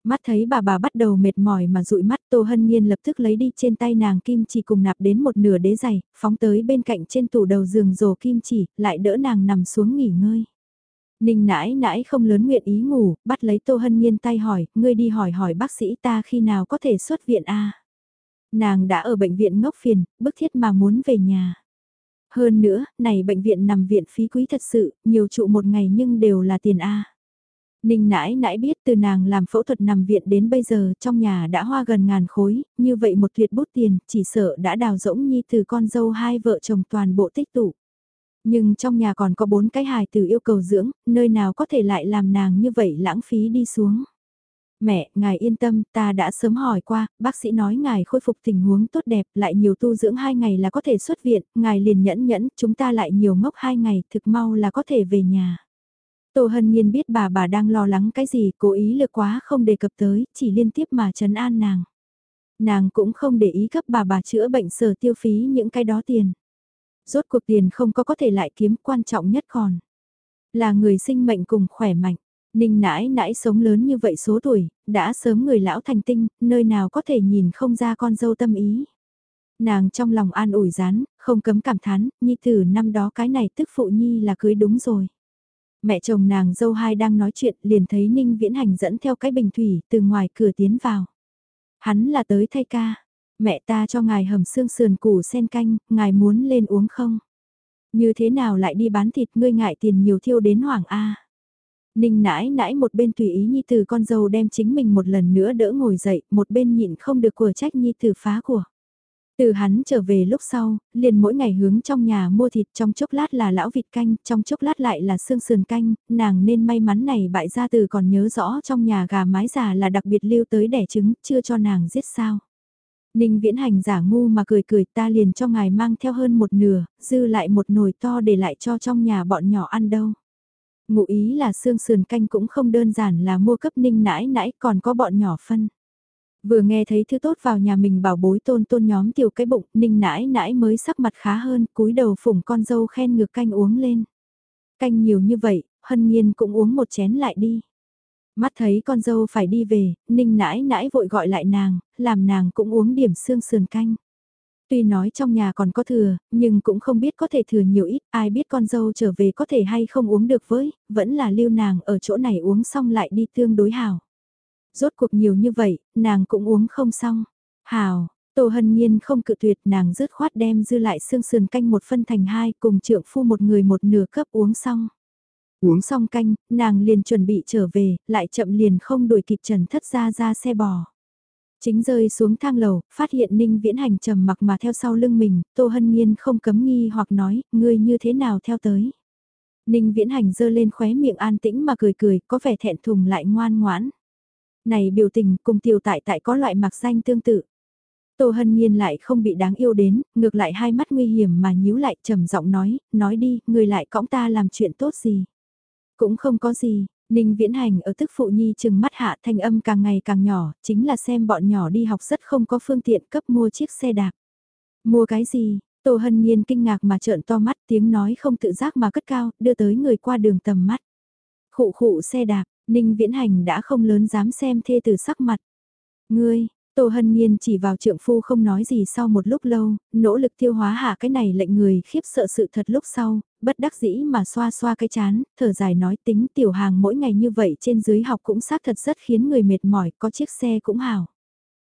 A: Mắt thấy bà bà bắt đầu mệt mỏi mà dụi mắt Tô Hân Nhiên lập tức lấy đi trên tay nàng kim chỉ cùng nạp đến một nửa đế giày, phóng tới bên cạnh trên tủ đầu giường rồ kim chỉ, lại đỡ nàng nằm xuống nghỉ ngơi. Ninh nãi nãi không lớn nguyện ý ngủ, bắt lấy Tô Hân Nhiên tay hỏi, ngươi đi hỏi hỏi bác sĩ ta khi nào có thể xuất viện a Nàng đã ở bệnh viện ngốc phiền, bức thiết mà muốn về nhà. Hơn nữa, này bệnh viện nằm viện phí quý thật sự, nhiều trụ một ngày nhưng đều là tiền A. Ninh nãi nãi biết từ nàng làm phẫu thuật nằm viện đến bây giờ trong nhà đã hoa gần ngàn khối, như vậy một tuyệt bút tiền chỉ sợ đã đào rỗng nhi từ con dâu hai vợ chồng toàn bộ tích tụ. Nhưng trong nhà còn có bốn cái hài từ yêu cầu dưỡng, nơi nào có thể lại làm nàng như vậy lãng phí đi xuống. Mẹ, ngài yên tâm, ta đã sớm hỏi qua, bác sĩ nói ngài khôi phục tình huống tốt đẹp, lại nhiều tu dưỡng hai ngày là có thể xuất viện, ngài liền nhẫn nhẫn, chúng ta lại nhiều ngốc hai ngày, thực mau là có thể về nhà. Tô Hân Nhiên biết bà bà đang lo lắng cái gì, cố ý lừa quá không đề cập tới, chỉ liên tiếp mà trấn an nàng. Nàng cũng không để ý cấp bà bà chữa bệnh sở tiêu phí những cái đó tiền. Rốt cuộc tiền không có có thể lại kiếm quan trọng nhất còn. Là người sinh mệnh cùng khỏe mạnh. Ninh nãi nãi sống lớn như vậy số tuổi, đã sớm người lão thành tinh, nơi nào có thể nhìn không ra con dâu tâm ý. Nàng trong lòng an ủi rán, không cấm cảm thán, nhi tử năm đó cái này tức phụ nhi là cưới đúng rồi. Mẹ chồng nàng dâu hai đang nói chuyện liền thấy Ninh Viễn Hành dẫn theo cái bình thủy từ ngoài cửa tiến vào. Hắn là tới thay ca. Mẹ ta cho ngài hầm xương sườn củ sen canh, ngài muốn lên uống không? Như thế nào lại đi bán thịt ngươi ngại tiền nhiều thiêu đến Hoàng A? Ninh nãi nãi một bên tùy ý Nhi Tử con dâu đem chính mình một lần nữa đỡ ngồi dậy, một bên nhịn không được của trách Nhi Tử phá của. Từ hắn trở về lúc sau, liền mỗi ngày hướng trong nhà mua thịt trong chốc lát là lão vịt canh, trong chốc lát lại là xương sườn canh, nàng nên may mắn này bại gia từ còn nhớ rõ trong nhà gà mái già là đặc biệt lưu tới đẻ trứng, chưa cho nàng giết sao. Ninh viễn hành giả ngu mà cười cười ta liền cho ngài mang theo hơn một nửa, dư lại một nồi to để lại cho trong nhà bọn nhỏ ăn đâu. Ngụ ý là xương sườn canh cũng không đơn giản là mua cấp ninh nãi nãi còn có bọn nhỏ phân. Vừa nghe thấy thứ tốt vào nhà mình bảo bối tôn tôn nhóm tiểu cái bụng, ninh nãi nãi mới sắc mặt khá hơn, cúi đầu phủng con dâu khen ngược canh uống lên. Canh nhiều như vậy, hân nhiên cũng uống một chén lại đi. Mắt thấy con dâu phải đi về, ninh nãi nãi vội gọi lại nàng, làm nàng cũng uống điểm xương sườn canh. Tuy nói trong nhà còn có thừa, nhưng cũng không biết có thể thừa nhiều ít, ai biết con dâu trở về có thể hay không uống được với, vẫn là lưu nàng ở chỗ này uống xong lại đi tương đối hào. Rốt cuộc nhiều như vậy, nàng cũng uống không xong. Hào, Tô Hân Nhiên không cự tuyệt nàng rứt khoát đem dư lại xương sườn canh một phân thành hai cùng trượng phu một người một nửa cấp uống xong. Uống xong canh, nàng liền chuẩn bị trở về, lại chậm liền không đuổi kịp trần thất ra ra xe bò. Chính rơi xuống thang lầu, phát hiện Ninh Viễn Hành trầm mặc mà theo sau lưng mình, Tô Hân Nhiên không cấm nghi hoặc nói, ngươi như thế nào theo tới. Ninh Viễn Hành dơ lên khóe miệng an tĩnh mà cười cười, có vẻ thẹn thùng lại ngoan ngoãn. Này biểu tình cùng tiểu tại tại có loại mặc xanh tương tự. Tô Hân Nhiên lại không bị đáng yêu đến, ngược lại hai mắt nguy hiểm mà nhíu lại trầm giọng nói, nói đi, người lại cõng ta làm chuyện tốt gì. Cũng không có gì, Ninh Viễn Hành ở tức phụ nhi chừng mắt hạ thanh âm càng ngày càng nhỏ, chính là xem bọn nhỏ đi học rất không có phương tiện cấp mua chiếc xe đạp. Mua cái gì? Tô Hân Nhiên kinh ngạc mà trợn to mắt tiếng nói không tự giác mà cất cao, đưa tới người qua đường tầm mắt. Khụ khụ xe đạp, Ninh Viễn Hành đã không lớn dám xem thê từ sắc mặt. Ngươi, Tô Hân Nhiên chỉ vào trượng phu không nói gì sau một lúc lâu, nỗ lực tiêu hóa hạ cái này lệnh người khiếp sợ sự thật lúc sau, bất đắc dĩ mà xoa xoa cái chán, thở dài nói tính tiểu hàng mỗi ngày như vậy trên dưới học cũng xác thật rất khiến người mệt mỏi, có chiếc xe cũng hảo.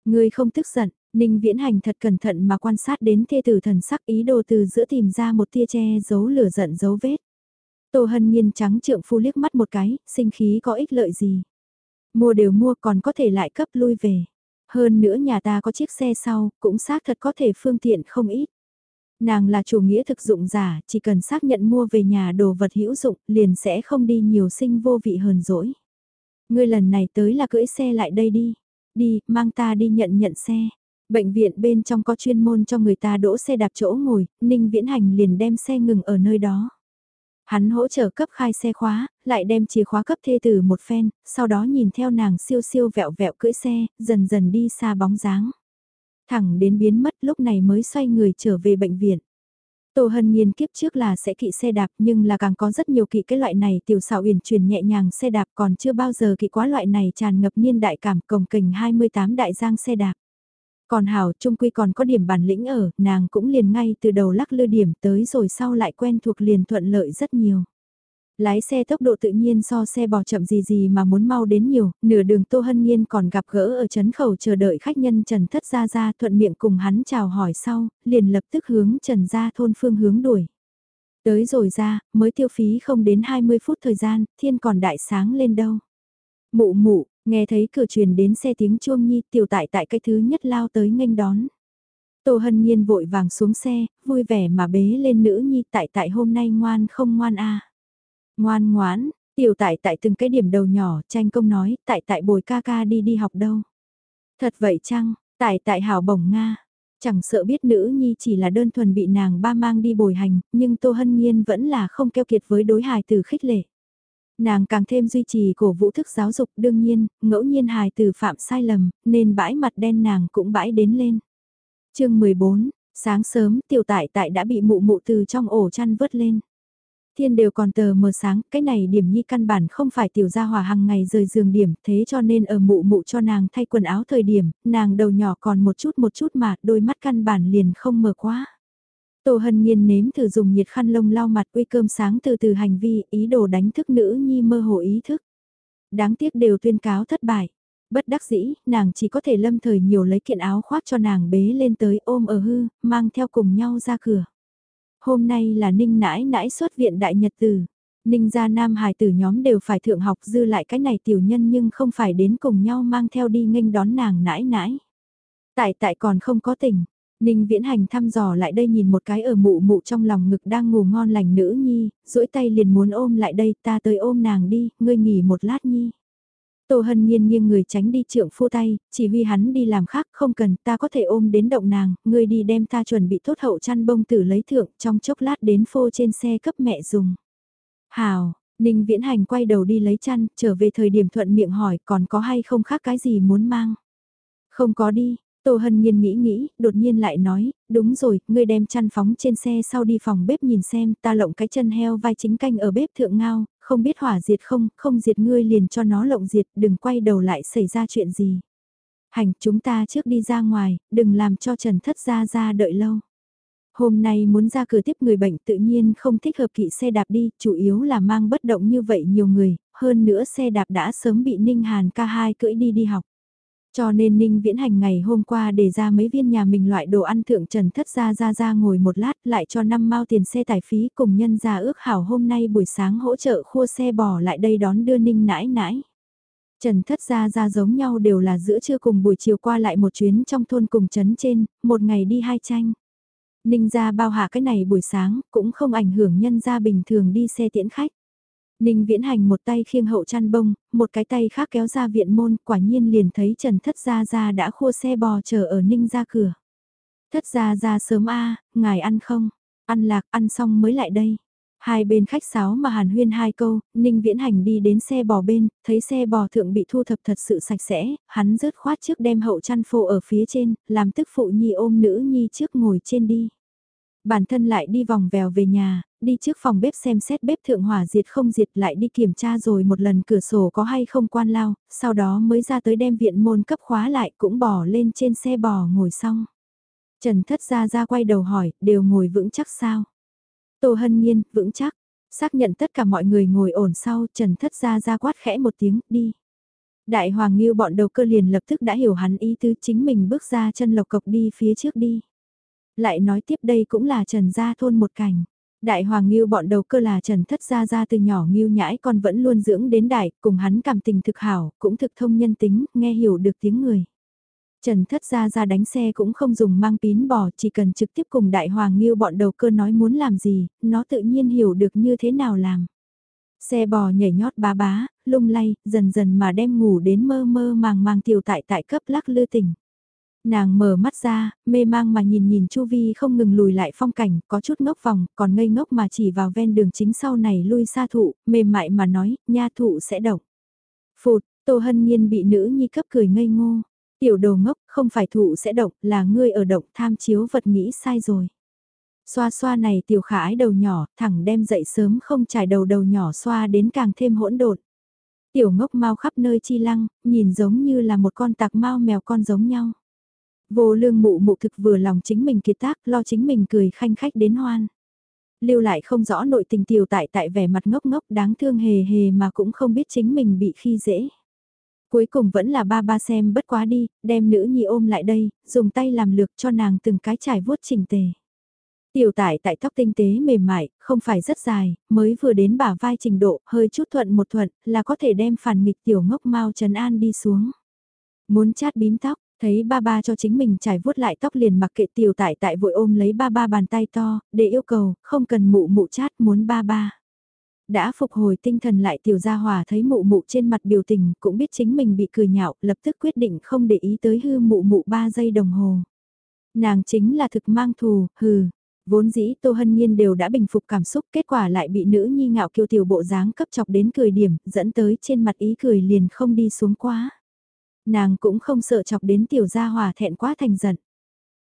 A: Ngươi không tức giận, Ninh Viễn Hành thật cẩn thận mà quan sát đến thê tử thần sắc ý đồ từ giữa tìm ra một tia che giấu lửa giận dấu vết. Tô Hân Nhiên trắng trượng phu liếc mắt một cái, sinh khí có ích lợi gì. Mua đều mua còn có thể lại cấp lui về. Hơn nữa nhà ta có chiếc xe sau, cũng xác thật có thể phương tiện không ít. Nàng là chủ nghĩa thực dụng giả, chỉ cần xác nhận mua về nhà đồ vật hữu dụng, liền sẽ không đi nhiều sinh vô vị hờn dỗi. Ngươi lần này tới là cưỡi xe lại đây đi. Đi, mang ta đi nhận nhận xe. Bệnh viện bên trong có chuyên môn cho người ta đỗ xe đạp chỗ ngồi, Ninh Viễn Hành liền đem xe ngừng ở nơi đó. Hắn hỗ trợ cấp khai xe khóa, lại đem chìa khóa cấp thê tử một phen, sau đó nhìn theo nàng siêu siêu vẹo vẹo cưỡi xe, dần dần đi xa bóng dáng. Thẳng đến biến mất lúc này mới xoay người trở về bệnh viện. Tô Hân Nhiên kiếp trước là sẽ kỵ xe đạp nhưng là càng có rất nhiều kỵ cái loại này tiểu xảo uyển chuyển nhẹ nhàng xe đạp còn chưa bao giờ kỵ quá loại này tràn ngập niên đại cảm cồng kình 28 đại giang xe đạp. Còn Hảo trung quy còn có điểm bản lĩnh ở, nàng cũng liền ngay từ đầu lắc lư điểm tới rồi sau lại quen thuộc liền thuận lợi rất nhiều. Lái xe tốc độ tự nhiên so xe bò chậm gì gì mà muốn mau đến nhiều, nửa đường Tô Hân Nhiên còn gặp gỡ ở chấn khẩu chờ đợi khách nhân Trần Thất Gia Gia thuận miệng cùng hắn chào hỏi sau, liền lập tức hướng Trần Gia thôn phương hướng đuổi. Tới rồi ra, mới tiêu phí không đến 20 phút thời gian, thiên còn đại sáng lên đâu. Mụ mụ, nghe thấy cửa truyền đến xe tiếng chuông nhi tiểu tại tại cái thứ nhất lao tới nghênh đón. Tô Hân Nhiên vội vàng xuống xe, vui vẻ mà bế lên nữ nhi tại tại hôm nay ngoan không ngoan a Ngoan ngoãn, tiểu tại tại từng cái điểm đầu nhỏ, tranh công nói, tại tại bồi ca ca đi đi học đâu. Thật vậy chăng, tại tại hảo bổng Nga, chẳng sợ biết nữ nhi chỉ là đơn thuần bị nàng ba mang đi bồi hành, nhưng Tô Hân Nhiên vẫn là không keo kiệt với đối hài từ khích lệ. Nàng càng thêm duy trì cổ vũ thức giáo dục đương nhiên, ngẫu nhiên hài từ phạm sai lầm, nên bãi mặt đen nàng cũng bãi đến lên. chương 14, sáng sớm tiểu tại tại đã bị mụ mụ từ trong ổ chăn vớt lên. Thiên đều còn tờ mờ sáng, cái này điểm nhi căn bản không phải tiểu gia hòa hàng ngày rời giường điểm, thế cho nên ở mụ mụ cho nàng thay quần áo thời điểm, nàng đầu nhỏ còn một chút một chút mà đôi mắt căn bản liền không mờ quá. Tô Hân Nhiên nếm thử dùng nhiệt khăn lông lau mặt uy cơm sáng từ từ hành vi, ý đồ đánh thức nữ nhi mơ hồ ý thức. Đáng tiếc đều tuyên cáo thất bại. Bất đắc dĩ, nàng chỉ có thể lâm thời nhiều lấy kiện áo khoác cho nàng bế lên tới ôm ở hư, mang theo cùng nhau ra cửa. Hôm nay là ninh nãi nãi xuất viện đại nhật tử. Ninh gia nam hài tử nhóm đều phải thượng học dư lại cái này tiểu nhân nhưng không phải đến cùng nhau mang theo đi nghênh đón nàng nãi nãi. Tại tại còn không có tình, Ninh viễn hành thăm dò lại đây nhìn một cái ở mụ mụ trong lòng ngực đang ngủ ngon lành nữ nhi, duỗi tay liền muốn ôm lại đây ta tới ôm nàng đi, ngươi nghỉ một lát nhi. Tô Hân Nhiên nghiêng người tránh đi trượng phu tay, chỉ huy hắn đi làm khác không cần ta có thể ôm đến động nàng, ngươi đi đem ta chuẩn bị tốt hậu chăn bông tử lấy thượng trong chốc lát đến phô trên xe cấp mẹ dùng. Hào, Ninh Viễn Hành quay đầu đi lấy chăn, trở về thời điểm thuận miệng hỏi còn có hay không khác cái gì muốn mang. Không có đi, Tô Hân Nhiên nghĩ nghĩ, đột nhiên lại nói, đúng rồi, ngươi đem chăn phóng trên xe sau đi phòng bếp nhìn xem, ta lộng cái chân heo vai chính canh ở bếp thượng ngao, không biết hỏa diệt không, không diệt ngươi liền cho nó lộng diệt, đừng quay đầu lại xảy ra chuyện gì. Hành, chúng ta trước đi ra ngoài, đừng làm cho Trần Thất ra ra đợi lâu. Hôm nay muốn ra cửa tiếp người bệnh tự nhiên không thích hợp kỵ xe đạp đi, chủ yếu là mang bất động như vậy nhiều người, hơn nữa xe đạp đã sớm bị Ninh Hàn ca hai cưỡi đi đi học. Cho nên Ninh Viễn Hành ngày hôm qua để ra mấy viên nhà mình loại đồ ăn thượng trần thất ra ra ra ngồi một lát lại cho năm mao tiền xe tải phí cùng nhân ra ước hảo hôm nay buổi sáng hỗ trợ khua xe bò lại đây đón đưa Ninh nãi nãi. Trần thất ra ra giống nhau đều là giữa trưa cùng buổi chiều qua lại một chuyến trong thôn cùng trấn trên, một ngày đi hai tranh. Ninh ra bao hạ cái này buổi sáng cũng không ảnh hưởng nhân ra bình thường đi xe tiễn khách. Ninh viễn hành một tay khiêng hậu chăn bông, một cái tay khác kéo ra viện môn, quả nhiên liền thấy Trần Thất Gia Gia đã khua xe bò chờ ở Ninh ra cửa. Thất Gia Gia sớm a ngài ăn không? Ăn lạc, ăn xong mới lại đây. Hai bên khách sáo mà hàn huyên hai câu, Ninh Viễn Hành đi đến xe bò bên, thấy xe bò thượng bị thu thập thật sự sạch sẽ, hắn rớt khoát trước đem hậu chăn phô ở phía trên, làm tức phụ nhi ôm nữ nhi trước ngồi trên đi. Bản thân lại đi vòng vèo về nhà, đi trước phòng bếp xem xét bếp thượng hỏa diệt không diệt lại đi kiểm tra rồi một lần cửa sổ có hay không quan lao, sau đó mới ra tới đem viện môn cấp khóa lại cũng bỏ lên trên xe bò ngồi xong. Trần thất ra ra quay đầu hỏi, đều ngồi vững chắc sao? Tô hân nhiên, vững chắc. Xác nhận tất cả mọi người ngồi ổn sau, Trần thất ra ra quát khẽ một tiếng, đi. Đại hoàng nghiêu bọn đầu cơ liền lập tức đã hiểu hắn ý tứ chính mình bước ra chân lộc cộc đi phía trước đi. Lại nói tiếp đây cũng là Trần Gia thôn một cảnh. Đại hoàng nghiêu bọn đầu cơ là Trần Thất Gia Gia từ nhỏ nghiêu nhãi còn vẫn luôn dưỡng đến đại, cùng hắn cảm tình thực hảo, cũng thực thông nhân tính, nghe hiểu được tiếng người. Trần Thất Gia Gia đánh xe cũng không dùng mang pín bò, chỉ cần trực tiếp cùng đại hoàng nghiêu bọn đầu cơ nói muốn làm gì, nó tự nhiên hiểu được như thế nào làm. Xe bò nhảy nhót bá bá, lung lay, dần dần mà đem ngủ đến mơ mơ màng màng tiểu tại tại cấp lắc lư tỉnh. Nàng mở mắt ra, mê mang mà nhìn nhìn Chu Vi không ngừng lùi lại phong cảnh, có chút ngốc vòng, còn ngây ngốc mà chỉ vào ven đường chính sau này lui xa thụ, mềm mại mà nói, nha thụ sẽ động. Phụt, Tô Hân Nhiên bị nữ nhi cấp cười ngây ngô. Tiểu đồ ngốc, không phải thụ sẽ động, là ngươi ở động tham chiếu vật nghĩ sai rồi. Xoa xoa này tiểu khả ái đầu nhỏ, thẳng đem dậy sớm không trải đầu đầu nhỏ xoa đến càng thêm hỗn độn. Tiểu ngốc mau khắp nơi chi lăng, nhìn giống như là một con tạc mau mèo con giống nhau. Vô lương mụ mụ thực vừa lòng chính mình kiệt tác, lo chính mình cười khanh khách đến hoan. Lưu lại không rõ nội tình tiểu tại tại vẻ mặt ngốc ngốc đáng thương hề hề mà cũng không biết chính mình bị khi dễ. Cuối cùng vẫn là ba ba xem bất quá đi, đem nữ nhi ôm lại đây, dùng tay làm lược cho nàng từng cái trải vuốt chỉnh tề. Tiểu tại tại tóc tinh tế mềm mại, không phải rất dài, mới vừa đến bả vai trình độ, hơi chút thuận một thuận, là có thể đem phản nghịch tiểu ngốc mau trần an đi xuống. Muốn chát bím tóc, Thấy ba ba cho chính mình trải vuốt lại tóc liền mặc kệ tiểu tại tại vội ôm lấy ba ba bàn tay to, để yêu cầu, không cần mụ mụ chát muốn ba ba. Đã phục hồi tinh thần lại tiểu gia hòa thấy mụ mụ trên mặt biểu tình cũng biết chính mình bị cười nhạo, lập tức quyết định không để ý tới hư mụ mụ ba giây đồng hồ. Nàng chính là thực mang thù, hừ. Vốn dĩ Tô Hân Nhiên đều đã bình phục cảm xúc kết quả lại bị nữ nhi ngạo kiêu tiểu bộ dáng cấp chọc đến cười điểm, dẫn tới trên mặt ý cười liền không đi xuống quá. Nàng cũng không sợ chọc đến tiểu gia hòa thẹn quá thành giận.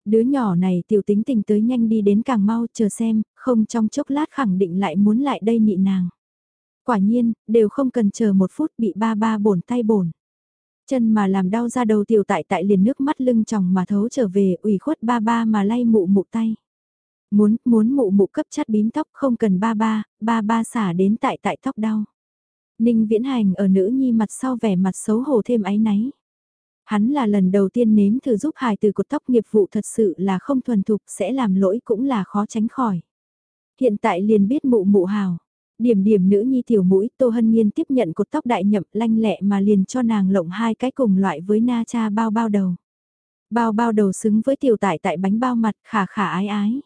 A: Đứa nhỏ này tiểu tính tình tới nhanh đi đến càng mau chờ xem, không trong chốc lát khẳng định lại muốn lại đây nị nàng. Quả nhiên, đều không cần chờ một phút bị ba ba bổn tay bổn. Chân mà làm đau ra đầu tiểu tại tại liền nước mắt lưng chồng mà thấu trở về ủy khuất ba ba mà lay mụ mụ tay. Muốn, muốn mụ mụ cấp chắt bím tóc không cần ba ba, ba ba xả đến tại tại tóc đau. Ninh viễn hành ở nữ nhi mặt sau vẻ mặt xấu hổ thêm áy náy. Hắn là lần đầu tiên nếm thử giúp hài từ cột tóc nghiệp vụ thật sự là không thuần thục sẽ làm lỗi cũng là khó tránh khỏi. Hiện tại liền biết mụ mụ hào. Điểm điểm nữ nhi tiểu mũi, Tô Hân Nhiên tiếp nhận cột tóc đại nhậm lanh lẹ mà liền cho nàng lộng hai cái cùng loại với na cha bao bao đầu. Bao bao đầu xứng với tiểu tại tại bánh bao mặt khả khả ái ái.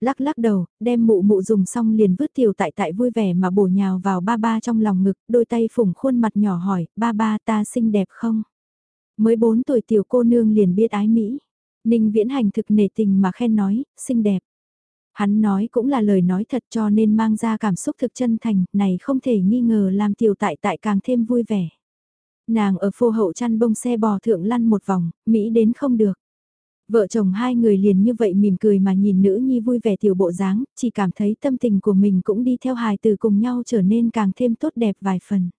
A: Lắc lắc đầu, đem mụ mụ dùng xong liền vứt tiểu tại tại vui vẻ mà bổ nhào vào ba ba trong lòng ngực, đôi tay phủng khuôn mặt nhỏ hỏi, ba ba ta xinh đẹp không? Mới 4 tuổi tiểu cô nương liền biết ái Mỹ. Ninh viễn hành thực nể tình mà khen nói, xinh đẹp. Hắn nói cũng là lời nói thật cho nên mang ra cảm xúc thực chân thành, này không thể nghi ngờ làm tiểu tại tại càng thêm vui vẻ. Nàng ở phô hậu chăn bông xe bò thượng lăn một vòng, Mỹ đến không được. Vợ chồng hai người liền như vậy mỉm cười mà nhìn nữ nhi vui vẻ tiểu bộ dáng, chỉ cảm thấy tâm tình của mình cũng đi theo hài từ cùng nhau trở nên càng thêm tốt đẹp vài phần.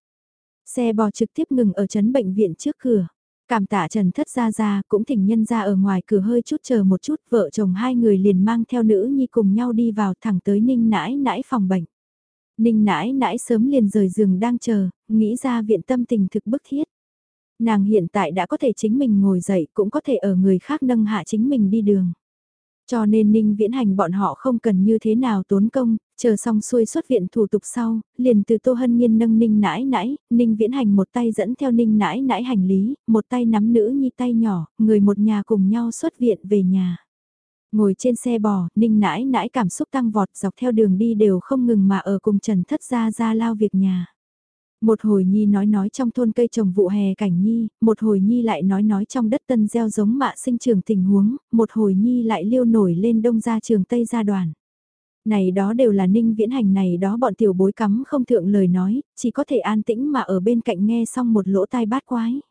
A: Xe bò trực tiếp ngừng ở chấn bệnh viện trước cửa. Cảm tạ Trần Thất Gia Gia cũng thỉnh nhân ra ở ngoài cửa hơi chút chờ một chút, vợ chồng hai người liền mang theo nữ nhi cùng nhau đi vào thẳng tới Ninh nãi nãi phòng bệnh. Ninh nãi nãi sớm liền rời giường đang chờ, nghĩ ra viện tâm tình thực bức thiết. Nàng hiện tại đã có thể chính mình ngồi dậy cũng có thể ở người khác nâng hạ chính mình đi đường. Cho nên Ninh Viễn Hành bọn họ không cần như thế nào tốn công, chờ xong xuôi xuất viện thủ tục sau, liền từ Tô Hân Nhiên nâng Ninh nãi nãi, Ninh Viễn Hành một tay dẫn theo Ninh nãi nãi hành lý, một tay nắm nữ nhi tay nhỏ, người một nhà cùng nhau xuất viện về nhà. Ngồi trên xe bò, Ninh nãi nãi cảm xúc tăng vọt dọc theo đường đi đều không ngừng mà ở cùng Trần Thất Gia ra lao việc nhà. Một hồi Nhi nói nói trong thôn cây trồng vụ hè cảnh Nhi, một hồi Nhi lại nói nói trong đất tân gieo giống mạ sinh trường tình huống, một hồi Nhi lại liêu nổi lên đông gia trường Tây gia đoàn. Này đó đều là ninh viễn hành này đó bọn tiểu bối cắm không thượng lời nói, chỉ có thể an tĩnh mà ở bên cạnh nghe xong một lỗ tai bát quái.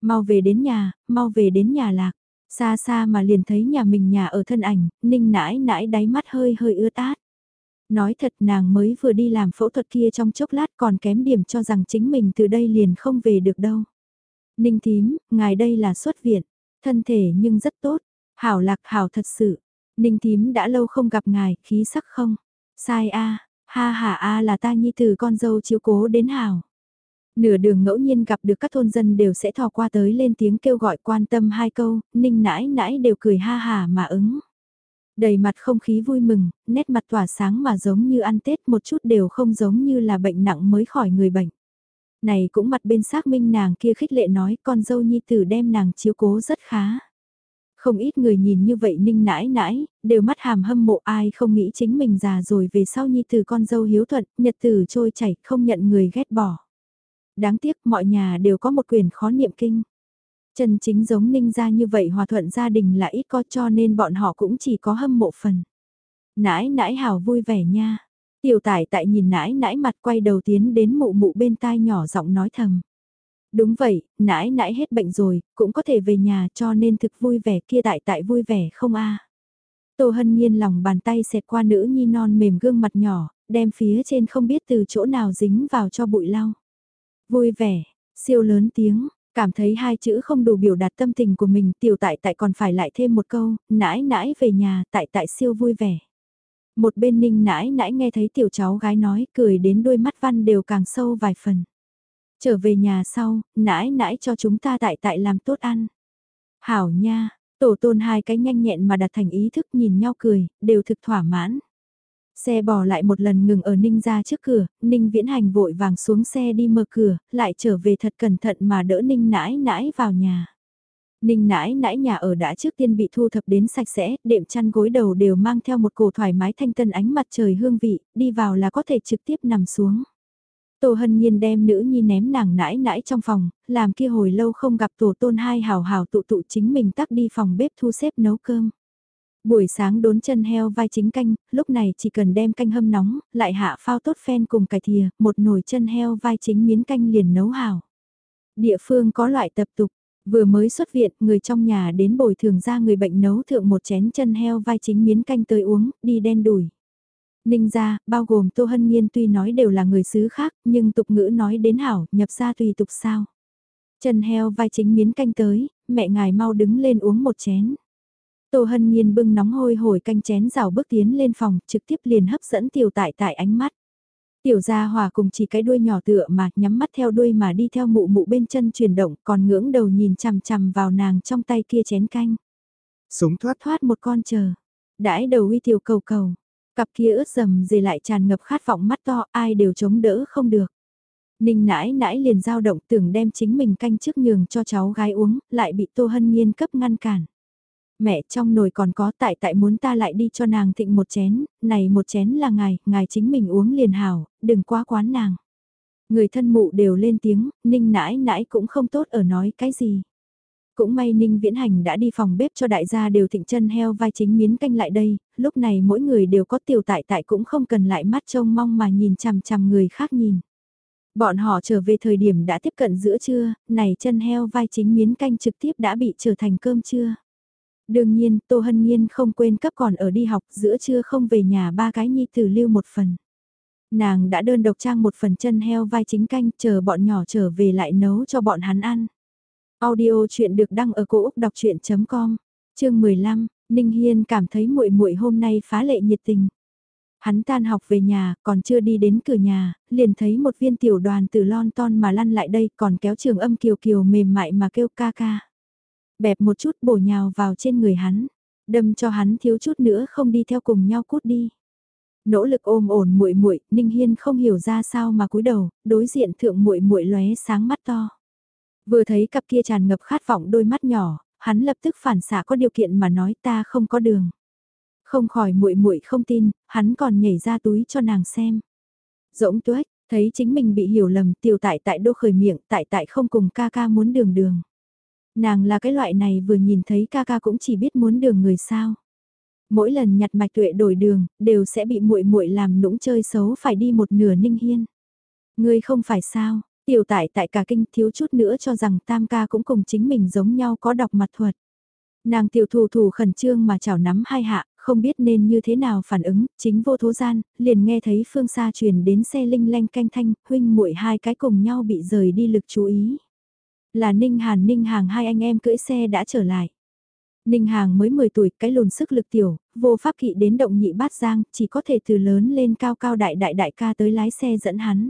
A: Mau về đến nhà, mau về đến nhà lạc. Xa xa mà liền thấy nhà mình nhà ở thân ảnh, ninh nãi nãi đáy mắt hơi hơi ưa tát. Nói thật nàng mới vừa đi làm phẫu thuật kia trong chốc lát còn kém điểm cho rằng chính mình từ đây liền không về được đâu. Ninh thím, ngài đây là xuất viện, thân thể nhưng rất tốt, hảo lạc hảo thật sự. Ninh thím đã lâu không gặp ngài, khí sắc không? Sai a, ha ha a là ta nhi từ con dâu chiếu cố đến hảo. Nửa đường ngẫu nhiên gặp được các thôn dân đều sẽ thò qua tới lên tiếng kêu gọi quan tâm hai câu, ninh nãi nãi đều cười ha hà mà ứng. Đầy mặt không khí vui mừng, nét mặt tỏa sáng mà giống như ăn Tết một chút đều không giống như là bệnh nặng mới khỏi người bệnh. Này cũng mặt bên xác minh nàng kia khích lệ nói con dâu nhi tử đem nàng chiếu cố rất khá. Không ít người nhìn như vậy ninh nãi nãi, đều mắt hàm hâm mộ ai không nghĩ chính mình già rồi về sau nhi tử con dâu hiếu thuận, nhật tử trôi chảy, không nhận người ghét bỏ. Đáng tiếc mọi nhà đều có một quyền khó niệm kinh. Chân chính giống ninh gia như vậy hòa thuận gia đình là ít có cho nên bọn họ cũng chỉ có hâm mộ phần. Nãi nãi hào vui vẻ nha. Tiểu tải tại nhìn nãi nãi mặt quay đầu tiến đến mụ mụ bên tai nhỏ giọng nói thầm. Đúng vậy, nãi nãi hết bệnh rồi, cũng có thể về nhà cho nên thực vui vẻ kia tại tại vui vẻ không a Tô hân nhiên lòng bàn tay xẹt qua nữ nhi non mềm gương mặt nhỏ, đem phía trên không biết từ chỗ nào dính vào cho bụi lau. Vui vẻ, siêu lớn tiếng, cảm thấy hai chữ không đủ biểu đạt tâm tình của mình tiểu tại tại còn phải lại thêm một câu, nãi nãi về nhà tại tại siêu vui vẻ. Một bên ninh nãi nãi nghe thấy tiểu cháu gái nói cười đến đôi mắt văn đều càng sâu vài phần. Trở về nhà sau, nãi nãi cho chúng ta tại tại làm tốt ăn. Hảo nha, tổ tôn hai cái nhanh nhẹn mà đặt thành ý thức nhìn nhau cười, đều thực thỏa mãn. Xe bỏ lại một lần ngừng ở Ninh ra trước cửa, Ninh viễn hành vội vàng xuống xe đi mở cửa, lại trở về thật cẩn thận mà đỡ Ninh nãi nãi vào nhà. Ninh nãi nãi nhà ở đã trước tiên bị thu thập đến sạch sẽ, đệm chăn gối đầu đều mang theo một cổ thoải mái thanh tân ánh mặt trời hương vị, đi vào là có thể trực tiếp nằm xuống. tổ Hân Nhiên đem nữ nhi ném nàng nãi nãi trong phòng, làm kia hồi lâu không gặp tổ tôn hai hào hào tụ tụ chính mình tắt đi phòng bếp thu xếp nấu cơm. Buổi sáng đốn chân heo vai chính canh, lúc này chỉ cần đem canh hâm nóng, lại hạ phao tốt phen cùng cải thìa, một nồi chân heo vai chính miến canh liền nấu hào. Địa phương có loại tập tục, vừa mới xuất viện, người trong nhà đến bồi thường ra người bệnh nấu thượng một chén chân heo vai chính miến canh tới uống, đi đen đùi. Ninh gia, bao gồm Tô Hân Nhiên tuy nói đều là người xứ khác, nhưng tục ngữ nói đến hảo, nhập ra tùy tục sao. Chân heo vai chính miến canh tới, mẹ ngài mau đứng lên uống một chén. Tô Hân Nhiên bưng nóng hôi hổi canh chén rào bước tiến lên phòng, trực tiếp liền hấp dẫn tiểu tại tại ánh mắt. Tiểu gia hòa cùng chỉ cái đuôi nhỏ tựa mà nhắm mắt theo đuôi mà đi theo mụ mụ bên chân chuyển động còn ngưỡng đầu nhìn chằm chằm vào nàng trong tay kia chén canh.
B: Súng thoát
A: thoát một con chờ. Đãi đầu uy tiểu cầu cầu. Cặp kia ướt dầm dề lại tràn ngập khát vọng mắt to, ai đều chống đỡ không được. Ninh nãi nãi liền dao động tưởng đem chính mình canh trước nhường cho cháu gái uống, lại bị Tô Hân Nhiên cấp ngăn cản. Mẹ trong nồi còn có tại tại muốn ta lại đi cho nàng thịnh một chén, này một chén là ngài, ngài chính mình uống liền hảo, đừng quá quán nàng. Người thân mụ đều lên tiếng, ninh nãi nãi cũng không tốt ở nói cái gì. Cũng may Ninh Viễn Hành đã đi phòng bếp cho đại gia đều thịnh chân heo vai chính miến canh lại đây, lúc này mỗi người đều có tiểu tại tại cũng không cần lại mắt trông mong mà nhìn chằm chằm người khác nhìn. Bọn họ trở về thời điểm đã tiếp cận giữa trưa, này chân heo vai chính miến canh trực tiếp đã bị trở thành cơm trưa. Đương nhiên, Tô Hân Nhiên không quên cấp còn ở đi học, giữa trưa không về nhà ba cái nhi tử lưu một phần. Nàng đã đơn độc trang một phần chân heo vai chính canh, chờ bọn nhỏ trở về lại nấu cho bọn hắn ăn. Audio chuyện được đăng ở cổ Úc đọc chuyện.com, chương 15, Ninh Hiên cảm thấy muội muội hôm nay phá lệ nhiệt tình. Hắn tan học về nhà, còn chưa đi đến cửa nhà, liền thấy một viên tiểu đoàn từ lon ton mà lăn lại đây còn kéo trường âm kiều kiều mềm mại mà kêu ca ca. Bẹp một chút bổ nhào vào trên người hắn, đâm cho hắn thiếu chút nữa không đi theo cùng nhau cút đi. Nỗ lực ôm ổn muội muội, Ninh Hiên không hiểu ra sao mà cúi đầu, đối diện thượng muội muội lóe sáng mắt to. Vừa thấy cặp kia tràn ngập khát vọng đôi mắt nhỏ, hắn lập tức phản xạ có điều kiện mà nói ta không có đường. Không khỏi muội muội không tin, hắn còn nhảy ra túi cho nàng xem. Rỗng tuếch, thấy chính mình bị hiểu lầm tiểu tại tại đô khởi miệng, tại tại không cùng ca ca muốn đường đường. Nàng là cái loại này vừa nhìn thấy ca ca cũng chỉ biết muốn đường người sao. Mỗi lần nhặt mạch tuệ đổi đường, đều sẽ bị muội muội làm nũng chơi xấu phải đi một nửa ninh hiên. Ngươi không phải sao, tiểu tại tại cả kinh thiếu chút nữa cho rằng tam ca cũng cùng chính mình giống nhau có đọc mặt thuật. Nàng tiểu thủ thủ khẩn trương mà chảo nắm hai hạ, không biết nên như thế nào phản ứng, chính vô thố gian, liền nghe thấy phương xa truyền đến xe linh lanh canh thanh, huynh muội hai cái cùng nhau bị rời đi lực chú ý. Là Ninh Hàn Ninh Hàng hai anh em cưỡi xe đã trở lại. Ninh Hàng mới 10 tuổi, cái lùn sức lực tiểu, vô pháp kỵ đến động nhị bát giang, chỉ có thể từ lớn lên cao cao đại đại đại ca tới lái xe dẫn hắn.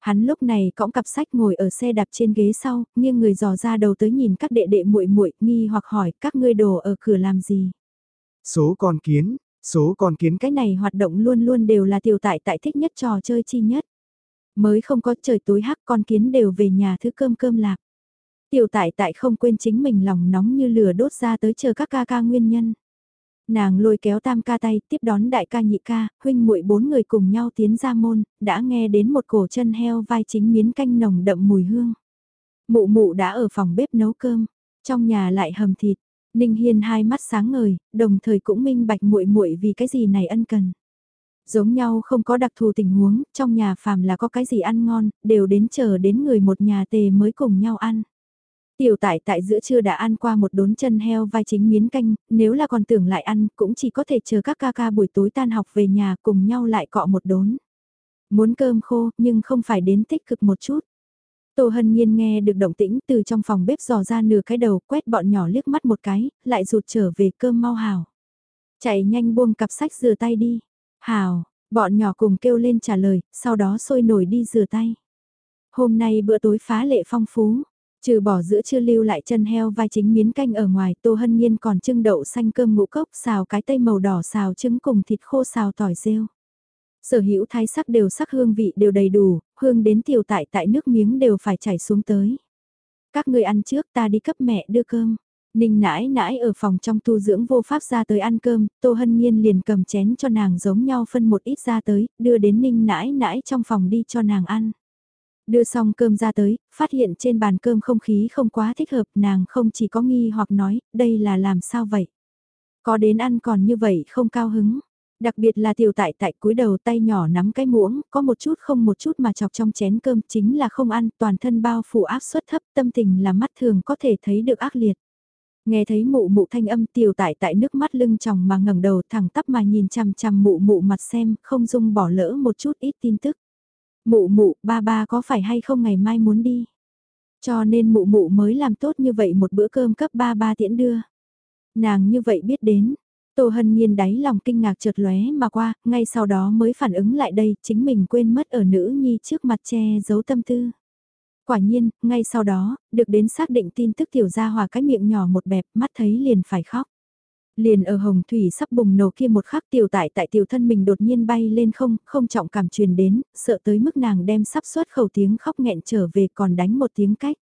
A: Hắn lúc này cõng cặp sách ngồi ở xe đạp trên ghế sau, nghiêng người dò ra đầu tới nhìn các đệ đệ muội muội, nghi hoặc hỏi các ngươi đồ ở cửa làm gì.
B: Số con kiến, số con kiến
A: cái này hoạt động luôn luôn đều là tiểu tại tại thích nhất trò chơi chi nhất. Mới không có trời tối hắc con kiến đều về nhà thứ cơm cơm lạc. Tiểu tại tại không quên chính mình lòng nóng như lửa đốt ra tới chờ các ca ca nguyên nhân. Nàng lôi kéo tam ca tay tiếp đón đại ca nhị ca, huynh muội bốn người cùng nhau tiến ra môn, đã nghe đến một cổ chân heo vai chính miến canh nồng đậm mùi hương. Mụ mụ đã ở phòng bếp nấu cơm, trong nhà lại hầm thịt, Ninh Hiên hai mắt sáng ngời, đồng thời cũng minh bạch muội muội vì cái gì này ân cần. Giống nhau không có đặc thù tình huống, trong nhà phàm là có cái gì ăn ngon, đều đến chờ đến người một nhà tề mới cùng nhau ăn. Tiểu tại tại giữa trưa đã ăn qua một đốn chân heo vai chính miến canh, nếu là còn tưởng lại ăn cũng chỉ có thể chờ các ca ca buổi tối tan học về nhà cùng nhau lại cọ một đốn. Muốn cơm khô nhưng không phải đến tích cực một chút. Tô Hân Nhiên nghe được động tĩnh từ trong phòng bếp dò ra nửa cái đầu quét bọn nhỏ liếc mắt một cái, lại rụt trở về cơm mau hào. Chạy nhanh buông cặp sách rửa tay đi. Hào, bọn nhỏ cùng kêu lên trả lời, sau đó sôi nổi đi rửa tay. Hôm nay bữa tối phá lệ phong phú, trừ bỏ giữa chưa lưu lại chân heo vai chính miến canh ở ngoài Tô Hân Nhiên còn trưng đậu xanh cơm ngũ cốc xào cái tây màu đỏ xào trứng cùng thịt khô xào tỏi rêu. Sở hữu thái sắc đều sắc hương vị đều đầy đủ, hương đến tiểu tại tại nước miếng đều phải chảy xuống tới. Các người ăn trước ta đi cấp mẹ đưa cơm. Ninh nãi nãi ở phòng trong tu dưỡng vô pháp ra tới ăn cơm, Tô Hân Nhiên liền cầm chén cho nàng giống nhau phân một ít ra tới, đưa đến Ninh nãi nãi trong phòng đi cho nàng ăn. Đưa xong cơm ra tới, phát hiện trên bàn cơm không khí không quá thích hợp, nàng không chỉ có nghi hoặc nói, đây là làm sao vậy? Có đến ăn còn như vậy không cao hứng. Đặc biệt là tiểu tại tại cúi đầu tay nhỏ nắm cái muỗng, có một chút không một chút mà chọc trong chén cơm chính là không ăn, toàn thân bao phủ áp suất thấp, tâm tình là mắt thường có thể thấy được ác liệt. Nghe thấy mụ mụ thanh âm tiểu tại tại nước mắt lưng tròng mà ngẩng đầu thẳng tắp mà nhìn chằm chằm mụ mụ mặt xem, không dung bỏ lỡ một chút ít tin tức. Mụ mụ, ba ba có phải hay không ngày mai muốn đi? Cho nên mụ mụ mới làm tốt như vậy một bữa cơm cấp ba ba tiễn đưa. Nàng như vậy biết đến, Tô Hân Nhiên đáy lòng kinh ngạc trượt lóe mà qua, ngay sau đó mới phản ứng lại đây, chính mình quên mất ở nữ nhi trước mặt che giấu tâm tư. Quả nhiên, ngay sau đó, được đến xác định tin tức tiểu gia hòa cái miệng nhỏ một bẹp, mắt thấy liền phải khóc. Liền ở hồng thủy sắp bùng nổ kia một khắc tiểu tại tại tiểu thân mình đột nhiên bay lên không, không trọng cảm truyền đến, sợ tới mức nàng đem sắp xuất khẩu tiếng khóc nghẹn trở về còn đánh một tiếng cách.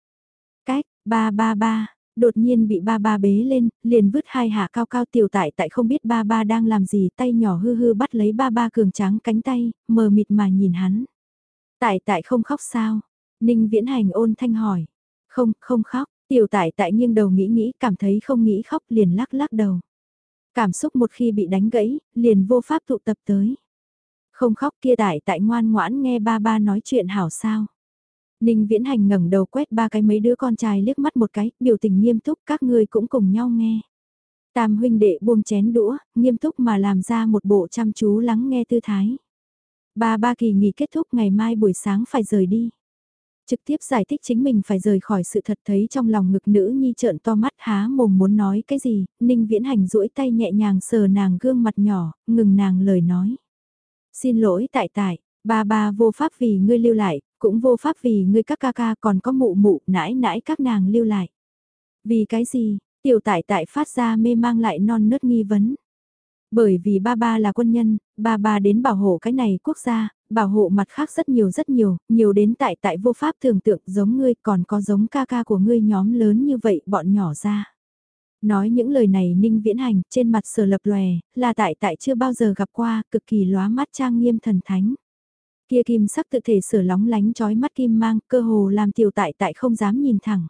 A: Cách, ba ba ba, đột nhiên bị ba ba bế lên, liền vứt hai hạ cao cao tiểu tại tại không biết ba ba đang làm gì tay nhỏ hư hư bắt lấy ba ba cường tráng cánh tay, mờ mịt mà nhìn hắn. Tại tại không khóc sao? Ninh viễn hành ôn thanh hỏi. Không, không khóc, tiểu tại tại nghiêng đầu nghĩ nghĩ cảm thấy không nghĩ khóc liền lắc lắc đầu. Cảm xúc một khi bị đánh gãy, liền vô pháp tụ tập tới. Không khóc kia tại tại ngoan ngoãn nghe ba ba nói chuyện hảo sao. Ninh Viễn Hành ngẩng đầu quét ba cái mấy đứa con trai liếc mắt một cái, biểu tình nghiêm túc các ngươi cũng cùng nhau nghe. Tam huynh đệ buông chén đũa, nghiêm túc mà làm ra một bộ chăm chú lắng nghe tư thái. Ba ba kỳ nghỉ kết thúc ngày mai buổi sáng phải rời đi. Trực tiếp giải thích chính mình phải rời khỏi sự thật thấy trong lòng ngực nữ nhi trợn to mắt há mồm muốn nói cái gì, ninh viễn hành duỗi tay nhẹ nhàng sờ nàng gương mặt nhỏ, ngừng nàng lời nói. Xin lỗi tại tại, ba ba vô pháp vì ngươi lưu lại, cũng vô pháp vì ngươi các ca ca còn có mụ mụ nãi nãi các nàng lưu lại. Vì cái gì, tiểu tại tại phát ra mê mang lại non nớt nghi vấn. Bởi vì ba ba là quân nhân, ba ba đến bảo hộ cái này quốc gia, bảo hộ mặt khác rất nhiều rất nhiều, nhiều đến tại tại vô pháp tưởng tượng giống ngươi còn có giống ca ca của ngươi nhóm lớn như vậy bọn nhỏ ra. Nói những lời này ninh viễn hành trên mặt sờ lập lòe, là tại tại chưa bao giờ gặp qua, cực kỳ lóa mắt trang nghiêm thần thánh. Kia kim sắc tự thể sửa lóng lánh trói mắt kim mang, cơ hồ làm tiểu tại tại không dám nhìn thẳng.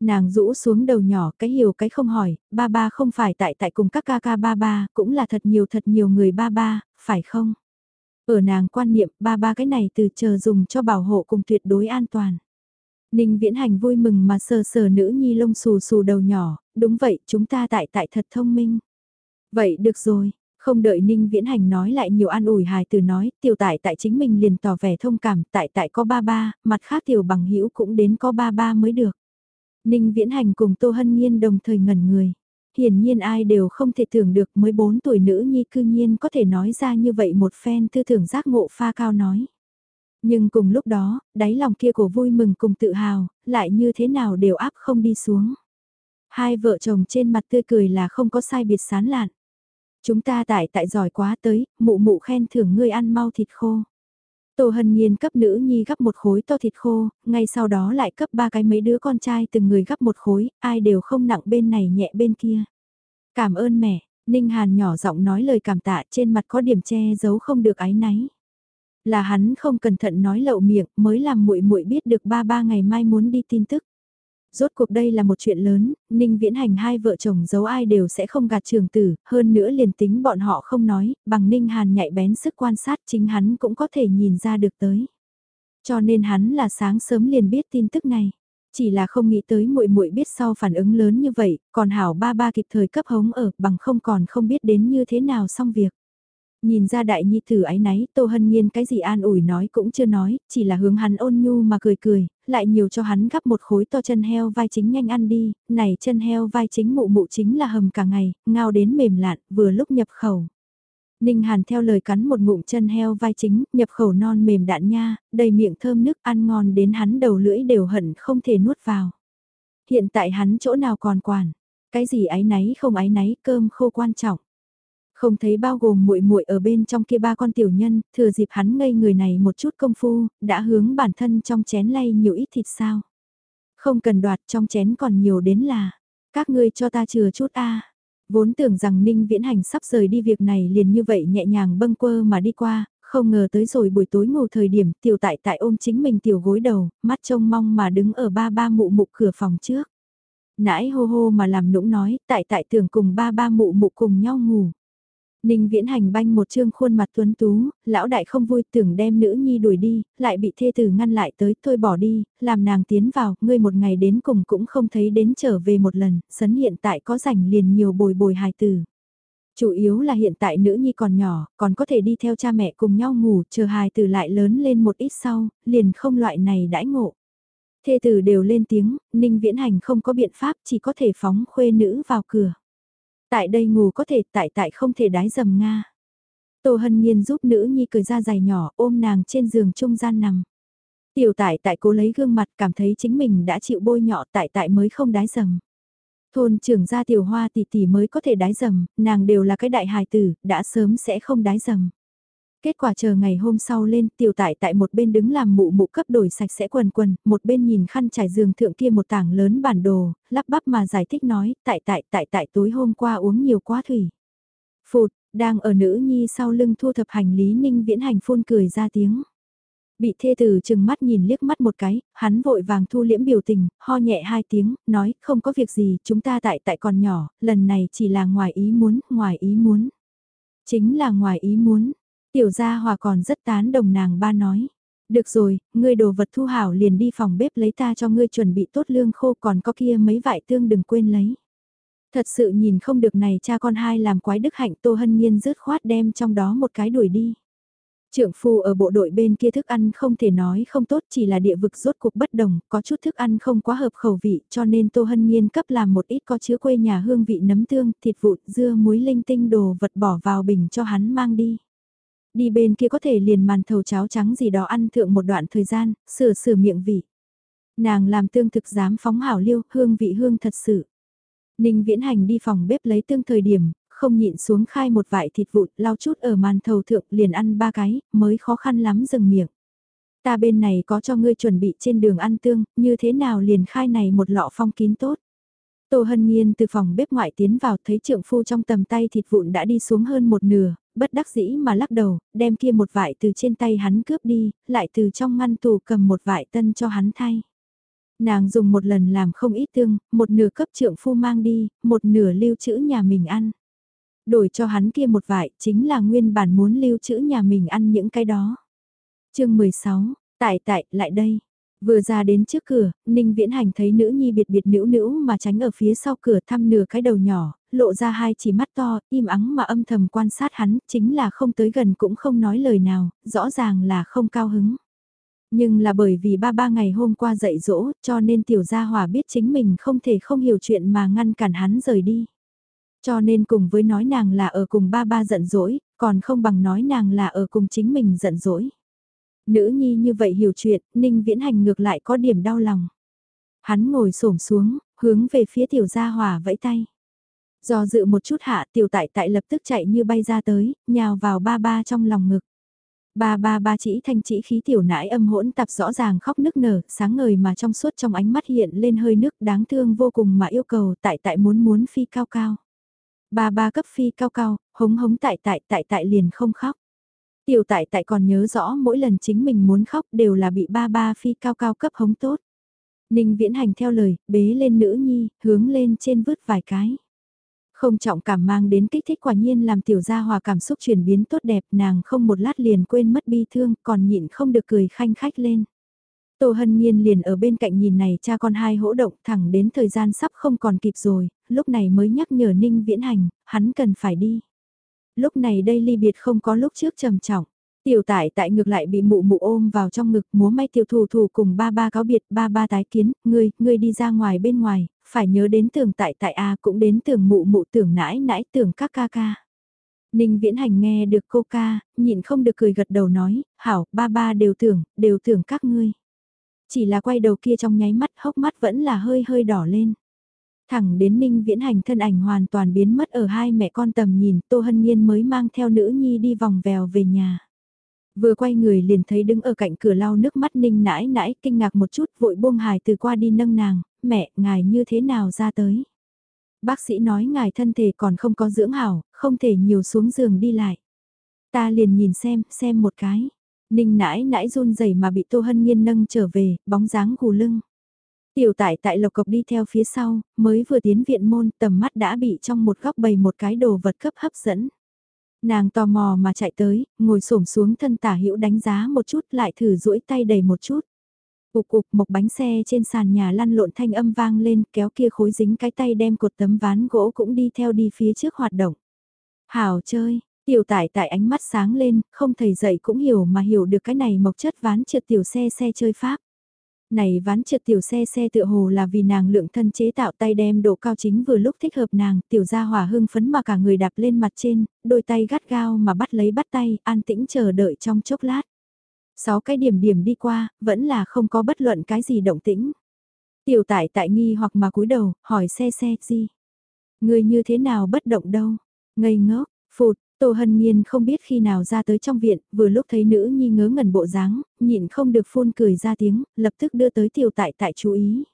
A: Nàng rũ xuống đầu nhỏ cái hiểu cái không hỏi, ba ba không phải tại tại cùng các ca ca ba ba, cũng là thật nhiều thật nhiều người ba ba, phải không? Ở nàng quan niệm ba ba cái này từ chờ dùng cho bảo hộ cùng tuyệt đối an toàn. Ninh viễn hành vui mừng mà sờ sờ nữ nhi lông xù xù đầu nhỏ, đúng vậy chúng ta tại tại thật thông minh. Vậy được rồi, không đợi Ninh Viễn Hành nói lại nhiều an ủi hài từ nói, tiểu tại tại chính mình liền tỏ vẻ thông cảm, tại tại có ba ba, mặt khác tiểu bằng hữu cũng đến có ba ba mới được. Ninh Viễn Hành cùng Tô Hân Nhiên đồng thời ngẩn người. Hiển nhiên ai đều không thể tưởng được mới 4 tuổi nữ nhi cư nhiên có thể nói ra như vậy một phen tư tưởng giác ngộ pha cao nói. Nhưng cùng lúc đó, đáy lòng kia của vui mừng cùng tự hào, lại như thế nào đều áp không đi xuống. Hai vợ chồng trên mặt tươi cười là không có sai biệt sán lạn. Chúng ta tại tại giỏi quá tới, mụ mụ khen thưởng ngươi ăn mau thịt khô. Tô Hân Nhiên cấp nữ nhi gấp một khối to thịt khô, ngay sau đó lại cấp ba cái mấy đứa con trai từng người gấp một khối, ai đều không nặng bên này nhẹ bên kia. Cảm ơn mẹ, Ninh Hàn nhỏ giọng nói lời cảm tạ trên mặt có điểm che giấu không được ái náy. Là hắn không cẩn thận nói lậu miệng mới làm muội muội biết được ba ba ngày mai muốn đi tin tức. Rốt cuộc đây là một chuyện lớn, Ninh Viễn Hành hai vợ chồng giấu ai đều sẽ không gạt trường tử, hơn nữa liền tính bọn họ không nói, bằng Ninh Hàn nhạy bén sức quan sát chính hắn cũng có thể nhìn ra được tới. Cho nên hắn là sáng sớm liền biết tin tức này. Chỉ là không nghĩ tới muội muội biết sau phản ứng lớn như vậy, còn hảo ba ba kịp thời cấp hống ở, bằng không còn không biết đến như thế nào xong việc. Nhìn ra đại nhi tử ái náy, Tô Hân Nhiên cái gì an ủi nói cũng chưa nói, chỉ là hướng hắn ôn nhu mà cười cười, lại nhiều cho hắn gắp một khối to chân heo vai chính nhanh ăn đi, này chân heo vai chính mụ mụ chính là hầm cả ngày, ngao đến mềm lạn, vừa lúc nhập khẩu. Ninh Hàn theo lời cắn một ngụm chân heo vai chính, nhập khẩu non mềm đạn nha, đầy miệng thơm nước ăn ngon đến hắn đầu lưỡi đều hận không thể nuốt vào. Hiện tại hắn chỗ nào còn quản, cái gì ái náy không ái náy cơm khô quan trọng. Không thấy bao gồm muội muội ở bên trong kia ba con tiểu nhân, thừa dịp hắn ngây người này một chút công phu, đã hướng bản thân trong chén lay nhiều ít thịt sao. Không cần đoạt trong chén còn nhiều đến là, các ngươi cho ta chừa chút a. Vốn tưởng rằng Ninh Viễn Hành sắp rời đi việc này liền như vậy nhẹ nhàng bâng quơ mà đi qua, không ngờ tới rồi buổi tối ngủ thời điểm tiểu tại tại ôm chính mình tiểu gối đầu, mắt trông mong mà đứng ở ba ba mụ mụ cửa phòng trước. Nãi hô hô mà làm nũng nói, tại tại tưởng cùng ba ba mụ mụ cùng nhau ngủ. Ninh viễn hành banh một trương khuôn mặt tuấn tú, lão đại không vui tưởng đem nữ nhi đuổi đi, lại bị thê tử ngăn lại tới thôi bỏ đi, làm nàng tiến vào, ngươi một ngày đến cùng cũng không thấy đến trở về một lần, sấn hiện tại có rảnh liền nhiều bồi bồi hài tử. Chủ yếu là hiện tại nữ nhi còn nhỏ, còn có thể đi theo cha mẹ cùng nhau ngủ, chờ hài tử lại lớn lên một ít sau, liền không loại này đãi ngộ. Thê tử đều lên tiếng, Ninh Viễn Hành không có biện pháp chỉ có thể phóng khuê nữ vào cửa. Tại đây ngủ có thể, tại tại không thể đái dầm Nga. Tô Hân Nhiên giúp nữ nhi cười ra giày nhỏ ôm nàng trên giường trung gian nằm. Tiểu tại tại cố lấy gương mặt cảm thấy chính mình đã chịu bôi nhọ tại tại mới không đái dầm. Thôn trưởng gia tiểu hoa tỷ tỷ mới có thể đái dầm, nàng đều là cái đại hài tử, đã sớm sẽ không đái dầm. Kết quả chờ ngày hôm sau lên, tiểu tại tại một bên đứng làm mụ mụ cấp đổi sạch sẽ quần quần, một bên nhìn khăn trải giường thượng kia một tảng lớn bản đồ, lắp bắp mà giải thích nói, tại tại tại tại tối hôm qua uống nhiều quá thủy. Phụt, đang ở nữ nhi sau lưng thu thập hành lý ninh viễn hành phun cười ra tiếng. Bị thê tử chừng mắt nhìn liếc mắt một cái, hắn vội vàng thu liễm biểu tình, ho nhẹ hai tiếng, nói không có việc gì, chúng ta tại tại còn nhỏ, lần này chỉ là ngoài ý muốn, ngoài ý muốn. Chính là ngoài ý muốn, tiểu gia hòa còn rất tán đồng nàng ba nói. Được rồi, ngươi đồ vật thu hảo liền đi phòng bếp lấy ta cho ngươi chuẩn bị tốt lương khô còn có kia mấy vải tương đừng quên lấy. Thật sự nhìn không được này cha con hai làm quái đức hạnh Tô Hân Nhiên rớt khoát đem trong đó một cái đuổi đi. Trưởng phu ở bộ đội bên kia thức ăn không thể nói không tốt chỉ là địa vực rốt cuộc bất đồng, có chút thức ăn không quá hợp khẩu vị cho nên Tô Hân Nhiên cấp làm một ít có chứa quê nhà hương vị nấm tương, thịt vụn, dưa muối linh tinh đồ vật bỏ vào bình cho hắn mang đi. Đi bên kia có thể liền màn thầu cháo trắng gì đó ăn thượng một đoạn thời gian, sửa sửa miệng vị. Nàng làm tương thực dám phóng hảo liêu, hương vị hương thật sự. Ninh Viễn Hành đi phòng bếp lấy tương thời điểm, không nhịn xuống khai một vải thịt vụn, lau chút ở màn thầu thượng liền ăn ba cái, mới khó khăn lắm dừng miệng. Ta bên này có cho ngươi chuẩn bị trên đường ăn tương, như thế nào liền khai này một lọ phong kín tốt. Tô Hân Nhiên từ phòng bếp ngoại tiến vào thấy trượng phu trong tầm tay thịt vụn đã đi xuống hơn một nửa, bất đắc dĩ mà lắc đầu, đem kia một vải từ trên tay hắn cướp đi, lại từ trong ngăn tủ cầm một vải tân cho hắn thay. Nàng dùng một lần làm không ít tương, một nửa cấp trượng phu mang đi, một nửa lưu trữ nhà mình ăn. Đổi cho hắn kia một vải, chính là nguyên bản muốn lưu trữ nhà mình ăn những cái đó. chương 16, tại tại, lại đây. Vừa ra đến trước cửa, Ninh Viễn Hành thấy nữ nhi biệt biệt nữ nữ mà tránh ở phía sau cửa thăm nửa cái đầu nhỏ, lộ ra hai chỉ mắt to, im ắng mà âm thầm quan sát hắn, chính là không tới gần cũng không nói lời nào, rõ ràng là không cao hứng. Nhưng là bởi vì ba ba ngày hôm qua dạy dỗ, cho nên tiểu gia hòa biết chính mình không thể không hiểu chuyện mà ngăn cản hắn rời đi. Cho nên cùng với nói nàng là ở cùng ba ba giận dỗi, còn không bằng nói nàng là ở cùng chính mình giận dỗi. Nữ nhi như vậy hiểu chuyện, Ninh Viễn Hành ngược lại có điểm đau lòng. Hắn ngồi xổm xuống, hướng về phía tiểu gia hòa vẫy tay. Do dự một chút hạ tiểu tại tại lập tức chạy như bay ra tới, nhào vào ba ba trong lòng ngực. Ba ba ba chỉ thanh chỉ khí tiểu nãi âm hỗn tạp rõ ràng khóc nức nở, sáng ngời mà trong suốt trong ánh mắt hiện lên hơi nước đáng thương vô cùng mà yêu cầu tại tại muốn muốn phi cao cao. Ba ba cấp phi cao cao, hống hống tại tại tại tại liền không khóc. Tiểu tại tại còn nhớ rõ mỗi lần chính mình muốn khóc đều là bị ba ba phi cao cao cấp hống tốt. Ninh viễn hành theo lời, bế lên nữ nhi, hướng lên trên vứt vài cái. Không trọng cảm mang đến kích thích quả nhiên làm tiểu gia hòa cảm xúc chuyển biến tốt đẹp nàng không một lát liền quên mất bi thương còn nhịn không được cười khanh khách lên. Tô Hân Nhiên liền ở bên cạnh nhìn này cha con hai hỗ động thẳng đến thời gian sắp không còn kịp rồi, lúc này mới nhắc nhở Ninh Viễn Hành, hắn cần phải đi. Lúc này đây ly biệt không có lúc trước trầm trọng. Tiểu tải tại ngược lại bị mụ mụ ôm vào trong ngực múa may tiểu thủ thủ cùng ba ba cáo biệt ba ba tái kiến, ngươi, ngươi đi ra ngoài bên ngoài, phải nhớ đến tưởng tại tại A cũng đến tưởng mụ mụ tưởng nãi nãi tưởng các ca ca. Ninh viễn hành nghe được cô ca, nhịn không được cười gật đầu nói, hảo, ba ba đều tưởng, đều tưởng các ngươi. Chỉ là quay đầu kia trong nháy mắt hốc mắt vẫn là hơi hơi đỏ lên. Thẳng đến Ninh viễn hành thân ảnh hoàn toàn biến mất ở hai mẹ con tầm nhìn, Tô Hân Nhiên mới mang theo nữ nhi đi vòng vèo về nhà. Vừa quay người liền thấy đứng ở cạnh cửa lau nước mắt Ninh nãi nãi kinh ngạc một chút vội buông hài từ qua đi nâng nàng, mẹ, ngài như thế nào ra tới. Bác sĩ nói ngài thân thể còn không có dưỡng hảo, không thể nhiều xuống giường đi lại. Ta liền nhìn xem, xem một cái. Ninh nãi nãi run rẩy mà bị Tô Hân Nhiên nâng trở về, bóng dáng gù lưng. Tiểu tại tại lộc cộc đi theo phía sau, mới vừa tiến viện môn tầm mắt đã bị trong một góc bày một cái đồ vật cấp hấp dẫn. Nàng tò mò mà chạy tới, ngồi xổm xuống thân tả hữu đánh giá một chút lại thử duỗi tay đầy một chút. Cục cục một bánh xe trên sàn nhà lăn lộn thanh âm vang lên kéo kia khối dính cái tay đem cột tấm ván gỗ cũng đi theo đi phía trước hoạt động. Hảo chơi, tiểu tải tại ánh mắt sáng lên, không thầy dạy cũng hiểu mà hiểu được cái này mộc chất ván trượt tiểu xe xe chơi pháp. Này ván trượt tiểu xe xe tựa hồ là vì nàng lượng thân chế tạo tay đem độ cao chính vừa lúc thích hợp nàng, tiểu gia hỏa hưng phấn mà cả người đạp lên mặt trên, đôi tay gắt gao mà bắt lấy bắt tay, an tĩnh chờ đợi trong chốc lát. Sáu cái điểm điểm đi qua, vẫn là không có bất luận cái gì động tĩnh. Tiểu tại tại nghi hoặc mà cúi đầu, hỏi xe xe gì. Người như thế nào bất động đâu. Ngây ngốc, phụt, Tô Hân Nhiên không biết khi nào ra tới trong viện, vừa lúc thấy nữ nhi ngớ ngẩn bộ dáng, nhịn không được phun cười ra tiếng, lập tức đưa tới tiểu tại tại chú ý.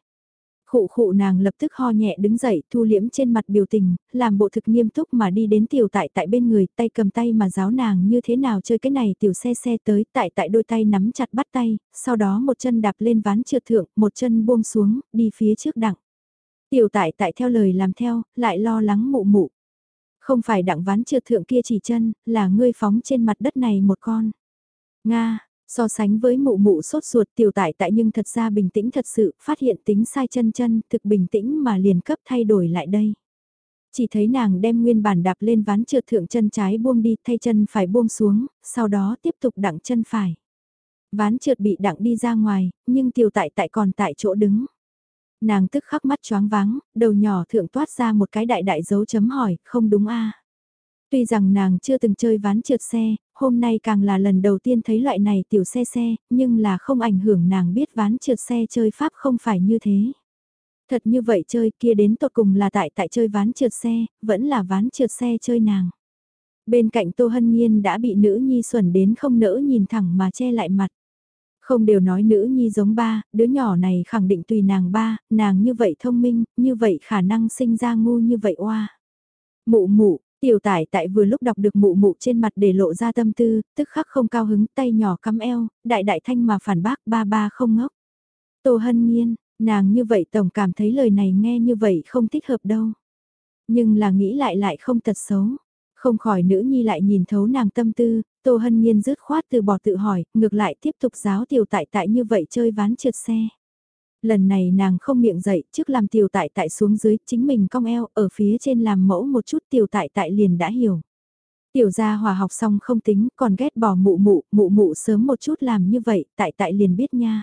A: Khụ khụ nàng lập tức ho nhẹ đứng dậy, thu liễm trên mặt biểu tình, làm bộ thực nghiêm túc mà đi đến tiểu tại tại bên người, tay cầm tay mà giáo nàng như thế nào chơi cái này tiểu xe xe tới, tại tại đôi tay nắm chặt bắt tay, sau đó một chân đạp lên ván trượt thượng, một chân buông xuống, đi phía trước đặng. Tiểu tại tại theo lời làm theo, lại lo lắng mụ mụ. Không phải đặng ván trượt thượng kia chỉ chân, là ngươi phóng trên mặt đất này một con. Nga, So sánh với mụ mụ sốt ruột tiểu tại tại nhưng thật ra bình tĩnh thật sự, phát hiện tính sai chân chân, thực bình tĩnh mà liền cấp thay đổi lại đây. Chỉ thấy nàng đem nguyên bản đạp lên ván trượt thượng chân trái buông đi thay chân phải buông xuống, sau đó tiếp tục đặng chân phải. Ván trượt bị đặng đi ra ngoài, nhưng tiểu tại tại còn tại chỗ đứng. Nàng tức khắc mắt choáng váng, đầu nhỏ thượng toát ra một cái đại đại dấu chấm hỏi, không đúng a Tuy rằng nàng chưa từng chơi ván trượt xe, hôm nay càng là lần đầu tiên thấy loại này tiểu xe xe, nhưng là không ảnh hưởng nàng biết ván trượt xe chơi pháp không phải như thế. Thật như vậy chơi kia đến tột cùng là tại tại chơi ván trượt xe, vẫn là ván trượt xe chơi nàng. Bên cạnh Tô Hân Nhiên đã bị nữ nhi xuẩn đến không nỡ nhìn thẳng mà che lại mặt. Không đều nói nữ nhi giống ba, đứa nhỏ này khẳng định tùy nàng ba, nàng như vậy thông minh, như vậy khả năng sinh ra ngu như vậy oa. Mụ mụ, Tiểu tải tại vừa lúc đọc được mụ mụ trên mặt để lộ ra tâm tư, tức khắc không cao hứng tay nhỏ cắm eo, đại đại thanh mà phản bác ba ba không ngốc. Tô hân nhiên, nàng như vậy tổng cảm thấy lời này nghe như vậy không thích hợp đâu. Nhưng là nghĩ lại lại không tật xấu. Không khỏi nữ nhi lại nhìn thấu nàng tâm tư, Tô Hân Nhiên rứt khoát từ bỏ tự hỏi, ngược lại tiếp tục giáo tiểu tại tại như vậy chơi ván trượt xe. Lần này nàng không miệng dậy, trước làm tiểu tại tại xuống dưới, chính mình cong eo, ở phía trên làm mẫu một chút tiểu tại tại liền đã hiểu. Tiểu gia hòa học xong không tính, còn ghét bỏ mụ mụ, mụ mụ sớm một chút làm như vậy, tại tại liền biết nha.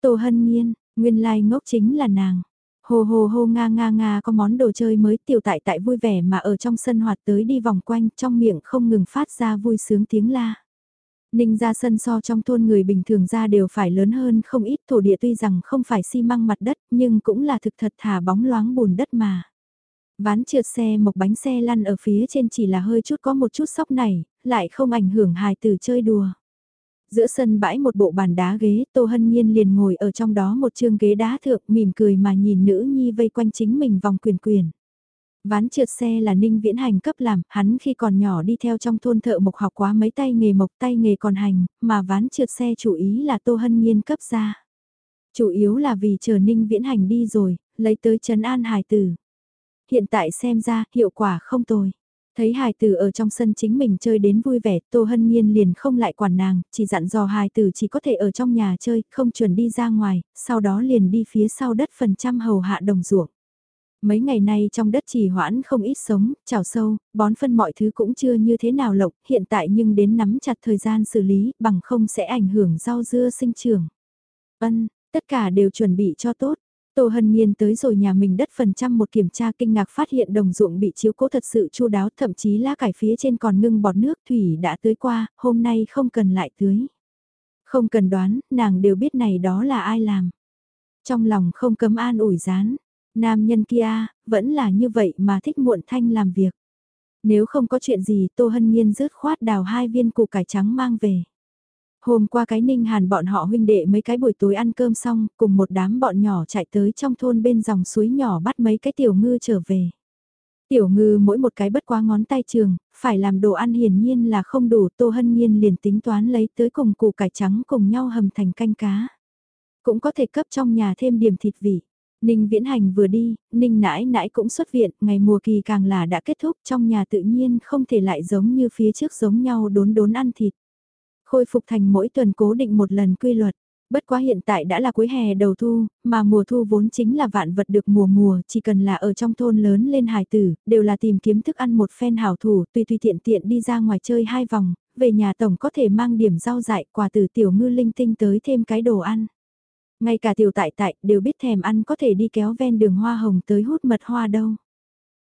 A: Tô hân nhiên, nguyên lai like ngốc chính là nàng. Hồ hồ hô nga nga nga có món đồ chơi mới tiểu tại tại vui vẻ mà ở trong sân hoạt tới đi vòng quanh trong miệng không ngừng phát ra vui sướng tiếng la. Ninh ra sân so trong thôn người bình thường ra đều phải lớn hơn không ít thổ địa tuy rằng không phải xi măng mặt đất nhưng cũng là thực thật thả bóng loáng bùn đất mà. Ván trượt xe mộc bánh xe lăn ở phía trên chỉ là hơi chút có một chút sóc này, lại không ảnh hưởng hài từ chơi đùa. Giữa sân bãi một bộ bàn đá ghế, Tô Hân Nhiên liền ngồi ở trong đó một chương ghế đá thượng mỉm cười mà nhìn nữ nhi vây quanh chính mình vòng quyền quyền. Ván trượt xe là Ninh Viễn Hành cấp làm, hắn khi còn nhỏ đi theo trong thôn thợ mộc học quá mấy tay nghề mộc tay nghề còn hành, mà ván trượt xe chủ ý là Tô Hân Nhiên cấp ra. Chủ yếu là vì chờ Ninh Viễn Hành đi rồi, lấy tới Trấn An Hải Tử. Hiện tại xem ra, hiệu quả không tồi. Thấy hài tử ở trong sân chính mình chơi đến vui vẻ, Tô Hân Nhiên liền không lại quản nàng, chỉ dặn dò hài tử chỉ có thể ở trong nhà chơi, không chuẩn đi ra ngoài, sau đó liền đi phía sau đất phần trăm hầu hạ đồng ruộng. Mấy ngày nay trong đất trì hoãn không ít sống, chảo sâu, bón phân mọi thứ cũng chưa như thế nào lộc, hiện tại nhưng đến nắm chặt thời gian xử lý, bằng không sẽ ảnh hưởng rau dưa sinh trưởng. Ân, tất cả đều chuẩn bị cho tốt. Tô Hân Nhiên tới rồi nhà mình đất phần trăm một kiểm tra kinh ngạc phát hiện đồng ruộng bị chiếu cố thật sự chu đáo thậm chí lá cải phía trên còn ngưng bọt nước thủy đã tưới qua, hôm nay không cần lại tưới. Không cần đoán, nàng đều biết này đó là ai làm. Trong lòng không cấm an ủi rán, Nam nhân kia, vẫn là như vậy mà thích muộn thanh làm việc. Nếu không có chuyện gì Tô Hân Nhiên rớt khoát đào hai viên củ cải trắng mang về. Hôm qua cái ninh hàn bọn họ huynh đệ mấy cái buổi tối ăn cơm xong, cùng một đám bọn nhỏ chạy tới trong thôn bên dòng suối nhỏ bắt mấy cái tiểu ngư trở về. Tiểu ngư mỗi một cái bất quá ngón tay trường, phải làm đồ ăn hiển nhiên là không đủ, Tô Hân Nhiên liền tính toán lấy tới cùng củ cải trắng cùng nhau hầm thành canh cá. Cũng có thể cấp trong nhà thêm điểm thịt vị. Ninh Viễn Hành vừa đi, Ninh nãi nãi cũng xuất viện, ngày mùa kỳ càng là đã kết thúc trong nhà tự nhiên không thể lại giống như phía trước giống nhau đốn đốn ăn thịt. Khôi phục thành mỗi tuần cố định một lần quy luật. Bất quá hiện tại đã là cuối hè đầu thu, mà mùa thu vốn chính là vạn vật được mùa mùa, chỉ cần là ở trong thôn lớn lên hài tử, đều là tìm kiếm thức ăn một phen hảo thủ, tùy tùy tiện tiện đi ra ngoài chơi hai vòng, về nhà tổng có thể mang điểm rau dại quà từ tiểu ngư linh tinh tới thêm cái đồ ăn. Ngay cả tiểu tại tại đều biết thèm ăn có thể đi kéo ven đường hoa hồng tới hút mật hoa đâu.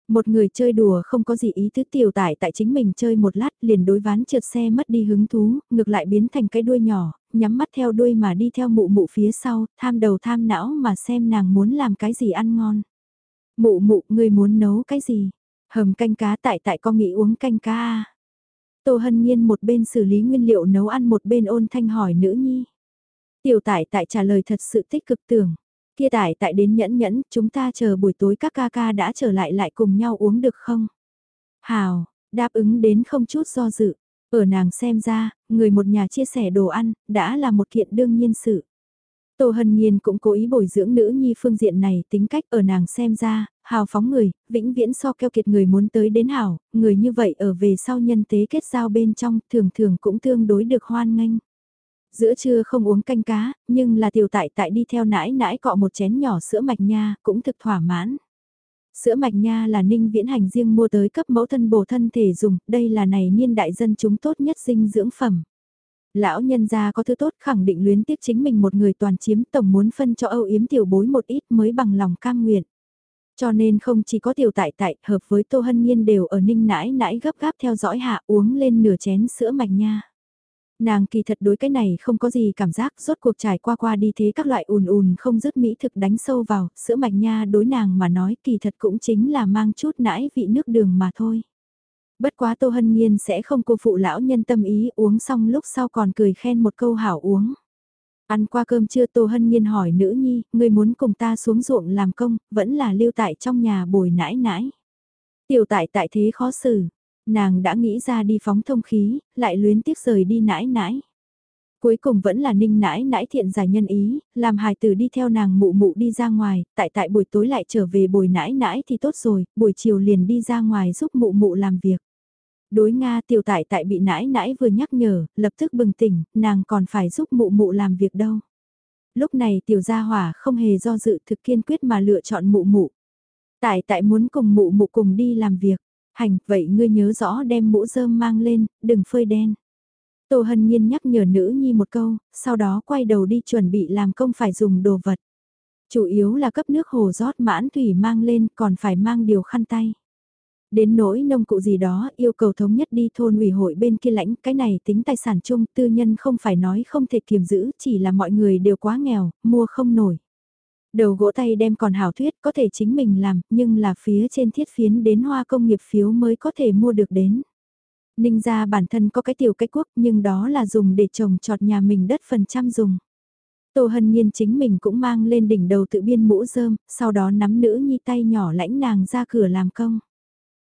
A: Một người chơi đùa không có gì ý tứ tiểu tải tại chính mình chơi một lát liền đối ván trượt xe mất đi hứng thú, ngược lại biến thành cái đuôi nhỏ, nhắm mắt theo đuôi mà đi theo mụ mụ phía sau, tham đầu tham não mà xem nàng muốn làm cái gì ăn ngon. Mụ mụ, người muốn nấu cái gì? Hầm canh cá tại tại con nghĩ uống canh cá à? Tô Hân Nhiên một bên xử lý nguyên liệu nấu ăn một bên ôn thanh hỏi nữ nhi. Tiểu tải tại trả lời thật sự tích cực tưởng. Kia tải tại đến nhẫn nhẫn, chúng ta chờ buổi tối các ca ca đã trở lại lại cùng nhau uống được không? Hào, đáp ứng đến không chút do dự. Ở nàng xem ra, người một nhà chia sẻ đồ ăn, đã là một kiện đương nhiên sự. Tô Hân Nhiên cũng cố ý bồi dưỡng nữ nhi phương diện này tính cách ở nàng xem ra, hào phóng người, vĩnh viễn so keo kiệt người muốn tới đến hảo, người như vậy ở về sau nhân tế kết giao bên trong thường thường cũng tương đối được hoan nghênh. Giữa trưa không uống canh cá, nhưng là tiểu tại tại đi theo nãi nãi cọ một chén nhỏ sữa mạch nha, cũng thực thỏa mãn. Sữa mạch nha là ninh viễn hành riêng mua tới cấp mẫu thân bổ thân thể dùng, đây là này niên đại dân chúng tốt nhất dinh dưỡng phẩm. Lão nhân gia có thứ tốt khẳng định luyến tiếc chính mình một người toàn chiếm tổng muốn phân cho âu yếm tiểu bối một ít mới bằng lòng cam nguyện. Cho nên không chỉ có tiểu tại tại, hợp với Tô Hân Nhiên đều ở ninh nãi nãi gấp gáp theo dõi hạ uống lên nửa chén sữa mạch nha. Nàng kỳ thật đối cái này không có gì cảm giác, rốt cuộc trải qua qua đi thế các loại ùn ùn không dứt mỹ thực đánh sâu vào, sữa mạch nha đối nàng mà nói kỳ thật cũng chính là mang chút nãi vị nước đường mà thôi. Bất quá Tô Hân Nhiên sẽ không cô phụ lão nhân tâm ý uống xong lúc sau còn cười khen một câu hảo uống. Ăn qua cơm trưa Tô Hân Nhiên hỏi nữ nhi, người muốn cùng ta xuống ruộng làm công, vẫn là lưu tại trong nhà bồi nãi nãi. Tiểu tại tại thế khó xử, nàng đã nghĩ ra đi phóng thông khí, lại luyến tiếc rời đi nãi nãi. Cuối cùng vẫn là ninh nãi nãi thiện giải nhân ý, làm hài tử đi theo nàng mụ mụ đi ra ngoài, tại tại buổi tối lại trở về bồi nãi nãi thì tốt rồi, buổi chiều liền đi ra ngoài giúp mụ mụ làm việc. Đối Nga tiểu tại tại bị nãi nãi vừa nhắc nhở, lập tức bừng tỉnh, nàng còn phải giúp mụ mụ làm việc đâu. Lúc này tiểu gia hỏa không hề do dự thực kiên quyết mà lựa chọn mụ mụ. Tại tại muốn cùng mụ mụ cùng đi làm việc. Hành, vậy ngươi nhớ rõ đem mũ rơm mang lên, đừng phơi đen. Tô Hân Nhiên nhắc nhở nữ nhi một câu, sau đó quay đầu đi chuẩn bị làm công phải dùng đồ vật. Chủ yếu là cấp nước hồ rót mãn thủy mang lên còn phải mang điều khăn tay. Đến nỗi nông cụ gì đó yêu cầu thống nhất đi thôn ủy hội bên kia lãnh cái này tính tài sản chung tư nhân không phải nói không thể kiềm giữ chỉ là mọi người đều quá nghèo, mua không nổi. Đầu gỗ tay đem còn hảo thuyết có thể chính mình làm, nhưng là phía trên thiết phiến đến hoa công nghiệp phiếu mới có thể mua được đến. Ninh ra bản thân có cái tiểu cách quốc nhưng đó là dùng để trồng trọt nhà mình đất phần trăm dùng. Tô Hân Nhiên chính mình cũng mang lên đỉnh đầu tự biên mũ rơm, sau đó nắm nữ nhi tay nhỏ lãnh nàng ra cửa làm công.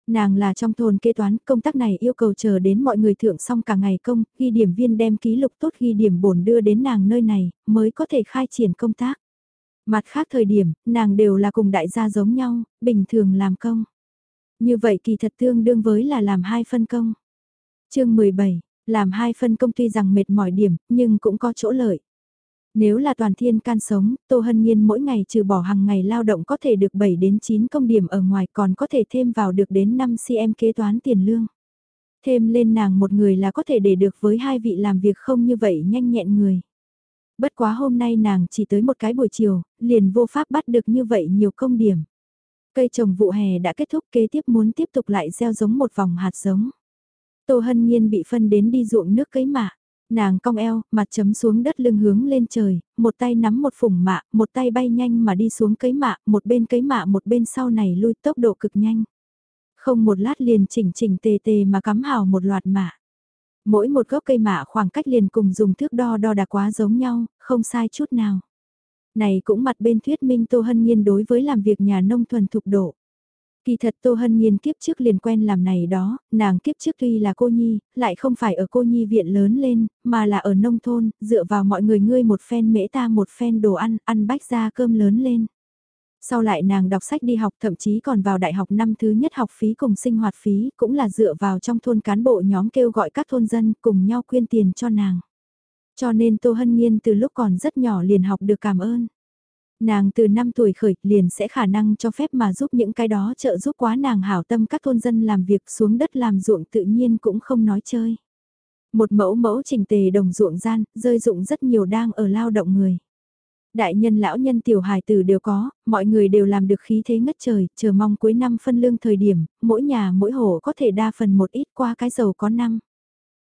A: Nàng là trong thôn kế toán, công tác này yêu cầu chờ đến mọi người thượng xong cả ngày công, ghi điểm viên đem ký lục tốt ghi điểm bổn đưa đến nàng nơi này, mới có thể khai triển công tác. Mặt khác thời điểm, nàng đều là cùng đại gia giống nhau, bình thường làm công. Như vậy kỳ thật tương đương với là làm hai phân công. chương 17, làm hai phân công tuy rằng mệt mỏi điểm, nhưng cũng có chỗ lợi. Nếu là toàn thiên can sống, Tô Hân Nhiên mỗi ngày trừ bỏ hàng ngày lao động có thể được 7 đến 9 công điểm ở ngoài còn có thể thêm vào được đến 5 cm kế toán tiền lương. Thêm lên nàng một người là có thể để được với hai vị làm việc không như vậy nhanh nhẹn người. Bất quá hôm nay nàng chỉ tới một cái buổi chiều, liền vô pháp bắt được như vậy nhiều công điểm. Cây trồng vụ hè đã kết thúc kế tiếp muốn tiếp tục lại gieo giống một vòng hạt giống. Tô Hân Nhiên bị phân đến đi ruộng nước cấy mạ. Nàng cong eo, mặt chấm xuống đất lưng hướng lên trời, một tay nắm một phủng mạ, một tay bay nhanh mà đi xuống cấy mạ, một bên cấy mạ một bên sau này lui tốc độ cực nhanh. Không một lát liền chỉnh chỉnh tề tề mà cắm hào một loạt mạ. Mỗi một gốc cây mạ khoảng cách liền cùng dùng thước đo đo đạc quá giống nhau, không sai chút nào. Này cũng mặt bên thuyết minh Tô Hân Nhiên đối với làm việc nhà nông thuần thục độ. Kỳ thật Tô Hân Nhiên kiếp trước liền quen làm này đó, nàng kiếp trước tuy là cô nhi, lại không phải ở cô nhi viện lớn lên, mà là ở nông thôn, dựa vào mọi người ngươi một phen mễ ta một phen đồ ăn, ăn bách ra cơm lớn lên. Sau lại nàng đọc sách đi học thậm chí còn vào đại học năm thứ nhất học phí cùng sinh hoạt phí cũng là dựa vào trong thôn cán bộ nhóm kêu gọi các thôn dân cùng nhau quyên tiền cho nàng. Cho nên Tô Hân Nhiên từ lúc còn rất nhỏ liền học được cảm ơn. Nàng từ 5 tuổi khởi liền sẽ khả năng cho phép mà giúp những cái đó trợ giúp quá nàng hảo tâm các thôn dân làm việc xuống đất làm ruộng tự nhiên cũng không nói chơi. Một mẫu mẫu trình tề đồng ruộng gian, rơi dụng rất nhiều đang ở lao động người. Đại nhân lão nhân tiểu hài tử đều có, mọi người đều làm được khí thế ngất trời, chờ mong cuối năm phân lương thời điểm, mỗi nhà mỗi hộ có thể đa phần một ít qua cái dầu có năm.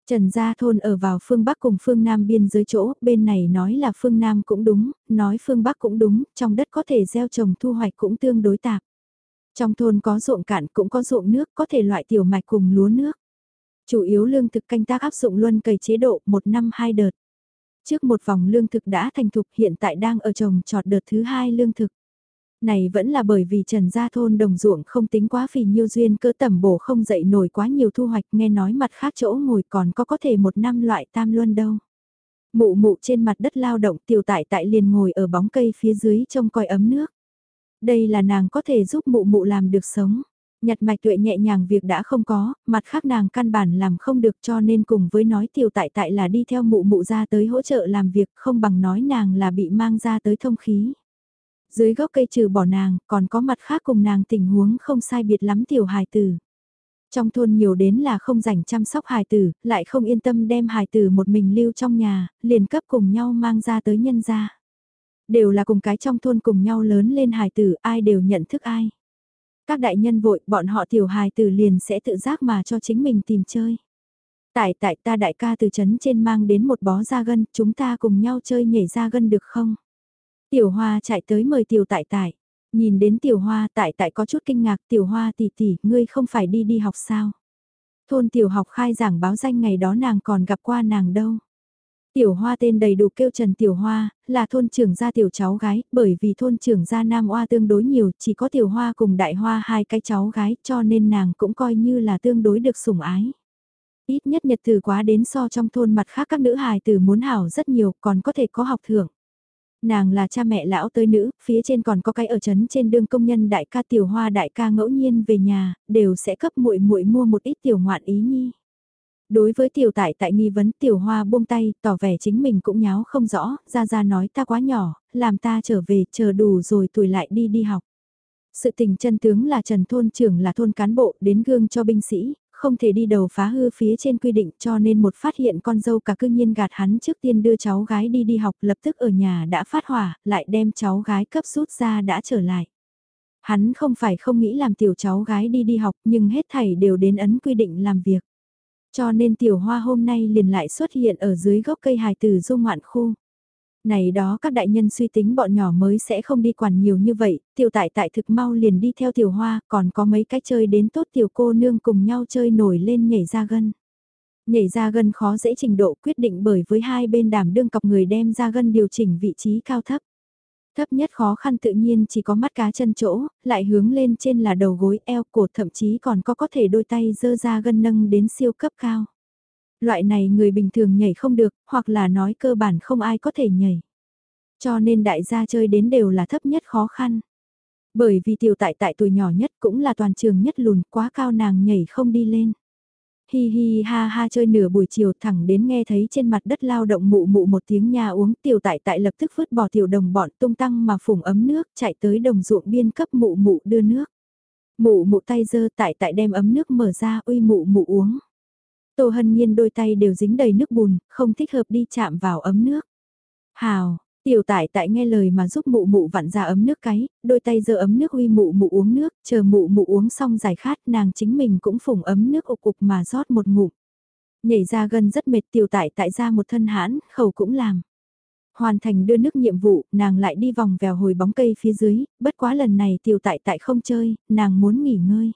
A: Trần Gia Thôn ở vào phương Bắc cùng phương Nam biên giới chỗ, bên này nói là phương Nam cũng đúng, nói phương Bắc cũng đúng, trong đất có thể gieo trồng thu hoạch cũng tương đối tạp. Trong thôn có ruộng cạn cũng có ruộng nước, có thể loại tiểu mạch cùng lúa nước. Chủ yếu lương thực canh tác áp dụng luân cày chế độ một năm hai đợt. Trước một vòng lương thực đã thành thục, hiện tại đang ở trồng trọt đợt thứ hai lương thực. Này vẫn là bởi vì Trần Gia Thôn đồng ruộng không tính quá phì nhiêu duyên cơ tẩm bổ không dậy nổi quá nhiều thu hoạch, nghe nói mặt khác chỗ ngồi còn có có thể một năm loại tam luân đâu. Mụ mụ trên mặt đất lao động, tiểu tại tại liền ngồi ở bóng cây phía dưới trông coi ấm nước. Đây là nàng có thể giúp mụ mụ làm được sống. Nhặt mạch tuệ nhẹ nhàng việc đã không có, mặt khác nàng căn bản làm không được cho nên cùng với nói tiểu tại tại là đi theo mụ mụ ra tới hỗ trợ làm việc không bằng nói nàng là bị mang ra tới thông khí. Dưới gốc cây trừ bỏ nàng, còn có mặt khác cùng nàng tình huống không sai biệt lắm tiểu hài tử. Trong thôn nhiều đến là không rảnh chăm sóc hài tử, lại không yên tâm đem hài tử một mình lưu trong nhà, liền cấp cùng nhau mang ra tới nhân gia. Đều là cùng cái trong thôn cùng nhau lớn lên hài tử, ai đều nhận thức ai. Các đại nhân vội, bọn họ tiểu hài tử liền sẽ tự giác mà cho chính mình tìm chơi. Tại tại ta đại ca từ trấn trên mang đến một bó da gân, chúng ta cùng nhau chơi nhảy da gân được không? Tiểu hoa chạy tới mời tiểu tại tại. Nhìn đến tiểu hoa tại tại có chút kinh ngạc tiểu hoa tỷ tỷ, ngươi không phải đi đi học sao? Thôn tiểu học khai giảng báo danh ngày đó nàng còn gặp qua nàng đâu. Tiểu Hoa tên đầy đủ kêu Trần Tiểu Hoa, là thôn trưởng gia tiểu cháu gái, bởi vì thôn trưởng gia Nam Hoa tương đối nhiều, chỉ có Tiểu Hoa cùng Đại Hoa hai cái cháu gái, cho nên nàng cũng coi như là tương đối được sủng ái. Ít nhất nhật từ quá đến so trong thôn mặt khác các nữ hài từ muốn hảo rất nhiều, còn có thể có học thưởng. Nàng là cha mẹ lão tới nữ, phía trên còn có cái ở trấn trên đường công nhân đại ca Tiểu Hoa đại ca ngẫu nhiên về nhà, đều sẽ cấp muội muội mua một ít tiểu ngoạn ý nhi. Đối với tiểu tại tại nghi vấn tiểu hoa buông tay, tỏ vẻ chính mình cũng nháo không rõ, ra ra nói ta quá nhỏ, làm ta trở về, chờ đủ rồi tuổi lại đi đi học. Sự tình chân tướng là Trần Thôn trưởng là thôn cán bộ đến gương cho binh sĩ, không thể đi đầu phá hư phía trên quy định cho nên một phát hiện con dâu cả cương nhiên gạt hắn trước tiên đưa cháu gái đi đi học lập tức ở nhà đã phát hỏa, lại đem cháu gái cấp rút ra đã trở lại. Hắn không phải không nghĩ làm tiểu cháu gái đi đi học nhưng hết thảy đều đến ấn quy định làm việc. Cho nên tiểu hoa hôm nay liền lại xuất hiện ở dưới gốc cây hài tử du ngoạn khu. Này đó các đại nhân suy tính bọn nhỏ mới sẽ không đi quản nhiều như vậy, tiểu tại tại thực mau liền đi theo tiểu hoa, còn có mấy cái chơi đến tốt tiểu cô nương cùng nhau chơi nổi lên nhảy ra gân. Nhảy ra gân khó dễ trình độ quyết định bởi với hai bên đảm đương cọc người đem ra gân điều chỉnh vị trí cao thấp. Thấp nhất khó khăn tự nhiên chỉ có mắt cá chân chỗ, lại hướng lên trên là đầu gối eo cổ thậm chí còn có có thể đôi tay dơ ra gân nâng đến siêu cấp cao. Loại này người bình thường nhảy không được, hoặc là nói cơ bản không ai có thể nhảy. Cho nên đại gia chơi đến đều là thấp nhất khó khăn. Bởi vì tiểu tại tại tuổi nhỏ nhất cũng là toàn trường nhất lùn quá cao nàng nhảy không đi lên hi hi ha ha chơi nửa buổi chiều thẳng đến nghe thấy trên mặt đất lao động mụ mụ một tiếng nha uống tiểu tại tại lập tức vứt bỏ tiểu đồng bọn tung tăng mà phủng ấm nước chạy tới đồng ruộng biên cấp mụ mụ đưa nước. Mụ mụ tay dơ tại tại đem ấm nước mở ra uy mụ mụ uống. Tô hân nhiên đôi tay đều dính đầy nước bùn, không thích hợp đi chạm vào ấm nước. Hào, Tiểu tại tại nghe lời mà giúp mụ mụ vặn ra ấm nước cái, đôi tay giơ ấm nước uy mụ mụ uống nước, chờ mụ mụ uống xong giải khát nàng chính mình cũng phủng ấm nước ục ục mà rót một ngụm. Nhảy ra gần rất mệt tiểu tại tại ra một thân hãn, khẩu cũng làm. Hoàn thành đưa nước nhiệm vụ, nàng lại đi vòng vèo hồi bóng cây phía dưới, bất quá lần này tiểu tại tại không chơi, nàng muốn nghỉ ngơi.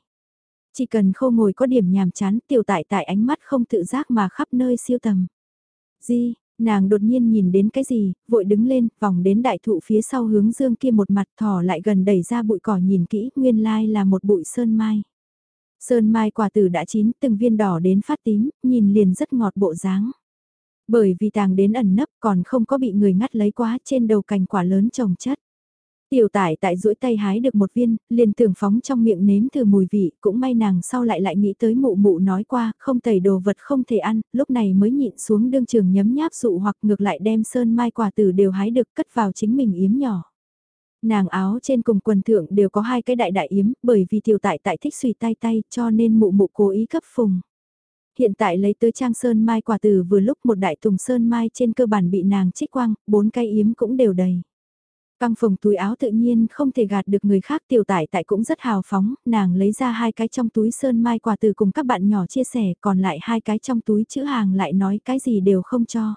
A: Chỉ cần khô ngồi có điểm nhàm chán tiểu tại tại ánh mắt không tự giác mà khắp nơi siêu tầm. Di, Nàng đột nhiên nhìn đến cái gì, vội đứng lên, vòng đến đại thụ phía sau hướng dương kia một mặt thỏ lại gần đẩy ra bụi cỏ nhìn kỹ, nguyên lai là một bụi sơn mai. Sơn mai quả tử đã chín, từng viên đỏ đến phát tím, nhìn liền rất ngọt bộ dáng. Bởi vì tàng đến ẩn nấp còn không có bị người ngắt lấy quá trên đầu cành quả lớn trồng chất. Tiểu tải tại duỗi tay hái được một viên, liền tưởng phóng trong miệng nếm thử mùi vị, cũng may nàng sau lại lại nghĩ tới mụ mụ nói qua, không tẩy đồ vật không thể ăn, lúc này mới nhịn xuống đương trường nhấm nháp dụ hoặc ngược lại đem sơn mai quả tử đều hái được cất vào chính mình yếm nhỏ. Nàng áo trên cùng quần thượng đều có hai cái đại đại yếm, bởi vì tiểu tại tại thích suy tay tay cho nên mụ mụ cố ý cấp phùng. Hiện tại lấy tới trang sơn mai quả tử vừa lúc một đại tùng sơn mai trên cơ bản bị nàng trích quăng, bốn cái yếm cũng đều đầy. Căng phồng túi áo tự nhiên không thể gạt được người khác tiểu tải tại cũng rất hào phóng, nàng lấy ra hai cái trong túi sơn mai quà từ cùng các bạn nhỏ chia sẻ còn lại hai cái trong túi chữ hàng lại nói cái gì đều không cho.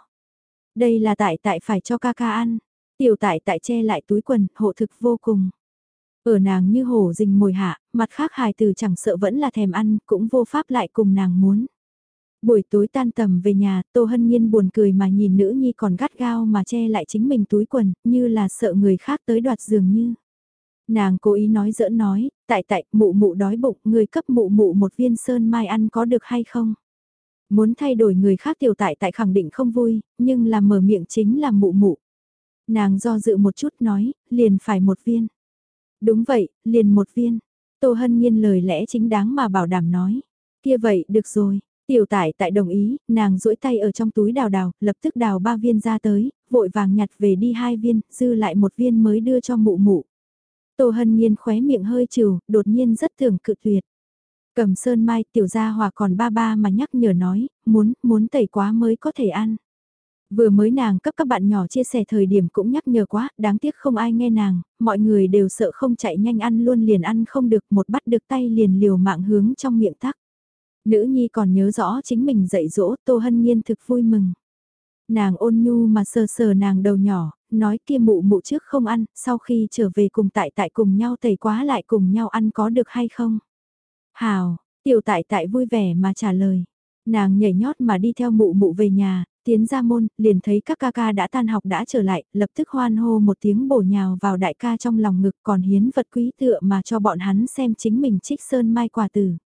A: Đây là tại tại phải cho ca ca ăn, tiểu tại tại che lại túi quần, hộ thực vô cùng. Ở nàng như hổ rình mồi hạ, mặt khác hài từ chẳng sợ vẫn là thèm ăn, cũng vô pháp lại cùng nàng muốn. Buổi tối tan tầm về nhà, Tô Hân Nhiên buồn cười mà nhìn nữ nhi còn gắt gao mà che lại chính mình túi quần, như là sợ người khác tới đoạt giường như. Nàng cố ý nói giỡn nói, tại tại, mụ mụ đói bụng, người cấp mụ mụ một viên sơn mai ăn có được hay không? Muốn thay đổi người khác tiểu tại tại khẳng định không vui, nhưng là mở miệng chính là mụ mụ. Nàng do dự một chút nói, liền phải một viên. Đúng vậy, liền một viên. Tô Hân Nhiên lời lẽ chính đáng mà bảo đảm nói. Kia vậy, được rồi. Tiểu tải tại đồng ý, nàng duỗi tay ở trong túi đào đào, lập tức đào ba viên ra tới, vội vàng nhặt về đi hai viên, dư lại một viên mới đưa cho mụ mụ. Tô Hân Nhiên khóe miệng hơi trừ, đột nhiên rất thường cự tuyệt. Cầm sơn mai tiểu gia hòa còn ba ba mà nhắc nhở nói, muốn, muốn tẩy quá mới có thể ăn. Vừa mới nàng cấp các bạn nhỏ chia sẻ thời điểm cũng nhắc nhở quá, đáng tiếc không ai nghe nàng, mọi người đều sợ không chạy nhanh ăn luôn liền ăn không được một bắt được tay liền liều mạng hướng trong miệng tắc. Nữ nhi còn nhớ rõ chính mình dạy dỗ Tô Hân Nhiên thực vui mừng. Nàng ôn nhu mà sờ sờ nàng đầu nhỏ, nói kia mụ mụ trước không ăn, sau khi trở về cùng tại tại cùng nhau tẩy quá lại cùng nhau ăn có được hay không? Hào, tiểu tại tại vui vẻ mà trả lời. Nàng nhảy nhót mà đi theo mụ mụ về nhà, tiến ra môn, liền thấy các ca ca đã tan học đã trở lại, lập tức hoan hô một tiếng bổ nhào vào đại ca trong lòng ngực còn hiến vật quý tựa mà cho bọn hắn xem chính mình trích sơn mai quả tử.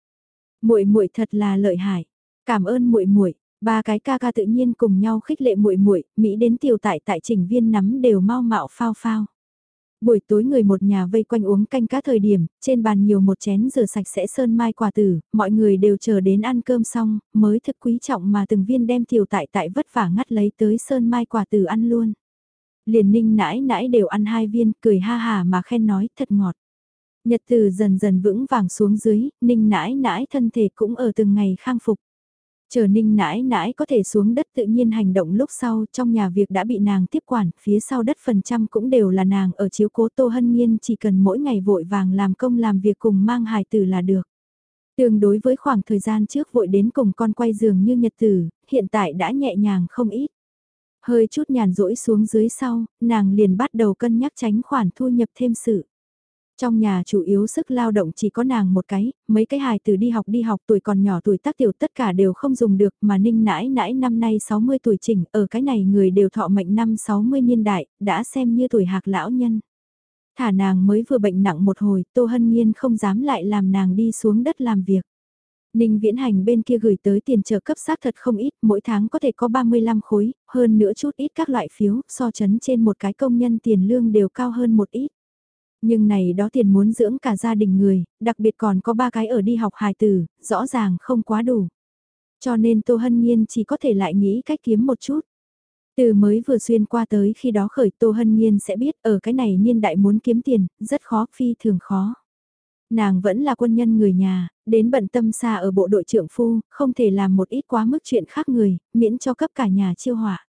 A: Muội muội thật là lợi hại. Cảm ơn muội muội. Ba cái ca ca tự nhiên cùng nhau khích lệ muội muội, mỹ đến tiểu tại tại trình viên nắm đều mau mạo phao phao. Buổi tối người một nhà vây quanh uống canh cá thời điểm, trên bàn nhiều một chén rửa sạch sẽ sơn mai quả tử, mọi người đều chờ đến ăn cơm xong, mới thực quý trọng mà từng viên đem tiểu tại tại vất vả ngắt lấy tới sơn mai quả tử ăn luôn. Liền ninh nãi nãi đều ăn hai viên, cười ha hà mà khen nói thật ngọt. Nhật từ dần dần vững vàng xuống dưới, ninh nãi nãi thân thể cũng ở từng ngày khang phục. Chờ ninh nãi nãi có thể xuống đất tự nhiên hành động lúc sau trong nhà việc đã bị nàng tiếp quản, phía sau đất phần trăm cũng đều là nàng ở chiếu cố Tô Hân Nhiên chỉ cần mỗi ngày vội vàng làm công làm việc cùng mang hài tử là được. Tương đối với khoảng thời gian trước vội đến cùng con quay giường như nhật tử, hiện tại đã nhẹ nhàng không ít. Hơi chút nhàn rỗi xuống dưới sau, nàng liền bắt đầu cân nhắc tránh khoản thu nhập thêm sự. Trong nhà chủ yếu sức lao động chỉ có nàng một cái, mấy cái hài từ đi học đi học tuổi còn nhỏ tuổi tác tiểu tất cả đều không dùng được mà ninh nãi nãi năm nay 60 tuổi chỉnh, ở cái này người đều thọ mệnh năm 60 niên đại, đã xem như tuổi hạc lão nhân. Thả nàng mới vừa bệnh nặng một hồi, Tô Hân Nhiên không dám lại làm nàng đi xuống đất làm việc. Ninh Viễn Hành bên kia gửi tới tiền trợ cấp xác thật không ít, mỗi tháng có thể có 35 khối, hơn nữa chút ít các loại phiếu, so chấn trên một cái công nhân tiền lương đều cao hơn một ít. Nhưng này đó tiền muốn dưỡng cả gia đình người, đặc biệt còn có ba cái ở đi học hài tử, rõ ràng không quá đủ. Cho nên Tô Hân Nhiên chỉ có thể lại nghĩ cách kiếm một chút. Từ mới vừa xuyên qua tới khi đó khởi Tô Hân Nhiên sẽ biết ở cái này niên đại muốn kiếm tiền, rất khó, phi thường khó. Nàng vẫn là quân nhân người nhà, đến bận tâm xa ở bộ đội trưởng phu, không thể làm một ít quá mức chuyện khác người, miễn cho cấp cả nhà chiêu hỏa.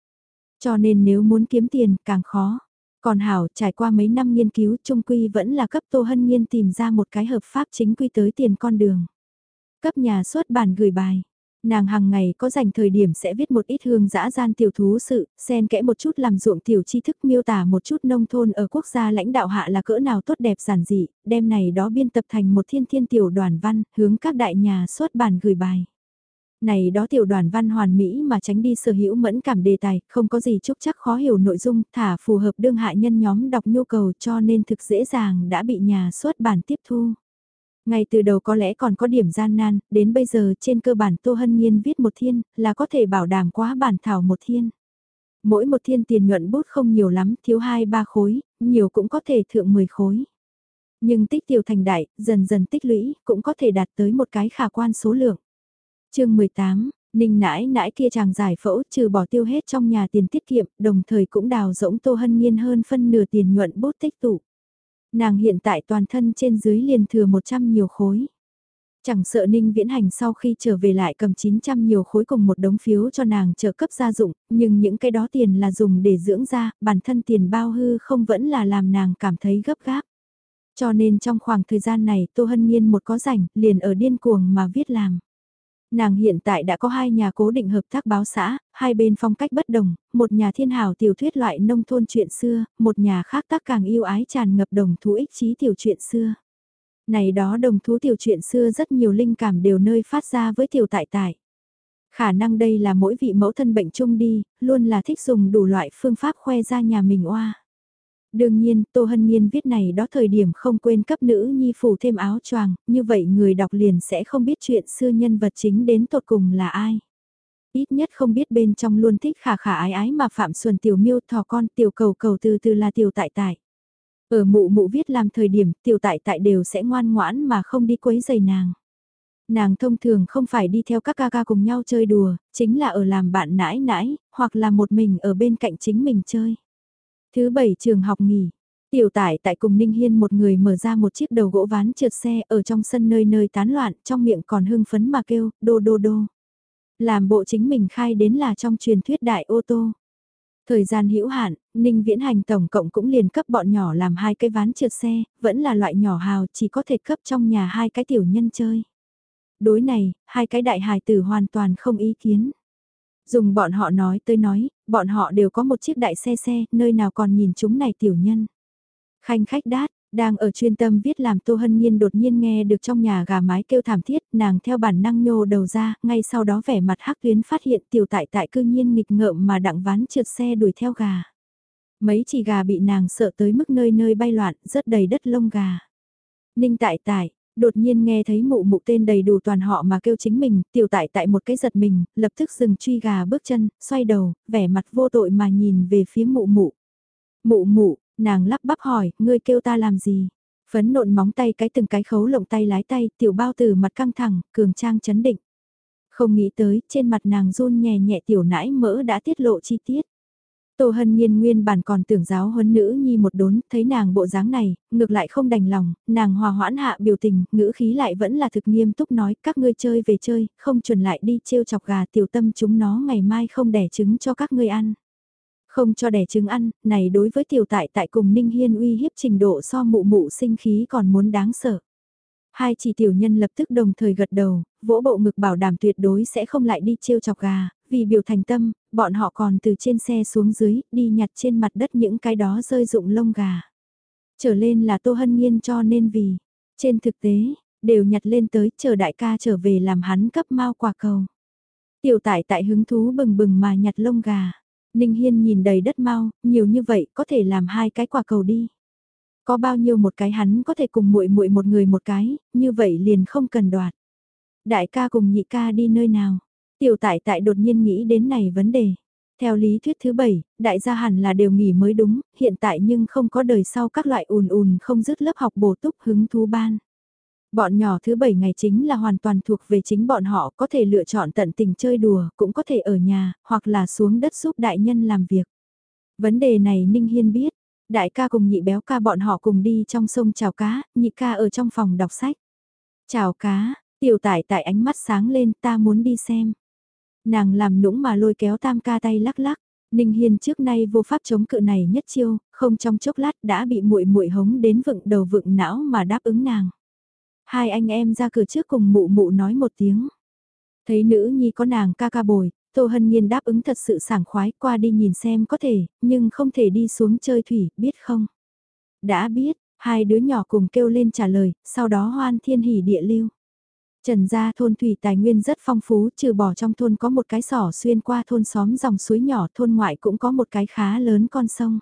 A: Cho nên nếu muốn kiếm tiền càng khó. Còn Hảo trải qua mấy năm nghiên cứu trung quy vẫn là cấp Tô Hân Nhiên tìm ra một cái hợp pháp chính quy tới tiền con đường. Cấp nhà xuất bản gửi bài. Nàng hàng ngày có dành thời điểm sẽ viết một ít hương dã gian tiểu thú sự, xen kẽ một chút làm ruộng tiểu tri thức miêu tả một chút nông thôn ở quốc gia lãnh đạo hạ là cỡ nào tốt đẹp giản dị, đem này đó biên tập thành một thiên thiên tiểu đoàn văn, hướng các đại nhà xuất bản gửi bài. Này đó tiểu đoàn văn hoàn mỹ mà tránh đi sở hữu mẫn cảm đề tài, không có gì chúc chắc khó hiểu nội dung, thả phù hợp đương hạ nhân nhóm đọc nhu cầu cho nên thực dễ dàng đã bị nhà xuất bản tiếp thu. Ngay từ đầu có lẽ còn có điểm gian nan, đến bây giờ trên cơ bản Tô Hân Nhiên viết một thiên, là có thể bảo đảm quá bản thảo một thiên. Mỗi một thiên tiền nhuận bút không nhiều lắm, thiếu hai ba khối, nhiều cũng có thể thượng 10 khối. Nhưng tích tiểu thành đại, dần dần tích lũy, cũng có thể đạt tới một cái khả quan số lượng chương 18, Ninh nãi nãi kia chàng giải phẫu trừ bỏ tiêu hết trong nhà tiền tiết kiệm, đồng thời cũng đào rỗng Tô Hân Nhiên hơn phân nửa tiền nhuận bút tích tụ. Nàng hiện tại toàn thân trên dưới liền thừa 100 nhiều khối. Chẳng sợ Ninh Viễn Hành sau khi trở về lại cầm 900 nhiều khối cùng một đống phiếu cho nàng trợ cấp gia dụng, nhưng những cái đó tiền là dùng để dưỡng ra, bản thân tiền bao hư không vẫn là làm nàng cảm thấy gấp gáp. Cho nên trong khoảng thời gian này Tô Hân Nhiên một có rảnh, liền ở điên cuồng mà viết làm. Nàng hiện tại đã có hai nhà cố định hợp tác báo xã, hai bên phong cách bất đồng, một nhà thiên hào tiểu thuyết loại nông thôn chuyện xưa, một nhà khác tác càng yêu ái tràn ngập đồng thú ích trí tiểu chuyện xưa. Này đó đồng thú tiểu chuyện xưa rất nhiều linh cảm đều nơi phát ra với tiểu tại tại. Khả năng đây là mỗi vị mẫu thân bệnh chung đi, luôn là thích dùng đủ loại phương pháp khoe ra nhà mình oa. Đương nhiên, Tô Hân Nhiên viết này đó thời điểm không quên cấp nữ nhi phủ thêm áo choàng, như vậy người đọc liền sẽ không biết chuyện xưa nhân vật chính đến tột cùng là ai. Ít nhất không biết bên trong luôn thích khả khả ái ái mà Phạm Xuân tiểu miêu thò con tiểu cầu cầu từ từ là tiểu tại tại. Ở mụ mụ viết làm thời điểm tiểu tại tại đều sẽ ngoan ngoãn mà không đi quấy giày nàng. Nàng thông thường không phải đi theo các ca ca cùng nhau chơi đùa, chính là ở làm bạn nãi nãi, hoặc là một mình ở bên cạnh chính mình chơi. Thứ bảy trường học nghỉ. Tiểu tải tại cùng Ninh Hiên một người mở ra một chiếc đầu gỗ ván trượt xe ở trong sân nơi nơi tán loạn, trong miệng còn hưng phấn mà kêu, đô đô đô. Làm bộ chính mình khai đến là trong truyền thuyết đại ô tô. Thời gian hữu hạn, Ninh Viễn Hành tổng cộng cũng liền cấp bọn nhỏ làm hai cái ván trượt xe, vẫn là loại nhỏ hào chỉ có thể cấp trong nhà hai cái tiểu nhân chơi. Đối này, hai cái đại hài tử hoàn toàn không ý kiến. Dùng bọn họ nói tới nói, bọn họ đều có một chiếc đại xe xe, nơi nào còn nhìn chúng này tiểu nhân. Khanh khách đát, đang ở chuyên tâm viết làm Tô Hân Nhiên đột nhiên nghe được trong nhà gà mái kêu thảm thiết, nàng theo bản năng nhô đầu ra, ngay sau đó vẻ mặt hắc tuyến phát hiện tiểu tại tại cư nhiên nghịch ngợm mà đặng ván trượt xe đuổi theo gà. Mấy chỉ gà bị nàng sợ tới mức nơi nơi bay loạn, rất đầy đất lông gà. Ninh tại tại, đột nhiên nghe thấy mụ mụ tên đầy đủ toàn họ mà kêu chính mình, tiểu tại tại một cái giật mình, lập tức dừng truy gà bước chân, xoay đầu, vẻ mặt vô tội mà nhìn về phía mụ mụ. Mụ mụ, nàng lắp bắp hỏi, ngươi kêu ta làm gì? Phấn nộn móng tay cái từng cái khấu lộng tay lái tay, tiểu bao tử mặt căng thẳng, cường trang chấn định. Không nghĩ tới, trên mặt nàng run nhẹ nhẹ tiểu nãi mỡ đã tiết lộ chi tiết. Tô Hân Nhiên nguyên bản còn tưởng giáo huấn nữ nhi một đốn, thấy nàng bộ dáng này, ngược lại không đành lòng, nàng hòa hoãn hạ biểu tình, ngữ khí lại vẫn là thực nghiêm túc nói, các ngươi chơi về chơi, không chuẩn lại đi trêu chọc gà tiểu tâm chúng nó ngày mai không đẻ trứng cho các ngươi ăn. Không cho đẻ trứng ăn, này đối với tiểu tại tại cùng Ninh Hiên uy hiếp trình độ so mụ mụ sinh khí còn muốn đáng sợ. Hai chỉ tiểu nhân lập tức đồng thời gật đầu, vỗ bộ ngực bảo đảm tuyệt đối sẽ không lại đi trêu chọc gà, vì biểu thành tâm, bọn họ còn từ trên xe xuống dưới, đi nhặt trên mặt đất những cái đó rơi rụng lông gà. Trở lên là Tô Hân Nhiên cho nên vì, trên thực tế, đều nhặt lên tới chờ đại ca trở về làm hắn cấp mau quả cầu. Tiểu tải tại hứng thú bừng bừng mà nhặt lông gà. Ninh Hiên nhìn đầy đất mau, nhiều như vậy có thể làm hai cái quả cầu đi. Có bao nhiêu một cái hắn có thể cùng muội muội một người một cái, như vậy liền không cần đoạt. Đại ca cùng nhị ca đi nơi nào? Tiểu tại tại đột nhiên nghĩ đến này vấn đề. Theo lý thuyết thứ bảy, đại gia hẳn là đều nghỉ mới đúng, hiện tại nhưng không có đời sau các loại ùn ùn không dứt lớp học bổ túc hứng thú ban. Bọn nhỏ thứ bảy ngày chính là hoàn toàn thuộc về chính bọn họ có thể lựa chọn tận tình chơi đùa, cũng có thể ở nhà, hoặc là xuống đất giúp đại nhân làm việc. Vấn đề này Ninh Hiên biết, đại ca cùng nhị béo ca bọn họ cùng đi trong sông chào cá, nhị ca ở trong phòng đọc sách. Chào cá, tiểu tải tại ánh mắt sáng lên ta muốn đi xem. Nàng làm nũng mà lôi kéo tam ca tay lắc lắc. Ninh Hiên trước nay vô pháp chống cự này nhất chiêu, không trong chốc lát đã bị muội muội hống đến vựng đầu vựng não mà đáp ứng nàng. Hai anh em ra cửa trước cùng mụ mụ nói một tiếng. Thấy nữ nhi có nàng ca ca bồi, Tô Hân Nhiên đáp ứng thật sự sảng khoái qua đi nhìn xem có thể, nhưng không thể đi xuống chơi thủy, biết không? Đã biết, hai đứa nhỏ cùng kêu lên trả lời, sau đó hoan thiên hỉ địa lưu. Trần gia thôn thủy tài nguyên rất phong phú, trừ bỏ trong thôn có một cái sỏ xuyên qua thôn xóm dòng suối nhỏ, thôn ngoại cũng có một cái khá lớn con sông.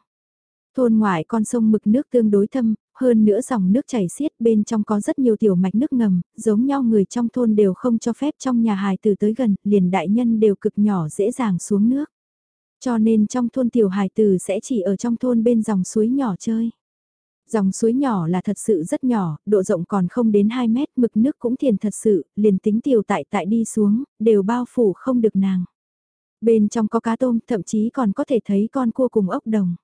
A: Thôn ngoại con sông mực nước tương đối thâm, hơn nữa dòng nước chảy xiết bên trong có rất nhiều tiểu mạch nước ngầm, giống nhau người trong thôn đều không cho phép trong nhà hài tử tới gần, liền đại nhân đều cực nhỏ dễ dàng xuống nước. Cho nên trong thôn tiểu hài tử sẽ chỉ ở trong thôn bên dòng suối nhỏ chơi. Dòng suối nhỏ là thật sự rất nhỏ, độ rộng còn không đến 2 mét, mực nước cũng thiền thật sự, liền tính tiểu tại tại đi xuống, đều bao phủ không được nàng. Bên trong có cá tôm, thậm chí còn có thể thấy con cua cùng ốc đồng.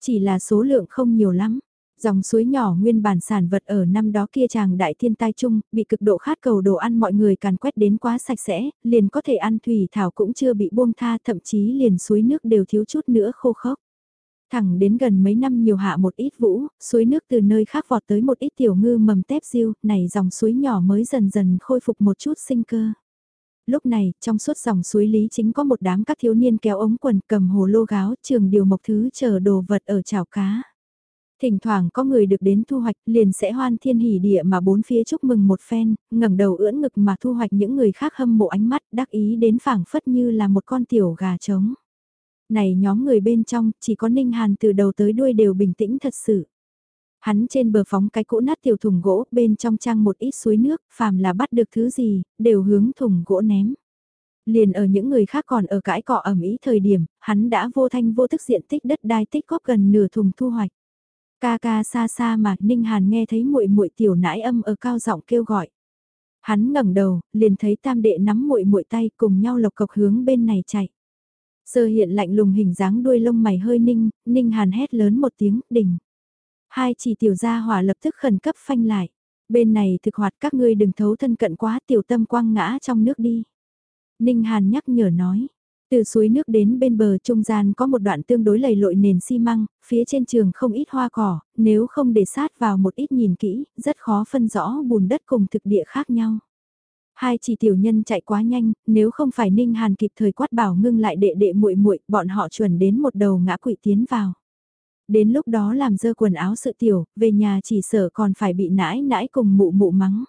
A: Chỉ là số lượng không nhiều lắm. Dòng suối nhỏ nguyên bản sản vật ở năm đó kia chàng đại thiên tai chung, bị cực độ khát cầu đồ ăn mọi người càn quét đến quá sạch sẽ, liền có thể ăn thủy thảo cũng chưa bị buông tha thậm chí liền suối nước đều thiếu chút nữa khô khốc. Thẳng đến gần mấy năm nhiều hạ một ít vũ, suối nước từ nơi khác vọt tới một ít tiểu ngư mầm tép diêu, này dòng suối nhỏ mới dần dần khôi phục một chút sinh cơ. Lúc này, trong suốt dòng suối lý chính có một đám các thiếu niên kéo ống quần cầm hồ lô gáo trường điều mộc thứ chờ đồ vật ở chảo cá. Thỉnh thoảng có người được đến thu hoạch liền sẽ hoan thiên hỉ địa mà bốn phía chúc mừng một phen, ngẩng đầu ưỡn ngực mà thu hoạch những người khác hâm mộ ánh mắt đắc ý đến phảng phất như là một con tiểu gà trống. Này nhóm người bên trong, chỉ có Ninh Hàn từ đầu tới đuôi đều bình tĩnh thật sự. Hắn trên bờ phóng cái cỗ nát tiểu thùng gỗ, bên trong trang một ít suối nước, phàm là bắt được thứ gì, đều hướng thùng gỗ ném. Liền ở những người khác còn ở cãi cọ ẩm ý thời điểm, hắn đã vô thanh vô thức diện tích đất đai tích góp gần nửa thùng thu hoạch. Ca ca xa xa mà Ninh Hàn nghe thấy muội muội tiểu nãi âm ở cao giọng kêu gọi. Hắn ngẩng đầu, liền thấy tam đệ nắm muội muội tay cùng nhau lộc cộc hướng bên này chạy. Sơ hiện lạnh lùng hình dáng đuôi lông mày hơi ninh, Ninh Hàn hét lớn một tiếng, đình. Hai chỉ tiểu gia hỏa lập tức khẩn cấp phanh lại. Bên này thực hoạt các ngươi đừng thấu thân cận quá tiểu tâm quang ngã trong nước đi. Ninh Hàn nhắc nhở nói. Từ suối nước đến bên bờ trung gian có một đoạn tương đối lầy lội nền xi măng, phía trên trường không ít hoa cỏ, nếu không để sát vào một ít nhìn kỹ, rất khó phân rõ bùn đất cùng thực địa khác nhau. Hai chỉ tiểu nhân chạy quá nhanh, nếu không phải Ninh Hàn kịp thời quát bảo ngưng lại đệ đệ muội muội, bọn họ chuẩn đến một đầu ngã quỵ tiến vào. Đến lúc đó làm dơ quần áo sự tiểu, về nhà chỉ sợ còn phải bị nãi nãi cùng mụ mụ mắng.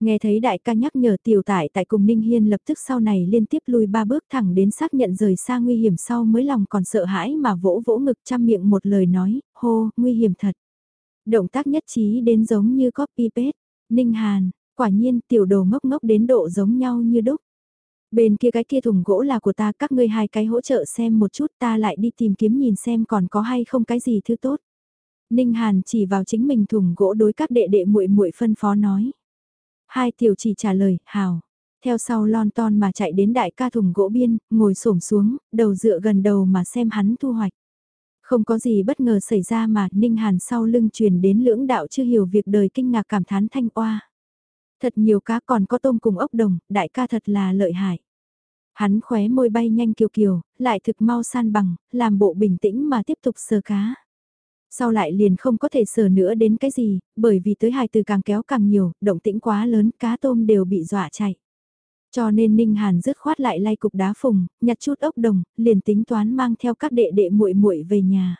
A: Nghe thấy đại ca nhắc nhở tiểu tải tại cùng Ninh Hiên lập tức sau này liên tiếp lùi ba bước thẳng đến xác nhận rời xa nguy hiểm sau mới lòng còn sợ hãi mà vỗ vỗ ngực chăm miệng một lời nói, hô, nguy hiểm thật. Động tác nhất trí đến giống như copy paste, Ninh Hàn, quả nhiên tiểu đồ ngốc ngốc đến độ giống nhau như đúc. Bên kia cái kia thùng gỗ là của ta, các ngươi hai cái hỗ trợ xem một chút ta lại đi tìm kiếm nhìn xem còn có hay không cái gì thứ tốt. Ninh Hàn chỉ vào chính mình thùng gỗ đối các đệ đệ muội muội phân phó nói. Hai tiểu chỉ trả lời, hào. Theo sau lon ton mà chạy đến đại ca thùng gỗ biên, ngồi xổm xuống, đầu dựa gần đầu mà xem hắn thu hoạch. Không có gì bất ngờ xảy ra mà Ninh Hàn sau lưng truyền đến lưỡng đạo chưa hiểu việc đời kinh ngạc cảm thán thanh oa. Thật nhiều cá còn có tôm cùng ốc đồng, đại ca thật là lợi hại. Hắn khóe môi bay nhanh kiều kiều, lại thực mau san bằng, làm bộ bình tĩnh mà tiếp tục sờ cá. Sau lại liền không có thể sờ nữa đến cái gì, bởi vì tới hài từ càng kéo càng nhiều, động tĩnh quá lớn, cá tôm đều bị dọa chạy. Cho nên Ninh Hàn dứt khoát lại lay cục đá phùng, nhặt chút ốc đồng, liền tính toán mang theo các đệ đệ muội muội về nhà.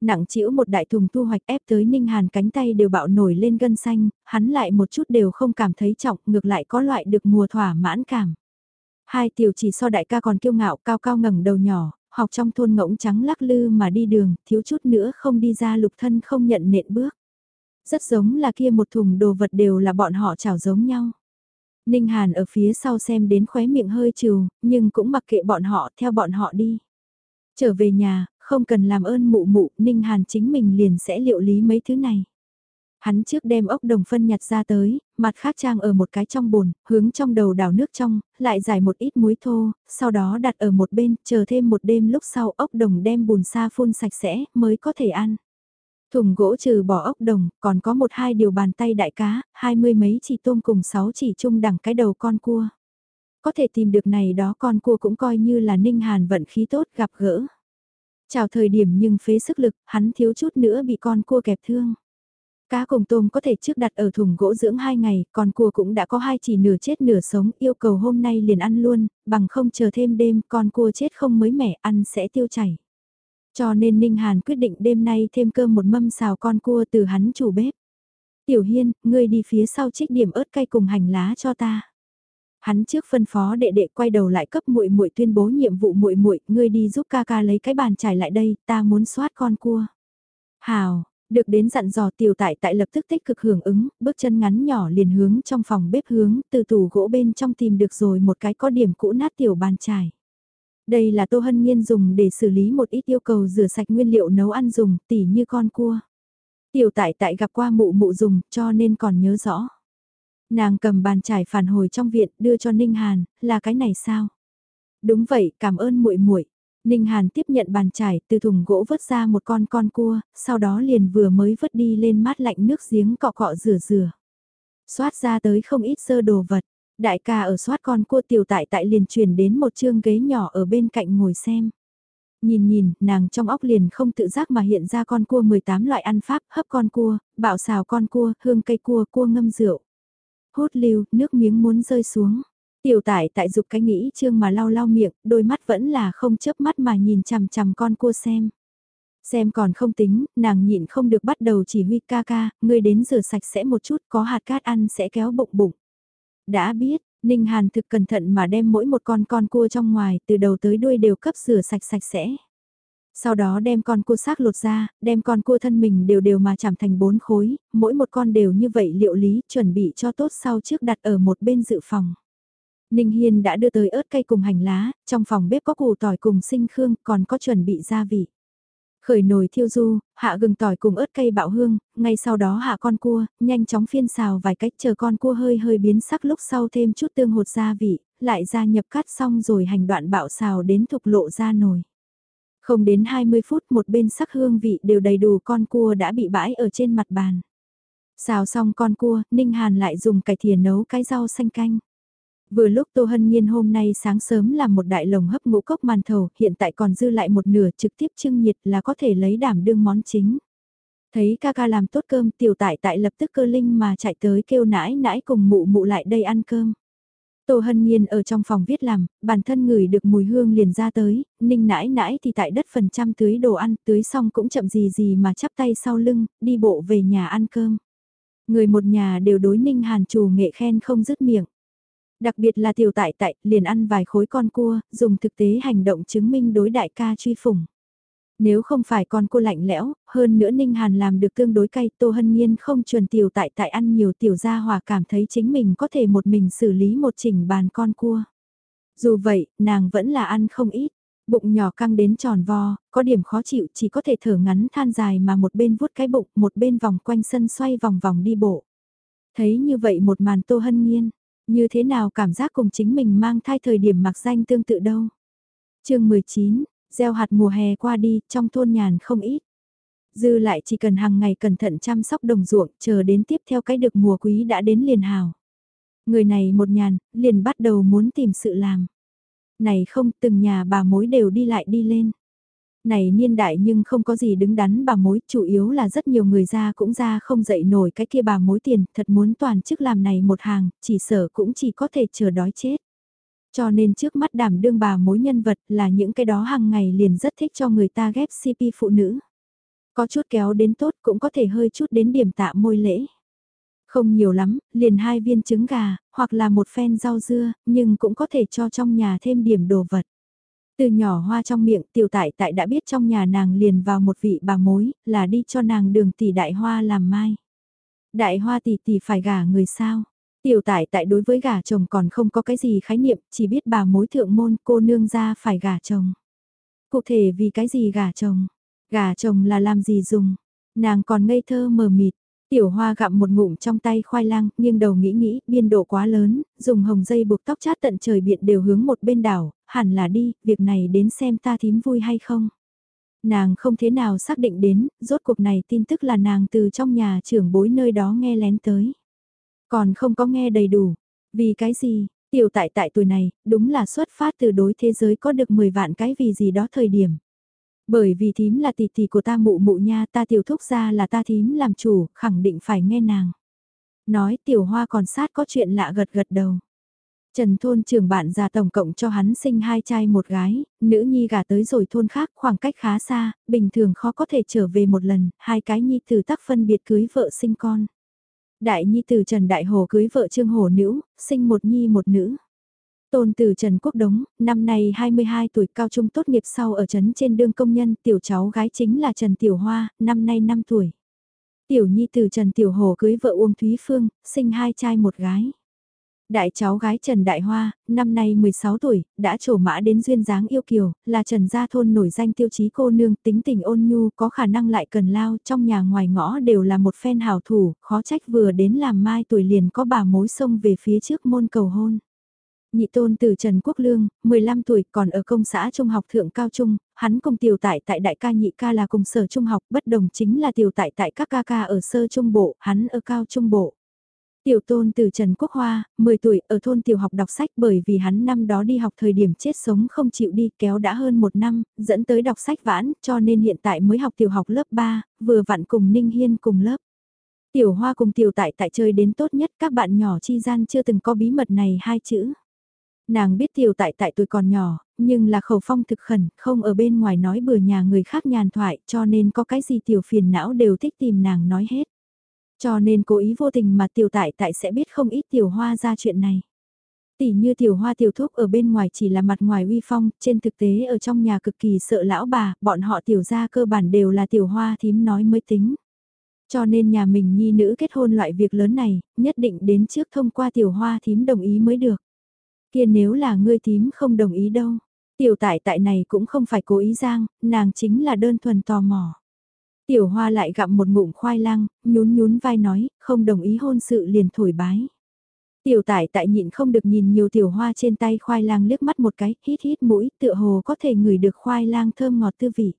A: Nặng chĩu một đại thùng thu hoạch ép tới Ninh Hàn cánh tay đều bạo nổi lên gân xanh, hắn lại một chút đều không cảm thấy trọng, ngược lại có loại được mùa thỏa mãn cảm. Hai tiểu chỉ so đại ca còn kiêu ngạo cao cao ngẩng đầu nhỏ, học trong thôn ngỗng trắng lắc lư mà đi đường, thiếu chút nữa không đi ra lục thân không nhận nện bước. Rất giống là kia một thùng đồ vật đều là bọn họ chảo giống nhau. Ninh Hàn ở phía sau xem đến khóe miệng hơi trừ, nhưng cũng mặc kệ bọn họ theo bọn họ đi. Trở về nhà, không cần làm ơn mụ mụ, Ninh Hàn chính mình liền sẽ liệu lý mấy thứ này. Hắn trước đem ốc đồng phân nhặt ra tới, mặt khác trang ở một cái trong bồn, hướng trong đầu đảo nước trong, lại giải một ít muối thô, sau đó đặt ở một bên, chờ thêm một đêm lúc sau ốc đồng đem bùn sa phun sạch sẽ, mới có thể ăn. Thùng gỗ trừ bỏ ốc đồng, còn có một hai điều bàn tay đại cá, hai mươi mấy chỉ tôm cùng sáu chỉ chung đẳng cái đầu con cua. Có thể tìm được này đó con cua cũng coi như là ninh hàn vận khí tốt gặp gỡ. Chào thời điểm nhưng phế sức lực, hắn thiếu chút nữa bị con cua kẹp thương. Cá cùng tôm có thể trước đặt ở thùng gỗ dưỡng 2 ngày, còn cua cũng đã có hai chỉ nửa chết nửa sống, yêu cầu hôm nay liền ăn luôn, bằng không chờ thêm đêm, con cua chết không mới mẻ, ăn sẽ tiêu chảy. Cho nên Ninh Hàn quyết định đêm nay thêm cơm một mâm xào con cua từ hắn chủ bếp. Tiểu Hiên, ngươi đi phía sau trích điểm ớt cay cùng hành lá cho ta. Hắn trước phân phó đệ đệ quay đầu lại cấp muội muội tuyên bố nhiệm vụ muội muội, ngươi đi giúp ca ca lấy cái bàn trải lại đây, ta muốn soát con cua. Hào, được đến dặn dò tiểu tại tại lập tức tích cực hưởng ứng, bước chân ngắn nhỏ liền hướng trong phòng bếp hướng, từ tủ gỗ bên trong tìm được rồi một cái có điểm cũ nát tiểu bàn trải. Đây là Tô Hân Nhiên dùng để xử lý một ít yêu cầu rửa sạch nguyên liệu nấu ăn dùng, tỉ như con cua. Tiểu tại tại gặp qua mụ mụ dùng, cho nên còn nhớ rõ. Nàng cầm bàn trải phản hồi trong viện, đưa cho Ninh Hàn, là cái này sao? Đúng vậy, cảm ơn muội muội. Ninh Hàn tiếp nhận bàn chải, từ thùng gỗ vớt ra một con con cua, sau đó liền vừa mới vớt đi lên mát lạnh nước giếng cọ cọ rửa rửa. Xoát ra tới không ít sơ đồ vật, đại ca ở xoát con cua tiểu tại tại liền chuyển đến một chương ghế nhỏ ở bên cạnh ngồi xem. Nhìn nhìn, nàng trong óc liền không tự giác mà hiện ra con cua 18 loại ăn pháp, hấp con cua, bạo xào con cua, hương cây cua, cua ngâm rượu. hốt lưu, nước miếng muốn rơi xuống. Tiểu tải tại dục cái nghĩ trương mà lau lau miệng, đôi mắt vẫn là không chớp mắt mà nhìn chằm chằm con cua xem. Xem còn không tính, nàng nhịn không được bắt đầu chỉ huy ca ca, ngươi đến rửa sạch sẽ một chút, có hạt cát ăn sẽ kéo bụng bụng. Đã biết, Ninh Hàn thực cẩn thận mà đem mỗi một con con cua trong ngoài, từ đầu tới đuôi đều cấp rửa sạch sạch sẽ. Sau đó đem con cua xác lột ra, đem con cua thân mình đều đều mà chạm thành bốn khối, mỗi một con đều như vậy liệu lý, chuẩn bị cho tốt sau trước đặt ở một bên dự phòng. Ninh Hiên đã đưa tới ớt cây cùng hành lá, trong phòng bếp có củ tỏi cùng sinh khương, còn có chuẩn bị gia vị. Khởi nồi thiêu du, hạ gừng tỏi cùng ớt cây bạo hương, ngay sau đó hạ con cua, nhanh chóng phiên xào vài cách chờ con cua hơi hơi biến sắc lúc sau thêm chút tương hột gia vị, lại gia nhập cắt xong rồi hành đoạn bạo xào đến thục lộ ra nồi. Không đến 20 phút một bên sắc hương vị đều đầy đủ con cua đã bị bãi ở trên mặt bàn. Xào xong con cua, Ninh Hàn lại dùng cải thìa nấu cái rau xanh canh. Vừa lúc Tô Hân Nhiên hôm nay sáng sớm làm một đại lồng hấp ngũ cốc màn thầu, hiện tại còn dư lại một nửa trực tiếp trưng nhiệt là có thể lấy đảm đương món chính. Thấy ca ca làm tốt cơm tiểu tại tại lập tức cơ linh mà chạy tới kêu nãi nãi cùng mụ mụ lại đây ăn cơm. Tô Hân Nhiên ở trong phòng viết làm, bản thân ngửi được mùi hương liền ra tới, ninh nãi nãi thì tại đất phần trăm tưới đồ ăn, tưới xong cũng chậm gì gì mà chắp tay sau lưng, đi bộ về nhà ăn cơm. Người một nhà đều đối ninh hàn chủ nghệ khen không dứt miệng. Đặc biệt là tiểu tại tại, liền ăn vài khối con cua, dùng thực tế hành động chứng minh đối đại ca truy phủng. Nếu không phải con cua lạnh lẽo, hơn nữa Ninh Hàn làm được tương đối cay, Tô Hân Nhiên không chuẩn tiểu tại tại ăn nhiều tiểu gia hòa cảm thấy chính mình có thể một mình xử lý một chỉnh bàn con cua. Dù vậy, nàng vẫn là ăn không ít, bụng nhỏ căng đến tròn vo, có điểm khó chịu chỉ có thể thở ngắn than dài mà một bên vuốt cái bụng, một bên vòng quanh sân xoay vòng vòng đi bộ. Thấy như vậy một màn Tô Hân Nhiên, như thế nào cảm giác cùng chính mình mang thai thời điểm mặc danh tương tự đâu. chương 19, gieo hạt mùa hè qua đi, trong thôn nhàn không ít. Dư lại chỉ cần hàng ngày cẩn thận chăm sóc đồng ruộng, chờ đến tiếp theo cái được mùa quý đã đến liền hào. Người này một nhàn, liền bắt đầu muốn tìm sự làm. Này không, từng nhà bà mối đều đi lại đi lên này niên đại nhưng không có gì đứng đắn bà mối, chủ yếu là rất nhiều người ra cũng ra không dậy nổi cái kia bà mối tiền, thật muốn toàn chức làm này một hàng, chỉ sở cũng chỉ có thể chờ đói chết. Cho nên trước mắt đảm đương bà mối nhân vật là những cái đó hàng ngày liền rất thích cho người ta ghép CP phụ nữ. Có chút kéo đến tốt cũng có thể hơi chút đến điểm tạ môi lễ. Không nhiều lắm, liền hai viên trứng gà, hoặc là một phen rau dưa, nhưng cũng có thể cho trong nhà thêm điểm đồ vật. Từ nhỏ hoa trong miệng tiểu tại tại đã biết trong nhà nàng liền vào một vị bà mối, là đi cho nàng đường tỷ đại hoa làm mai. Đại hoa tỷ tỷ phải gả người sao? Tiểu tại tại đối với gả chồng còn không có cái gì khái niệm, chỉ biết bà mối thượng môn cô nương ra phải gả chồng. Cụ thể vì cái gì gả chồng? Gả chồng là làm gì dùng? Nàng còn ngây thơ mờ mịt, Tiểu hoa gặm một ngụm trong tay khoai lang, nghiêng đầu nghĩ nghĩ, biên độ quá lớn, dùng hồng dây buộc tóc chát tận trời biện đều hướng một bên đảo, hẳn là đi, việc này đến xem ta thím vui hay không. Nàng không thế nào xác định đến, rốt cuộc này tin tức là nàng từ trong nhà trưởng bối nơi đó nghe lén tới. Còn không có nghe đầy đủ, vì cái gì, tiểu tại tại tuổi này, đúng là xuất phát từ đối thế giới có được 10 vạn cái vì gì đó thời điểm. Bởi vì thím là tỷ tỷ của ta mụ mụ nha ta tiểu thúc ra là ta thím làm chủ, khẳng định phải nghe nàng. Nói tiểu hoa còn sát có chuyện lạ gật gật đầu. Trần thôn trưởng bạn già tổng cộng cho hắn sinh hai trai một gái, nữ nhi gả tới rồi thôn khác khoảng cách khá xa, bình thường khó có thể trở về một lần, hai cái nhi từ tắc phân biệt cưới vợ sinh con. Đại nhi từ Trần Đại Hồ cưới vợ Trương Hồ Nữ, sinh một nhi một nữ. Tôn từ Trần Quốc Đống, năm nay 22 tuổi cao trung tốt nghiệp sau ở trấn trên đương công nhân, tiểu cháu gái chính là Trần Tiểu Hoa, năm nay 5 tuổi. Tiểu nhi từ Trần Tiểu Hồ cưới vợ Uông Thúy Phương, sinh hai trai một gái. Đại cháu gái Trần Đại Hoa, năm nay 16 tuổi, đã trổ mã đến duyên dáng yêu kiều, là Trần Gia Thôn nổi danh tiêu chí cô nương tính tình ôn nhu có khả năng lại cần lao trong nhà ngoài ngõ đều là một phen hào thủ, khó trách vừa đến làm mai tuổi liền có bà mối sông về phía trước môn cầu hôn. Nhị tôn từ Trần Quốc Lương, 15 tuổi, còn ở công xã trung học thượng cao trung, hắn cùng tiểu tại tại đại ca nhị ca là cùng sở trung học, bất đồng chính là tiểu tại tại các ca ca ở sơ trung bộ, hắn ở cao trung bộ. Tiểu tôn từ Trần Quốc Hoa, 10 tuổi, ở thôn tiểu học đọc sách bởi vì hắn năm đó đi học thời điểm chết sống không chịu đi kéo đã hơn một năm, dẫn tới đọc sách vãn, cho nên hiện tại mới học tiểu học lớp 3, vừa vặn cùng Ninh Hiên cùng lớp. Tiểu Hoa cùng tiểu tại tại chơi đến tốt nhất các bạn nhỏ chi gian chưa từng có bí mật này hai chữ. Nàng biết tiểu tại tại tuổi còn nhỏ, nhưng là khẩu phong thực khẩn, không ở bên ngoài nói bừa nhà người khác nhàn thoại cho nên có cái gì tiểu phiền não đều thích tìm nàng nói hết. Cho nên cố ý vô tình mà tiểu tại tại sẽ biết không ít tiểu hoa ra chuyện này. Tỷ như tiểu hoa tiểu thúc ở bên ngoài chỉ là mặt ngoài uy phong, trên thực tế ở trong nhà cực kỳ sợ lão bà, bọn họ tiểu gia cơ bản đều là tiểu hoa thím nói mới tính. Cho nên nhà mình nhi nữ kết hôn loại việc lớn này, nhất định đến trước thông qua tiểu hoa thím đồng ý mới được. Kia nếu là ngươi tím không đồng ý đâu. Tiểu tại tại này cũng không phải cố ý giang, nàng chính là đơn thuần tò mò. Tiểu hoa lại gặm một ngụm khoai lang, nhún nhún vai nói, không đồng ý hôn sự liền thổi bái. Tiểu tải tại nhịn không được nhìn nhiều tiểu hoa trên tay khoai lang liếc mắt một cái, hít hít mũi, tựa hồ có thể ngửi được khoai lang thơm ngọt tư vị.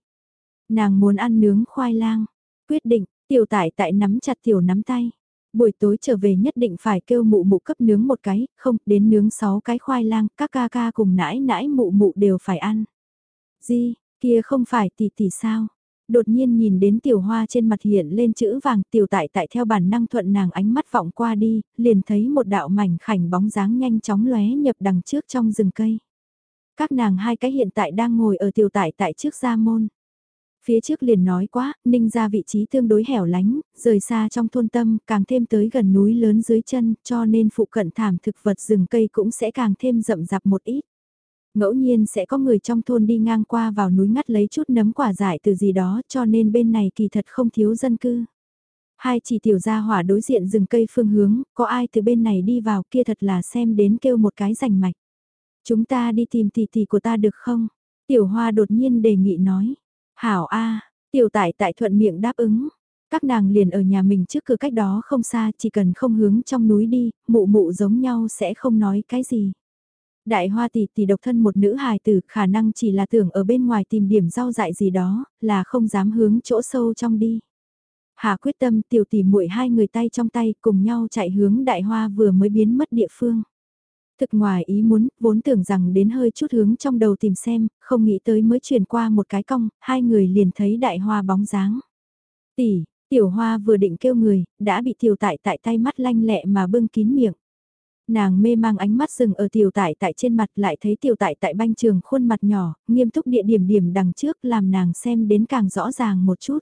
A: Nàng muốn ăn nướng khoai lang, quyết định, tiểu tải tại nắm chặt tiểu nắm tay. Buổi tối trở về nhất định phải kêu mụ mụ cấp nướng một cái, không, đến nướng 6 cái khoai lang, các ca ca cùng nãi nãi mụ mụ đều phải ăn. Di, kia không phải tỷ tỷ sao? đột nhiên nhìn đến tiểu hoa trên mặt hiện lên chữ vàng tiểu tại tại theo bản năng thuận nàng ánh mắt vọng qua đi, liền thấy một đạo mảnh khảnh bóng dáng nhanh chóng lóe nhập đằng trước trong rừng cây. Các nàng hai cái hiện tại đang ngồi ở tiểu tại tại trước gia môn. Phía trước liền nói quá, ninh ra vị trí tương đối hẻo lánh, rời xa trong thôn tâm, càng thêm tới gần núi lớn dưới chân, cho nên phụ cận thảm thực vật rừng cây cũng sẽ càng thêm rậm rạp một ít. Ngẫu nhiên sẽ có người trong thôn đi ngang qua vào núi ngắt lấy chút nấm quả dại từ gì đó cho nên bên này kỳ thật không thiếu dân cư. Hai chỉ tiểu gia hỏa đối diện rừng cây phương hướng, có ai từ bên này đi vào kia thật là xem đến kêu một cái rành mạch. Chúng ta đi tìm tỷ tỷ của ta được không? Tiểu hoa đột nhiên đề nghị nói. Hảo A, tiểu tại tại thuận miệng đáp ứng. Các nàng liền ở nhà mình trước cửa cách đó không xa chỉ cần không hướng trong núi đi, mụ mụ giống nhau sẽ không nói cái gì. Đại hoa tỷ tỷ độc thân một nữ hài tử khả năng chỉ là tưởng ở bên ngoài tìm điểm rau dại gì đó, là không dám hướng chỗ sâu trong đi. Hà quyết tâm tiểu tỷ muội hai người tay trong tay cùng nhau chạy hướng đại hoa vừa mới biến mất địa phương. Thực ngoài ý muốn, vốn tưởng rằng đến hơi chút hướng trong đầu tìm xem, không nghĩ tới mới chuyển qua một cái cong, hai người liền thấy đại hoa bóng dáng. Tỷ, tiểu hoa vừa định kêu người, đã bị tiểu tại tại tay mắt lanh lẹ mà bưng kín miệng. Nàng mê mang ánh mắt dừng ở tiểu tại tại trên mặt lại thấy tiểu tại tại banh trường khuôn mặt nhỏ, nghiêm túc địa điểm điểm đằng trước làm nàng xem đến càng rõ ràng một chút.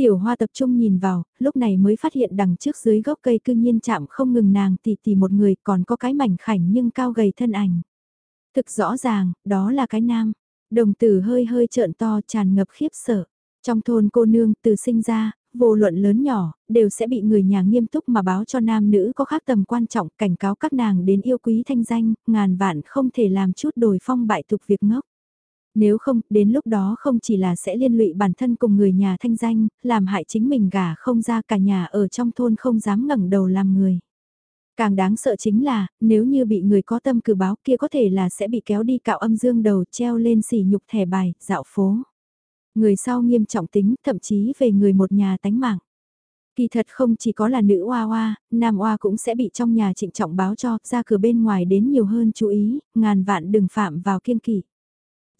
A: Tiểu hoa tập trung nhìn vào, lúc này mới phát hiện đằng trước dưới gốc cây cư nhiên chạm không ngừng nàng tì tì một người còn có cái mảnh khảnh nhưng cao gầy thân ảnh. Thực rõ ràng, đó là cái nam. Đồng tử hơi hơi trợn to tràn ngập khiếp sợ. Trong thôn cô nương từ sinh ra, vô luận lớn nhỏ, đều sẽ bị người nhà nghiêm túc mà báo cho nam nữ có khác tầm quan trọng cảnh cáo các nàng đến yêu quý thanh danh, ngàn vạn không thể làm chút đổi phong bại tục việc ngốc. Nếu không, đến lúc đó không chỉ là sẽ liên lụy bản thân cùng người nhà thanh danh, làm hại chính mình gả không ra cả nhà ở trong thôn không dám ngẩng đầu làm người. Càng đáng sợ chính là, nếu như bị người có tâm cử báo kia có thể là sẽ bị kéo đi cạo âm dương đầu treo lên xỉ nhục thẻ bài, dạo phố. Người sau nghiêm trọng tính, thậm chí về người một nhà tánh mạng. Kỳ thật không chỉ có là nữ oa oa, nam oa cũng sẽ bị trong nhà trịnh trọng báo cho, ra cửa bên ngoài đến nhiều hơn chú ý, ngàn vạn đừng phạm vào kiên kỵ.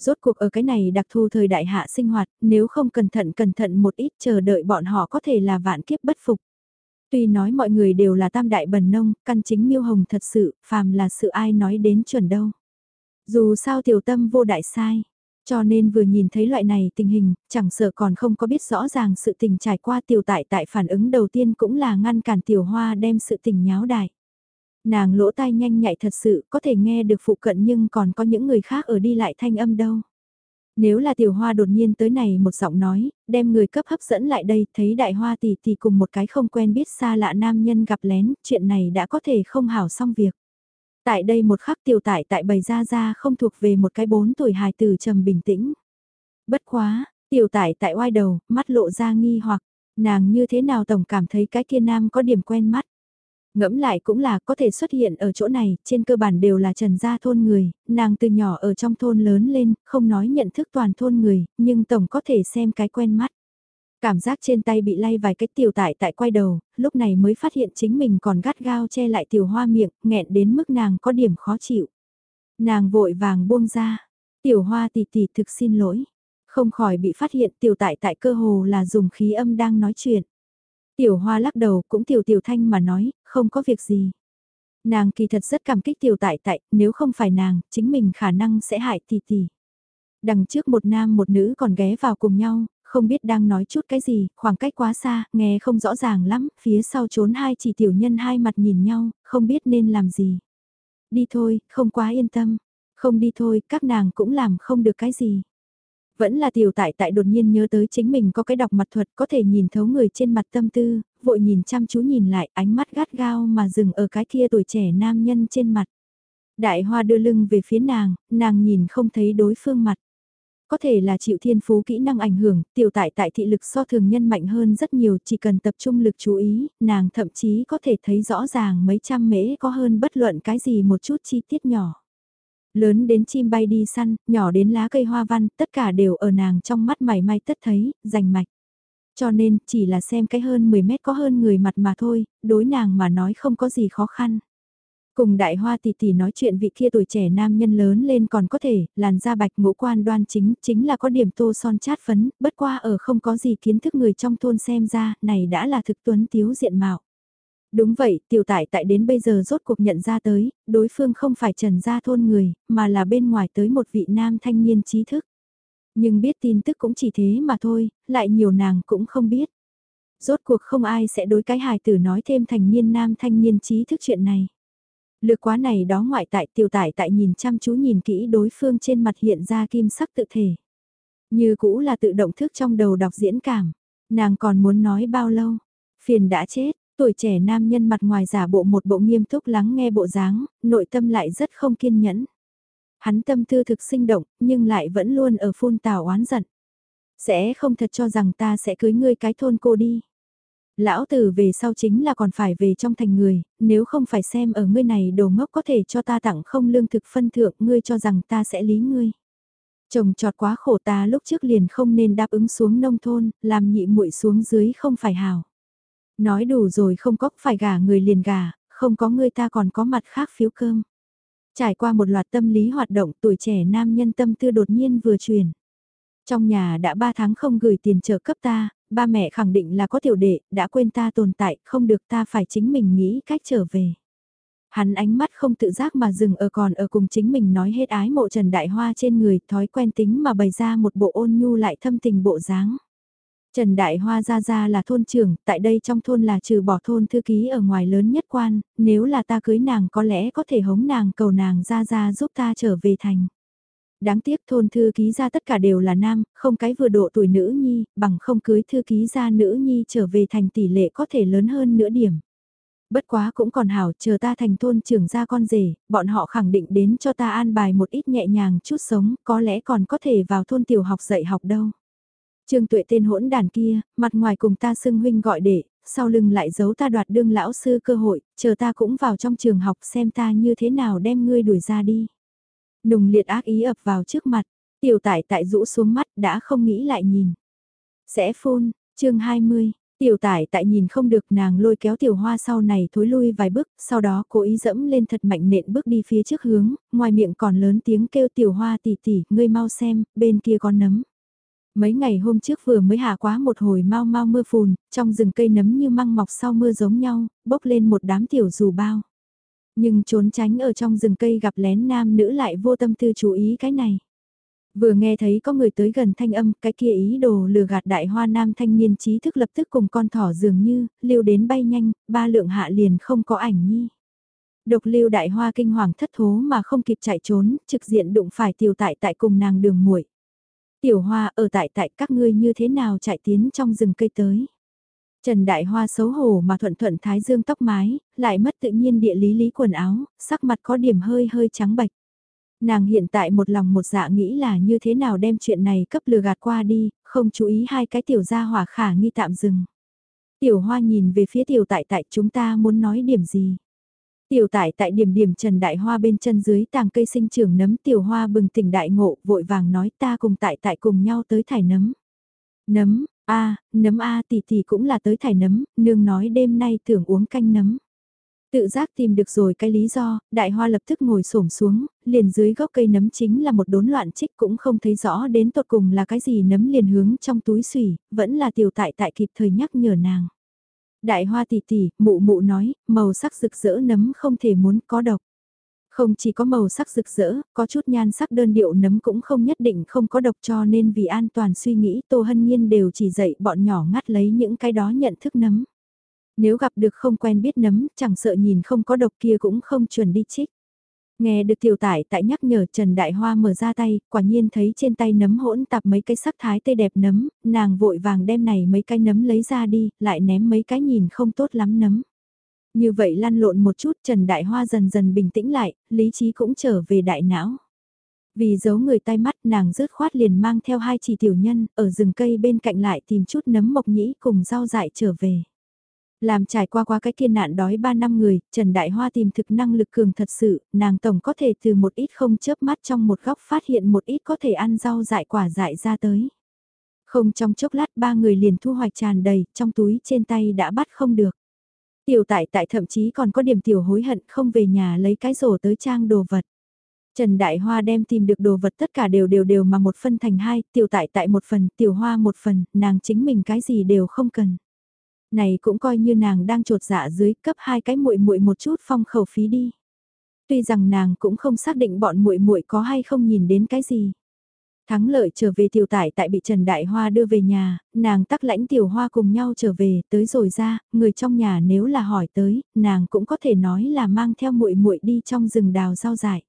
A: Rốt cuộc ở cái này đặc thù thời đại hạ sinh hoạt, nếu không cẩn thận cẩn thận một ít chờ đợi bọn họ có thể là vạn kiếp bất phục. Tuy nói mọi người đều là tam đại bần nông, căn chính miêu hồng thật sự, phàm là sự ai nói đến chuẩn đâu. Dù sao tiểu tâm vô đại sai, cho nên vừa nhìn thấy loại này tình hình, chẳng sợ còn không có biết rõ ràng sự tình trải qua tiểu tại tại phản ứng đầu tiên cũng là ngăn cản tiểu hoa đem sự tình nháo đại. Nàng lỗ tai nhanh nhạy thật sự có thể nghe được phụ cận nhưng còn có những người khác ở đi lại thanh âm đâu. Nếu là tiểu hoa đột nhiên tới này một giọng nói, đem người cấp hấp dẫn lại đây, thấy đại hoa tỷ tỷ cùng một cái không quen biết xa lạ nam nhân gặp lén, chuyện này đã có thể không hảo xong việc. Tại đây một khắc tiểu tại tại bày ra ra không thuộc về một cái bốn tuổi hài tử trầm bình tĩnh. Bất quá, tiểu tại tại oai đầu, mắt lộ ra nghi hoặc, nàng như thế nào tổng cảm thấy cái kia nam có điểm quen mắt. Ngẫm lại cũng là có thể xuất hiện ở chỗ này, trên cơ bản đều là trần gia thôn người, nàng từ nhỏ ở trong thôn lớn lên, không nói nhận thức toàn thôn người, nhưng tổng có thể xem cái quen mắt. Cảm giác trên tay bị lay vài cái tiểu tại tại quay đầu, lúc này mới phát hiện chính mình còn gắt gao che lại tiểu hoa miệng, nghẹn đến mức nàng có điểm khó chịu. Nàng vội vàng buông ra, tiểu hoa tỷ tỷ thực xin lỗi, không khỏi bị phát hiện tiểu tại tại cơ hồ là dùng khí âm đang nói chuyện. Tiểu hoa lắc đầu cũng tiểu tiểu thanh mà nói, không có việc gì. Nàng kỳ thật rất cảm kích tiểu tại tại, nếu không phải nàng, chính mình khả năng sẽ hại tỷ tỷ. Đằng trước một nam một nữ còn ghé vào cùng nhau, không biết đang nói chút cái gì, khoảng cách quá xa, nghe không rõ ràng lắm, phía sau trốn hai chỉ tiểu nhân hai mặt nhìn nhau, không biết nên làm gì. Đi thôi, không quá yên tâm, không đi thôi, các nàng cũng làm không được cái gì. Vẫn là tiểu tại tại đột nhiên nhớ tới chính mình có cái đọc mặt thuật có thể nhìn thấu người trên mặt tâm tư, vội nhìn chăm chú nhìn lại ánh mắt gắt gao mà dừng ở cái kia tuổi trẻ nam nhân trên mặt. Đại hoa đưa lưng về phía nàng, nàng nhìn không thấy đối phương mặt. Có thể là chịu thiên phú kỹ năng ảnh hưởng, tiểu tại tại thị lực so thường nhân mạnh hơn rất nhiều, chỉ cần tập trung lực chú ý, nàng thậm chí có thể thấy rõ ràng mấy trăm mễ có hơn bất luận cái gì một chút chi tiết nhỏ. Lớn đến chim bay đi săn, nhỏ đến lá cây hoa văn, tất cả đều ở nàng trong mắt mày may tất thấy, rành mạch. Cho nên, chỉ là xem cái hơn 10 mét có hơn người mặt mà thôi, đối nàng mà nói không có gì khó khăn. Cùng đại hoa tỷ tỷ nói chuyện vị kia tuổi trẻ nam nhân lớn lên còn có thể, làn da bạch ngũ quan đoan chính, chính là có điểm tô son chát phấn, bất qua ở không có gì kiến thức người trong thôn xem ra, này đã là thực tuấn tiếu diện mạo. Đúng vậy, tiểu tại tại đến bây giờ rốt cuộc nhận ra tới, đối phương không phải trần gia thôn người, mà là bên ngoài tới một vị nam thanh niên trí thức. Nhưng biết tin tức cũng chỉ thế mà thôi, lại nhiều nàng cũng không biết. Rốt cuộc không ai sẽ đối cái hài tử nói thêm thành niên nam thanh niên trí thức chuyện này. Lược quá này đó ngoại tại tiểu tại tại nhìn chăm chú nhìn kỹ đối phương trên mặt hiện ra kim sắc tự thể. Như cũ là tự động thức trong đầu đọc diễn cảm. Nàng còn muốn nói bao lâu? Phiền đã chết, tuổi trẻ nam nhân mặt ngoài giả bộ một bộ nghiêm túc lắng nghe bộ dáng, nội tâm lại rất không kiên nhẫn. Hắn tâm tư thực sinh động, nhưng lại vẫn luôn ở phun tào oán giận. Sẽ không thật cho rằng ta sẽ cưới ngươi cái thôn cô đi. Lão tử về sau chính là còn phải về trong thành người, nếu không phải xem ở ngươi này đồ ngốc có thể cho ta tặng không lương thực phân thượng ngươi cho rằng ta sẽ lý ngươi. Chồng trọt quá khổ ta lúc trước liền không nên đáp ứng xuống nông thôn, làm nhị muội xuống dưới không phải hào. Nói đủ rồi không có phải gả người liền gả, không có người ta còn có mặt khác phiếu cơm. Trải qua một loạt tâm lý hoạt động tuổi trẻ nam nhân tâm tư đột nhiên vừa chuyển. Trong nhà đã 3 tháng không gửi tiền trợ cấp ta, ba mẹ khẳng định là có tiểu đệ, đã quên ta tồn tại, không được ta phải chính mình nghĩ cách trở về. Hắn ánh mắt không tự giác mà dừng ở còn ở cùng chính mình nói hết ái mộ Trần Đại Hoa trên người, thói quen tính mà bày ra một bộ ôn nhu lại thâm tình bộ dáng. Trần Đại Hoa Gia Gia là thôn trưởng, tại đây trong thôn là trừ bỏ thôn thư ký ở ngoài lớn nhất quan, nếu là ta cưới nàng có lẽ có thể hống nàng cầu nàng Gia Gia giúp ta trở về thành. Đáng tiếc thôn thư ký ra tất cả đều là nam, không cái vừa độ tuổi nữ nhi, bằng không cưới thư ký ra nữ nhi trở về thành tỷ lệ có thể lớn hơn nửa điểm. Bất quá cũng còn hảo, chờ ta thành thôn trưởng ra con rể, bọn họ khẳng định đến cho ta an bài một ít nhẹ nhàng chút sống, có lẽ còn có thể vào thôn tiểu học dạy học đâu. Trương Tuệ tên hỗn đàn kia, mặt ngoài cùng ta xưng huynh gọi để, sau lưng lại giấu ta đoạt đương lão sư cơ hội, chờ ta cũng vào trong trường học xem ta như thế nào đem ngươi đuổi ra đi. Nùng liệt ác ý ập vào trước mặt, tiểu tải tại rũ xuống mắt đã không nghĩ lại nhìn. Sẽ phun, chương 20, tiểu tải tại nhìn không được nàng lôi kéo tiểu hoa sau này thối lui vài bước, sau đó cố ý dẫm lên thật mạnh nện bước đi phía trước hướng, ngoài miệng còn lớn tiếng kêu tiểu hoa tỉ tỉ, ngươi mau xem, bên kia có nấm. Mấy ngày hôm trước vừa mới hạ quá một hồi mau mau mưa phùn, trong rừng cây nấm như măng mọc sau mưa giống nhau, bốc lên một đám tiểu dù bao. Nhưng trốn tránh ở trong rừng cây gặp lén nam nữ lại vô tâm tư chú ý cái này. Vừa nghe thấy có người tới gần thanh âm, cái kia ý đồ lừa gạt đại hoa nam thanh niên trí thức lập tức cùng con thỏ dường như, lưu đến bay nhanh, ba lượng hạ liền không có ảnh nhi. Độc lưu đại hoa kinh hoàng thất thố mà không kịp chạy trốn, trực diện đụng phải tiểu tại tại cùng nàng đường muội Tiểu hoa ở tại tại các ngươi như thế nào chạy tiến trong rừng cây tới. Trần Đại Hoa xấu hổ mà thuận thuận thái dương tóc mái, lại mất tự nhiên địa lý lý quần áo, sắc mặt có điểm hơi hơi trắng bạch. Nàng hiện tại một lòng một dạ nghĩ là như thế nào đem chuyện này cấp lừa gạt qua đi, không chú ý hai cái tiểu gia hỏa khả nghi tạm dừng. Tiểu hoa nhìn về phía tiểu tại tại chúng ta muốn nói điểm gì. Tiểu tại tại điểm điểm trần đại hoa bên chân dưới tàng cây sinh trưởng nấm tiểu hoa bừng tỉnh đại ngộ vội vàng nói ta cùng tại tại cùng nhau tới thải nấm. Nấm, a nấm a tỷ tỷ cũng là tới thải nấm, nương nói đêm nay tưởng uống canh nấm. Tự giác tìm được rồi cái lý do, đại hoa lập tức ngồi xổm xuống, liền dưới gốc cây nấm chính là một đốn loạn trích cũng không thấy rõ đến tột cùng là cái gì nấm liền hướng trong túi xùy, vẫn là tiểu tại tại kịp thời nhắc nhở nàng. Đại hoa tỷ tỷ, mụ mụ nói, màu sắc rực rỡ nấm không thể muốn có độc. Không chỉ có màu sắc rực rỡ, có chút nhan sắc đơn điệu nấm cũng không nhất định không có độc cho nên vì an toàn suy nghĩ Tô Hân Nhiên đều chỉ dạy bọn nhỏ ngắt lấy những cái đó nhận thức nấm. Nếu gặp được không quen biết nấm, chẳng sợ nhìn không có độc kia cũng không chuẩn đi chích. Nghe được tiểu tải tại nhắc nhở Trần Đại Hoa mở ra tay, quả nhiên thấy trên tay nấm hỗn tạp mấy cái sắc thái tươi đẹp nấm, nàng vội vàng đem này mấy cái nấm lấy ra đi, lại ném mấy cái nhìn không tốt lắm nấm. Như vậy lăn lộn một chút Trần Đại Hoa dần dần bình tĩnh lại, lý trí cũng trở về đại não. Vì giấu người tay mắt nàng rớt khoát liền mang theo hai chỉ tiểu nhân, ở rừng cây bên cạnh lại tìm chút nấm mộc nhĩ cùng rau dại trở về. Làm trải qua qua cái kiên nạn đói 3 năm người, Trần Đại Hoa tìm thực năng lực cường thật sự, nàng tổng có thể từ một ít không chớp mắt trong một góc phát hiện một ít có thể ăn rau dại quả dại ra tới. Không trong chốc lát ba người liền thu hoạch tràn đầy, trong túi trên tay đã bắt không được. Tiểu tại tại thậm chí còn có điểm tiểu hối hận không về nhà lấy cái rổ tới trang đồ vật. Trần Đại Hoa đem tìm được đồ vật tất cả đều đều đều mà một phân thành hai, tiểu tại tại một phần, tiểu hoa một phần, nàng chính mình cái gì đều không cần. Này cũng coi như nàng đang trột dạ dưới cấp hai cái muội muội một chút phong khẩu phí đi. Tuy rằng nàng cũng không xác định bọn muội muội có hay không nhìn đến cái gì. Thắng lợi trở về tiểu tải tại bị Trần Đại Hoa đưa về nhà, nàng tắc lãnh tiểu hoa cùng nhau trở về, tới rồi ra, người trong nhà nếu là hỏi tới, nàng cũng có thể nói là mang theo muội muội đi trong rừng đào rau dại.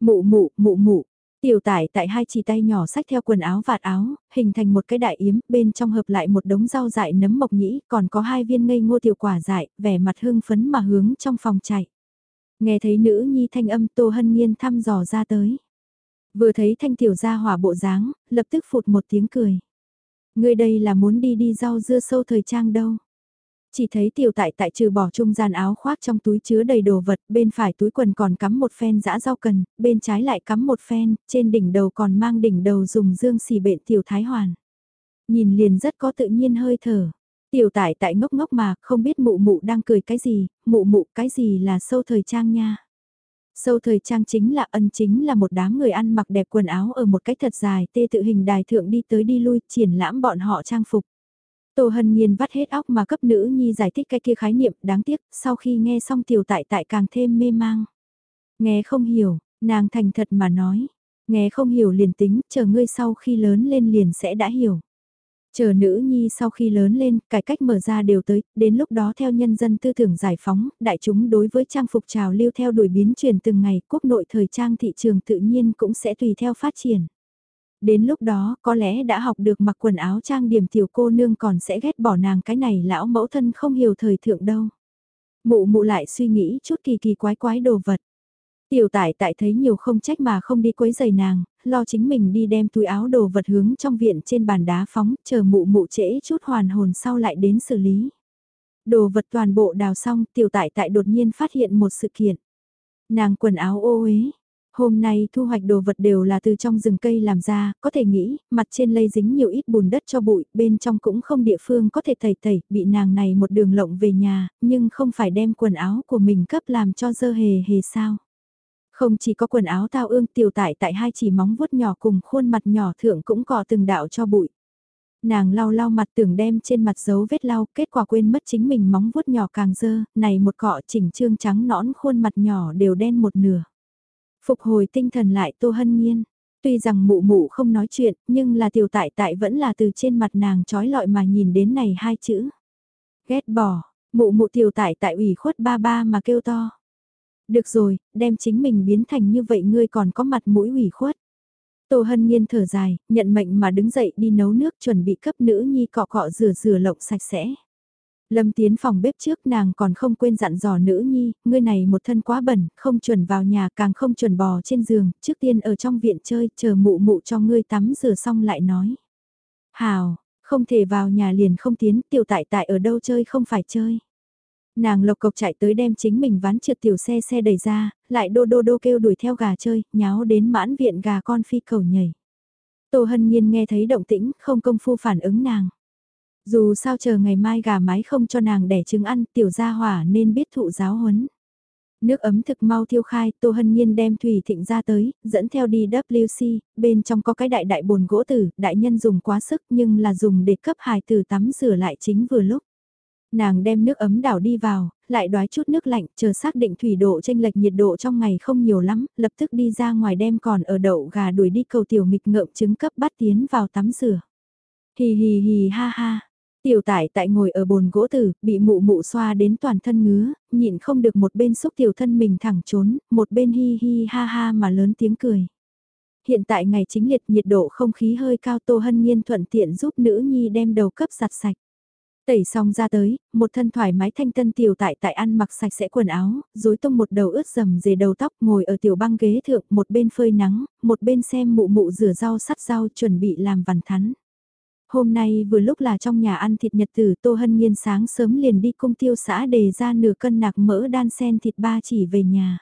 A: Mụ mụ, mụ mụ, Tiểu tải tại hai chỉ tay nhỏ sách theo quần áo vạt áo, hình thành một cái đại yếm, bên trong hợp lại một đống rau dại nấm mộc nhĩ, còn có hai viên ngây ngô tiểu quả dại, vẻ mặt hưng phấn mà hướng trong phòng chạy. Nghe thấy nữ nhi thanh âm Tô Hân Nhiên thăm dò ra tới. Vừa thấy thanh tiểu gia hỏa bộ dáng, lập tức phụt một tiếng cười. Người đây là muốn đi đi rau dưa sâu thời trang đâu. Chỉ thấy tiểu tại tại trừ bỏ trung gian áo khoác trong túi chứa đầy đồ vật, bên phải túi quần còn cắm một phen dã rau cần, bên trái lại cắm một phen, trên đỉnh đầu còn mang đỉnh đầu dùng dương xì bện tiểu thái hoàn. Nhìn liền rất có tự nhiên hơi thở. Tiểu tại tại ngốc ngốc mà, không biết mụ mụ đang cười cái gì, mụ mụ cái gì là sâu thời trang nha. Sâu thời trang chính là ân chính là một đám người ăn mặc đẹp quần áo ở một cách thật dài tê tự hình đài thượng đi tới đi lui triển lãm bọn họ trang phục. Tô Hân Nhiên vắt hết óc mà cấp nữ nhi giải thích cái kia khái niệm đáng tiếc sau khi nghe xong tiểu tại tại càng thêm mê mang. Nghe không hiểu, nàng thành thật mà nói. Nghe không hiểu liền tính, chờ ngươi sau khi lớn lên liền sẽ đã hiểu. Chờ nữ nhi sau khi lớn lên, cải cách mở ra đều tới, đến lúc đó theo nhân dân tư tưởng giải phóng, đại chúng đối với trang phục trào lưu theo đuổi biến chuyển từng ngày, quốc nội thời trang thị trường tự nhiên cũng sẽ tùy theo phát triển. Đến lúc đó có lẽ đã học được mặc quần áo trang điểm tiểu cô nương còn sẽ ghét bỏ nàng cái này lão mẫu thân không hiểu thời thượng đâu. Mụ mụ lại suy nghĩ chút kỳ kỳ quái quái đồ vật. Tiểu tải tại thấy nhiều không trách mà không đi quấy giày nàng, lo chính mình đi đem túi áo đồ vật hướng trong viện trên bàn đá phóng, chờ mụ mụ trễ chút hoàn hồn sau lại đến xử lý. Đồ vật toàn bộ đào xong, tiểu tải tại đột nhiên phát hiện một sự kiện. Nàng quần áo ô uế, Hôm nay thu hoạch đồ vật đều là từ trong rừng cây làm ra, có thể nghĩ, mặt trên lây dính nhiều ít bùn đất cho bụi, bên trong cũng không địa phương có thể tẩy tẩy, bị nàng này một đường lộng về nhà, nhưng không phải đem quần áo của mình cấp làm cho dơ hề hề sao. Không chỉ có quần áo tao ương tiểu tại tại hai chỉ móng vuốt nhỏ cùng khuôn mặt nhỏ thượng cũng cọ từng đạo cho bụi. Nàng lau lau mặt tưởng đem trên mặt dấu vết lau, kết quả quên mất chính mình móng vuốt nhỏ càng dơ, này một cọ chỉnh trương trắng nõn khuôn mặt nhỏ đều đen một nửa. Phục hồi tinh thần lại Tô Hân Nhiên. Tuy rằng mụ mụ không nói chuyện, nhưng là tiểu tại tại vẫn là từ trên mặt nàng trói lọi mà nhìn đến này hai chữ. Ghét bỏ, mụ mụ tiểu tại tại ủy khuất ba ba mà kêu to. Được rồi, đem chính mình biến thành như vậy ngươi còn có mặt mũi ủy khuất. Tô Hân Nhiên thở dài, nhận mệnh mà đứng dậy đi nấu nước chuẩn bị cấp nữ nhi cọ cọ rửa rửa lộng sạch sẽ. Lâm tiến phòng bếp trước nàng còn không quên dặn dò nữ nhi, ngươi này một thân quá bẩn, không chuẩn vào nhà càng không chuẩn bò trên giường, trước tiên ở trong viện chơi, chờ mụ mụ cho ngươi tắm rửa xong lại nói. Hào, Không thể vào nhà liền không tiến, tiểu tại tại ở đâu chơi không phải chơi. Nàng lộc cộc chạy tới đem chính mình ván trượt tiểu xe xe đẩy ra, lại đô đô đô kêu đuổi theo gà chơi, nháo đến mãn viện gà con phi cầu nhảy. Tô Hân Nhiên nghe thấy động tĩnh, không công phu phản ứng nàng. Dù sao chờ ngày mai gà mái không cho nàng đẻ trứng ăn, tiểu gia hỏa nên biết thụ giáo huấn. Nước ấm thực mau thiêu khai, Tô Hân Nhiên đem Thủy Thịnh ra tới, dẫn theo đi WC, bên trong có cái đại đại bồn gỗ tử, đại nhân dùng quá sức nhưng là dùng để cấp hài tử tắm rửa lại chính vừa lúc. Nàng đem nước ấm đảo đi vào, lại đoái chút nước lạnh, chờ xác định thủy độ tranh lệch nhiệt độ trong ngày không nhiều lắm, lập tức đi ra ngoài đem còn ở đậu gà đuổi đi cầu tiểu nghịch ngợm trứng cấp bắt tiến vào tắm rửa. Hì hì hì ha ha, Tiểu tải tại ngồi ở bồn gỗ tử, bị mụ mụ xoa đến toàn thân ngứa, nhịn không được một bên xúc tiểu thân mình thẳng trốn, một bên hi hi ha ha mà lớn tiếng cười. Hiện tại ngày chính liệt nhiệt độ không khí hơi cao Tô Hân Nhiên thuận tiện giúp nữ nhi đem đầu cấp giặt sạch. Tẩy xong ra tới, một thân thoải mái thanh tân tiểu tại tại ăn mặc sạch sẽ quần áo, rối tung một đầu ướt dầm dề đầu tóc ngồi ở tiểu băng ghế thượng một bên phơi nắng, một bên xem mụ mụ rửa rau sắt rau chuẩn bị làm vằn thắn. Hôm nay vừa lúc là trong nhà ăn thịt nhật tử Tô Hân Nhiên sáng sớm liền đi cung tiêu xã đề ra nửa cân nạc mỡ đan sen thịt ba chỉ về nhà.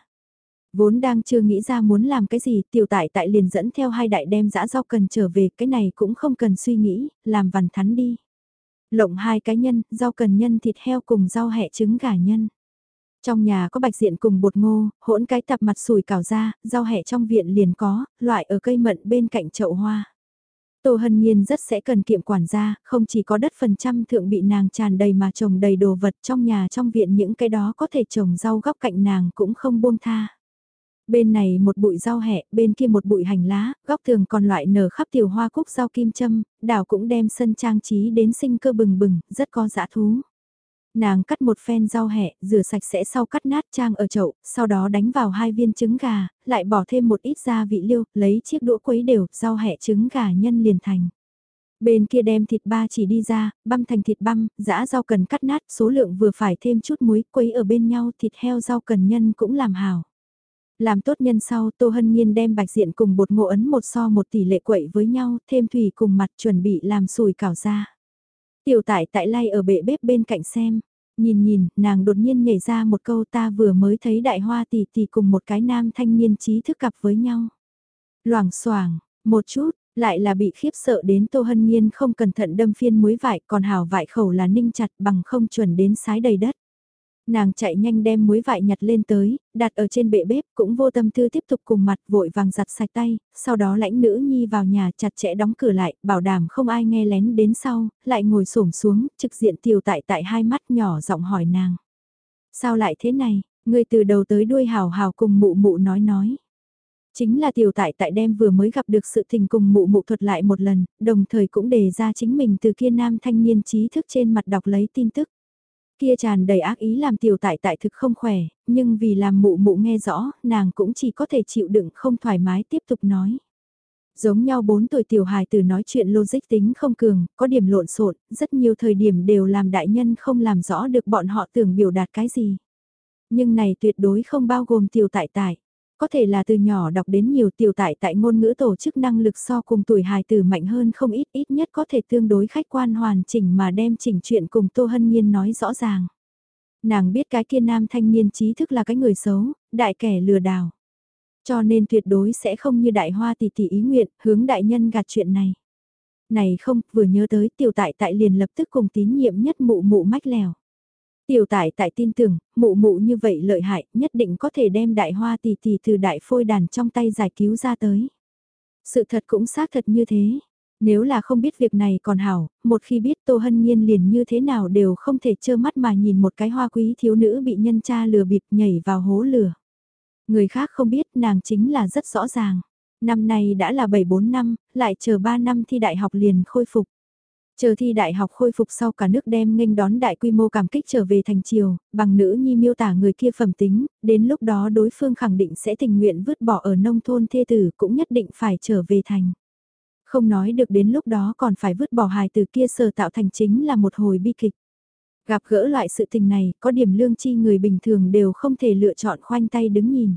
A: Vốn đang chưa nghĩ ra muốn làm cái gì tiểu tại tại liền dẫn theo hai đại đem dã rau cần trở về cái này cũng không cần suy nghĩ, làm vằn thắn đi. Lộng hai cái nhân, rau cần nhân thịt heo cùng rau hẹ trứng gà nhân. Trong nhà có bạch diện cùng bột ngô, hỗn cái tạp mặt sùi cảo ra, rau hẹ trong viện liền có, loại ở cây mận bên cạnh chậu hoa. Tô Hân Nhiên rất sẽ cần kiệm quản gia, không chỉ có đất phần trăm thượng bị nàng tràn đầy mà trồng đầy đồ vật trong nhà trong viện những cái đó có thể trồng rau góc cạnh nàng cũng không buông tha. Bên này một bụi rau hẹ, bên kia một bụi hành lá, góc tường còn loại nở khắp tiểu hoa cúc rau kim châm, đảo cũng đem sân trang trí đến sinh cơ bừng bừng, rất có dã thú. Nàng cắt một phen rau hẹ, rửa sạch sẽ sau cắt nát trang ở chậu, sau đó đánh vào hai viên trứng gà, lại bỏ thêm một ít gia vị liêu, lấy chiếc đũa quấy đều, rau hẹ trứng gà nhân liền thành. Bên kia đem thịt ba chỉ đi ra, băm thành thịt băm, giã rau cần cắt nát, số lượng vừa phải thêm chút muối, quấy ở bên nhau, thịt heo rau cần nhân cũng làm hào. Làm tốt nhân sau, Tô Hân Nhiên đem bạch diện cùng bột ngô ấn một so một tỷ lệ quậy với nhau, thêm thủy cùng mặt chuẩn bị làm sùi cảo ra. Tiểu tại tại lay ở bệ bếp bên cạnh xem. Nhìn nhìn, nàng đột nhiên nhảy ra một câu ta vừa mới thấy đại hoa tỷ tỷ cùng một cái nam thanh niên trí thức cặp với nhau. Loảng xoảng một chút, lại là bị khiếp sợ đến Tô Hân Nhiên không cẩn thận đâm phiên muối vải còn hào vải khẩu là ninh chặt bằng không chuẩn đến sái đầy đất. Nàng chạy nhanh đem muối vại nhặt lên tới, đặt ở trên bệ bếp, cũng vô tâm tư tiếp tục cùng mặt vội vàng giặt sạch tay, sau đó lãnh nữ nhi vào nhà chặt chẽ đóng cửa lại, bảo đảm không ai nghe lén đến sau, lại ngồi xổm xuống, trực diện tiểu tại tại hai mắt nhỏ giọng hỏi nàng. Sao lại thế này, người từ đầu tới đuôi hào hào cùng mụ mụ nói nói. Chính là tiểu tại tại đem vừa mới gặp được sự tình cùng mụ mụ thuật lại một lần, đồng thời cũng đề ra chính mình từ kia nam thanh niên trí thức trên mặt đọc lấy tin tức kia tràn đầy ác ý làm tiểu tại tại thực không khỏe, nhưng vì làm mụ mụ nghe rõ, nàng cũng chỉ có thể chịu đựng không thoải mái tiếp tục nói. Giống nhau 4 tuổi tiểu hài từ nói chuyện logic tính không cường, có điểm lộn xộn, rất nhiều thời điểm đều làm đại nhân không làm rõ được bọn họ tưởng biểu đạt cái gì. Nhưng này tuyệt đối không bao gồm tiểu tại tại. Có thể là từ nhỏ đọc đến nhiều tiểu tại tại ngôn ngữ tổ chức năng lực so cùng tuổi hài tử mạnh hơn không ít ít nhất có thể tương đối khách quan hoàn chỉnh mà đem chỉnh chuyện cùng Tô Hân Nhiên nói rõ ràng. Nàng biết cái kia nam thanh niên trí thức là cái người xấu, đại kẻ lừa đảo. Cho nên tuyệt đối sẽ không như đại hoa tỷ tỷ ý nguyện hướng đại nhân gạt chuyện này. Này không, vừa nhớ tới tiểu tại tại liền lập tức cùng tín nhiệm nhất mụ mụ mách lèo. Tiểu tại tại tin tưởng, mụ mụ như vậy lợi hại, nhất định có thể đem đại hoa tỷ tỷ từ đại phôi đàn trong tay giải cứu ra tới. Sự thật cũng xác thật như thế. Nếu là không biết việc này còn hảo, một khi biết Tô Hân Nhiên liền như thế nào đều không thể trơ mắt mà nhìn một cái hoa quý thiếu nữ bị nhân cha lừa bịp nhảy vào hố lửa. Người khác không biết nàng chính là rất rõ ràng. Năm nay đã là 7-4 năm, lại chờ 3 năm thi đại học liền khôi phục. Chờ thi đại học khôi phục sau cả nước đem nghênh đón đại quy mô cảm kích trở về thành triều, bằng nữ nhi miêu tả người kia phẩm tính, đến lúc đó đối phương khẳng định sẽ tình nguyện vứt bỏ ở nông thôn thê tử cũng nhất định phải trở về thành. Không nói được đến lúc đó còn phải vứt bỏ hài từ kia sờ tạo thành chính là một hồi bi kịch. Gặp gỡ loại sự tình này, có điểm lương chi người bình thường đều không thể lựa chọn khoanh tay đứng nhìn.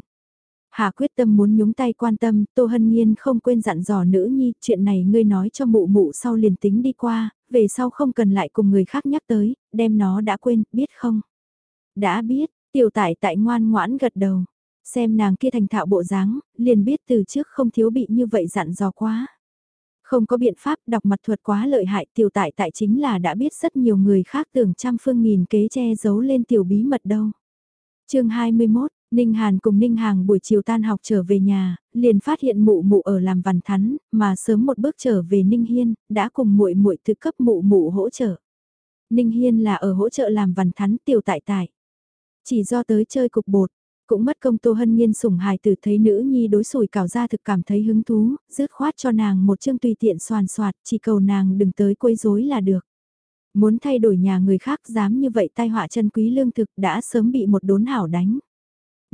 A: Hà quyết tâm muốn nhúng tay quan tâm, Tô Hân Nhiên không quên dặn dò nữ nhi, chuyện này ngươi nói cho mụ mụ sau liền tính đi qua, về sau không cần lại cùng người khác nhắc tới, đem nó đã quên, biết không? Đã biết, tiểu tại tại ngoan ngoãn gật đầu. Xem nàng kia thành thạo bộ dáng, liền biết từ trước không thiếu bị như vậy dặn dò quá. Không có biện pháp đọc mặt thuật quá lợi hại tiểu tại tại chính là đã biết rất nhiều người khác tưởng trăm phương nghìn kế che giấu lên tiểu bí mật đâu. chương 21, Ninh Hàn cùng Ninh Hàng buổi chiều tan học trở về nhà, liền phát hiện mụ mụ ở làm văn thắn, mà sớm một bước trở về Ninh Hiên, đã cùng muội muội thực cấp mụ mụ hỗ trợ. Ninh Hiên là ở hỗ trợ làm văn thắn tiểu tại tại. Chỉ do tới chơi cục bột, cũng mất công Tô Hân Nhiên sủng hài tử thấy nữ nhi đối sủi cảo ra thực cảm thấy hứng thú, rứt khoát cho nàng một chương tùy tiện soàn soạt, chỉ cầu nàng đừng tới quấy rối là được. Muốn thay đổi nhà người khác dám như vậy tai họa chân quý lương thực đã sớm bị một đốn hảo đánh.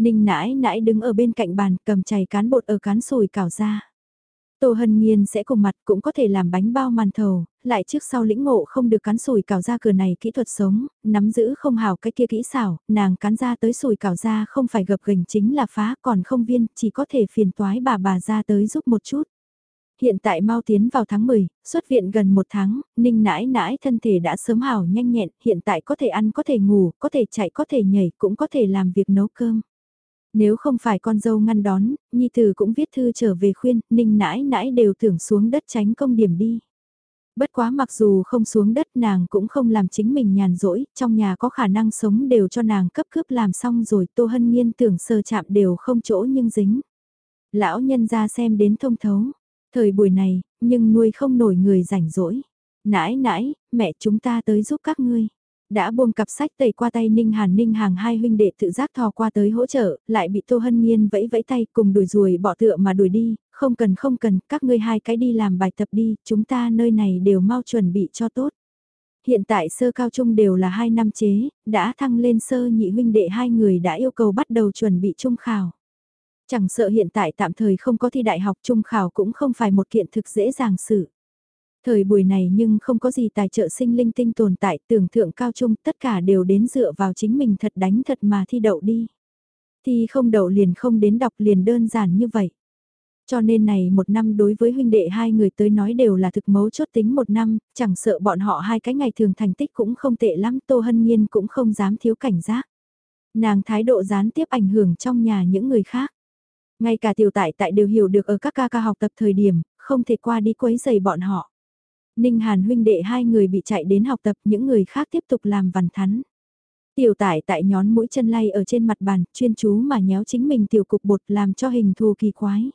A: Ninh nãi nãi đứng ở bên cạnh bàn cầm chày cán bột ở cán sùi cảo ra. Tô Hân Nhiên sẽ cùng mặt cũng có thể làm bánh bao màn thầu, lại trước sau lĩnh ngộ không được cán sùi cảo ra cửa này kỹ thuật sống, nắm giữ không hào cái kia kỹ xảo, nàng cán ra tới sùi cảo ra không phải gập gành chính là phá còn không viên, chỉ có thể phiền toái bà bà ra tới giúp một chút. Hiện tại mau tiến vào tháng 10, xuất viện gần một tháng, ninh nãi nãi thân thể đã sớm hào nhanh nhẹn, hiện tại có thể ăn có thể ngủ, có thể chạy có thể nhảy, cũng có thể làm việc nấu cơm. Nếu không phải con dâu ngăn đón, Nhi Tử cũng viết thư trở về khuyên, ninh nãi nãi đều tưởng xuống đất tránh công điểm đi. Bất quá mặc dù không xuống đất nàng cũng không làm chính mình nhàn rỗi, trong nhà có khả năng sống đều cho nàng cấp cướp làm xong rồi Tô Hân Nhiên tưởng sơ chạm đều không chỗ nhưng dính. Lão nhân ra xem đến thông thấu, thời buổi này, nhưng nuôi không nổi người rảnh rỗi. Nãi nãi, mẹ chúng ta tới giúp các ngươi đã buông cặp sách tẩy qua tay Ninh Hàn Ninh Hàng hai huynh đệ tự giác thò qua tới hỗ trợ, lại bị Tô Hân Nhiên vẫy vẫy tay cùng đuổi ruồi bỏ tựa mà đuổi đi, không cần không cần, các ngươi hai cái đi làm bài tập đi, chúng ta nơi này đều mau chuẩn bị cho tốt. Hiện tại sơ cao trung đều là hai năm chế, đã thăng lên sơ nhị huynh đệ hai người đã yêu cầu bắt đầu chuẩn bị trung khảo. Chẳng sợ hiện tại tạm thời không có thi đại học trung khảo cũng không phải một kiện thực dễ dàng xử. Thời buổi này nhưng không có gì tài trợ sinh linh tinh tồn tại tưởng thượng cao trung tất cả đều đến dựa vào chính mình thật đánh thật mà thi đậu đi. Thì không đậu liền không đến đọc liền đơn giản như vậy. Cho nên này một năm đối với huynh đệ hai người tới nói đều là thực mấu chốt tính một năm, chẳng sợ bọn họ hai cái ngày thường thành tích cũng không tệ lắm, Tô Hân Nhiên cũng không dám thiếu cảnh giác. Nàng thái độ gián tiếp ảnh hưởng trong nhà những người khác. Ngay cả tiểu tại tại đều hiểu được ở các ca ca học tập thời điểm, không thể qua đi quấy giày bọn họ. Ninh Hàn huynh đệ hai người bị chạy đến học tập những người khác tiếp tục làm vằn thắn. Tiểu tải tại nhón mũi chân lay ở trên mặt bàn, chuyên chú mà nhéo chính mình tiểu cục bột làm cho hình thù kỳ quái.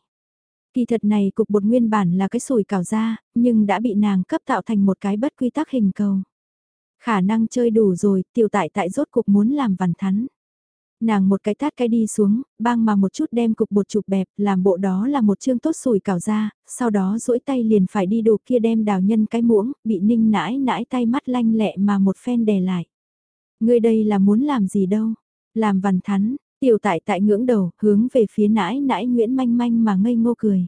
A: Kỳ thật này cục bột nguyên bản là cái sủi cào ra, nhưng đã bị nàng cấp tạo thành một cái bất quy tắc hình cầu. Khả năng chơi đủ rồi, tiểu tại tại rốt cục muốn làm vằn thắn. Nàng một cái tát cái đi xuống, bang mà một chút đem cục bột chụp bẹp, làm bộ đó là một chương tốt sủi cảo ra, sau đó duỗi tay liền phải đi đồ kia đem đào nhân cái muỗng, bị ninh nãi nãi tay mắt lanh lẹ mà một phen đè lại. Người đây là muốn làm gì đâu, làm vằn thắn, tiểu tại tại ngưỡng đầu, hướng về phía nãi nãi Nguyễn manh manh mà ngây ngô cười.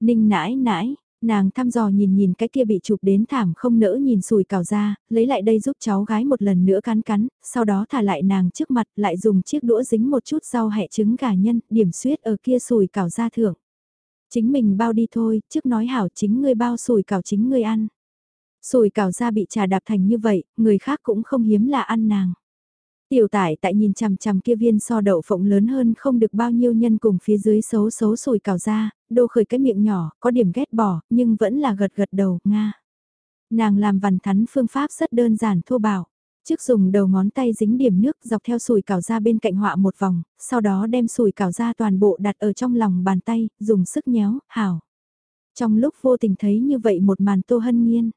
A: Ninh nãi nãi, Nàng thăm dò nhìn nhìn cái kia bị chụp đến thảm không nỡ nhìn sùi cào ra, lấy lại đây giúp cháu gái một lần nữa cắn cắn, sau đó thả lại nàng trước mặt lại dùng chiếc đũa dính một chút rau hẹ trứng gà nhân, điểm suyết ở kia sùi cào ra thưởng. Chính mình bao đi thôi, trước nói hảo chính ngươi bao sùi cào chính ngươi ăn. Sùi cào ra bị trà đạp thành như vậy, người khác cũng không hiếm là ăn nàng. Tiểu tải tại nhìn chằm chằm kia viên so đậu phộng lớn hơn không được bao nhiêu nhân cùng phía dưới xấu xấu sùi cào ra, đô khởi cái miệng nhỏ, có điểm ghét bỏ, nhưng vẫn là gật gật đầu, Nga. Nàng làm vằn thắn phương pháp rất đơn giản thô bạo. Trước dùng đầu ngón tay dính điểm nước dọc theo sùi cào ra bên cạnh họa một vòng, sau đó đem sùi cào ra toàn bộ đặt ở trong lòng bàn tay, dùng sức nhéo, hảo. Trong lúc vô tình thấy như vậy một màn tô hân nhiên.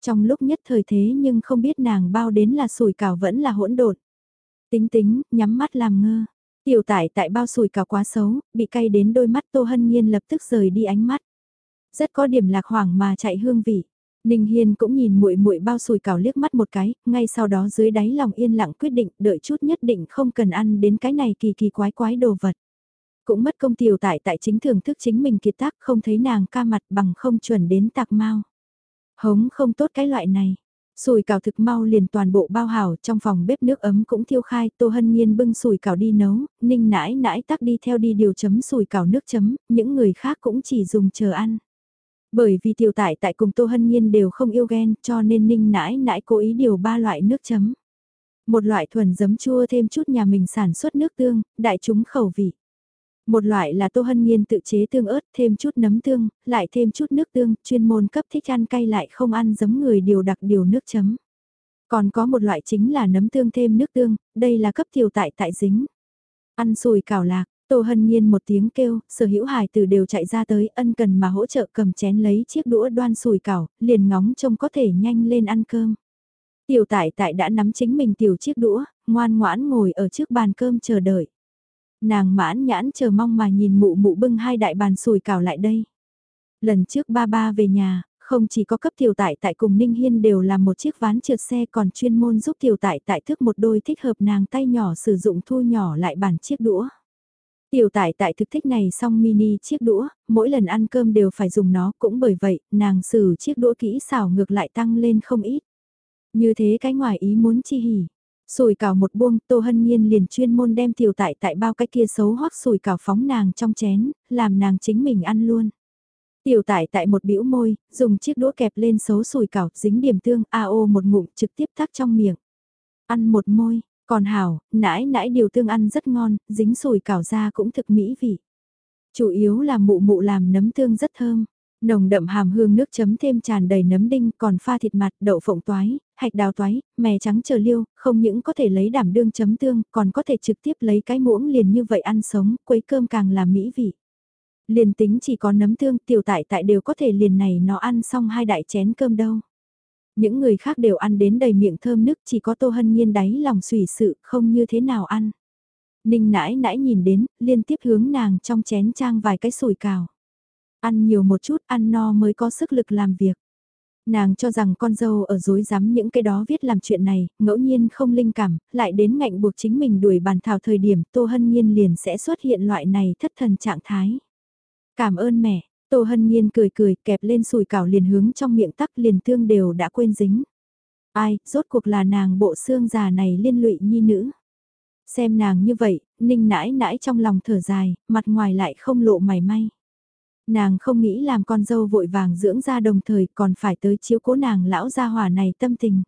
A: Trong lúc nhất thời thế nhưng không biết nàng bao đến là sùi cào vẫn là hỗn độn. Tính tính, nhắm mắt làm ngơ. Tiểu tải tại bao sùi cả quá xấu, bị cay đến đôi mắt Tô Hân Nhiên lập tức rời đi ánh mắt. Rất có điểm lạc hoảng mà chạy hương vị. Ninh Hiên cũng nhìn muội muội bao sùi cào liếc mắt một cái, ngay sau đó dưới đáy lòng yên lặng quyết định đợi chút nhất định không cần ăn đến cái này kỳ kỳ quái quái đồ vật. Cũng mất công tiểu tại tại chính thưởng thức chính mình kiệt tác không thấy nàng ca mặt bằng không chuẩn đến tạc mau. Hống không tốt cái loại này, Sùi cảo thực mau liền toàn bộ bao hảo trong phòng bếp nước ấm cũng thiêu khai, Tô Hân Nhiên bưng sùi cảo đi nấu, ninh nãi nãi tắc đi theo đi điều chấm sùi cảo nước chấm, những người khác cũng chỉ dùng chờ ăn. Bởi vì tiểu tại tại cùng Tô Hân Nhiên đều không yêu ghen cho nên ninh nãi nãi cố ý điều ba loại nước chấm. Một loại thuần giấm chua thêm chút nhà mình sản xuất nước tương, đại chúng khẩu vị. Một loại là Tô Hân Nhiên tự chế tương ớt thêm chút nấm tương, lại thêm chút nước tương, chuyên môn cấp thích ăn cay lại không ăn giấm người điều đặc điều nước chấm. Còn có một loại chính là nấm tương thêm nước tương, đây là cấp tiểu tại tại dính. Ăn sùi cảo lạc, Tô Hân Nhiên một tiếng kêu, sở hữu hài tử đều chạy ra tới ân cần mà hỗ trợ cầm chén lấy chiếc đũa đoan sùi cảo, liền ngóng trông có thể nhanh lên ăn cơm. Tiểu tại tại đã nắm chính mình tiểu chiếc đũa, ngoan ngoãn ngồi ở trước bàn cơm chờ đợi. Nàng mãn nhãn chờ mong mà nhìn mụ mụ bưng hai đại bàn sùi cảo lại đây. Lần trước ba ba về nhà, không chỉ có cấp tiểu tại tại cùng Ninh Hiên đều làm một chiếc ván trượt xe còn chuyên môn giúp tiểu tại tại thức một đôi thích hợp nàng tay nhỏ sử dụng thu nhỏ lại bản chiếc đũa. Tiểu tại tại thực thích này xong mini chiếc đũa, mỗi lần ăn cơm đều phải dùng nó cũng bởi vậy, nàng sử chiếc đũa kỹ xảo ngược lại tăng lên không ít. Như thế cái ngoài ý muốn chi hỉ. Sùi cào một buông, Tô Hân Nhiên liền chuyên môn đem tiểu tại tại bao cái kia xấu hoắc sùi cào phóng nàng trong chén, làm nàng chính mình ăn luôn. Tiểu tại tại một bĩu môi, dùng chiếc đũa kẹp lên xấu sùi cảo, dính điểm tương, ao một ngụm trực tiếp tắc trong miệng. Ăn một môi, còn hảo, nãi nãi điều tương ăn rất ngon, dính sùi cảo ra cũng thực mỹ vị. Chủ yếu là mụ mụ làm nấm tương rất thơm. Nồng đậm hàm hương nước chấm thêm tràn đầy nấm đinh còn pha thịt mặt, đậu phộng toái, hạch đào toái, mè trắng chờ liêu, không những có thể lấy đảm đương chấm tương, còn có thể trực tiếp lấy cái muỗng liền như vậy ăn sống, quấy cơm càng là mỹ vị. Liền tính chỉ có nấm tương tiểu tại tại đều có thể liền này nó ăn xong hai đại chén cơm đâu. Những người khác đều ăn đến đầy miệng thơm nức chỉ có tô hân nhiên đáy lòng xùy sự không như thế nào ăn. Ninh nãi nãi nhìn đến, liên tiếp hướng nàng trong chén trang vài cái sủi cào. Ăn nhiều một chút, ăn no mới có sức lực làm việc. Nàng cho rằng con dâu ở dối rắm những cái đó viết làm chuyện này, ngẫu nhiên không linh cảm, lại đến ngạnh buộc chính mình đuổi bàn thảo thời điểm Tô Hân Nhiên liền sẽ xuất hiện loại này thất thần trạng thái. Cảm ơn mẹ, Tô Hân Nhiên cười cười kẹp lên sùi cảo liền hướng trong miệng tắc liền tương đều đã quên dính. Ai, rốt cuộc là nàng bộ xương già này liên lụy nhi nữ. Xem nàng như vậy, ninh nãi nãi trong lòng thở dài, mặt ngoài lại không lộ mày may. Nàng không nghĩ làm con dâu vội vàng dưỡng ra đồng thời còn phải tới chiếu cố nàng lão gia hòa này tâm tình.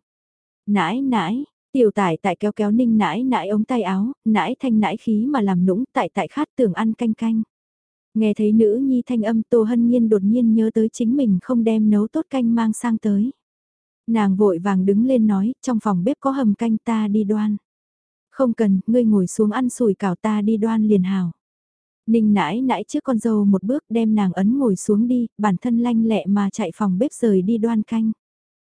A: Nãi nãi, tiểu tải tại kéo kéo ninh nãi nãi ống tay áo, nãi thanh nãi khí mà làm nũng tại tại khát tưởng ăn canh canh. Nghe thấy nữ nhi thanh âm Tô Hân Nhiên đột nhiên nhớ tới chính mình không đem nấu tốt canh mang sang tới. Nàng vội vàng đứng lên nói, trong phòng bếp có hầm canh ta đi đoan. Không cần, ngươi ngồi xuống ăn sủi cảo ta đi đoan liền hào. Ninh nãi nãi trước con dâu một bước đem nàng ấn ngồi xuống đi, bản thân lanh lẹ mà chạy phòng bếp rời đi đoan canh.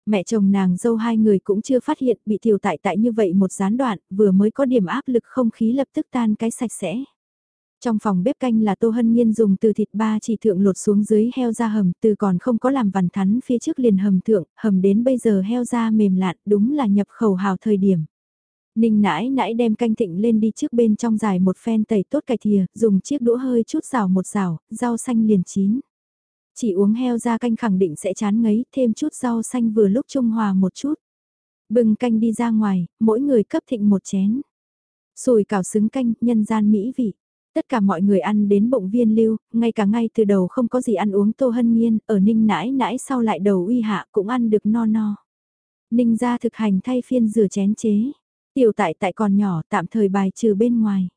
A: Mẹ chồng nàng dâu hai người cũng chưa phát hiện bị tiểu tại tại như vậy một gián đoạn, vừa mới có điểm áp lực không khí lập tức tan cái sạch sẽ. Trong phòng bếp canh là Tô Hân Nhiên dùng từ thịt ba chỉ thượng lột xuống dưới heo ra hầm từ còn không có làm vằn thắn phía trước liền hầm thượng, hầm đến bây giờ heo ra mềm lạn đúng là nhập khẩu hào thời điểm. Ninh nãi nãi đem canh thịnh lên đi trước bên trong dài một phen tẩy tốt cải thìa, dùng chiếc đũa hơi chút rào một rào, rau xanh liền chín. Chỉ uống heo ra canh khẳng định sẽ chán ngấy, thêm chút rau xanh vừa lúc trung hòa một chút. Bừng canh đi ra ngoài, mỗi người cấp thịnh một chén. Sùi cảo xứng canh, nhân gian mỹ vị. Tất cả mọi người ăn đến bụng viên lưu, ngay cả ngay từ đầu không có gì ăn uống tô hân nhiên, ở ninh nãi nãi sau lại đầu uy hạ cũng ăn được no no. Ninh ra thực hành thay phiên rửa chén chế. Tiểu tại tại còn nhỏ tạm thời bài trừ bên ngoài.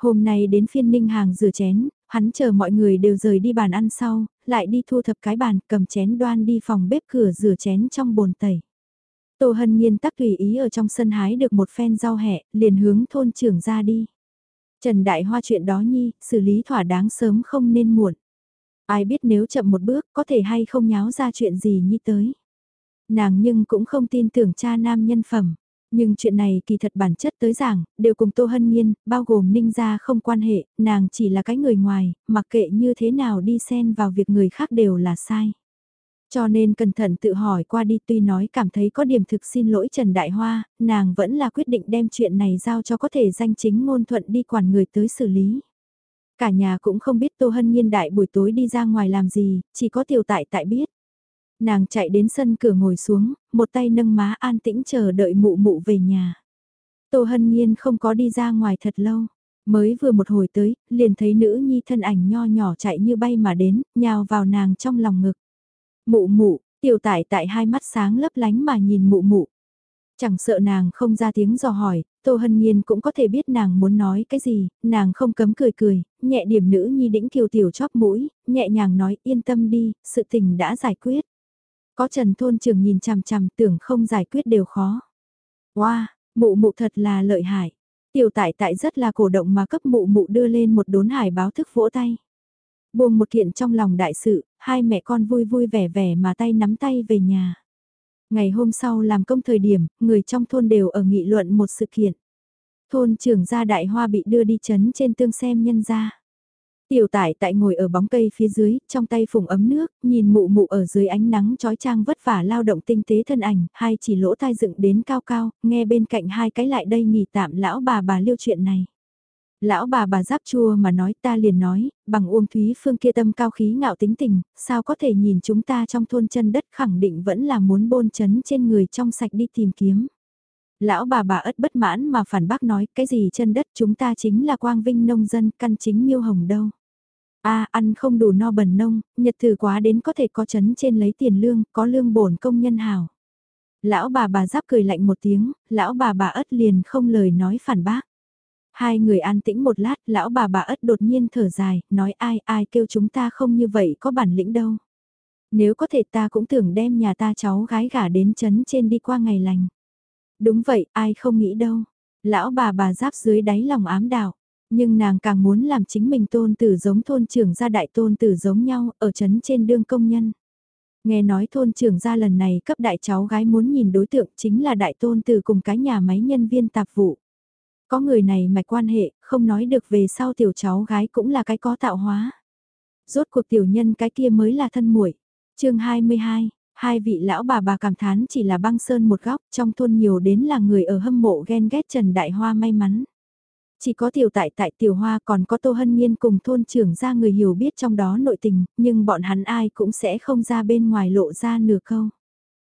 A: Hôm nay đến phiên ninh hàng rửa chén, hắn chờ mọi người đều rời đi bàn ăn sau, lại đi thu thập cái bàn cầm chén đoan đi phòng bếp cửa rửa chén trong bồn tẩy. Tô hân nhiên tắc tùy ý ở trong sân hái được một phen rau hẹ, liền hướng thôn trưởng ra đi. Trần Đại Hoa chuyện đó nhi, xử lý thỏa đáng sớm không nên muộn. Ai biết nếu chậm một bước có thể hay không nháo ra chuyện gì nhi tới. Nàng nhưng cũng không tin tưởng cha nam nhân phẩm. Nhưng chuyện này kỳ thật bản chất tới giảng, đều cùng Tô Hân Nhiên, bao gồm Ninh gia không quan hệ, nàng chỉ là cái người ngoài, mặc kệ như thế nào đi xen vào việc người khác đều là sai. Cho nên cẩn thận tự hỏi qua đi tuy nói cảm thấy có điểm thực xin lỗi Trần Đại Hoa, nàng vẫn là quyết định đem chuyện này giao cho có thể danh chính ngôn thuận đi quản người tới xử lý. Cả nhà cũng không biết Tô Hân Nhiên đại buổi tối đi ra ngoài làm gì, chỉ có tiểu tại tại biết. Nàng chạy đến sân cửa ngồi xuống, một tay nâng má an tĩnh chờ đợi mụ mụ về nhà. Tô Hân Nhiên không có đi ra ngoài thật lâu. Mới vừa một hồi tới, liền thấy nữ nhi thân ảnh nho nhỏ chạy như bay mà đến, nhào vào nàng trong lòng ngực. Mụ mụ, tiểu tải tại hai mắt sáng lấp lánh mà nhìn mụ mụ. Chẳng sợ nàng không ra tiếng dò hỏi, Tô Hân Nhiên cũng có thể biết nàng muốn nói cái gì, nàng không cấm cười cười, nhẹ điểm nữ nhi đĩnh kiều tiểu chóp mũi, nhẹ nhàng nói yên tâm đi, sự tình đã giải quyết. Có Trần Thôn Trường nhìn chằm chằm tưởng không giải quyết đều khó. Wow, mụ mụ thật là lợi hại. Tiểu tại tại rất là cổ động mà cấp mụ mụ đưa lên một đốn hải báo thức vỗ tay. Buông một kiện trong lòng đại sự, hai mẹ con vui vui vẻ vẻ mà tay nắm tay về nhà. Ngày hôm sau làm công thời điểm, người trong thôn đều ở nghị luận một sự kiện. Thôn trưởng gia đại hoa bị đưa đi chấn trên tương xem nhân gia. Tiểu tải tại ngồi ở bóng cây phía dưới, trong tay phùng ấm nước, nhìn mụ mụ ở dưới ánh nắng trói trang vất vả lao động tinh tế thân ảnh, hai chỉ lỗ tai dựng đến cao cao, nghe bên cạnh hai cái lại đây nghỉ tạm lão bà bà liêu chuyện này. Lão bà bà giáp chua mà nói ta liền nói, bằng Uông Thúy Phương kia tâm cao khí ngạo tính tình, sao có thể nhìn chúng ta trong thôn chân đất khẳng định vẫn là muốn bôn chấn trên người trong sạch đi tìm kiếm. Lão bà bà ất bất mãn mà phản bác nói cái gì chân đất chúng ta chính là quang vinh nông dân căn chính miêu hồng đâu a ăn không đủ no bần nông, nhật thử quá đến có thể có chấn trên lấy tiền lương, có lương bổn công nhân hào. Lão bà bà giáp cười lạnh một tiếng, lão bà bà ất liền không lời nói phản bác. Hai người an tĩnh một lát, lão bà bà ất đột nhiên thở dài, nói ai ai kêu chúng ta không như vậy có bản lĩnh đâu. Nếu có thể ta cũng tưởng đem nhà ta cháu gái gả đến chấn trên đi qua ngày lành. Đúng vậy, ai không nghĩ đâu. Lão bà bà giáp dưới đáy lòng ám đạo. Nhưng nàng càng muốn làm chính mình tôn tử giống thôn trưởng gia đại tôn tử giống nhau ở chấn trên đương công nhân. Nghe nói thôn trưởng gia lần này cấp đại cháu gái muốn nhìn đối tượng chính là đại tôn tử cùng cái nhà máy nhân viên tạp vụ. Có người này mạch quan hệ, không nói được về sau tiểu cháu gái cũng là cái có tạo hóa. Rốt cuộc tiểu nhân cái kia mới là thân muội. chương 22, hai vị lão bà bà cảm thán chỉ là băng sơn một góc, trong thôn nhiều đến là người ở hâm mộ ghen ghét Trần Đại Hoa may mắn. Chỉ có tiểu tại tại tiểu hoa còn có Tô Hân Nhiên cùng thôn trưởng ra người hiểu biết trong đó nội tình, nhưng bọn hắn ai cũng sẽ không ra bên ngoài lộ ra nửa câu.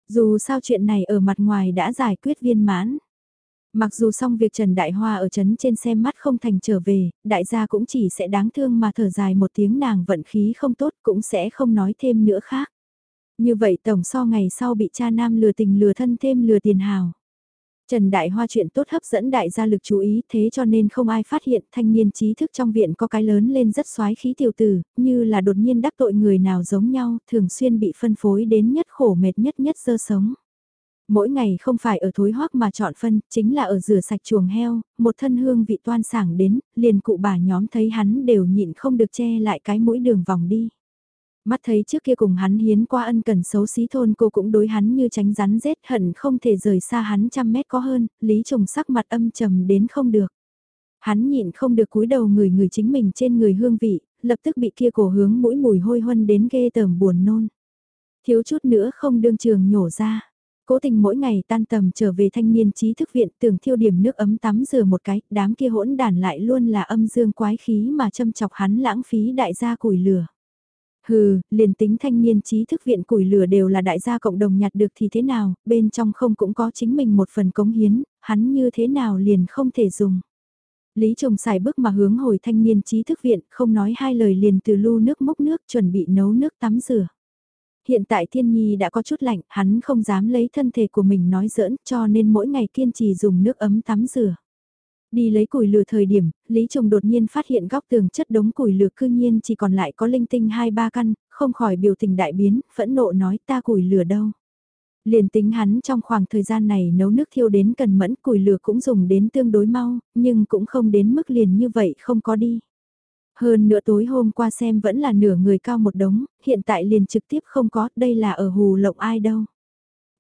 A: Dù sao chuyện này ở mặt ngoài đã giải quyết viên mãn. Mặc dù xong việc Trần Đại Hoa ở chấn trên xem mắt không thành trở về, đại gia cũng chỉ sẽ đáng thương mà thở dài một tiếng nàng vận khí không tốt cũng sẽ không nói thêm nữa khác. Như vậy tổng so ngày sau bị cha nam lừa tình lừa thân thêm lừa tiền hào. Trần Đại Hoa chuyện tốt hấp dẫn đại gia lực chú ý thế cho nên không ai phát hiện thanh niên trí thức trong viện có cái lớn lên rất xoái khí tiểu tử, như là đột nhiên đắc tội người nào giống nhau, thường xuyên bị phân phối đến nhất khổ mệt nhất nhất sơ sống mỗi ngày không phải ở thối hoác mà chọn phân, chính là ở rửa sạch chuồng heo, một thân hương vị toan sảng đến, liền cụ bà nhóm thấy hắn đều nhịn không được che lại cái mũi đường vòng đi. Mắt thấy trước kia cùng hắn hiến qua ân cần xấu xí thôn cô cũng đối hắn như tránh rắn rết hận không thể rời xa hắn trăm mét có hơn, lý trùng sắc mặt âm trầm đến không được. Hắn nhịn không được cúi đầu người người chính mình trên người hương vị, lập tức bị kia cổ hướng mũi mùi hôi huân đến ghê tởm buồn nôn. Thiếu chút nữa không đương trường nhổ ra Cố tình mỗi ngày tan tầm trở về thanh niên trí thức viện tưởng thiêu điểm nước ấm tắm rửa một cái, đám kia hỗn đàn lại luôn là âm dương quái khí mà châm chọc hắn lãng phí đại gia củi lửa. Hừ, liền tính thanh niên trí thức viện củi lửa đều là đại gia cộng đồng nhặt được thì thế nào, bên trong không cũng có chính mình một phần cống hiến, hắn như thế nào liền không thể dùng. Lý Trùng xài bước mà hướng hồi thanh niên trí thức viện, không nói hai lời liền từ lu nước mốc nước chuẩn bị nấu nước tắm rửa. Hiện tại Thiên Nhi đã có chút lạnh, hắn không dám lấy thân thể của mình nói giỡn cho nên mỗi ngày kiên trì dùng nước ấm tắm rửa. Đi lấy củi lửa thời điểm, Lý Trùng đột nhiên phát hiện góc tường chất đống củi lửa cư nhiên chỉ còn lại có linh tinh hai ba căn, không khỏi biểu tình đại biến, phẫn nộ nói ta củi lửa đâu. Liền tính hắn trong khoảng thời gian này nấu nước thiêu đến cần mẫn củi lửa cũng dùng đến tương đối mau, nhưng cũng không đến mức liền như vậy không có đi. Hơn nữa tối hôm qua xem vẫn là nửa người cao một đống, hiện tại liền trực tiếp không có, đây là ở hù lộng ai đâu.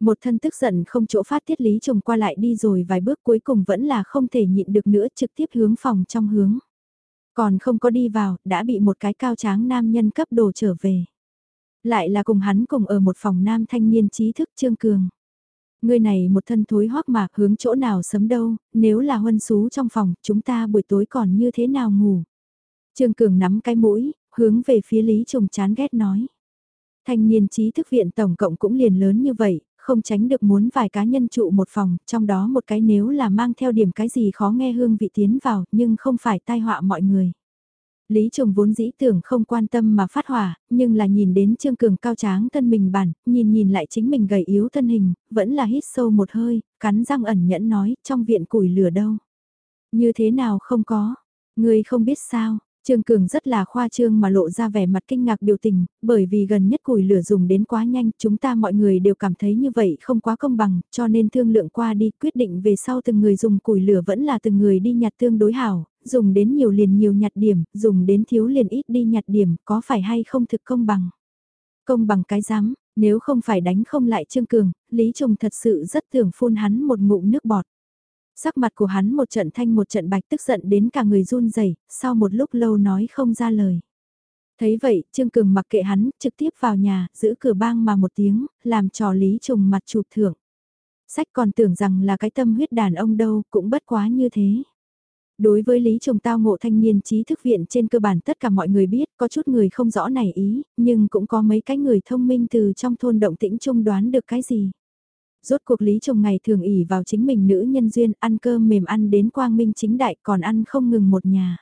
A: Một thân tức giận không chỗ phát tiết lý trùng qua lại đi rồi vài bước cuối cùng vẫn là không thể nhịn được nữa trực tiếp hướng phòng trong hướng. Còn không có đi vào, đã bị một cái cao tráng nam nhân cấp đồ trở về. Lại là cùng hắn cùng ở một phòng nam thanh niên trí thức trương cường. Người này một thân thối hoắc mà hướng chỗ nào sấm đâu, nếu là huân xú trong phòng, chúng ta buổi tối còn như thế nào ngủ. Trương Cường nắm cái mũi, hướng về phía Lý Trùng chán ghét nói. Thanh niên trí thức viện tổng cộng cũng liền lớn như vậy, không tránh được muốn vài cá nhân trụ một phòng, trong đó một cái nếu là mang theo điểm cái gì khó nghe hương vị tiến vào, nhưng không phải tai họa mọi người. Lý Trùng vốn dĩ tưởng không quan tâm mà phát hỏa, nhưng là nhìn đến Trương Cường cao tráng thân mình bản, nhìn nhìn lại chính mình gầy yếu thân hình, vẫn là hít sâu một hơi, cắn răng ẩn nhẫn nói, trong viện củi lửa đâu. Như thế nào không có, người không biết sao, Trương Cường rất là khoa trương mà lộ ra vẻ mặt kinh ngạc biểu tình, bởi vì gần nhất củi lửa dùng đến quá nhanh, chúng ta mọi người đều cảm thấy như vậy không quá công bằng, cho nên thương lượng qua đi quyết định về sau từng người dùng củi lửa vẫn là từng người đi nhặt tương đối hảo, dùng đến nhiều liền nhiều nhặt điểm, dùng đến thiếu liền ít đi nhặt điểm, có phải hay không thực công bằng? Công bằng cái giám, nếu không phải đánh không lại Trương Cường, Lý Trùng thật sự rất tưởng phun hắn một ngụm nước bọt. Sắc mặt của hắn một trận thanh một trận bạch tức giận đến cả người run rẩy sau một lúc lâu nói không ra lời. Thấy vậy, Trương Cường mặc kệ hắn, trực tiếp vào nhà, giữ cửa bang mà một tiếng, làm trò Lý Trùng mặt chụp thưởng. Sách còn tưởng rằng là cái tâm huyết đàn ông đâu, cũng bất quá như thế. Đối với Lý Trùng tao ngộ thanh niên trí thức viện trên cơ bản tất cả mọi người biết, có chút người không rõ này ý, nhưng cũng có mấy cái người thông minh từ trong thôn động tĩnh trung đoán được cái gì. Rốt cuộc Lý Trùng ngày thường ỉ vào chính mình nữ nhân duyên ăn cơm mềm ăn đến quang minh chính đại còn ăn không ngừng một nhà.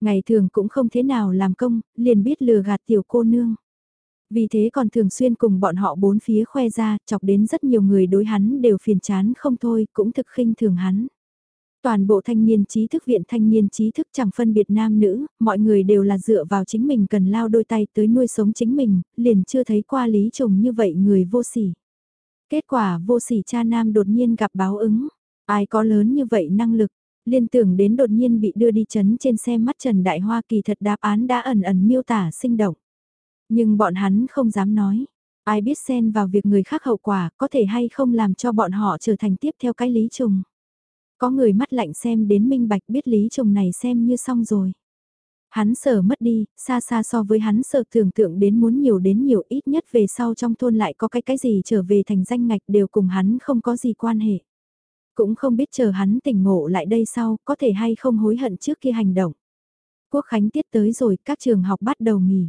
A: Ngày thường cũng không thế nào làm công, liền biết lừa gạt tiểu cô nương. Vì thế còn thường xuyên cùng bọn họ bốn phía khoe ra, chọc đến rất nhiều người đối hắn đều phiền chán không thôi, cũng thực khinh thường hắn. Toàn bộ thanh niên trí thức viện thanh niên trí thức chẳng phân biệt nam nữ, mọi người đều là dựa vào chính mình cần lao đôi tay tới nuôi sống chính mình, liền chưa thấy qua lý trùng như vậy người vô sỉ. Kết quả vô sỉ cha nam đột nhiên gặp báo ứng, ai có lớn như vậy năng lực, liên tưởng đến đột nhiên bị đưa đi chấn trên xe mắt Trần Đại Hoa kỳ thật đáp án đã ẩn ẩn miêu tả sinh động. Nhưng bọn hắn không dám nói, ai biết xen vào việc người khác hậu quả có thể hay không làm cho bọn họ trở thành tiếp theo cái lý trùng. Có người mắt lạnh xem đến minh bạch biết lý trùng này xem như xong rồi. Hắn sợ mất đi, xa xa so với hắn sợ tưởng tượng đến muốn nhiều đến nhiều ít nhất về sau trong thôn lại có cái cái gì trở về thành danh ngạch đều cùng hắn không có gì quan hệ. Cũng không biết chờ hắn tỉnh ngộ lại đây sau có thể hay không hối hận trước khi hành động. Quốc khánh tiết tới rồi các trường học bắt đầu nghỉ.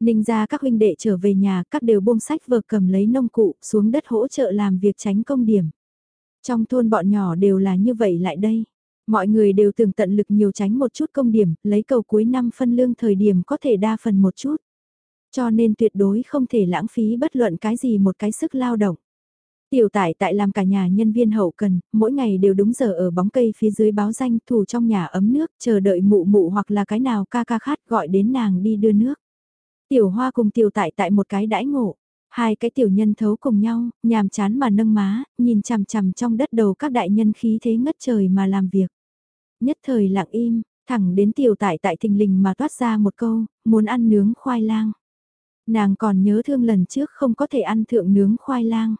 A: Ninh ra các huynh đệ trở về nhà các đều buông sách vừa cầm lấy nông cụ xuống đất hỗ trợ làm việc tránh công điểm. Trong thôn bọn nhỏ đều là như vậy lại đây. Mọi người đều tưởng tận lực nhiều tránh một chút công điểm, lấy cầu cuối năm phân lương thời điểm có thể đa phần một chút. Cho nên tuyệt đối không thể lãng phí bất luận cái gì một cái sức lao động. Tiểu tải tại làm cả nhà nhân viên hậu cần, mỗi ngày đều đúng giờ ở bóng cây phía dưới báo danh thủ trong nhà ấm nước, chờ đợi mụ mụ hoặc là cái nào ca ca khát gọi đến nàng đi đưa nước. Tiểu hoa cùng tiểu tải tại một cái đãi ngộ, Hai cái tiểu nhân thấu cùng nhau, nhàm chán mà nâng má, nhìn chằm chằm trong đất đầu các đại nhân khí thế ngất trời mà làm việc. Nhất thời lặng im, thẳng đến tiểu tại tại thình lình mà toát ra một câu, muốn ăn nướng khoai lang. Nàng còn nhớ thương lần trước không có thể ăn thượng nướng khoai lang.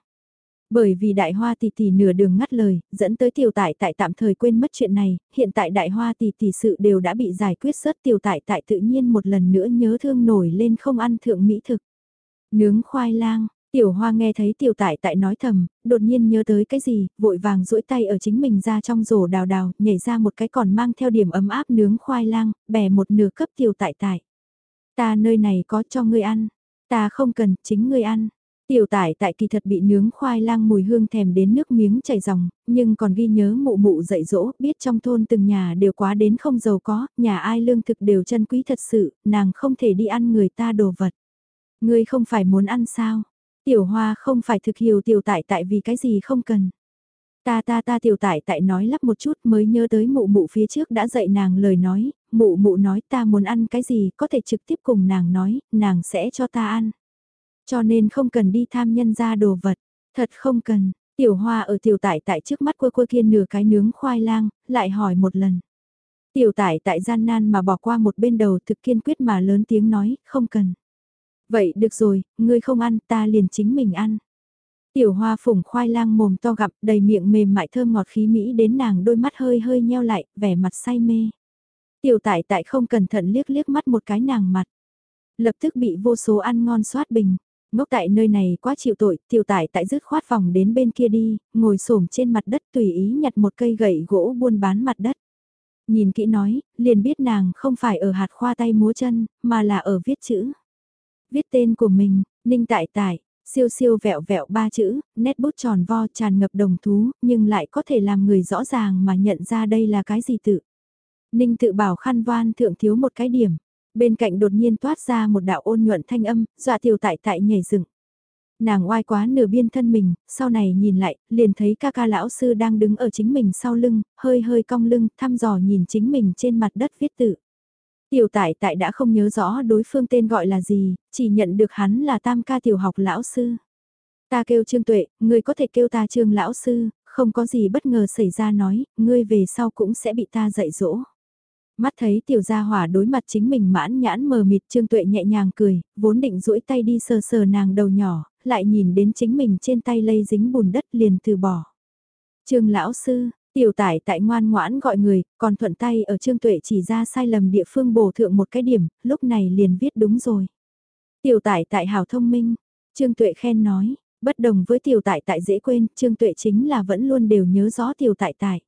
A: Bởi vì đại hoa tỷ tỷ nửa đường ngắt lời, dẫn tới tiểu tại tại tạm thời quên mất chuyện này, hiện tại đại hoa tỷ tỷ sự đều đã bị giải quyết sớt tiểu tại tại tự nhiên một lần nữa nhớ thương nổi lên không ăn thượng mỹ thực. Nướng khoai lang, tiểu hoa nghe thấy tiểu tại tại nói thầm, đột nhiên nhớ tới cái gì, vội vàng duỗi tay ở chính mình ra trong rổ đào đào, nhảy ra một cái còn mang theo điểm ấm áp nướng khoai lang, bẻ một nửa cấp tiểu tại tại. Ta nơi này có cho ngươi ăn, ta không cần, chính ngươi ăn. Tiểu tải tại kỳ thật bị nướng khoai lang mùi hương thèm đến nước miếng chảy ròng, nhưng còn ghi nhớ mụ mụ dạy dỗ, biết trong thôn từng nhà đều quá đến không giàu có, nhà ai lương thực đều chân quý thật sự, nàng không thể đi ăn người ta đồ vật. Ngươi không phải muốn ăn sao? Tiểu hoa không phải thực hiểu tiểu tại tại vì cái gì không cần. Ta ta ta tiểu tại tại nói lắp một chút mới nhớ tới mụ mụ phía trước đã dạy nàng lời nói, mụ mụ nói ta muốn ăn cái gì có thể trực tiếp cùng nàng nói, nàng sẽ cho ta ăn. Cho nên không cần đi tham nhân ra đồ vật, thật không cần, tiểu hoa ở tiểu tại tại trước mắt quơ quơ kia nửa cái nướng khoai lang, lại hỏi một lần. Tiểu tại tại gian nan mà bỏ qua một bên đầu thực kiên quyết mà lớn tiếng nói, không cần. Vậy được rồi, ngươi không ăn ta liền chính mình ăn. Tiểu hoa phủng khoai lang mồm to gặp đầy miệng mềm mại thơm ngọt khí mỹ đến nàng đôi mắt hơi hơi nheo lại, vẻ mặt say mê. Tiểu tại tại không cẩn thận liếc liếc mắt một cái nàng mặt. Lập tức bị vô số ăn ngon xoát bình. Ngốc tại nơi này quá chịu tội, tiểu tại tại rứt khoát vòng đến bên kia đi, ngồi xổm trên mặt đất tùy ý nhặt một cây gậy gỗ buôn bán mặt đất. Nhìn kỹ nói, liền biết nàng không phải ở hạt khoa tay múa chân, mà là ở viết chữ. Viết tên của mình, Ninh Tại Tại, siêu siêu vẹo vẹo ba chữ, nét bút tròn vo tràn ngập đồng thú, nhưng lại có thể làm người rõ ràng mà nhận ra đây là cái gì tự. Ninh tự bảo khăn van thượng thiếu một cái điểm. Bên cạnh đột nhiên toát ra một đạo ôn nhuận thanh âm, dọa tiểu tại tại nhảy dựng. Nàng oai quá nửa biên thân mình, sau này nhìn lại, liền thấy ca ca lão sư đang đứng ở chính mình sau lưng, hơi hơi cong lưng, thăm dò nhìn chính mình trên mặt đất viết tự. Tiểu tại tại đã không nhớ rõ đối phương tên gọi là gì, chỉ nhận được hắn là tam ca tiểu học lão sư. Ta kêu Trương Tuệ, ngươi có thể kêu ta Trương lão sư, không có gì bất ngờ xảy ra nói, ngươi về sau cũng sẽ bị ta dạy dỗ. Mắt thấy tiểu gia hỏa đối mặt chính mình mãn nhãn mờ mịt Trương Tuệ nhẹ nhàng cười, vốn định duỗi tay đi sờ sờ nàng đầu nhỏ, lại nhìn đến chính mình trên tay lây dính bùn đất liền từ bỏ. Trương lão sư, tiểu tải tại ngoan ngoãn gọi người, còn thuận tay ở Trương Tuệ chỉ ra sai lầm địa phương bổ thượng một cái điểm, lúc này liền viết đúng rồi. Tiểu tải tại hào thông minh, Trương Tuệ khen nói, bất đồng với tiểu tại tại dễ quên, Trương Tuệ chính là vẫn luôn đều nhớ rõ tiểu tại tại.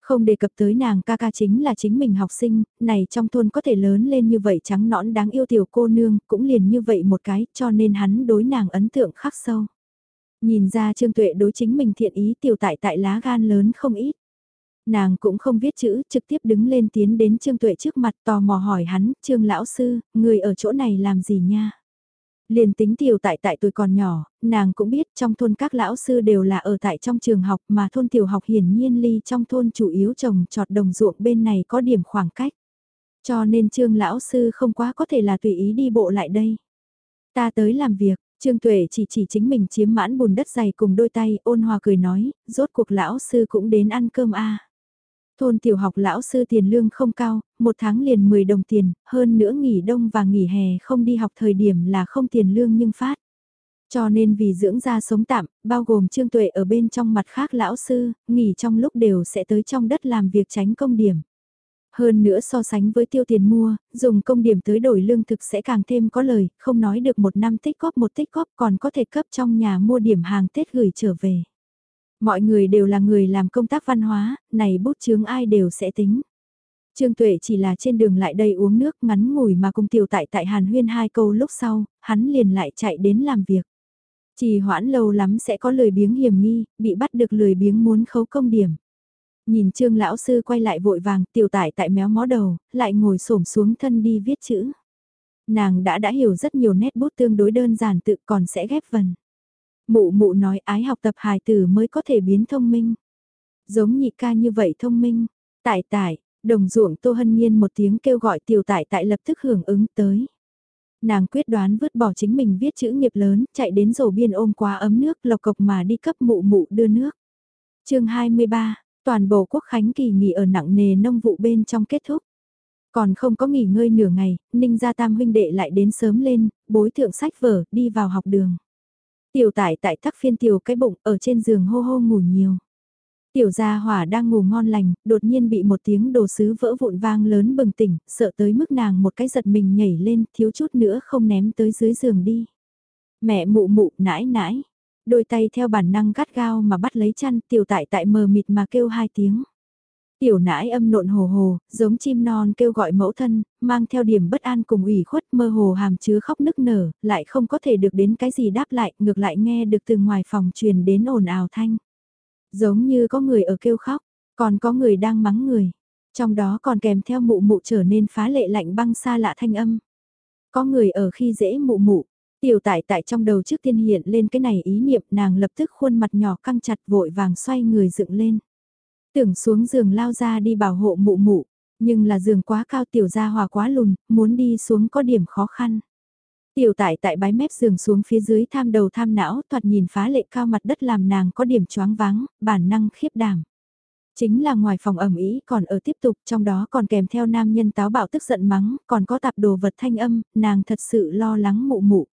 A: Không đề cập tới nàng ca ca chính là chính mình học sinh, này trong thôn có thể lớn lên như vậy trắng nõn đáng yêu tiểu cô nương, cũng liền như vậy một cái, cho nên hắn đối nàng ấn tượng khắc sâu. Nhìn ra Trương Tuệ đối chính mình thiện ý tiểu tại tại lá gan lớn không ít. Nàng cũng không viết chữ, trực tiếp đứng lên tiến đến Trương Tuệ trước mặt tò mò hỏi hắn, Trương Lão Sư, người ở chỗ này làm gì nha? Liền tính tiểu tại tại tuổi còn nhỏ, nàng cũng biết trong thôn các lão sư đều là ở tại trong trường học mà thôn tiểu học hiển nhiên ly trong thôn chủ yếu trồng trọt đồng ruộng bên này có điểm khoảng cách. Cho nên trương lão sư không quá có thể là tùy ý đi bộ lại đây. Ta tới làm việc, Trương Tuệ chỉ chỉ chính mình chiếm mãn bùn đất dày cùng đôi tay ôn hòa cười nói, rốt cuộc lão sư cũng đến ăn cơm a Thôn tiểu học lão sư tiền lương không cao, một tháng liền 10 đồng tiền, hơn nữa nghỉ đông và nghỉ hè không đi học thời điểm là không tiền lương nhưng phát. Cho nên vì dưỡng ra sống tạm, bao gồm trương tuệ ở bên trong mặt khác lão sư, nghỉ trong lúc đều sẽ tới trong đất làm việc tránh công điểm. Hơn nữa so sánh với tiêu tiền mua, dùng công điểm tới đổi lương thực sẽ càng thêm có lời, không nói được một năm tích góp một tích góp còn có thể cấp trong nhà mua điểm hàng Tết gửi trở về. Mọi người đều là người làm công tác văn hóa, này bút chướng ai đều sẽ tính. Trương Tuệ chỉ là trên đường lại đây uống nước ngắn ngủi mà cùng tiểu tại tại Hàn Huyên hai câu lúc sau, hắn liền lại chạy đến làm việc. Chỉ hoãn lâu lắm sẽ có lười biếng hiểm nghi, bị bắt được lười biếng muốn khấu công điểm. Nhìn trương lão sư quay lại vội vàng, tiểu tải tại méo mó đầu, lại ngồi xổm xuống thân đi viết chữ. Nàng đã đã hiểu rất nhiều nét bút tương đối đơn giản tự còn sẽ ghép vần. Mụ mụ nói ái học tập hài tử mới có thể biến thông minh. Giống nhị ca như vậy thông minh. tải tải đồng ruộng Tô Hân Nhiên một tiếng kêu gọi tiểu tải tại lập tức hưởng ứng tới. Nàng quyết đoán vứt bỏ chính mình viết chữ nghiệp lớn, chạy đến rổ biên ôm qua ấm nước lộc cộc mà đi cấp mụ mụ đưa nước. chương 23, toàn bộ quốc khánh kỳ nghỉ ở nặng nề nông vụ bên trong kết thúc. Còn không có nghỉ ngơi nửa ngày, Ninh gia tam huynh đệ lại đến sớm lên, bối thượng sách vở, đi vào học đường. Tiểu tải tại thắc phiên tiểu cái bụng ở trên giường hô hô ngủ nhiều. Tiểu gia hỏa đang ngủ ngon lành, đột nhiên bị một tiếng đồ sứ vỡ vụn vang lớn bừng tỉnh, sợ tới mức nàng một cái giật mình nhảy lên, thiếu chút nữa không ném tới dưới giường đi. Mẹ mụ mụ, nãi nãi, đôi tay theo bản năng gắt gao mà bắt lấy chăn, tiểu tại tại mờ mịt mà kêu hai tiếng. Tiểu nãi âm nộn hồ hồ, giống chim non kêu gọi mẫu thân, mang theo điểm bất an cùng ủy khuất mơ hồ hàm chứa khóc nức nở, lại không có thể được đến cái gì đáp lại, ngược lại nghe được từ ngoài phòng truyền đến ồn ào thanh. Giống như có người ở kêu khóc, còn có người đang mắng người. Trong đó còn kèm theo mụ mụ trở nên phá lệ lạnh băng xa lạ thanh âm. Có người ở khi dễ mụ mụ, tiểu tại tại trong đầu trước tiên hiện lên cái này ý niệm nàng lập tức khuôn mặt nhỏ căng chặt vội vàng xoay người dựng lên. Tưởng xuống giường lao ra đi bảo hộ mụ mụ, nhưng là giường quá cao tiểu gia hòa quá lùn, muốn đi xuống có điểm khó khăn. Tiểu tại tại bái mép giường xuống phía dưới tham đầu tham não thoạt nhìn phá lệ cao mặt đất làm nàng có điểm choáng váng, bản năng khiếp đảm. Chính là ngoài phòng ẩm ý còn ở tiếp tục trong đó còn kèm theo nam nhân táo bạo tức giận mắng, còn có tạp đồ vật thanh âm, nàng thật sự lo lắng mụ mụ.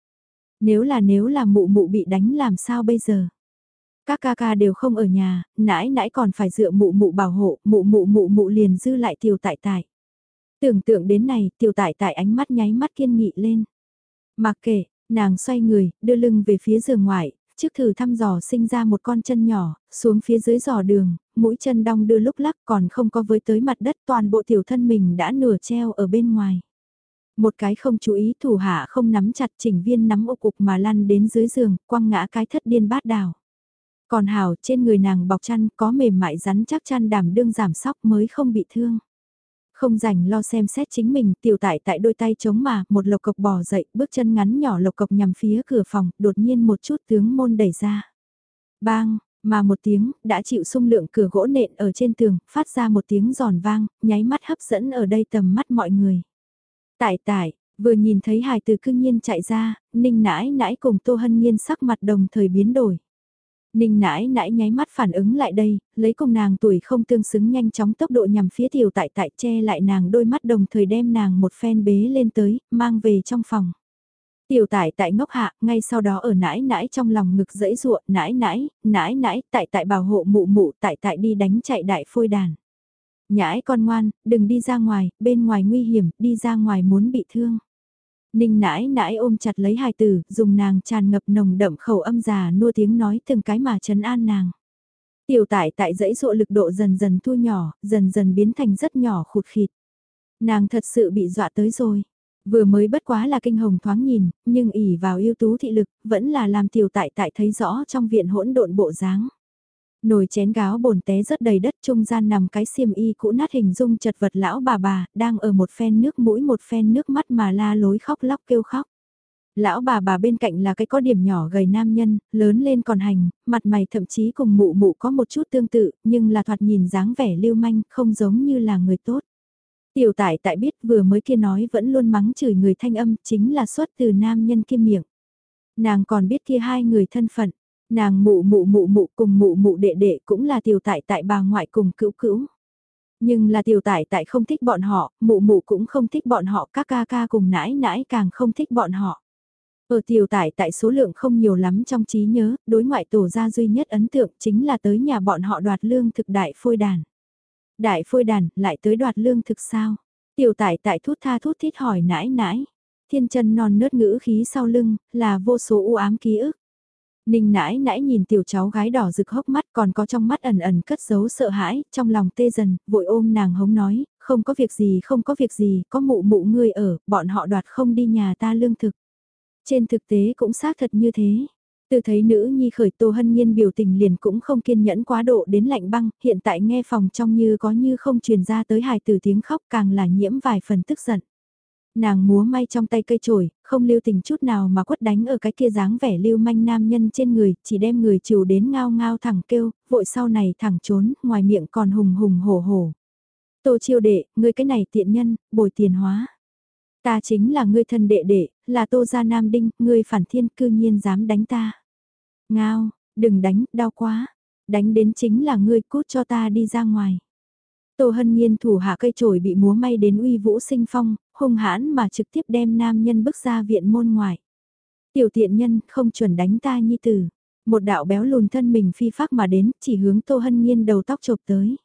A: Nếu là nếu là mụ mụ bị đánh làm sao bây giờ? Các ca ca đều không ở nhà, nãi nãi còn phải dựa mụ mụ bảo hộ, mụ mụ mụ mụ liền dư lại tiểu tại tại. Tưởng tượng đến này, tiểu tại tại ánh mắt nháy mắt kiên nghị lên. Mặc kệ, nàng xoay người, đưa lưng về phía giường ngoài, trước thử thăm dò sinh ra một con chân nhỏ, xuống phía dưới giò đường, mũi chân đong đưa lúc lắc còn không có với tới mặt đất toàn bộ tiểu thân mình đã nửa treo ở bên ngoài. Một cái không chú ý thủ hạ không nắm chặt chỉnh viên nắm ô cục mà lăn đến dưới giường, quăng ngã cái thất điên bát đào. Còn hào trên người nàng bọc chăn có mềm mại rắn chắc chăn đảm đương giảm sóc mới không bị thương. Không rảnh lo xem xét chính mình, tiểu tại tại đôi tay chống mà, một lộc cộc bò dậy, bước chân ngắn nhỏ lộc cộc nhằm phía cửa phòng, đột nhiên một chút tướng môn đẩy ra. Bang, mà một tiếng, đã chịu xung lượng cửa gỗ nện ở trên tường, phát ra một tiếng giòn vang, nháy mắt hấp dẫn ở đây tầm mắt mọi người. Tại tại, vừa nhìn thấy hài từ cương nhiên chạy ra, ninh nãi nãi cùng tô hân nhiên sắc mặt đồng thời biến đổi. Ninh nãi nãi nháy mắt phản ứng lại đây, lấy cùng nàng tuổi không tương xứng nhanh chóng tốc độ nhằm phía tiểu tại tại che lại nàng đôi mắt đồng thời đem nàng một phen bế lên tới, mang về trong phòng. Tiểu tại tại ngốc hạ, ngay sau đó ở nãi nãi trong lòng ngực dẫy ruộng, nãi nãi, nãi nãi, tại tại bảo hộ mụ mụ, tại tại đi đánh chạy đại phôi đàn. Nhãi con ngoan, đừng đi ra ngoài, bên ngoài nguy hiểm, đi ra ngoài muốn bị thương. Ninh nãi nãi ôm chặt lấy hài tử, dùng nàng tràn ngập nồng đậm khẩu âm già nua tiếng nói từng cái mà trấn an nàng. Tiểu tại tại dãy rộ lực độ dần dần thu nhỏ, dần dần biến thành rất nhỏ khụt khịt. Nàng thật sự bị dọa tới rồi. Vừa mới bất quá là kinh hồng thoáng nhìn, nhưng ỉ vào ưu tú thị lực, vẫn là làm tiểu tại tại thấy rõ trong viện hỗn độn bộ dáng. Nồi chén gáo bồn té rất đầy đất trung gian nằm cái xiêm y cũ nát hình dung chật vật lão bà bà, đang ở một phen nước mũi một phen nước mắt mà la lối khóc lóc kêu khóc. Lão bà bà bên cạnh là cái có điểm nhỏ gầy nam nhân, lớn lên còn hành, mặt mày thậm chí cùng mụ mụ có một chút tương tự, nhưng là thoạt nhìn dáng vẻ lưu manh, không giống như là người tốt. Tiểu tại tại biết vừa mới kia nói vẫn luôn mắng chửi người thanh âm chính là xuất từ nam nhân kim miệng. Nàng còn biết kia hai người thân phận, nàng mụ mụ mụ mụ cùng mụ mụ đệ đệ cũng là tiểu tại tại bà ngoại cùng cữu cữu. Nhưng là tiểu tại tại không thích bọn họ, mụ mụ cũng không thích bọn họ, các ca ca cùng nãi nãi càng không thích bọn họ. Ở tiểu tại tại số lượng không nhiều lắm trong trí nhớ, đối ngoại tổ gia duy nhất ấn tượng chính là tới nhà bọn họ đoạt lương thực đại phôi đàn. Đại phôi đàn, lại tới đoạt lương thực sao? Tiểu tại tại thút tha thút thít hỏi nãi nãi. Thiên chân non nớt ngữ khí sau lưng, là vô số u ám ký ức. Ninh nãi nãi nhìn tiểu cháu gái đỏ rực hốc mắt còn có trong mắt ẩn ẩn cất giấu sợ hãi, trong lòng tê dần, vội ôm nàng hống nói, không có việc gì không có việc gì, có mụ mụ ngươi ở, bọn họ đoạt không đi nhà ta lương thực. Trên thực tế cũng xác thật như thế. Từ thấy nữ nhi khởi Tô Hân Nhiên biểu tình liền cũng không kiên nhẫn quá độ đến lạnh băng, hiện tại nghe phòng trong như có như không truyền ra tới hài từ tiếng khóc càng là nhiễm vài phần tức giận. Nàng múa may trong tay cây chổi, không lưu tình chút nào mà quất đánh ở cái kia dáng vẻ lưu manh nam nhân trên người, chỉ đem người chiều đến ngao ngao thẳng kêu, vội sau này thẳng trốn, ngoài miệng còn hùng hùng hổ hổ. Tô chiêu đệ, ngươi cái này tiện nhân, bồi tiền hóa. Ta chính là ngươi thân đệ đệ, là tô gia nam đinh, ngươi phản thiên cư nhiên dám đánh ta. Ngao, đừng đánh, đau quá. Đánh đến chính là ngươi cút cho ta đi ra ngoài. Tô hân nhiên thủ hạ cây chổi bị múa may đến uy vũ sinh phong, hung hãn mà trực tiếp đem nam nhân bước ra viện môn ngoài. Tiểu tiện nhân không chuẩn đánh ta nhi tử. Một đạo béo lùn thân mình phi phác mà đến, chỉ hướng Tô Hân Nhiên đầu tóc chộp tới.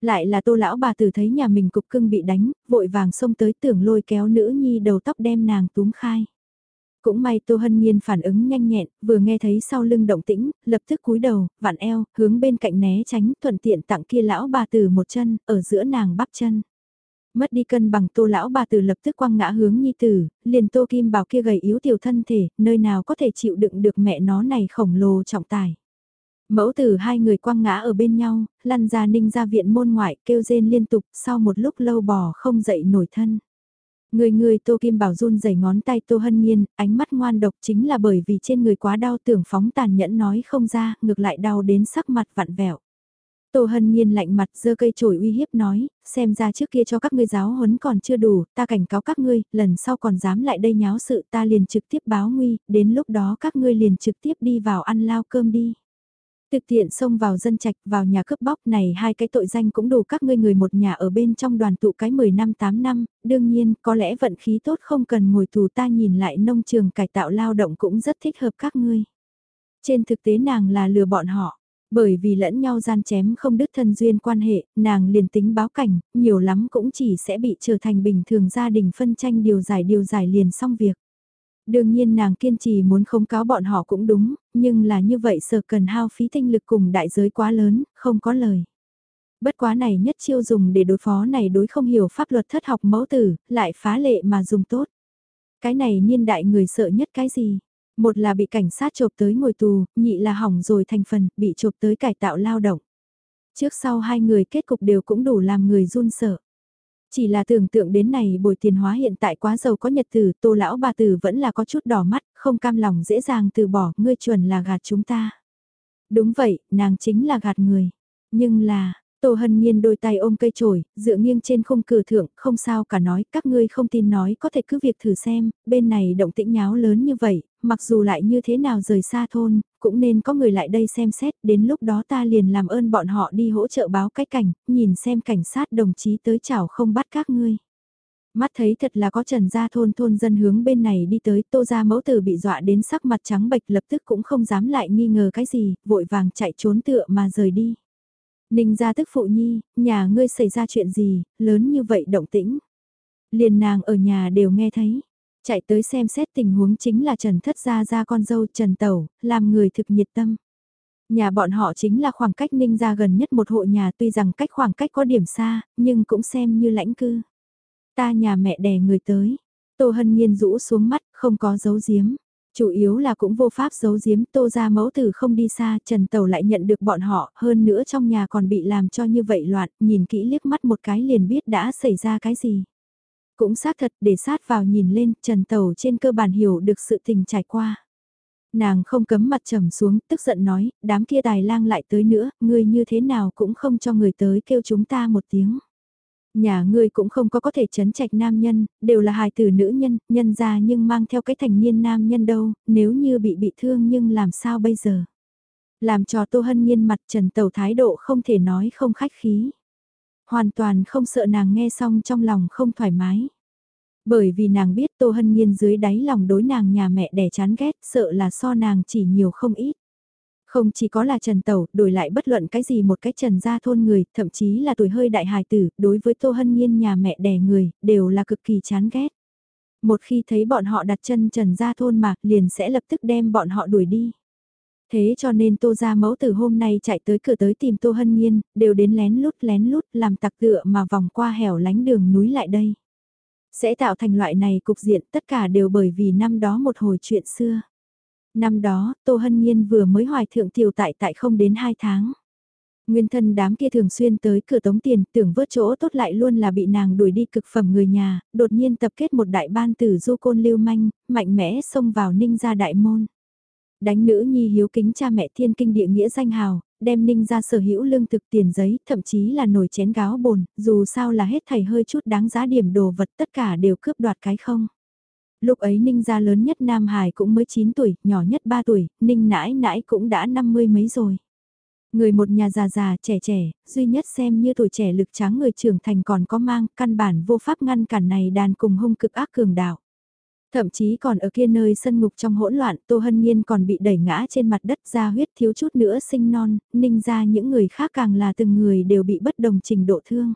A: Lại là Tô lão bà tử thấy nhà mình cục cưng bị đánh, vội vàng xông tới tưởng lôi kéo nữ nhi đầu tóc đem nàng túm khai. Cũng may Tô Hân Nhiên phản ứng nhanh nhẹn, vừa nghe thấy sau lưng động tĩnh, lập tức cúi đầu, vặn eo, hướng bên cạnh né tránh, thuận tiện tặng kia lão bà tử một chân, ở giữa nàng bắp chân. Mất đi cân bằng tô lão bà từ lập tức quăng ngã hướng nhi tử, liền tô kim bảo kia gầy yếu tiểu thân thể, nơi nào có thể chịu đựng được mẹ nó này khổng lồ trọng tài. Mẫu tử hai người quăng ngã ở bên nhau, lăn ra ninh ra viện môn ngoại kêu rên liên tục sau một lúc lâu bò không dậy nổi thân. Người người Tô Kim Bảo run rẩy ngón tay Tô Hân Nhiên, ánh mắt ngoan độc chính là bởi vì trên người quá đau tưởng phóng tàn nhẫn nói không ra, ngược lại đau đến sắc mặt vặn vẹo. Tô Hân Nhiên lạnh mặt giơ cây chổi uy hiếp nói, xem ra trước kia cho các ngươi giáo huấn còn chưa đủ, ta cảnh cáo các ngươi, lần sau còn dám lại đây nháo sự ta liền trực tiếp báo nguy, đến lúc đó các ngươi liền trực tiếp đi vào ăn lao cơm đi. Thực tiện xông vào dân trạch vào nhà cướp bóc này hai cái tội danh cũng đủ các ngươi người một nhà ở bên trong đoàn tụ cái 10 năm 8 năm, đương nhiên có lẽ vận khí tốt không cần ngồi tù ta nhìn lại nông trường cải tạo lao động cũng rất thích hợp các ngươi. Trên thực tế nàng là lừa bọn họ. Bởi vì lẫn nhau gian chém không đứt thân duyên quan hệ, nàng liền tính báo cảnh, nhiều lắm cũng chỉ sẽ bị trở thành bình thường gia đình phân tranh điều giải điều giải liền xong việc. Đương nhiên nàng kiên trì muốn không cáo bọn họ cũng đúng, nhưng là như vậy sợ cần hao phí tinh lực cùng đại giới quá lớn, không có lời. Bất quá này nhất chiêu dùng để đối phó này đối không hiểu pháp luật thất học mẫu tử, lại phá lệ mà dùng tốt. Cái này niên đại người sợ nhất cái gì? Một là bị cảnh sát chộp tới ngồi tù, nhị là hỏng rồi thành phần, bị chộp tới cải tạo lao động. Trước sau hai người kết cục đều cũng đủ làm người run sợ. Chỉ là tưởng tượng đến này bồi tiền hóa hiện tại quá giàu có nhật tử, tô lão bà tử vẫn là có chút đỏ mắt, không cam lòng dễ dàng từ bỏ, ngươi chuẩn là gạt chúng ta. Đúng vậy, nàng chính là gạt người. Nhưng là, Tô Hân Nhiên đôi tay ôm cây chổi, dựa nghiêng trên khung cửa thượng, không sao cả nói, các ngươi không tin nói có thể cứ việc thử xem, bên này động tĩnh nháo lớn như vậy, mặc dù lại như thế nào rời xa thôn, cũng nên có người lại đây xem xét, đến lúc đó ta liền làm ơn bọn họ đi hỗ trợ báo cái cảnh, nhìn xem cảnh sát đồng chí tới chào không bắt các ngươi. Mắt thấy thật là có trần gia thôn thôn dân hướng bên này đi tới, tô gia mẫu tử bị dọa đến sắc mặt trắng bệch lập tức cũng không dám lại nghi ngờ cái gì, vội vàng chạy trốn tựa mà rời đi. Ninh gia tức phụ nhi, nhà ngươi xảy ra chuyện gì, lớn như vậy động tĩnh. Liền nàng ở nhà đều nghe thấy. Chạy tới xem xét tình huống chính là Trần Thất Gia Gia con dâu Trần Tẩu, làm người thực nhiệt tâm. Nhà bọn họ chính là khoảng cách Ninh gia gần nhất một hộ nhà tuy rằng cách khoảng cách có điểm xa, nhưng cũng xem như lãnh cư. Ta nhà mẹ đẻ người tới. Tô Hân Nhiên rũ xuống mắt, không có dấu giếm. Chủ yếu là cũng vô pháp giấu giếm tô ra mẫu tử không đi xa, Trần Tàu lại nhận được bọn họ, hơn nữa trong nhà còn bị làm cho như vậy loạn, nhìn kỹ liếc mắt một cái liền biết đã xảy ra cái gì. Cũng xác thật để sát vào nhìn lên, Trần Tàu trên cơ bản hiểu được sự tình trải qua. Nàng không cấm mặt trầm xuống, tức giận nói, đám kia tài lang lại tới nữa, người như thế nào cũng không cho người tới kêu chúng ta một tiếng. Nhà ngươi cũng không có có thể chấn trạch nam nhân, đều là hài tử nữ nhân, nhân ra nhưng mang theo cái thành niên nam nhân đâu, nếu như bị bị thương nhưng làm sao bây giờ? Làm cho Tô Hân Nhiên mặt Trần Tàu thái độ không thể nói không khách khí. Hoàn toàn không sợ nàng nghe xong trong lòng không thoải mái. Bởi vì nàng biết Tô Hân Nhiên dưới đáy lòng đối nàng nhà mẹ đẻ chán ghét, sợ là so nàng chỉ nhiều không ít. Không chỉ có là Trần Tẩu, đổi lại bất luận cái gì một cái Trần gia thôn người, thậm chí là tuổi hơi đại hài tử, đối với Tô Hân Nhiên nhà mẹ đẻ người, đều là cực kỳ chán ghét. Một khi thấy bọn họ đặt chân Trần gia thôn mà, liền sẽ lập tức đem bọn họ đuổi đi. Thế cho nên Tô gia mẫu từ hôm nay chạy tới cửa tới tìm Tô Hân Nhiên, đều đến lén lút lén lút làm tặc tựa mà vòng qua hẻo lánh đường núi lại đây. Sẽ tạo thành loại này cục diện tất cả đều bởi vì năm đó một hồi chuyện xưa. Năm đó, Tô Hân Nhiên vừa mới hoài thượng tiểu tại tại không đến 2 tháng. Nguyên thân đám kia thường xuyên tới cửa tống tiền, tưởng vớt chỗ tốt lại luôn là bị nàng đuổi đi cực phẩm người nhà, đột nhiên tập kết một đại ban tử du côn lưu manh, mạnh mẽ xông vào ninh gia đại môn. Đánh nữ nhi hiếu kính cha mẹ thiên kinh địa nghĩa danh hào, đem ninh ra sở hữu lương thực tiền giấy, thậm chí là nồi chén gáo bồn, dù sao là hết thầy hơi chút đáng giá điểm đồ vật tất cả đều cướp đoạt cái không. Lúc ấy Ninh gia lớn nhất Nam Hải cũng mới 9 tuổi, nhỏ nhất 3 tuổi, Ninh nãi nãi cũng đã 50 mấy rồi. Người một nhà già già trẻ trẻ, duy nhất xem như tuổi trẻ lực tráng người trưởng thành còn có mang, căn bản vô pháp ngăn cản này đàn cùng hung cực ác cường đạo. Thậm chí còn ở kia nơi sân ngục trong hỗn loạn, Tô Hân Nhiên còn bị đẩy ngã trên mặt đất ra huyết thiếu chút nữa sinh non, ninh ra những người khác càng là từng người đều bị bất đồng trình độ thương.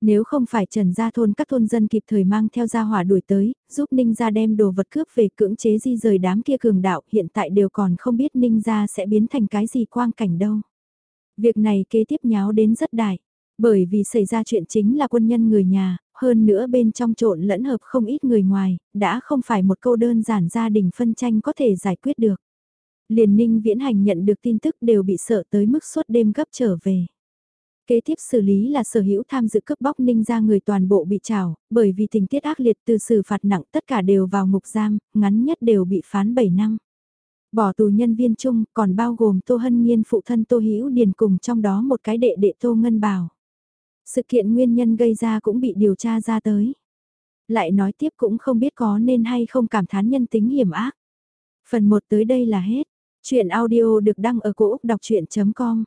A: Nếu không phải Trần Gia Thôn các thôn dân kịp thời mang theo gia hỏa đuổi tới, giúp Ninh Gia đem đồ vật cướp về cưỡng chế di rời đám kia cường đạo hiện tại đều còn không biết Ninh Gia sẽ biến thành cái gì quang cảnh đâu. Việc này kế tiếp nháo đến rất đại, bởi vì xảy ra chuyện chính là quân nhân người nhà, hơn nữa bên trong trộn lẫn hợp không ít người ngoài, đã không phải một câu đơn giản gia đình phân tranh có thể giải quyết được. Liền Ninh Viễn Hành nhận được tin tức đều bị sợ tới mức suốt đêm gấp trở về. Kế tiếp xử lý là sở hữu tham dự cướp bóc ninh ra người toàn bộ bị trào, bởi vì tình tiết ác liệt từ xử phạt nặng tất cả đều vào ngục giam, ngắn nhất đều bị phán 7 năm. Bỏ tù nhân viên chung còn bao gồm Tô Hân Nhiên phụ thân Tô Hữu Điền cùng trong đó một cái đệ đệ Tô Ngân Bảo. Sự kiện nguyên nhân gây ra cũng bị điều tra ra tới. Lại nói tiếp cũng không biết có nên hay không cảm thán nhân tính hiểm ác. Phần 1 tới đây là hết. Chuyện audio được đăng ở cổ Úc đọc chuyện.com